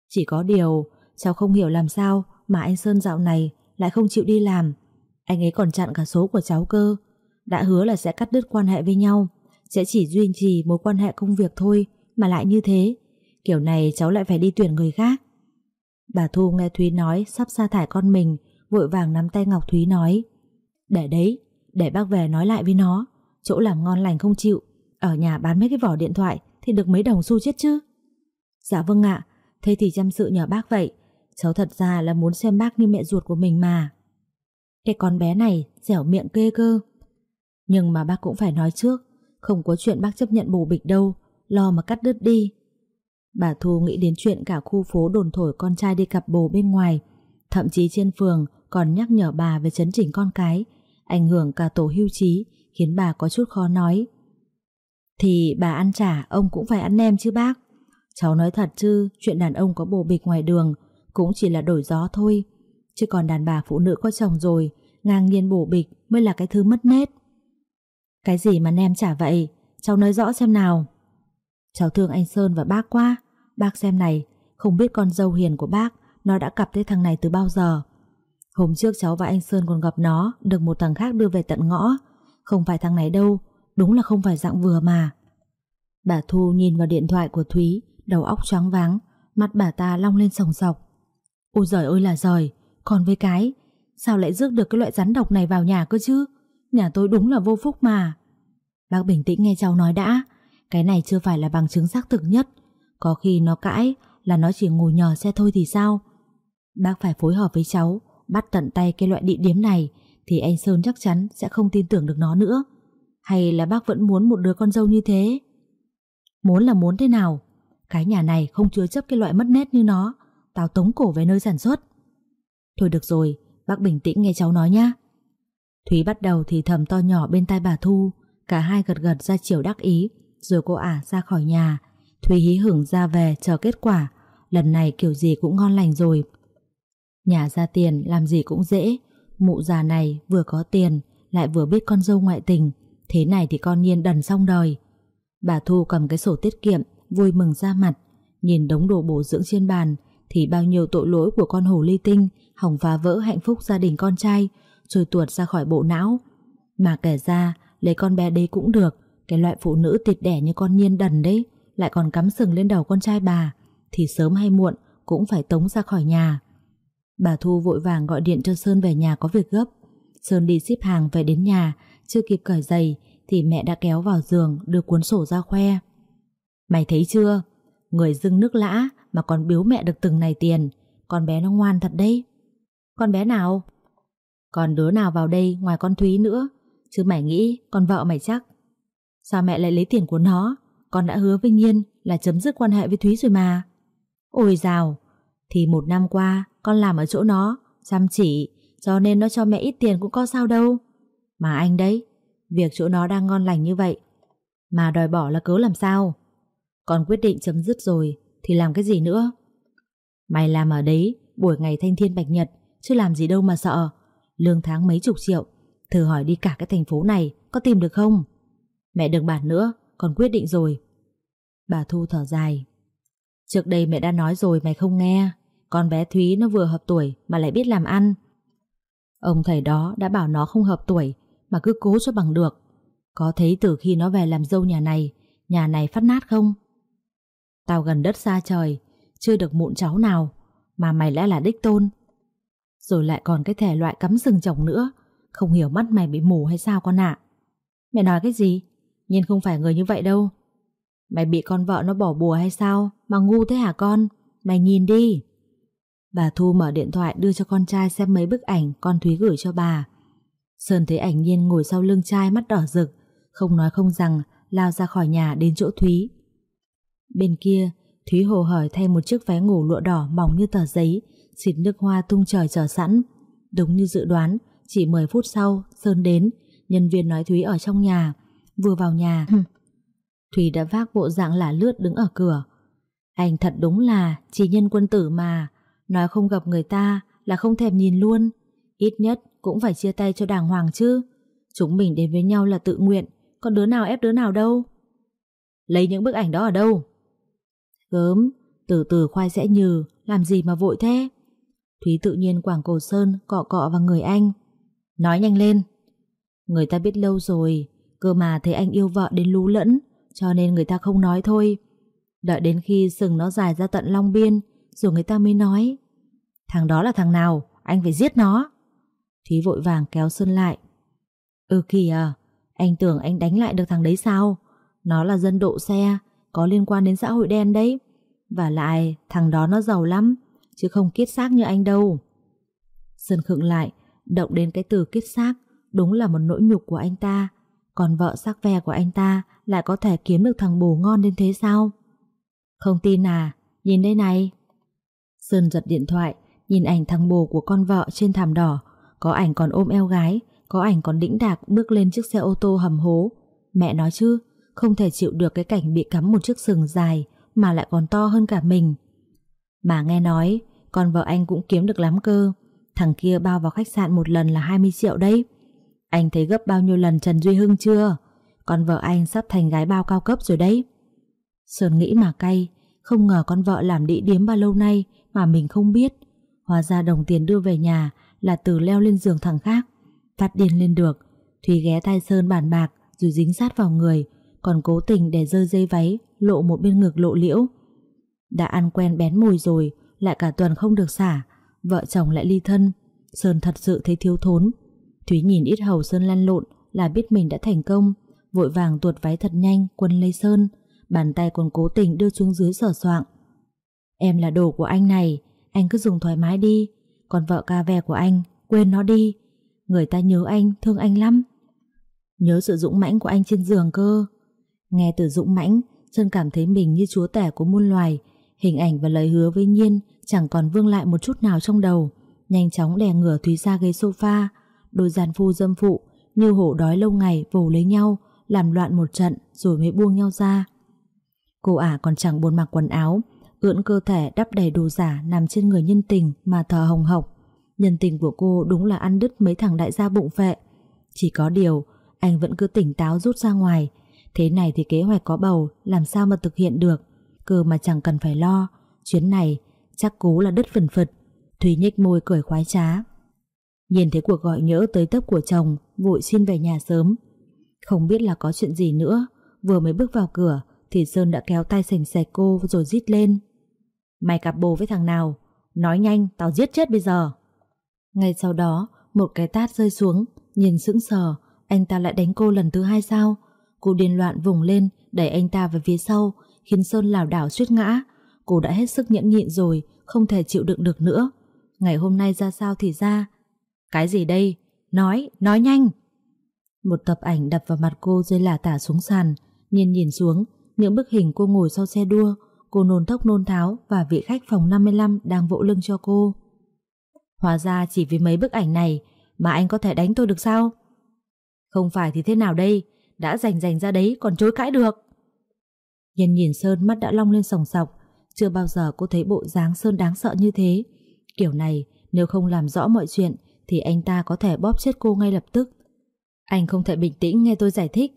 [SPEAKER 1] Chỉ có điều, cháu không hiểu làm sao mà anh Sơn dạo này lại không chịu đi làm. Anh ấy còn chặn cả số của cháu cơ. Đã hứa là sẽ cắt đứt quan hệ với nhau, sẽ chỉ duy trì mối quan hệ công việc thôi, mà lại như thế. Kiểu này cháu lại phải đi tuyển người khác. Bà Thu nghe Thúy nói sắp sa thải con mình, vội vàng nắm tay Ngọc Thúy nói. Để đấy, để bác về nói lại với nó, chỗ làm ngon lành không chịu, ở nhà bán mấy cái vỏ điện thoại thì được mấy đồng xu chết chứ. Dạ vâng ạ, thế thì chăm sự nhờ bác vậy, cháu thật ra là muốn xem bác như mẹ ruột của mình mà. Cái con bé này dẻo miệng kê cơ. Nhưng mà bác cũng phải nói trước, không có chuyện bác chấp nhận bù bịch đâu, lo mà cắt đứt đi. Bà Thu nghĩ đến chuyện cả khu phố đồn thổi con trai đi cặp bồ bên ngoài, thậm chí trên phường còn nhắc nhở bà về chấn chỉnh con cái, ảnh hưởng cả tổ hưu trí, khiến bà có chút khó nói. Thì bà ăn trả, ông cũng phải ăn nem chứ bác. Cháu nói thật chứ, chuyện đàn ông có bồ bịch ngoài đường cũng chỉ là đổi gió thôi. Chứ còn đàn bà phụ nữ có chồng rồi, ngang nhiên bổ bịch mới là cái thứ mất nết. Cái gì mà nem trả vậy? Cháu nói rõ xem nào. Cháu thương anh Sơn và bác quá. Bác xem này, không biết con dâu hiền của bác nó đã cặp tới thằng này từ bao giờ. Hôm trước cháu và anh Sơn còn gặp nó được một thằng khác đưa về tận ngõ. Không phải thằng này đâu, đúng là không phải dạng vừa mà. Bà Thu nhìn vào điện thoại của Thúy, đầu óc choáng váng, mắt bà ta long lên sòng sọc. Ôi giời ơi là giời, còn với cái, sao lại rước được cái loại rắn độc này vào nhà cơ chứ? Nhà tôi đúng là vô phúc mà. Bác bình tĩnh nghe cháu nói đã, cái này chưa phải là bằng chứng xác thực nhất. Có khi nó cãi là nó chỉ ngồi nhờ xe thôi thì sao? Bác phải phối hợp với cháu, bắt tận tay cái loại địa điểm này thì anh Sơn chắc chắn sẽ không tin tưởng được nó nữa. Hay là bác vẫn muốn một đứa con dâu như thế? Muốn là muốn thế nào? Cái nhà này không chứa chấp cái loại mất nét như nó. Tao tống cổ về nơi sản xuất. Thôi được rồi, bác bình tĩnh nghe cháu nói nhá. Thúy bắt đầu thì thầm to nhỏ bên tai bà Thu, cả hai gật gật ra chiều đắc ý, rồi cô ả ra khỏi nhà. Thúy hí hửng ra về chờ kết quả, lần này kiểu gì cũng ngon lành rồi. Nhà ra tiền làm gì cũng dễ, mụ già này vừa có tiền, lại vừa biết con dâu ngoại tình, thế này thì con nhiên đần xong đời. Bà Thu cầm cái sổ tiết kiệm, vui mừng ra mặt, nhìn đống đồ bổ dưỡng trên bàn, thì bao nhiêu tội lỗi của con hồ ly tinh hỏng phá vỡ hạnh phúc gia đình con trai, trôi tuột ra khỏi bộ não. Mà kể ra, lấy con bé đấy cũng được, cái loại phụ nữ tịt đẻ như con nhiên đần đấy, lại còn cắm sừng lên đầu con trai bà, thì sớm hay muộn cũng phải tống ra khỏi nhà. Bà Thu vội vàng gọi điện cho Sơn về nhà có việc gấp. Sơn đi ship hàng về đến nhà, chưa kịp cởi giày thì mẹ đã kéo vào giường đưa cuốn sổ ra khoe. Mày thấy chưa? Người dưng nước lã mà còn biếu mẹ được từng này tiền, con bé nó ngoan thật đấy. Con bé nào? Còn đứa nào vào đây ngoài con Thúy nữa, chứ mày nghĩ con vợ mày chắc. Sao mẹ lại lấy tiền của nó? Con đã hứa với Nhiên là chấm dứt quan hệ với Thúy rồi mà. Ôi dào, thì một năm qua con làm ở chỗ nó, chăm chỉ, cho nên nó cho mẹ ít tiền cũng có sao đâu. Mà anh đấy, việc chỗ nó đang ngon lành như vậy, mà đòi bỏ là cớ làm sao? Con quyết định chấm dứt rồi, thì làm cái gì nữa? Mày làm ở đấy, buổi ngày thanh thiên bạch nhật, chứ làm gì đâu mà sợ. Lương tháng mấy chục triệu, thử hỏi đi cả cái thành phố này, có tìm được không? Mẹ đừng bản nữa, con quyết định rồi. Bà Thu thở dài. Trước đây mẹ đã nói rồi mày không nghe. Con bé Thúy nó vừa hợp tuổi mà lại biết làm ăn. Ông thầy đó đã bảo nó không hợp tuổi Mà cứ cố cho bằng được Có thấy từ khi nó về làm dâu nhà này Nhà này phát nát không Tao gần đất xa trời Chưa được mụn cháu nào Mà mày lẽ là đích tôn rồi lại còn cái thể loại cắm sừng chồng nữa. Không hiểu mắt mày bị mù hay sao con ạ. Mẹ nói cái gì? Nhiên không phải người như vậy đâu. Mày bị con vợ nó bỏ bùa hay sao Mà ngu thế hả con? Mày nhìn đi. Bà Thu mở điện thoại đưa cho con trai xem mấy bức ảnh con Thúy gửi cho bà. Sơn thấy ảnh nhiên ngồi sau lưng trai mắt đỏ rực, không nói không rằng, lao ra khỏi nhà đến chỗ Thúy. Bên kia, Thúy hồ hởi thay một chiếc váy ngủ lụa đỏ mỏng như tờ giấy, xịt nước hoa tung trời chờ sẵn. Đúng như dự đoán, chỉ 10 phút sau, Sơn đến, nhân viên nói Thúy ở trong nhà. Vừa vào nhà, Thúy đã vác bộ dạng lả lướt đứng ở cửa. Anh thật đúng là chỉ nhân quân tử mà, Nói không gặp người ta là không thèm nhìn luôn Ít nhất cũng phải chia tay cho đàng hoàng chứ Chúng mình đến với nhau là tự nguyện Còn đứa nào ép đứa nào đâu Lấy những bức ảnh đó ở đâu Gớm Từ từ khoai sẽ nhừ Làm gì mà vội thế Thúy tự nhiên quảng cổ sơn, cọ cọ vào người anh Nói nhanh lên. Người ta biết lâu rồi, Cơ mà thấy anh yêu vợ đến lú lẫn, Cho nên người ta không nói thôi. Đợi đến khi sừng nó dài ra tận Long Biên, Rồi người ta mới nói, Thằng đó là thằng nào? Anh phải giết nó. Thúy vội vàng kéo Sơn lại Ừ kìa, Anh tưởng anh đánh lại được thằng đấy sao? Nó là dân độ xe, Có liên quan đến xã hội đen đấy. Và lại, thằng đó nó giàu lắm Chứ không kiết xác như anh đâu. Sơn khựng lại, Động đến cái từ kiết xác, Đúng là một nỗi nhục của anh ta. Còn vợ sắc ve của anh ta Lại có thể kiếm được thằng bồ ngon đến thế sao? Không tin à? Nhìn đây này. Sơn giật điện thoại, Nhìn ảnh thằng bồ của con vợ trên thảm đỏ. Có ảnh còn ôm eo gái, Có ảnh còn đĩnh đạc bước lên chiếc xe ô tô hầm hố. Mẹ nói chứ, Không thể chịu được cái cảnh bị cắm một chiếc sừng dài Mà lại còn to hơn cả mình. Mà nghe nói Con vợ anh cũng kiếm được lắm cơ Thằng kia bao vào khách sạn một lần là 20 triệu đấy Anh thấy gấp bao nhiêu lần Trần Duy Hưng chưa Con vợ anh sắp thành gái bao cao cấp rồi đấy Sơn nghĩ mà cay Không ngờ con vợ làm đĩ điếm bao lâu nay Mà mình không biết Hóa ra đồng tiền đưa về nhà là từ leo lên giường thằng khác. Phát điên lên được. Thùy ghé tai Sơn bàn bạc rồi dính sát vào người, còn cố tình để rơi dây váy lộ một bên ngực lộ liễu. Đã ăn quen bén mùi rồi, lại cả tuần không được xả, vợ chồng lại ly thân. Sơn thật sự thấy thiếu thốn. Thúy nhìn ít hầu Sơn lăn lộn là biết mình đã thành công, vội vàng tuột váy thật nhanh quân lấy Sơn, bàn tay còn cố tình đưa xuống dưới sở soạng. Em là đồ của anh này, anh cứ dùng thoải mái đi Còn vợ ca ve của anh Quên nó đi Người ta nhớ anh, thương anh lắm Nhớ sự dũng mãnh của anh trên giường cơ Nghe từ dũng mãnh Sơn cảm thấy mình như chúa tể của muôn loài Hình ảnh và lời hứa với Nhiên Chẳng còn vương lại một chút nào trong đầu Nhanh chóng đè ngửa Thúy ra ghế sofa Đôi giàn phu dâm phụ Như hổ đói lâu ngày vồ lấy nhau Làm loạn một trận rồi mới buông nhau ra Cô ả còn chẳng buồn mặc quần áo ưỡn cơ thể đắp đầy đồ giả nằm trên người nhân tình mà thở hồng hộc. Nhân tình của cô đúng là ăn đứt mấy thằng đại gia bụng phệ. Chỉ có điều, anh vẫn cứ tỉnh táo rút ra ngoài. Thế này thì kế hoạch có bầu làm sao mà thực hiện được. Cơ mà chẳng cần phải lo. Chuyến này chắc cố là đứt phần phật. Thúy nhếch môi cười khoái trá. Nhìn thấy cuộc gọi nhỡ tới tấp của chồng, vội xin về nhà sớm. Không biết là có chuyện gì nữa, vừa mới bước vào cửa thì Sơn đã kéo tay sành sạch cô rồi rít lên. Mày cặp bồ với thằng nào Nói nhanh tao giết chết bây giờ Ngay sau đó Một cái tát rơi xuống Nhìn sững sờ Anh ta lại đánh cô lần thứ hai sao Cô điên loạn vùng lên Đẩy anh ta về phía sau Khiến Sơn lảo đảo suýt ngã Cô đã hết sức nhẫn nhịn rồi Không thể chịu đựng được nữa Ngày hôm nay ra sao thì ra Cái gì đây Nói, nói nhanh Một tập ảnh đập vào mặt cô rơi lả tả xuống sàn Nhìn nhìn xuống Những bức hình cô ngồi sau xe đua Cô nôn thốc nôn tháo và vị khách phòng 55 đang vỗ lưng cho cô. Hóa ra chỉ vì mấy bức ảnh này mà anh có thể đánh tôi được sao? Không phải thì thế nào đây? Đã giành giành ra đấy còn chối cãi được. Nhân nhìn Sơn mắt đã long lên sòng sọc. Chưa bao giờ cô thấy bộ dáng Sơn đáng sợ như thế. Kiểu này nếu không làm rõ mọi chuyện thì anh ta có thể bóp chết cô ngay lập tức. Anh không thể bình tĩnh nghe tôi giải thích.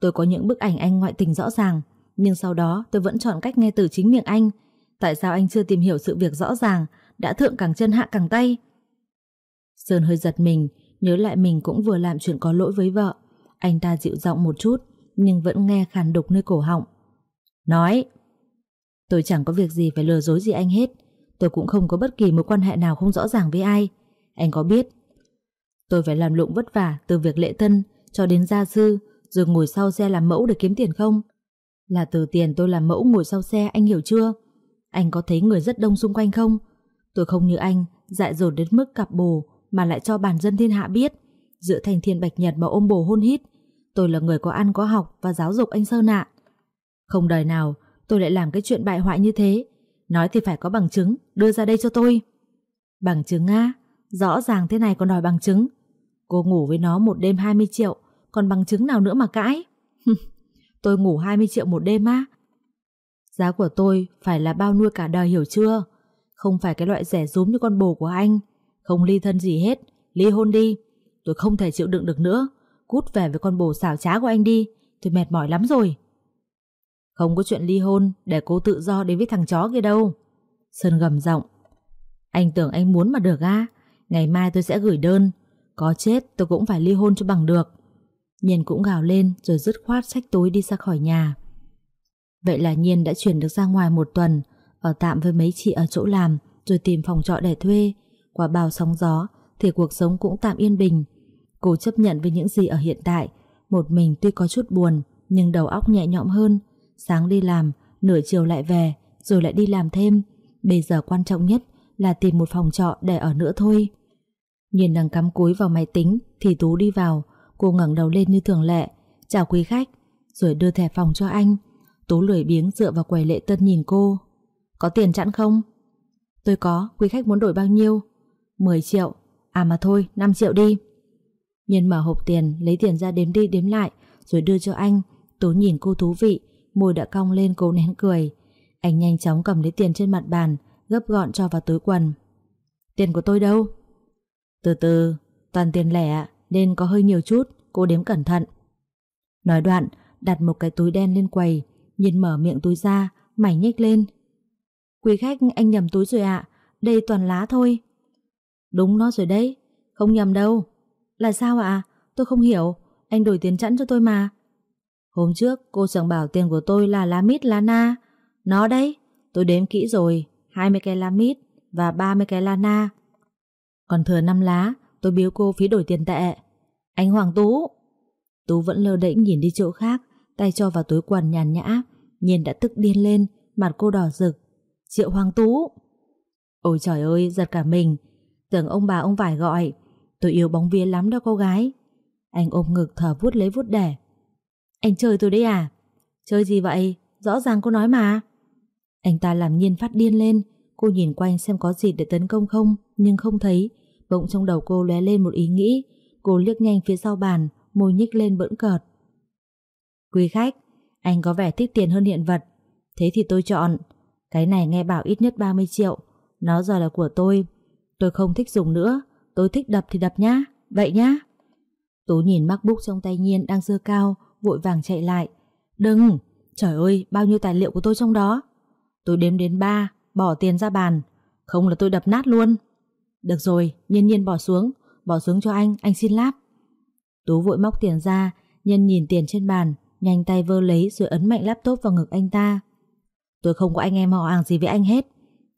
[SPEAKER 1] Tôi có những bức ảnh anh ngoại tình rõ ràng nhưng sau đó tôi vẫn chọn cách nghe từ chính miệng anh Tại sao anh chưa tìm hiểu sự việc rõ ràng Đã thượng càng chân hạ càng tay Sơn hơi giật mình, nhớ lại mình cũng vừa làm chuyện có lỗi với vợ. Anh ta dịu giọng một chút, nhưng vẫn nghe khàn đục nơi cổ họng. Nói! Tôi chẳng có việc gì phải lừa dối gì anh hết. Tôi cũng không có bất kỳ mối quan hệ nào không rõ ràng với ai. Anh có biết, Tôi phải làm lụng vất vả từ việc lễ tân cho đến gia sư, rồi ngồi sau xe làm mẫu để kiếm tiền không? Là từ tiền tôi làm mẫu ngồi sau xe, anh hiểu chưa? Anh có thấy người rất đông xung quanh không? Tôi không như anh, dại dột đến mức cặp bồ mà lại cho bản dân thiên hạ biết dựa thành thiên bạch nhật mà ôm bồ hôn hít, tôi là người có ăn có học và giáo dục anh Sơn ạ. Không đời nào, tôi lại làm cái chuyện bại hoại như thế. Nói thì phải có bằng chứng, đưa ra đây cho tôi. Bằng chứng á? Rõ ràng thế này còn đòi bằng chứng. Cô ngủ với nó một đêm 20 triệu, Còn bằng chứng nào nữa mà cãi? Tôi ngủ 20 triệu một đêm á. Giá của tôi phải là bao nuôi cả đời hiểu chưa? Không phải cái loại rẻ rúm như con bồ của anh. Không ly thân gì hết, Ly hôn đi. Tôi không thể chịu đựng được nữa. Cút về với con bồ xảo trá của anh đi. Tôi mệt mỏi lắm rồi. Không có chuyện ly hôn Để cô tự do đến với thằng chó kia đâu. Sơn gầm giọng. Anh tưởng anh muốn mà được à? Ngày mai tôi sẽ gửi đơn. Có chết tôi cũng phải ly hôn cho bằng được. Nhiên cũng gào lên rồi dứt khoát sách túi đi ra khỏi nhà. Vậy là Nhiên đã chuyển được ra ngoài một tuần, Ở tạm với mấy chị ở chỗ làm, Rồi tìm phòng trọ để thuê. Qua bao sóng gió Thì cuộc sống cũng tạm yên bình. Cô chấp nhận với những gì ở hiện tại. Một mình tuy có chút buồn, Nhưng đầu óc nhẹ nhõm hơn Sáng đi làm, nửa chiều lại về Rồi lại đi làm thêm. Bây giờ quan trọng nhất là tìm một phòng trọ để ở nữa thôi. Nhìn đang cắm cúi vào máy tính Thì Tú đi vào. Cô ngẩng đầu lên như thường lệ Chào quý khách Rồi đưa thẻ phòng cho anh. Tú lười biếng dựa vào quầy lệ tân nhìn cô. Có tiền chẵn không? Tôi có, quý khách muốn đổi bao nhiêu? 10 triệu. À mà thôi, 5 triệu đi. Nhân mở hộp tiền, lấy tiền ra đếm đi đếm lại Rồi đưa cho anh. Tú nhìn cô thú vị Môi đã cong lên cố nén cười Anh nhanh chóng cầm lấy tiền trên mặt bàn Gấp gọn cho vào túi quần Tiền của tôi đâu? Từ từ, toàn tiền lẻ nên có hơi nhiều chút, cô đếm cẩn thận. Nói đoạn, đặt một cái túi đen lên quầy, nhìn mở miệng túi ra, mày nhếch lên. Quý khách anh nhầm túi rồi ạ, đây toàn lá thôi. Đúng nó rồi đấy, không nhầm đâu. Là sao ạ? Tôi không hiểu, anh đổi tiền chẵn cho tôi mà. Hôm trước cô chẳng bảo tiền của tôi là lá mít lá na, Nó đấy, tôi đếm kỹ rồi, 20 cái lá mít và 30 cái lá na. Còn thừa năm lá Tôi biếu cô phí đổi tiền tệ. Anh Hoàng Tú. Tú vẫn lơ đễnh nhìn đi chỗ khác Tay cho vào túi quần nhàn nhã Nhìn đã tức điên lên Mặt cô đỏ rực. Triệu Hoàng Tú. Ôi trời ơi giật cả mình. Tưởng ông bà ông vải gọi Tôi yêu bóng vía lắm đó cô gái. Anh ôm ngực thở vuốt lấy vuốt đẻ. Anh chơi tôi đấy à? Chơi gì vậy? Rõ ràng cô nói mà. Anh ta làm nhiên phát điên lên. Cô nhìn quanh xem có gì để tấn công không, Nhưng không thấy. Bỗng trong đầu cô lóe lên một ý nghĩ. Cô liếc nhanh phía sau bàn, Môi nhích lên bỡn cợt. Quý khách, Anh có vẻ thích tiền hơn hiện vật. Thế thì tôi chọn. Cái này nghe bảo ít nhất 30 triệu. Nó giờ là của tôi. Tôi không thích dùng nữa. Tôi thích đập thì đập nhá. Vậy nhá. Tú nhìn MacBook trong tay Nhiên đang dơ cao. Vội vàng chạy lại Đừng Trời ơi bao nhiêu tài liệu của tôi trong đó Tôi đếm đến ba, Bỏ tiền ra bàn Không là tôi đập nát luôn được rồi, nhân nhiên bỏ xuống, bỏ xuống cho anh, anh xin láp. Tú vội móc tiền ra, nhân nhìn tiền trên bàn, nhanh tay vơ lấy rồi ấn mạnh laptop vào ngực anh ta. Tôi không có anh em họ hàng gì với anh hết.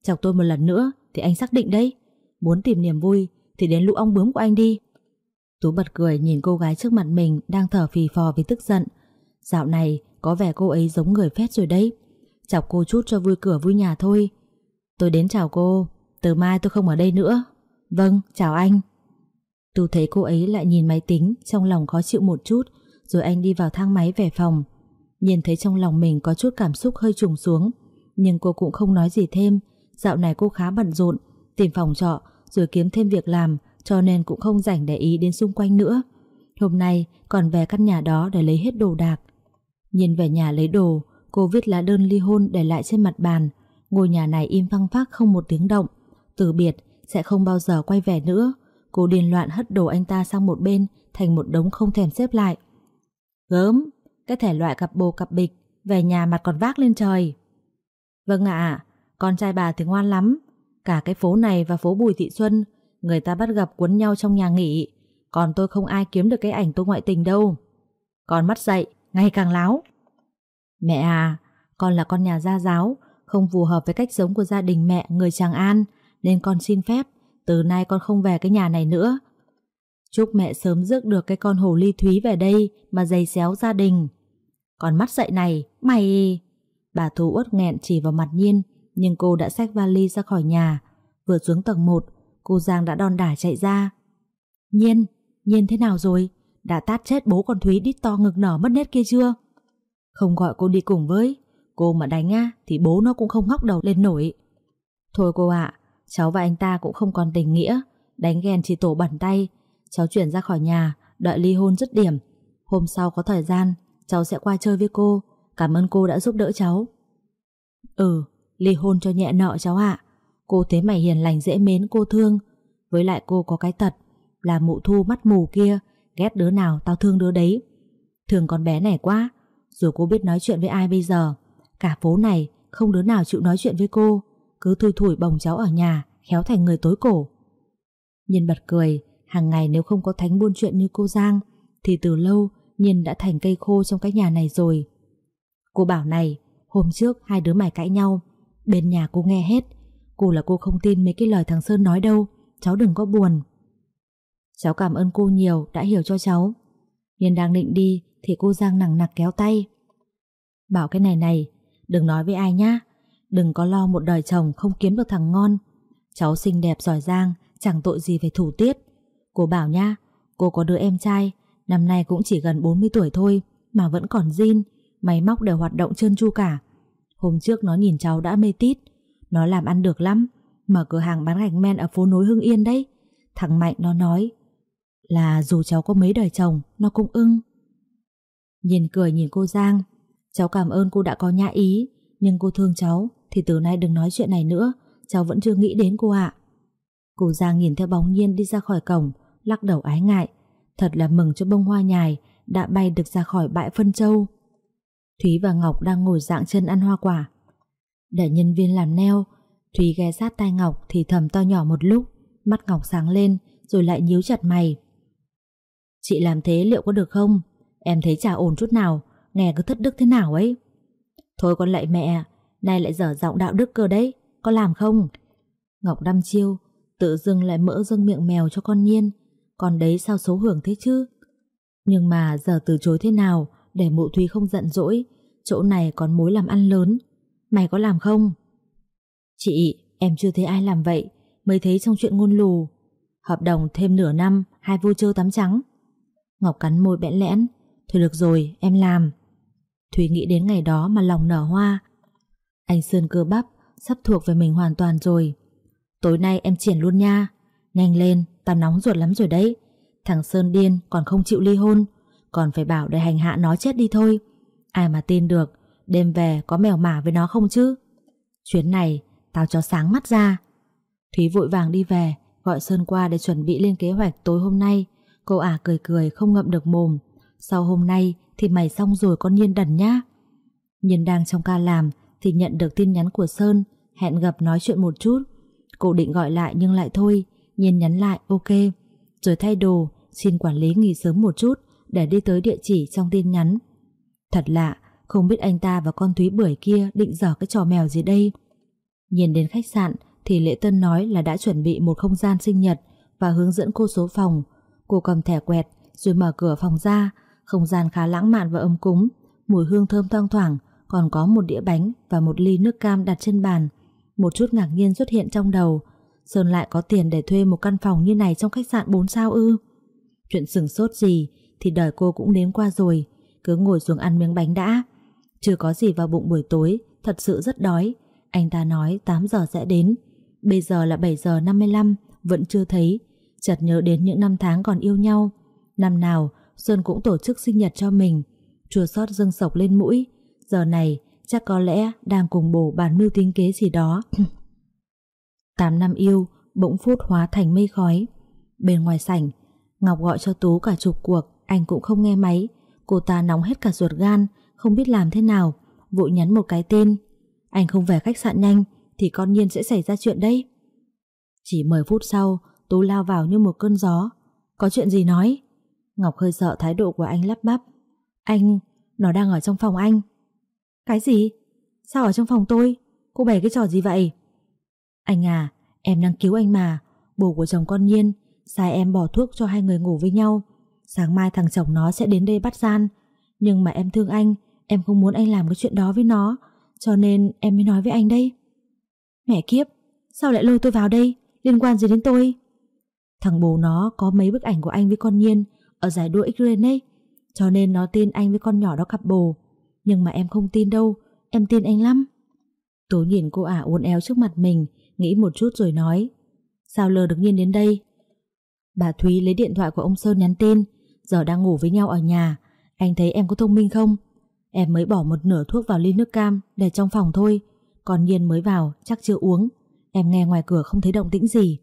[SPEAKER 1] Chọc tôi một lần nữa thì anh xác định đấy. Muốn tìm niềm vui thì đến lũ ong bướm của anh đi. Tú bật cười nhìn cô gái trước mặt mình đang thở phì phò vì tức giận. Dạo này có vẻ cô ấy giống người phét rồi đấy. Chọc cô chút cho vui cửa vui nhà thôi. Tôi đến chào cô, từ mai tôi không ở đây nữa. Vâng, chào anh. tú thấy cô ấy lại nhìn máy tính, trong lòng khó chịu một chút, rồi anh đi vào thang máy về phòng. Nhìn thấy trong lòng mình có chút cảm xúc hơi trùng xuống, nhưng cô cũng không nói gì thêm. Dạo này cô khá bận rộn, tìm phòng trọ, rồi kiếm thêm việc làm, cho nên cũng không rảnh để ý đến xung quanh nữa. Hôm nay còn về căn nhà đó để lấy hết đồ đạc. Nhìn về nhà lấy đồ, cô viết lá đơn ly hôn để lại trên mặt bàn. Ngôi nhà này im phăng phắc không một tiếng động. Từ biệt, sẽ không bao giờ quay về nữa. Cô điền loạn hất đồ anh ta sang một bên thành một đống không thèm xếp lại. Gớm, cái thể loại cặp bồ cặp bịch, về nhà mặt còn vác lên trời. Vâng ạ, con trai bà thì ngoan lắm. Cả cái phố này và phố Bùi Thị Xuân Người ta bắt gặp cuốn nhau trong nhà nghỉ. Còn tôi không ai kiếm được cái ảnh tôi ngoại tình đâu. Con mắt dậy, Ngày càng láo. Mẹ à Con là con nhà gia giáo, Không phù hợp với cách sống của gia đình mẹ, người Tràng An, Nên con xin phép, Từ nay con không về cái nhà này nữa. Chúc mẹ sớm rước được cái con hồ ly thúy về đây Mà giày xéo gia đình. Còn mắt dậy này, Mày! Bà Thu uất nghẹn chỉ vào mặt Nhiên, Nhưng cô đã xách vali ra khỏi nhà Vừa xuống tầng 1 Cô Giang đã đòn đả chạy ra. Nhiên, Nhiên thế nào rồi? Đã tát chết bố con Thúy đít to ngực nở mất nét kia chưa? Không gọi cô đi cùng với. Cô mà đánh á Thì bố nó cũng không ngóc đầu lên nổi. Thôi cô ạ Cháu và anh ta cũng không còn tình nghĩa. Đánh ghen chỉ tổ bẩn tay. Cháu chuyển ra khỏi nhà Đợi ly hôn dứt điểm. Hôm sau có thời gian Cháu sẽ qua chơi với cô. Cảm ơn cô đã giúp đỡ cháu. Ừ Ly hôn cho nhẹ nợ cháu ạ. Cô thấy mày hiền lành, dễ mến, cô thương. Với lại cô có cái tật Là mụ thu mắt mù kia, Ghét đứa nào tao thương đứa đấy. Thường con bé này quá, Dù cô biết nói chuyện với ai bây giờ, Cả phố này không đứa nào chịu nói chuyện với cô. Cứ thui thủi bồng cháu ở nhà, Khéo thành người tối cổ. Nhiên bật cười, hàng ngày nếu không có thánh buôn chuyện như cô Giang, Thì từ lâu Nhiên đã thành cây khô trong cái nhà này rồi. Cô bảo này, Hôm trước hai đứa mày cãi nhau, Bên nhà cô nghe hết Cô là cô không tin mấy cái lời thằng Sơn nói đâu. Cháu đừng có buồn. Cháu cảm ơn cô nhiều, đã hiểu cho cháu. Nhiên đang định đi, Thì cô Giang nặng nặc kéo tay. Bảo cái này này, Đừng nói với ai nhá. Đừng có lo một đời chồng không kiếm được thằng ngon. Cháu xinh đẹp giỏi giang, Chẳng tội gì về thủ tiết. Cô bảo nha Cô có đứa em trai, Năm nay cũng chỉ gần 40 tuổi thôi, Mà vẫn còn zin Máy móc đều hoạt động trơn tru cả. Hôm trước nó nhìn cháu đã mê tít nó làm ăn được lắm. Mở cửa hàng bán gạch men ở phố nối Hưng Yên đấy. Thằng Mạnh nó nói Là dù cháu có mấy đời chồng, Nó cũng ưng. Nhìn cười nhìn cô Giang. Cháu cảm ơn cô đã có nhã ý. Nhưng cô thương cháu, Thì từ nay đừng nói chuyện này nữa. Cháu vẫn chưa nghĩ đến cô ạ. Cô Giang nhìn theo bóng nhiên đi ra khỏi cổng, Lắc đầu ái ngại. Thật là mừng cho bông hoa nhài Đã bay được ra khỏi bãi phân châu. Thúy và Ngọc đang ngồi dạng chân ăn hoa quả. Để nhân viên làm neo Thúy ghé sát tai Ngọc Thì thầm to nhỏ một lúc, Mắt Ngọc sáng lên, rồi lại nhíu chặt mày. Chị làm thế liệu có được không? Em thấy chả ổn chút nào, Nghe cứ thất đức thế nào ấy. Thôi con lại mẹ, Nay lại dở giọng đạo đức cơ đấy, Có làm không? Ngọc đăm chiêu, Tự dưng lại mỡ dâng miệng mèo cho con nhiên Còn đấy sao xấu hưởng thế chứ? Nhưng mà giờ từ chối thế nào Để mụ Thúy không giận dỗi? Chỗ này còn mối làm ăn lớn Mày có làm không? Chị em chưa thấy ai làm vậy Mới thấy trong chuyện ngôn lù. Hợp đồng thêm nửa năm Hai vui chơi tắm trắng. Ngọc cắn môi bẽn lẽn. Thôi được rồi em làm. Thủy nghĩ đến ngày đó mà lòng nở hoa. Anh Sơn cơ bắp Sắp thuộc về mình hoàn toàn rồi. Tối nay em triển luôn nha. Nhanh lên, tao nóng ruột lắm rồi đấy. Thằng Sơn điên còn không chịu ly hôn. Còn phải bảo để hành hạ nó chết đi thôi. Ai mà tin được Đêm về có mèo mả với nó không chứ? Chuyến này, tao cho sáng mắt ra. Thúy vội vàng đi về, Gọi Sơn qua để chuẩn bị lên kế hoạch tối hôm nay. Cô ả cười cười, không ngậm được mồm. Sau hôm nay thì mày xong rồi con Nhiên đần nhá. Nhiên đang trong ca làm Thì nhận được tin nhắn của Sơn, Hẹn gặp nói chuyện một chút. Cô định gọi lại nhưng lại thôi. Nhiên nhắn lại, ok. Rồi thay đồ, xin quản lý nghỉ sớm một chút Để đi tới địa chỉ trong tin nhắn. Thật lạ không biết anh ta và con Thúy bưởi kia Định dở cái trò mèo gì đây? Nhìn đến khách sạn Thì Lễ Tân nói là đã chuẩn bị một không gian sinh nhật Và hướng dẫn cô số phòng. Cô cầm thẻ quẹt Rồi mở cửa phòng ra. Không gian khá lãng mạn và ấm cúng. Mùi hương thơm thoang thoảng, Còn có một đĩa bánh và một ly nước cam đặt trên bàn. Một chút ngạc nhiên xuất hiện trong đầu. Sơn lại có tiền để thuê một căn phòng như này trong khách sạn 4 sao ư? Chuyện sừng sốt gì Thì đời cô cũng đến qua rồi. Cứ ngồi xuống ăn miếng bánh đã. Chưa có gì vào bụng buổi tối Thật sự rất đói Anh ta nói 8 giờ sẽ đến Bây giờ là 7 giờ 55 Vẫn chưa thấy Chợt nhớ đến những năm tháng còn yêu nhau Năm nào xuân cũng tổ chức sinh nhật cho mình Chua xót dâng sộc lên mũi Giờ này chắc có lẽ đang cùng bổ bàn mưu tính kế gì đó. 8 năm yêu, bỗng phút hóa thành mây khói. Bên ngoài sảnh, Ngọc gọi cho Tú cả chục cuộc, anh cũng không nghe máy. Cô ta nóng hết cả ruột gan, không biết làm thế nào, vội nhắn một cái tên. Anh không về khách sạn nhanh, thì con nhiên sẽ xảy ra chuyện đấy. Chỉ 10 phút sau, Tú lao vào như một cơn gió. Có chuyện gì nói? Ngọc hơi sợ thái độ của anh lắp bắp. Anh, nó đang ở trong phòng anh. Cái gì? Sao ở trong phòng tôi? Cô bày cái trò gì vậy? Anh à, em đang cứu anh mà. Bố của chồng con Nhiên, sai em bỏ thuốc cho hai người ngủ với nhau. Sáng mai thằng chồng nó sẽ đến đây bắt gian. Nhưng mà em thương anh, em không muốn anh làm cái chuyện đó với nó. Cho nên em mới nói với anh đây. Mẹ kiếp, sao lại lôi tôi vào đây? Liên quan gì đến tôi? Thằng bố nó có mấy bức ảnh của anh với con Nhiên ở giải đua X-Ren ấy. Cho nên nó tin anh với con nhỏ đó cặp bồ. Nhưng mà em không tin đâu, em tin anh lắm. Tố nhìn cô ả uốn éo trước mặt mình, nghĩ một chút rồi nói. Sao lờ được Nhiên đến đây? Bà Thúy lấy điện thoại của ông Sơn nhắn tin, giờ đang ngủ với nhau ở nhà. Anh thấy em có thông minh không? Em mới bỏ một nửa thuốc vào ly nước cam để trong phòng thôi. Còn Nhiên mới vào, chắc chưa uống. Em nghe ngoài cửa không thấy động tĩnh gì.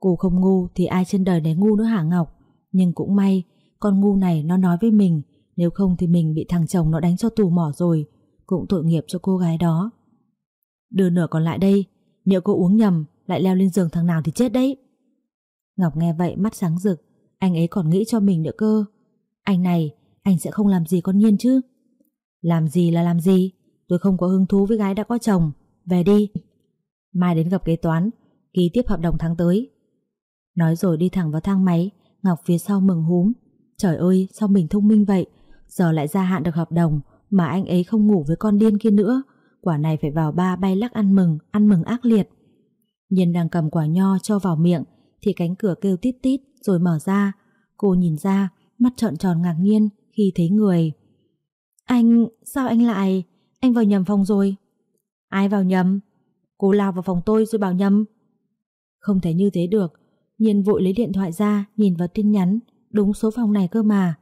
[SPEAKER 1] Cô không ngu thì ai trên đời này ngu nữa hả Ngọc? Nhưng cũng may, con ngu này nó nói với mình, nếu không thì mình bị thằng chồng nó đánh cho tù mỏ rồi. Cũng tội nghiệp cho cô gái đó. Đưa nửa còn lại đây, nếu cô uống nhầm, lại leo lên giường thằng nào thì chết đấy. Ngọc nghe vậy mắt sáng rực, anh ấy còn nghĩ cho mình nữa cơ. Anh này, anh sẽ không làm gì con nhiên chứ? Làm gì là làm gì? Tôi không có hứng thú với gái đã có chồng. Về đi. Mai đến gặp kế toán, ký tiếp hợp đồng tháng tới. Nói rồi đi thẳng vào thang máy, Ngọc phía sau mừng húm. Trời ơi, sao mình thông minh vậy? Giờ lại gia hạn được hợp đồng, mà anh ấy không ngủ với con điên kia nữa. Quả này phải vào ba bay lắc ăn mừng, ăn mừng ác liệt. Nhiên đang cầm quả nho cho vào miệng, thì cánh cửa kêu tít tít rồi mở ra. Cô nhìn ra, mắt trợn tròn ngạc nhiên khi thấy người. Anh, sao anh lại... Anh vào nhầm phòng rồi. Ai vào nhầm? Cô lao vào phòng tôi rồi bảo nhầm. Không thể như thế được. Nhiên vội lấy điện thoại ra, nhìn vào tin nhắn. Đúng số phòng này cơ mà.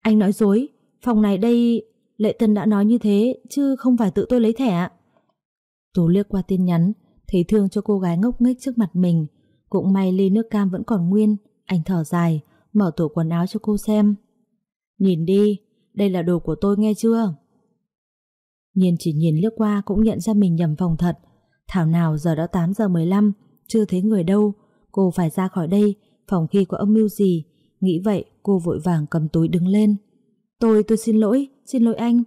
[SPEAKER 1] Anh nói dối. Phòng này đây... Lệ Tân đã nói như thế, chứ không phải tự tôi lấy thẻ. Tú liếc qua tin nhắn, thấy thương cho cô gái ngốc nghếch trước mặt mình. Cũng may ly nước cam vẫn còn nguyên. Anh thở dài, mở tủ quần áo cho cô xem. Nhìn đi, đây là đồ của tôi nghe chưa? Nhiên chỉ nhìn lướt qua cũng nhận ra mình nhầm phòng thật. Thảo nào giờ đã 8 giờ 15, chưa thấy người đâu. Cô phải ra khỏi đây, phòng khi có âm mưu gì. Nghĩ vậy, cô vội vàng cầm túi đứng lên. Tôi, tôi xin lỗi, xin lỗi anh.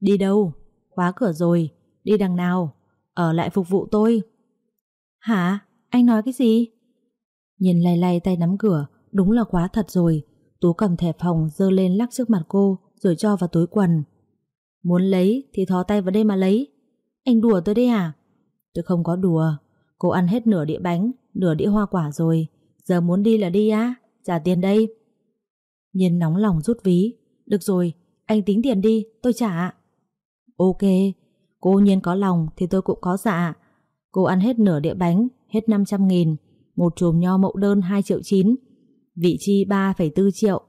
[SPEAKER 1] Đi đâu? Khóa cửa rồi. Đi đằng nào? Ở lại phục vụ tôi. Hả? Anh nói cái gì? Nhìn lay lay tay nắm cửa, đúng là khóa thật rồi. Tú cầm thẻ phòng dơ lên lắc trước mặt cô rồi cho vào túi quần. Muốn lấy thì thò tay vào đây mà lấy. Anh đùa tôi đấy à? Tôi không có đùa. Cô ăn hết nửa đĩa bánh, nửa đĩa hoa quả rồi. Giờ muốn đi là đi á, trả tiền đây. Nhiên nóng lòng rút ví. Được rồi, anh tính tiền đi, tôi trả. Ok, cô Nhiên có lòng thì tôi cũng có dạ. Cô ăn hết nửa đĩa bánh, hết 500 nghìn. Một chùm nho mẫu đơn 2 triệu 9. Vị chi 3,4 triệu.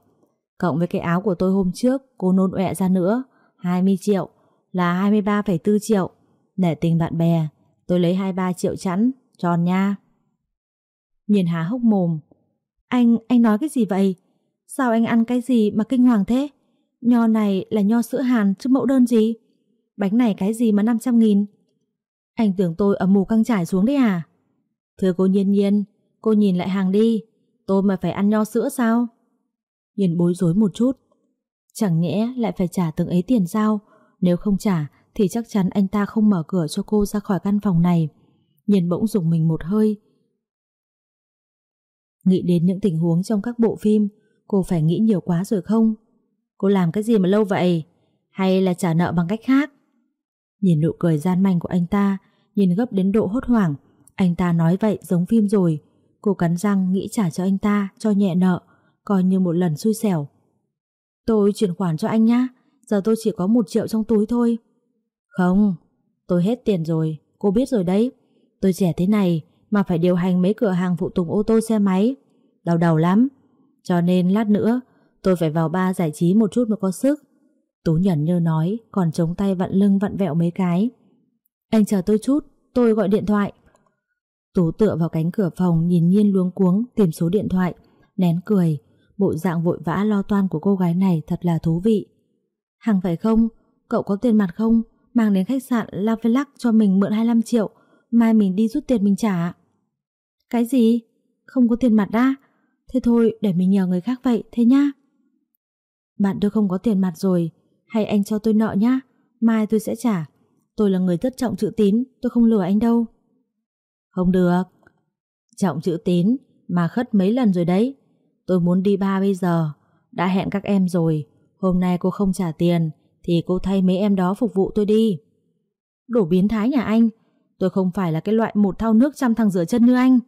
[SPEAKER 1] Cộng với cái áo của tôi hôm trước, cô nôn ọe ra nữa. 20 triệu là 23,4 triệu. Để tình bạn bè, tôi lấy 23 triệu chẵn, tròn nha. Nhìn hà hốc mồm. Anh, anh nói cái gì vậy? Sao anh ăn cái gì mà kinh hoàng thế? Nho này là nho sữa hàn chứ mẫu đơn gì? Bánh này cái gì mà 500 nghìn? Anh tưởng tôi ở mù căng trải xuống đấy à? Thưa cô nhiên nhiên, cô nhìn lại hàng đi. Tôi mà phải ăn nho sữa sao? Nhiên bối rối một chút. Chẳng nhẽ lại phải trả từng ấy tiền sao? Nếu không trả, thì chắc chắn anh ta không mở cửa cho cô ra khỏi căn phòng này. Nhiên bỗng dùng mình một hơi. Nghĩ đến những tình huống trong các bộ phim, Cô phải nghĩ nhiều quá rồi không? Cô làm cái gì mà lâu vậy? Hay là trả nợ bằng cách khác? Nhìn nụ cười gian manh của anh ta, Nhìn gấp đến độ hốt hoảng, Anh ta nói vậy giống phim rồi. Cô cắn răng nghĩ trả cho anh ta, Cho nhẹ nợ, Coi như một lần xui xẻo. Tôi chuyển khoản cho anh nhá, Giờ tôi chỉ có một triệu trong túi thôi. Không, Tôi hết tiền rồi, Cô biết rồi đấy. Tôi trẻ thế này Mà phải điều hành mấy cửa hàng phụ tùng ô tô xe máy, Đau đầu lắm. Cho nên lát nữa, Tôi phải vào ba giải trí một chút mới có sức. Tú nhẩn như nói, Còn chống tay vặn lưng vặn vẹo mấy cái. Anh chờ tôi chút, Tôi gọi điện thoại. Tú tựa vào cánh cửa phòng Nhìn nhiên luống cuống Tìm số điện thoại Nén cười Bộ dạng vội vã lo toan của cô gái này thật là thú vị. Hằng phải không? Cậu có tiền mặt không? Mang đến khách sạn La Velac cho mình mượn 25 triệu, mai mình đi rút tiền mình trả. Cái gì? không có tiền mặt đã. Thế thôi để mình nhờ người khác vậy, thế nhá. Bạn tôi không có tiền mặt rồi, hay anh cho tôi nợ nhá, mai tôi sẽ trả. Tôi là người rất trọng chữ tín, tôi không lừa anh đâu. Không được. Trọng chữ tín mà khất mấy lần rồi đấy. Tôi muốn đi ba bây giờ, đã hẹn các em rồi, hôm nay cô không trả tiền thì cô thay mấy em đó phục vụ tôi đi. Đổ biến thái nhà anh, tôi không phải là cái loại một thau nước trăm thằng rửa chân như anh.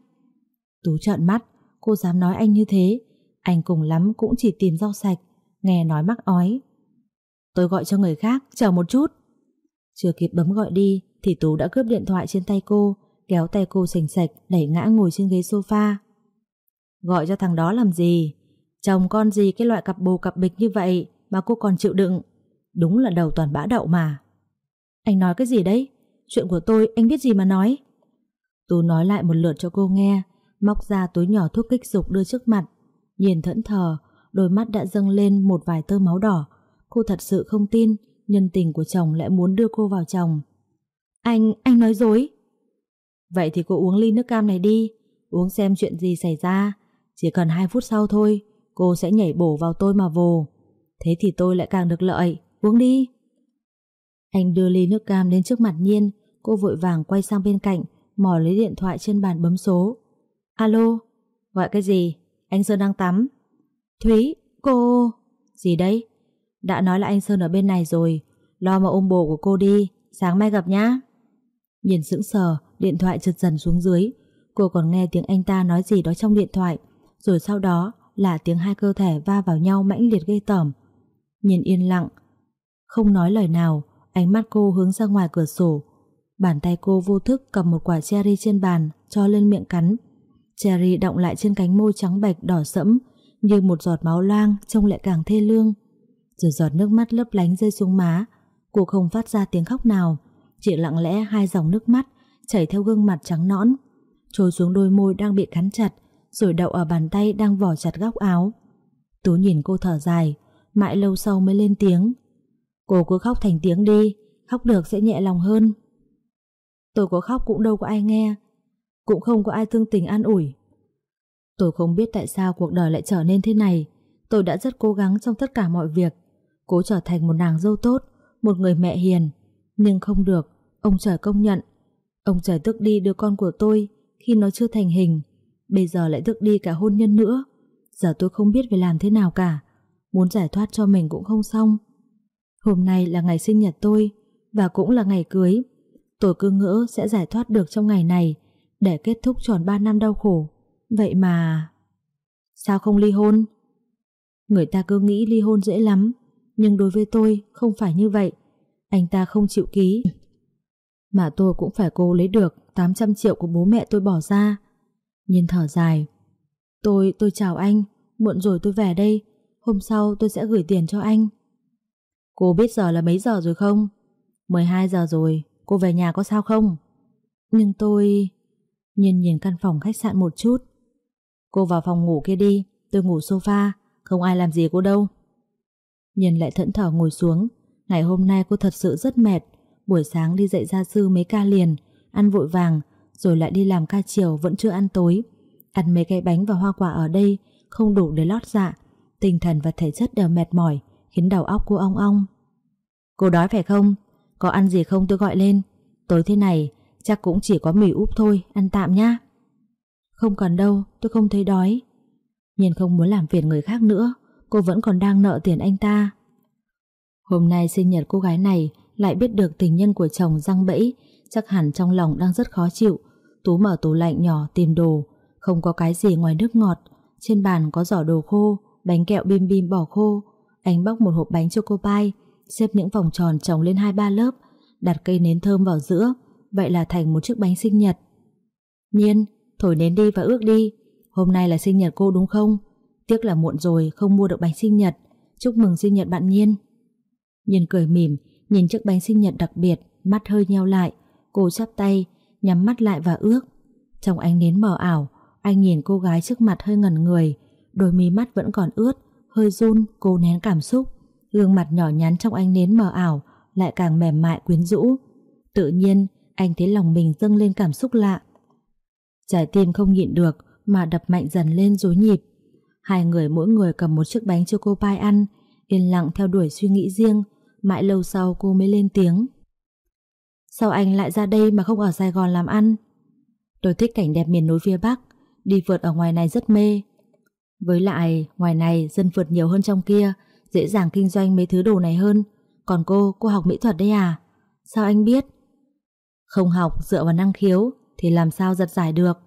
[SPEAKER 1] Tú trợn mắt, cô dám nói anh như thế, anh cùng lắm cũng chỉ tìm rau sạch, nghe nói mắc ói. Tôi gọi cho người khác, chờ một chút. Chưa kịp bấm gọi đi thì Tú đã cướp điện thoại trên tay cô, kéo tay cô sành sạch đẩy ngã ngồi trên ghế sofa. Gọi cho thằng đó làm gì? Chồng con gì cái loại cặp bồ cặp bịch như vậy mà cô còn chịu đựng. Đúng là đầu toàn bã đậu mà. Anh nói cái gì đấy? Chuyện của tôi anh biết gì mà nói? Tú nói lại một lượt cho cô nghe, móc ra túi nhỏ thuốc kích dục đưa trước mặt. Nhìn thẫn thờ, đôi mắt đã dâng lên một vài tơ máu đỏ. Cô thật sự không tin nhân tình của chồng lại muốn đưa cô vào chồng. Anh, anh nói dối. Vậy thì cô uống ly nước cam này đi, uống xem chuyện gì xảy ra. Chỉ cần 2 phút sau thôi, cô sẽ nhảy bổ vào tôi mà vồ. Thế thì tôi lại càng được lợi, uống đi. Anh đưa ly nước cam lên trước mặt Nhiên, cô vội vàng quay sang bên cạnh, mò lấy điện thoại trên bàn bấm số. Alo, gọi cái gì? Anh Sơn đang tắm. Thúy, cô... Gì đấy? Đã nói là anh Sơn ở bên này rồi, lo mà ôm bồ của cô đi, sáng mai gặp nhá. Nhìn sững sờ, điện thoại trượt dần xuống dưới. Cô còn nghe tiếng anh ta nói gì đó trong điện thoại, rồi sau đó là tiếng hai cơ thể va vào nhau mãnh liệt gây tởm. Nhìn yên lặng, không nói lời nào, ánh mắt cô hướng ra ngoài cửa sổ. Bàn tay cô vô thức cầm một quả cherry trên bàn, cho lên miệng cắn. Cherry động lại trên cánh môi trắng bạch đỏ sẫm, như một giọt máu loang trông lại càng thê lương. Rồi giọt nước mắt lấp lánh rơi xuống má, cô không phát ra tiếng khóc nào, chỉ lặng lẽ hai dòng nước mắt chảy theo gương mặt trắng nõn, trôi xuống đôi môi đang bị cắn chặt, rồi đậu ở bàn tay đang vò chặt góc áo. Tú nhìn cô thở dài, mãi lâu sau mới lên tiếng. Cô cứ khóc thành tiếng đi, khóc được sẽ nhẹ lòng hơn. Tôi có khóc cũng đâu có ai nghe, cũng không có ai thương tình an ủi. Tôi không biết tại sao cuộc đời lại trở nên thế này. Tôi đã rất cố gắng trong tất cả mọi việc, cố trở thành một nàng dâu tốt, một người mẹ hiền. Nhưng không được, ông trời công nhận. Ông trời tức đi đứa con của tôi khi nó chưa thành hình. Bây giờ lại tức đi cả hôn nhân nữa. Giờ tôi không biết phải làm thế nào cả. Muốn giải thoát cho mình cũng không xong. Hôm nay là ngày sinh nhật tôi và cũng là ngày cưới. Tôi cứ ngỡ sẽ giải thoát được trong ngày này để kết thúc tròn 3 năm đau khổ. Vậy mà... Sao không ly hôn? Người ta cứ nghĩ ly hôn dễ lắm, nhưng đối với tôi không phải như vậy. Anh ta không chịu ký. Mà tôi cũng phải cố lấy được 800 triệu của bố mẹ tôi bỏ ra. Nhìn thở dài. Tôi, tôi chào anh, muộn rồi tôi về đây, hôm sau tôi sẽ gửi tiền cho anh. Cô biết giờ là mấy giờ rồi không? 12 giờ rồi, cô về nhà có sao không? Nhưng tôi... Nhìn nhìn căn phòng khách sạn một chút. Cô vào phòng ngủ kia đi, tôi ngủ sofa, không ai làm gì cô đâu. Nhìn lại thẫn thờ ngồi xuống, ngày hôm nay cô thật sự rất mệt. Buổi sáng đi dạy gia sư mấy ca liền, ăn vội vàng, rồi lại đi làm ca chiều vẫn chưa ăn tối. Ăn mấy cái bánh và hoa quả ở đây không đủ để lót dạ, tinh thần và thể chất đều mệt mỏi, khiến đầu óc cô ong ong. Cô đói phải không? Có ăn gì không tôi gọi lên. Tối thế này, chắc cũng chỉ có mì úp thôi, ăn tạm nhá. Không cần đâu, tôi không thấy đói. Nhìn không muốn làm phiền người khác nữa, cô vẫn còn đang nợ tiền anh ta. Hôm nay sinh nhật cô gái này lại biết được tình nhân của chồng răng bẫy, chắc hẳn trong lòng đang rất khó chịu. Tú mở tủ lạnh nhỏ tìm đồ, không có cái gì ngoài nước ngọt. Trên bàn có giỏ đồ khô, bánh kẹo bim bim bỏ khô. Anh bóc một hộp bánh choco pie, xếp những vòng tròn trồng lên hai ba lớp, đặt cây nến thơm vào giữa, vậy là thành một chiếc bánh sinh nhật. Nhiên, thổi nến đi và ước đi, hôm nay là sinh nhật cô đúng không? Tiếc là muộn rồi không mua được bánh sinh nhật, chúc mừng sinh nhật bạn Nhiên. Nhiên cười mỉm, nhìn chiếc bánh sinh nhật đặc biệt, mắt hơi nheo lại, cô chắp tay, nhắm mắt lại và ước. Trong ánh nến mờ ảo, anh nhìn cô gái trước mặt hơi ngẩn người, đôi mí mắt vẫn còn ướt, hơi run, cô nén cảm xúc. Gương mặt nhỏ nhắn trong ánh nến mờ ảo lại càng mềm mại quyến rũ. Tự nhiên, anh thấy lòng mình dâng lên cảm xúc lạ. Trái tim không nhịn được mà đập mạnh dần lên rối nhịp. Hai người mỗi người cầm một chiếc bánh cho cô pai ăn, yên lặng theo đuổi suy nghĩ riêng, mãi lâu sau cô mới lên tiếng. Sao anh lại ra đây mà không ở Sài Gòn làm ăn? Tôi thích cảnh đẹp miền núi phía Bắc, đi vượt ở ngoài này rất mê. Với lại, ngoài này dân vượt nhiều hơn trong kia, dễ dàng kinh doanh mấy thứ đồ này hơn. Còn cô, cô học mỹ thuật đấy à? Sao anh biết? Không học dựa vào năng khiếu thì làm sao giật giải được.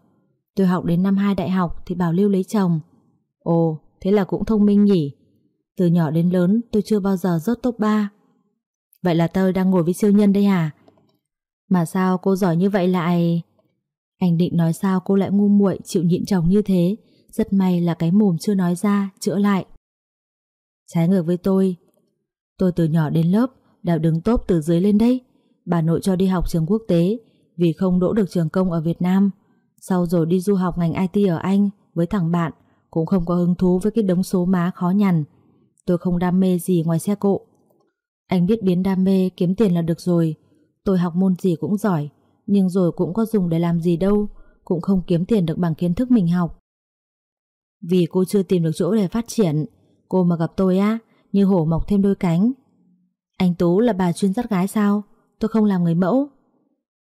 [SPEAKER 1] Tôi học đến năm 2 đại học thì bảo lưu lấy chồng. Ồ, thế là cũng thông minh nhỉ. Từ nhỏ đến lớn tôi chưa bao giờ rớt top 3. Vậy là tơ đang ngồi với siêu nhân đây hả? Mà sao cô giỏi như vậy lại... Anh định nói sao cô lại ngu muội chịu nhịn chồng như thế. Rất may là cái mồm chưa nói ra, chữa lại. Trái ngược với tôi. Tôi từ nhỏ đến lớp, đều đứng tốt từ dưới lên đây. Bà nội cho đi học trường quốc tế, vì không đỗ được trường công ở Việt Nam. Sau rồi đi du học ngành IT ở Anh với thằng bạn, cũng không có hứng thú với cái đống số má khó nhằn. Tôi không đam mê gì ngoài xe cộ. Anh biết biến đam mê kiếm tiền là được rồi. Tôi học môn gì cũng giỏi, nhưng rồi cũng có dùng để làm gì đâu, cũng không kiếm tiền được bằng kiến thức mình học. Vì cô chưa tìm được chỗ để phát triển, cô mà gặp tôi á, như hổ mọc thêm đôi cánh. Anh Tú là bà chuyên dắt gái sao? Tôi không làm người mẫu.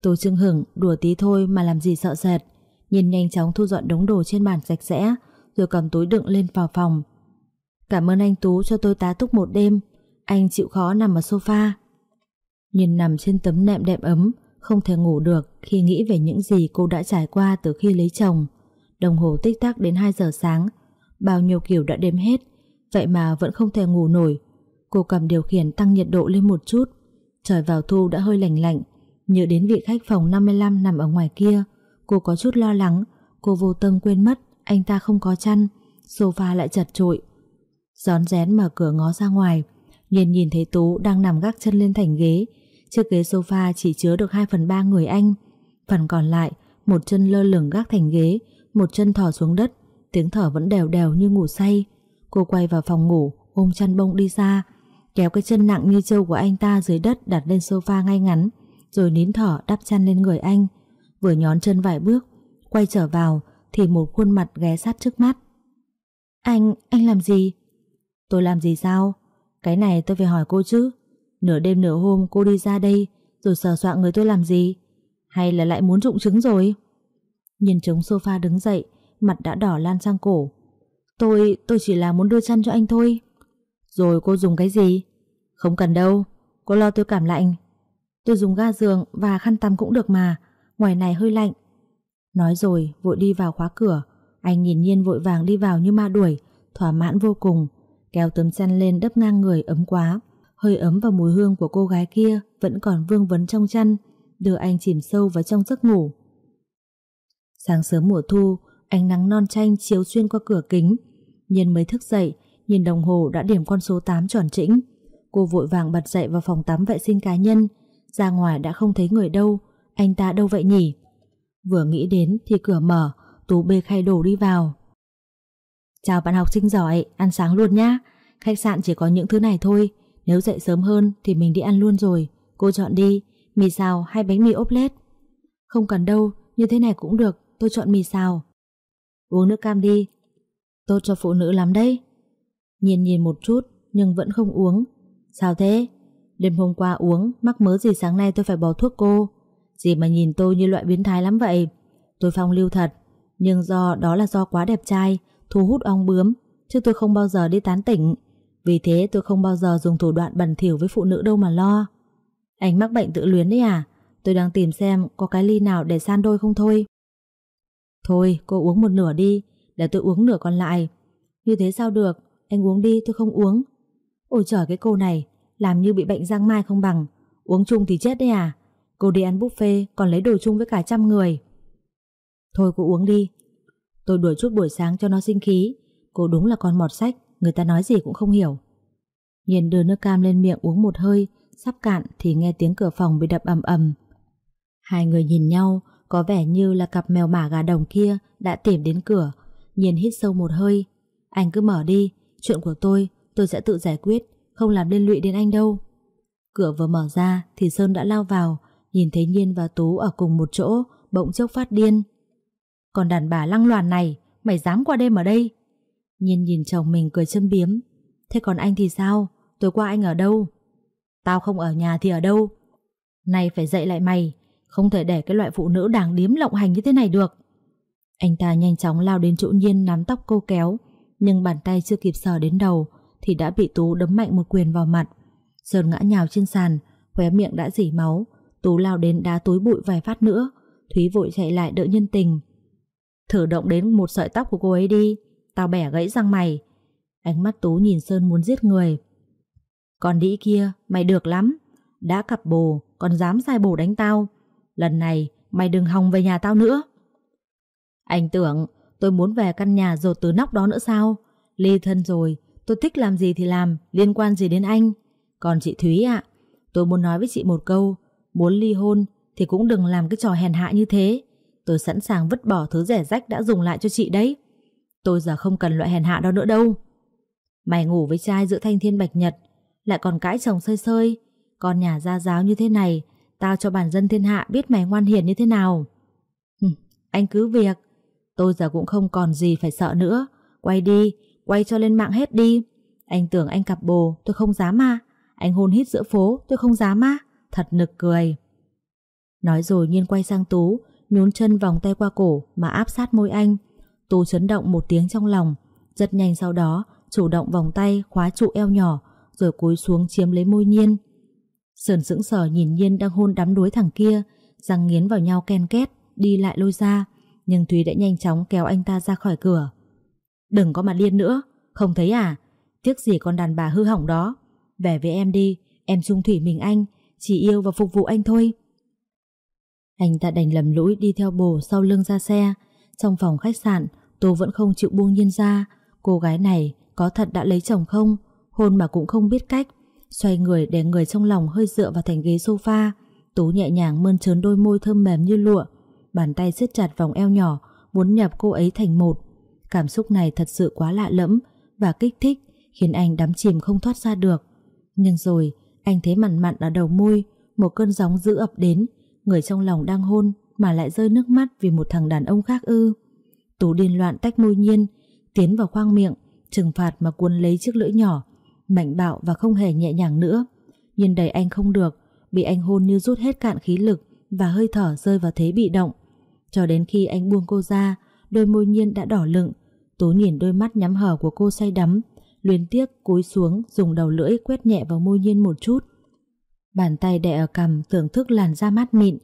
[SPEAKER 1] Tôi chưng hửng, đùa tí thôi mà làm gì sợ sệt. Nhìn nhanh chóng thu dọn đống đồ trên bàn sạch sẽ, rồi cầm túi đựng lên vào phòng. Cảm ơn anh Tú cho tôi tá túc một đêm, anh chịu khó nằm ở sofa. Nhìn nằm trên tấm nệm đệm ấm, không thể ngủ được khi nghĩ về những gì cô đã trải qua từ khi lấy chồng. Đồng hồ tích tắc đến 2 giờ sáng, bao nhiêu kiểu đã đếm hết, vậy mà vẫn không thể ngủ nổi. Cô cầm điều khiển tăng nhiệt độ lên một chút, trời vào thu đã hơi lạnh lạnh, nhớ đến vị khách phòng 55 nằm ở ngoài kia, cô có chút lo lắng, cô vô tâm quên mất anh ta không có chăn, sofa lại chật trội. Gión rén mở cửa ngó ra ngoài, nhìn nhìn thấy Tú đang nằm gác chân lên thành ghế, chiếc ghế sofa chỉ chứa được 2 phần 3 người anh, phần còn lại một chân lơ lửng gác thành ghế, một chân thò xuống đất, tiếng thở vẫn đều đều như ngủ say. Cô quay vào phòng ngủ, ôm chăn bông đi ra, kéo cái chân nặng như trâu của anh ta dưới đất đặt lên sofa ngay ngắn, rồi nín thở đắp chăn lên người anh. Vừa nhón chân vài bước, quay trở vào thì một khuôn mặt ghé sát trước mắt. Anh, anh làm gì? Tôi làm gì sao? Cái này tôi phải hỏi cô chứ. Nửa đêm nửa hôm cô đi ra đây rồi sờ soạn người tôi làm gì? Hay là lại muốn rụng trứng rồi? Nhìn trống sofa đứng dậy, mặt đã đỏ lan sang cổ. Tôi, tôi chỉ là muốn đưa chăn cho anh thôi. Rồi cô dùng cái gì? Không cần đâu, cô lo tôi cảm lạnh. Tôi dùng ga giường và khăn tắm cũng được mà, ngoài này hơi lạnh. Nói rồi, vội đi vào khóa cửa. Anh nhìn nhiên vội vàng đi vào như ma đuổi, thỏa mãn vô cùng. Kéo tấm chăn lên đắp ngang người ấm quá. Hơi ấm và mùi hương của cô gái kia vẫn còn vương vấn trong chăn, đưa anh chìm sâu vào trong giấc ngủ. Sáng sớm mùa thu, ánh nắng non chanh chiếu xuyên qua cửa kính. Nhiên mới thức dậy, nhìn đồng hồ đã điểm con số 8 tròn trĩnh Cô vội vàng bật dậy vào phòng tắm vệ sinh cá nhân. Ra ngoài đã không thấy người đâu, anh ta đâu vậy nhỉ? Vừa nghĩ đến thì cửa mở, Tú bê khay đồ đi vào. Chào bạn học sinh giỏi, ăn sáng luôn nhá. Khách sạn chỉ có những thứ này thôi, nếu dậy sớm hơn thì mình đi ăn luôn rồi. Cô chọn đi, mì xào hay bánh mì ốp lết. Không cần đâu, như thế này cũng được, tôi chọn mì xào. Uống nước cam đi. Tốt cho phụ nữ lắm đấy. Nhìn nhìn một chút nhưng vẫn không uống. Sao thế? Đêm hôm qua uống, mắc mớ gì sáng nay tôi phải bỏ thuốc cô. Gì mà nhìn tôi như loại biến thái lắm vậy? Tôi phong lưu thật, nhưng do đó là do quá đẹp trai, thu hút ong bướm, chứ tôi không bao giờ đi tán tỉnh. Vì thế tôi không bao giờ dùng thủ đoạn bẩn thỉu với phụ nữ đâu mà lo. Anh mắc bệnh tự luyến đấy à? Tôi đang tìm xem có cái ly nào để san đôi không thôi. Thôi cô uống một nửa đi Để tôi uống nửa còn lại Như thế sao được Anh uống đi tôi không uống Ôi trời cái cô này Làm như bị bệnh giang mai không bằng Uống chung thì chết đấy à Cô đi ăn buffet còn lấy đồ chung với cả trăm người Thôi cô uống đi Tôi đuổi chút buổi sáng cho nó sinh khí Cô đúng là con mọt sách Người ta nói gì cũng không hiểu Nhìn đưa nước cam lên miệng uống một hơi Sắp cạn thì nghe tiếng cửa phòng bị đập ầm ầm Hai người nhìn nhau có vẻ như là cặp mèo mả gà đồng kia đã tìm đến cửa. Nhiên hít sâu một hơi. Anh cứ mở đi, chuyện của tôi, tôi sẽ tự giải quyết, không làm liên lụy đến anh đâu. Cửa vừa mở ra thì Sơn đã lao vào, nhìn thấy Nhiên và Tú ở cùng một chỗ, bỗng chốc phát điên. Còn đàn bà lăng loàn này, Mày dám qua đêm ở đây? Nhiên nhìn chồng mình cười châm biếm. Thế còn anh thì sao? Tối qua anh ở đâu? Tao không ở nhà thì ở đâu? Này phải dạy lại mày Không thể để cái loại phụ nữ đáng điếm lộng hành như thế này được. Anh ta nhanh chóng lao đến chỗ Nhiên nắm tóc cô kéo Nhưng bàn tay chưa kịp sờ đến đầu Thì đã bị Tú đấm mạnh một quyền vào mặt. Sơn ngã nhào trên sàn Khóe miệng đã dỉ máu. Tú lao đến đá túi bụi vài phát nữa. Thúy vội chạy lại đỡ nhân tình. Thử động đến một sợi tóc của cô ấy đi. Tao bẻ gãy răng mày. Ánh mắt Tú nhìn Sơn muốn giết người. Còn đĩ kia, Mày được lắm. Đã cặp bồ, còn dám sai bồ đánh tao. Lần này, mày đừng hòng về nhà tao nữa. Anh tưởng, Tôi muốn về căn nhà rồi từ nóc đó nữa sao? Ly thân rồi, Tôi thích làm gì thì làm, Liên quan gì đến anh? Còn chị Thúy ạ, Tôi muốn nói với chị một câu. Muốn ly hôn thì cũng đừng làm cái trò hèn hạ như thế. Tôi sẵn sàng vứt bỏ thứ rẻ rách đã dùng lại cho chị đấy. Tôi giờ không cần loại hèn hạ đó nữa đâu. Mày ngủ với trai giữa thanh thiên bạch nhật Lại còn cãi chồng sơi sơi. Con nhà gia giáo như thế này Tao cho bản dân thiên hạ biết mày ngoan hiền như thế nào. Hừ, Anh cứ việc. Tôi giờ cũng không còn gì phải sợ nữa. Quay đi, quay cho lên mạng hết đi. Anh tưởng anh cặp bồ Tôi không dám mà. Anh hôn hít giữa phố tôi không dám mà. Thật nực cười. Nói rồi nhiên quay sang Tú Nhún chân vòng tay qua cổ Mà áp sát môi anh. Tú chấn động một tiếng trong lòng. Rất nhanh sau đó, chủ động vòng tay khóa trụ eo nhỏ, Rồi cúi xuống chiếm lấy môi nhiên. Sờn sững sờ nhìn nhiên đang hôn đắm đuối thằng kia, Răng nghiến vào nhau ken két, Đi lại lôi ra. Nhưng Thúy đã nhanh chóng kéo anh ta ra khỏi cửa. Đừng có mà liên nữa, Không thấy à? Tiếc gì con đàn bà hư hỏng đó. Về với em đi, Em trung thủy mình anh, Chỉ yêu và phục vụ anh thôi. Anh ta đành lầm lũi đi theo bồ sau lưng ra xe. Trong phòng khách sạn Tô vẫn không chịu buông nhiên ra. Cô gái này có thật đã lấy chồng không? Hôn mà cũng không biết cách. Xoay người để người trong lòng hơi dựa vào thành ghế sofa. Tú nhẹ nhàng mơn trớn đôi môi thơm mềm như lụa. Bàn tay siết chặt vòng eo nhỏ, Muốn nhập cô ấy thành một. Cảm xúc này thật sự quá lạ lẫm Và kích thích, Khiến anh đắm chìm không thoát ra được. Nhưng rồi, anh thấy mặn mặn ở đầu môi, Một cơn gióng dữ ập đến. Người trong lòng đang hôn Mà lại rơi nước mắt vì một thằng đàn ông khác ư. Tú điên loạn tách môi nhiên, Tiến vào khoang miệng, Trừng phạt mà cuốn lấy chiếc lưỡi nhỏ, Mạnh bạo và không hề nhẹ nhàng nữa. Nhìn đầy anh không được, Bị anh hôn như rút hết cạn khí lực Và hơi thở rơi vào thế bị động. Cho đến khi anh buông cô ra, Đôi môi nhiên đã đỏ lựng. Tú nhìn đôi mắt nhắm hở của cô say đắm, Luyến tiếc cúi xuống Dùng đầu lưỡi quét nhẹ vào môi nhiên một chút. Bàn tay đè ở cằm Thưởng thức làn da mát mịn,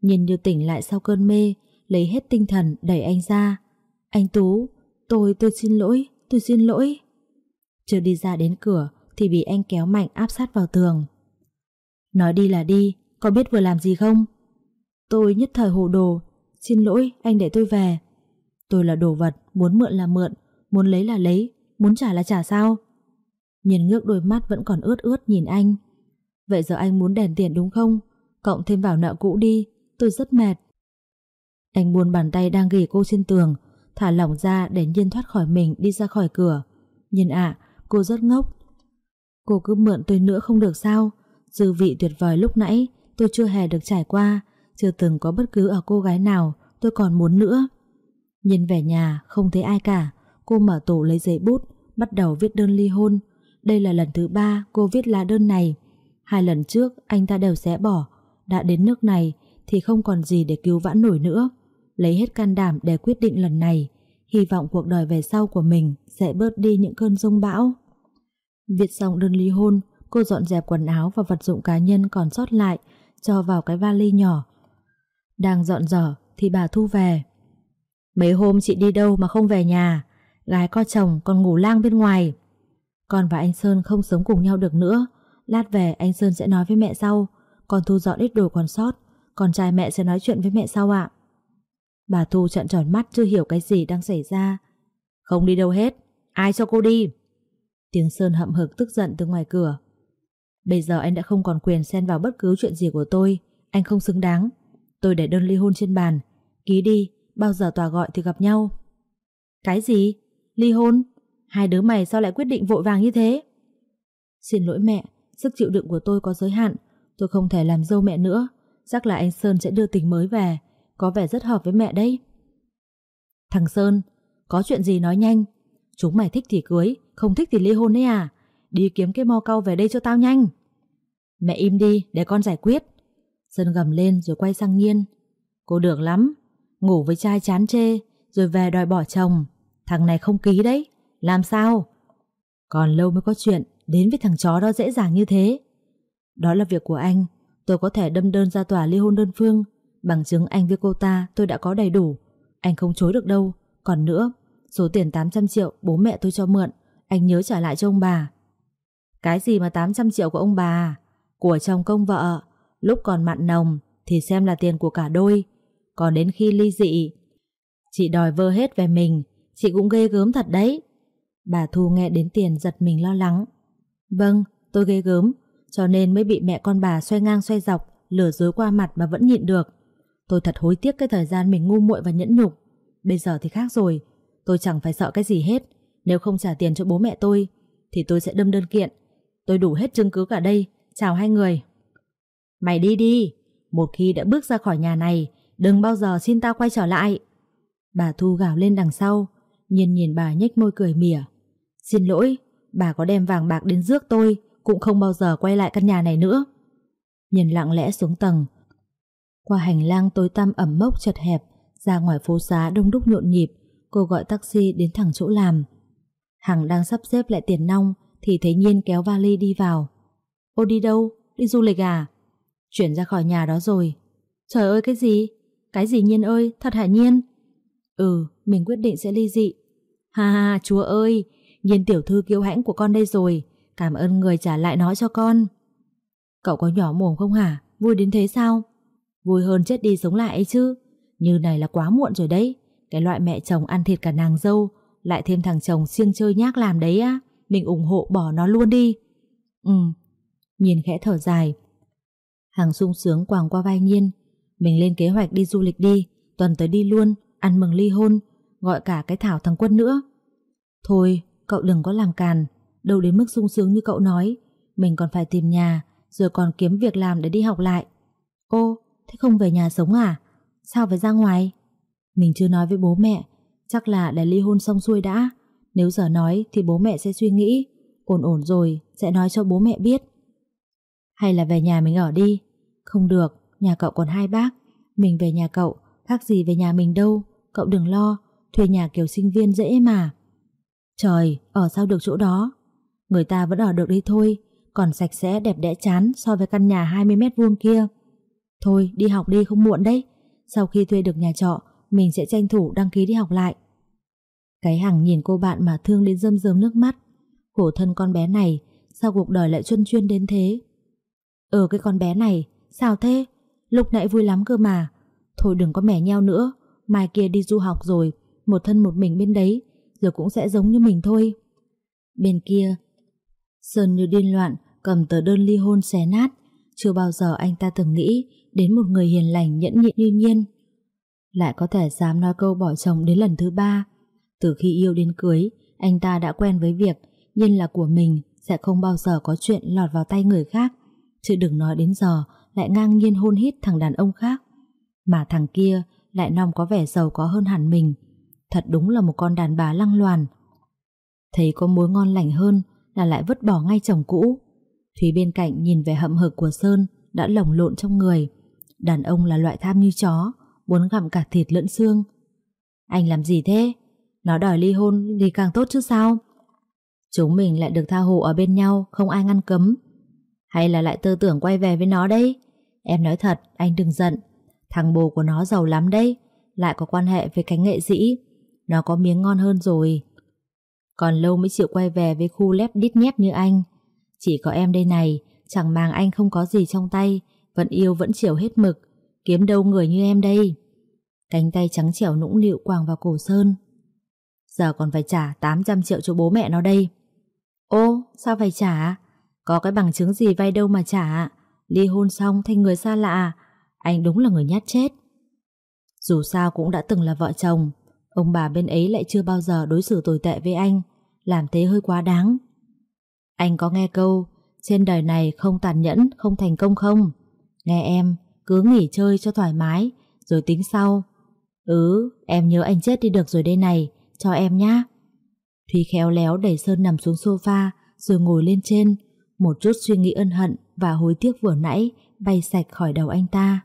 [SPEAKER 1] Nhìn như tỉnh lại sau cơn mê, Lấy hết tinh thần đẩy anh ra. Anh Tú, Tôi tôi xin lỗi, Tôi xin lỗi. Chưa đi ra đến cửa Thì bị anh kéo mạnh áp sát vào tường. Nói đi là đi, Có biết vừa làm gì không? Tôi nhất thời hồ đồ, Xin lỗi, anh để tôi về. Tôi là đồ vật, Muốn mượn là mượn, Muốn lấy là lấy, Muốn trả là trả sao? Nhìn ngước đôi mắt vẫn còn ướt ướt nhìn anh Vậy giờ anh muốn đèn tiền đúng không? Cộng thêm vào nợ cũ đi, Tôi rất mệt. Anh buồn bàn tay đang ghi cô trên tường, Thả lỏng ra để Nhiên thoát khỏi mình, đi ra khỏi cửa. Nhiên ạ, Cô rất ngốc. Cô cứ mượn tôi nữa không được sao? Dư vị tuyệt vời lúc nãy, Tôi chưa hề được trải qua. Chưa từng có bất cứ ở cô gái nào, Tôi còn muốn nữa. Nhiên về nhà, không thấy ai cả. Cô mở tủ lấy giấy bút, Bắt đầu viết đơn ly hôn. Đây là lần thứ ba cô viết lá đơn này. Hai lần trước, anh ta đều sẽ bỏ. Đã đến nước này Thì không còn gì để cứu vãn nổi nữa. Lấy hết can đảm để quyết định lần này. Hy vọng cuộc đời về sau của mình Sẽ bớt đi những cơn rông bão. Viết xong đơn ly hôn, Cô dọn dẹp quần áo và vật dụng cá nhân còn sót lại, Cho vào cái vali nhỏ. Đang dọn dở Thì bà Thu về. Mấy hôm chị đi đâu mà không về nhà? Gái có chồng còn ngủ lang bên ngoài. Con và anh Sơn không sống cùng nhau được nữa. Lát về anh Sơn sẽ nói với mẹ sau. Còn Thu dọn ít đồ còn sót Còn trai mẹ sẽ nói chuyện với mẹ sau ạ. Bà Thu trận tròn mắt chưa hiểu cái gì đang xảy ra. Không đi đâu hết Ai cho cô đi? Tiếng Sơn hậm hực tức giận từ ngoài cửa. Bây giờ anh đã không còn quyền xen vào bất cứ chuyện gì của tôi Anh không xứng đáng. Tôi để đơn ly hôn trên bàn. Ký đi, bao giờ tòa gọi thì gặp nhau. Cái gì? Ly hôn? Hai đứa mày sao lại quyết định vội vàng như thế? Xin lỗi mẹ Sức chịu đựng của tôi có giới hạn Tôi không thể làm dâu mẹ nữa Chắc là anh Sơn sẽ đưa tình mới về Có vẻ rất hợp với mẹ đấy Thằng Sơn có chuyện gì nói nhanh. Chúng mày thích thì cưới, không thích thì ly hôn đấy à? Đi kiếm cái mo cau về đây cho tao nhanh. Mẹ im đi, để con giải quyết. Sơn gầm lên rồi quay sang Nhiên. Cô được lắm, ngủ với trai chán chê, rồi về đòi bỏ chồng. Thằng này không ký đấy, làm sao? Còn lâu mới có chuyện, đến với thằng chó đó dễ dàng như thế. Đó là việc của anh, tôi có thể đâm đơn ra tòa ly hôn đơn phương. Bằng chứng anh với cô ta tôi đã có đầy đủ. Anh không chối được đâu. Còn nữa, số tiền 800 triệu bố mẹ tôi cho mượn, anh nhớ trả lại cho ông bà. Cái gì mà 800 triệu của ông bà? Của chồng công vợ, lúc còn mặn nồng thì xem là tiền của cả đôi. Còn đến khi ly dị, chị đòi vơ hết về mình, chị cũng ghê gớm thật đấy. Bà Thu nghe đến tiền giật mình lo lắng. Vâng, tôi ghê gớm, cho nên mới bị mẹ con bà xoay ngang xoay dọc, lừa dối qua mặt mà vẫn nhịn được. Tôi thật hối tiếc cái thời gian mình ngu muội và nhẫn nhục. Bây giờ thì khác rồi, tôi chẳng phải sợ cái gì hết. Nếu không trả tiền cho bố mẹ tôi, thì tôi sẽ đâm đơn kiện. Tôi đủ hết chứng cứ cả đây, chào hai người. Mày đi đi, một khi đã bước ra khỏi nhà này, đừng bao giờ xin tao quay trở lại. Bà Thu gào lên đằng sau, nhìn nhìn bà nhếch môi cười mỉa. Xin lỗi, bà có đem vàng bạc đến rước tôi, cũng không bao giờ quay lại căn nhà này nữa. Nhìn lặng lẽ xuống tầng, qua hành lang tối tăm ẩm mốc chật hẹp, ra ngoài phố xá đông đúc nhộn nhịp, cô gọi taxi đến thẳng chỗ làm. Hằng đang sắp xếp lại tiền nong thì thấy Nhiên kéo vali đi vào. Ô đi đâu? Đi du lịch à? Chuyển ra khỏi nhà đó rồi. Trời ơi cái gì? Cái gì Nhiên ơi? Thật hả Nhiên? Ừ, mình quyết định sẽ ly dị. Ha ha, chúa ơi, Nhiên tiểu thư kiêu hãnh của con đây rồi. Cảm ơn người trả lại nó cho con. Cậu có nhỏ mồm không hả? Vui đến thế sao? Vui hơn chết đi sống lại ấy chứ. Như này là quá muộn rồi đấy. Cái loại mẹ chồng ăn thịt cả nàng dâu, lại thêm thằng chồng siêng chơi nhác làm đấy á. Mình ủng hộ bỏ nó luôn đi. Ừ, nhìn khẽ thở dài. Hàng sung sướng quàng qua vai Nhiên. Mình lên kế hoạch đi du lịch đi, tuần tới đi luôn, ăn mừng ly hôn, gọi cả cái Thảo thằng Quân nữa. Thôi, cậu đừng có làm càn, đâu đến mức sung sướng như cậu nói. Mình còn phải tìm nhà, rồi còn kiếm việc làm để đi học lại. Ô, thế không về nhà sống à? Sao phải ra ngoài? Mình chưa nói với bố mẹ, chắc là để ly hôn xong xuôi đã. Nếu giờ nói thì bố mẹ sẽ suy nghĩ, ổn ổn rồi sẽ nói cho bố mẹ biết. Hay là về nhà mình ở đi? Không được, nhà cậu còn hai bác. Mình về nhà cậu, khác gì về nhà mình đâu. Cậu đừng lo, thuê nhà kiểu sinh viên dễ mà. Trời, ở sao được chỗ đó? Người ta vẫn ở được đi thôi, còn sạch sẽ đẹp đẽ chán so với căn nhà 20 mét vuông kia. Thôi, đi học đi không muộn đấy. Sau khi thuê được nhà trọ, mình sẽ tranh thủ đăng ký đi học lại. Cái hằng nhìn cô bạn mà thương đến rơm rơm nước mắt. Khổ thân con bé này, sao cuộc đời lại chuyên chuyên đến thế? ở cái con bé này, sao thế? Lúc nãy vui lắm cơ mà. Thôi đừng có mẻ nheo nữa, mai kia đi du học rồi, một thân một mình bên đấy, rồi cũng sẽ giống như mình thôi. Bên kia, Sơn như điên loạn, cầm tờ đơn ly hôn xé nát. Chưa bao giờ anh ta từng nghĩ đến một người hiền lành nhẫn nhịn như nhiên. Lại có thể dám nói câu bỏ chồng đến lần thứ ba. Từ khi yêu đến cưới, anh ta đã quen với việc nhiên là của mình sẽ không bao giờ có chuyện lọt vào tay người khác. Chứ đừng nói đến giờ lại ngang nhiên hôn hít thằng đàn ông khác. Mà thằng kia lại nòng có vẻ giàu có hơn hẳn mình. Thật đúng là một con đàn bà lăng loàn. Thấy có mối ngon lành hơn là lại vứt bỏ ngay chồng cũ. Thúy bên cạnh nhìn về hậm hực của Sơn đã lồng lộn trong người. Đàn ông là loại tham như chó, muốn gặm cả thịt lẫn xương. Anh làm gì thế? Nó đòi ly hôn thì càng tốt chứ sao? Chúng mình lại được tha hồ ở bên nhau, không ai ngăn cấm. Hay là lại tư tưởng quay về với nó đấy? Em nói thật, anh đừng giận. Thằng bồ của nó giàu lắm đấy, lại có quan hệ với cánh nghệ sĩ. Nó có miếng ngon hơn rồi. Còn lâu mới chịu quay về với khu lép đít nhép như anh. Chỉ có em đây này, chẳng màng anh không có gì trong tay, vẫn yêu vẫn chiều hết mực, kiếm đâu người như em đây. Cánh tay trắng trẻo nũng nịu quàng vào cổ Sơn. Giờ còn phải trả 800 triệu cho bố mẹ nó đây. Ô, sao phải trả? Có cái bằng chứng gì vay đâu mà trả? Ly hôn xong thành người xa lạ, anh đúng là người nhát chết. Dù sao cũng đã từng là vợ chồng, ông bà bên ấy lại chưa bao giờ đối xử tồi tệ với anh, làm thế hơi quá đáng. Anh có nghe câu, trên đời này không tàn nhẫn, không thành công không? Nghe em, cứ nghỉ chơi cho thoải mái, rồi tính sau. Ừ, em nhớ anh chết đi được rồi đây này, cho em nhá. Thùy khéo léo đẩy Sơn nằm xuống sofa rồi ngồi lên trên. Một chút suy nghĩ ân hận và hối tiếc vừa nãy bay sạch khỏi đầu anh ta.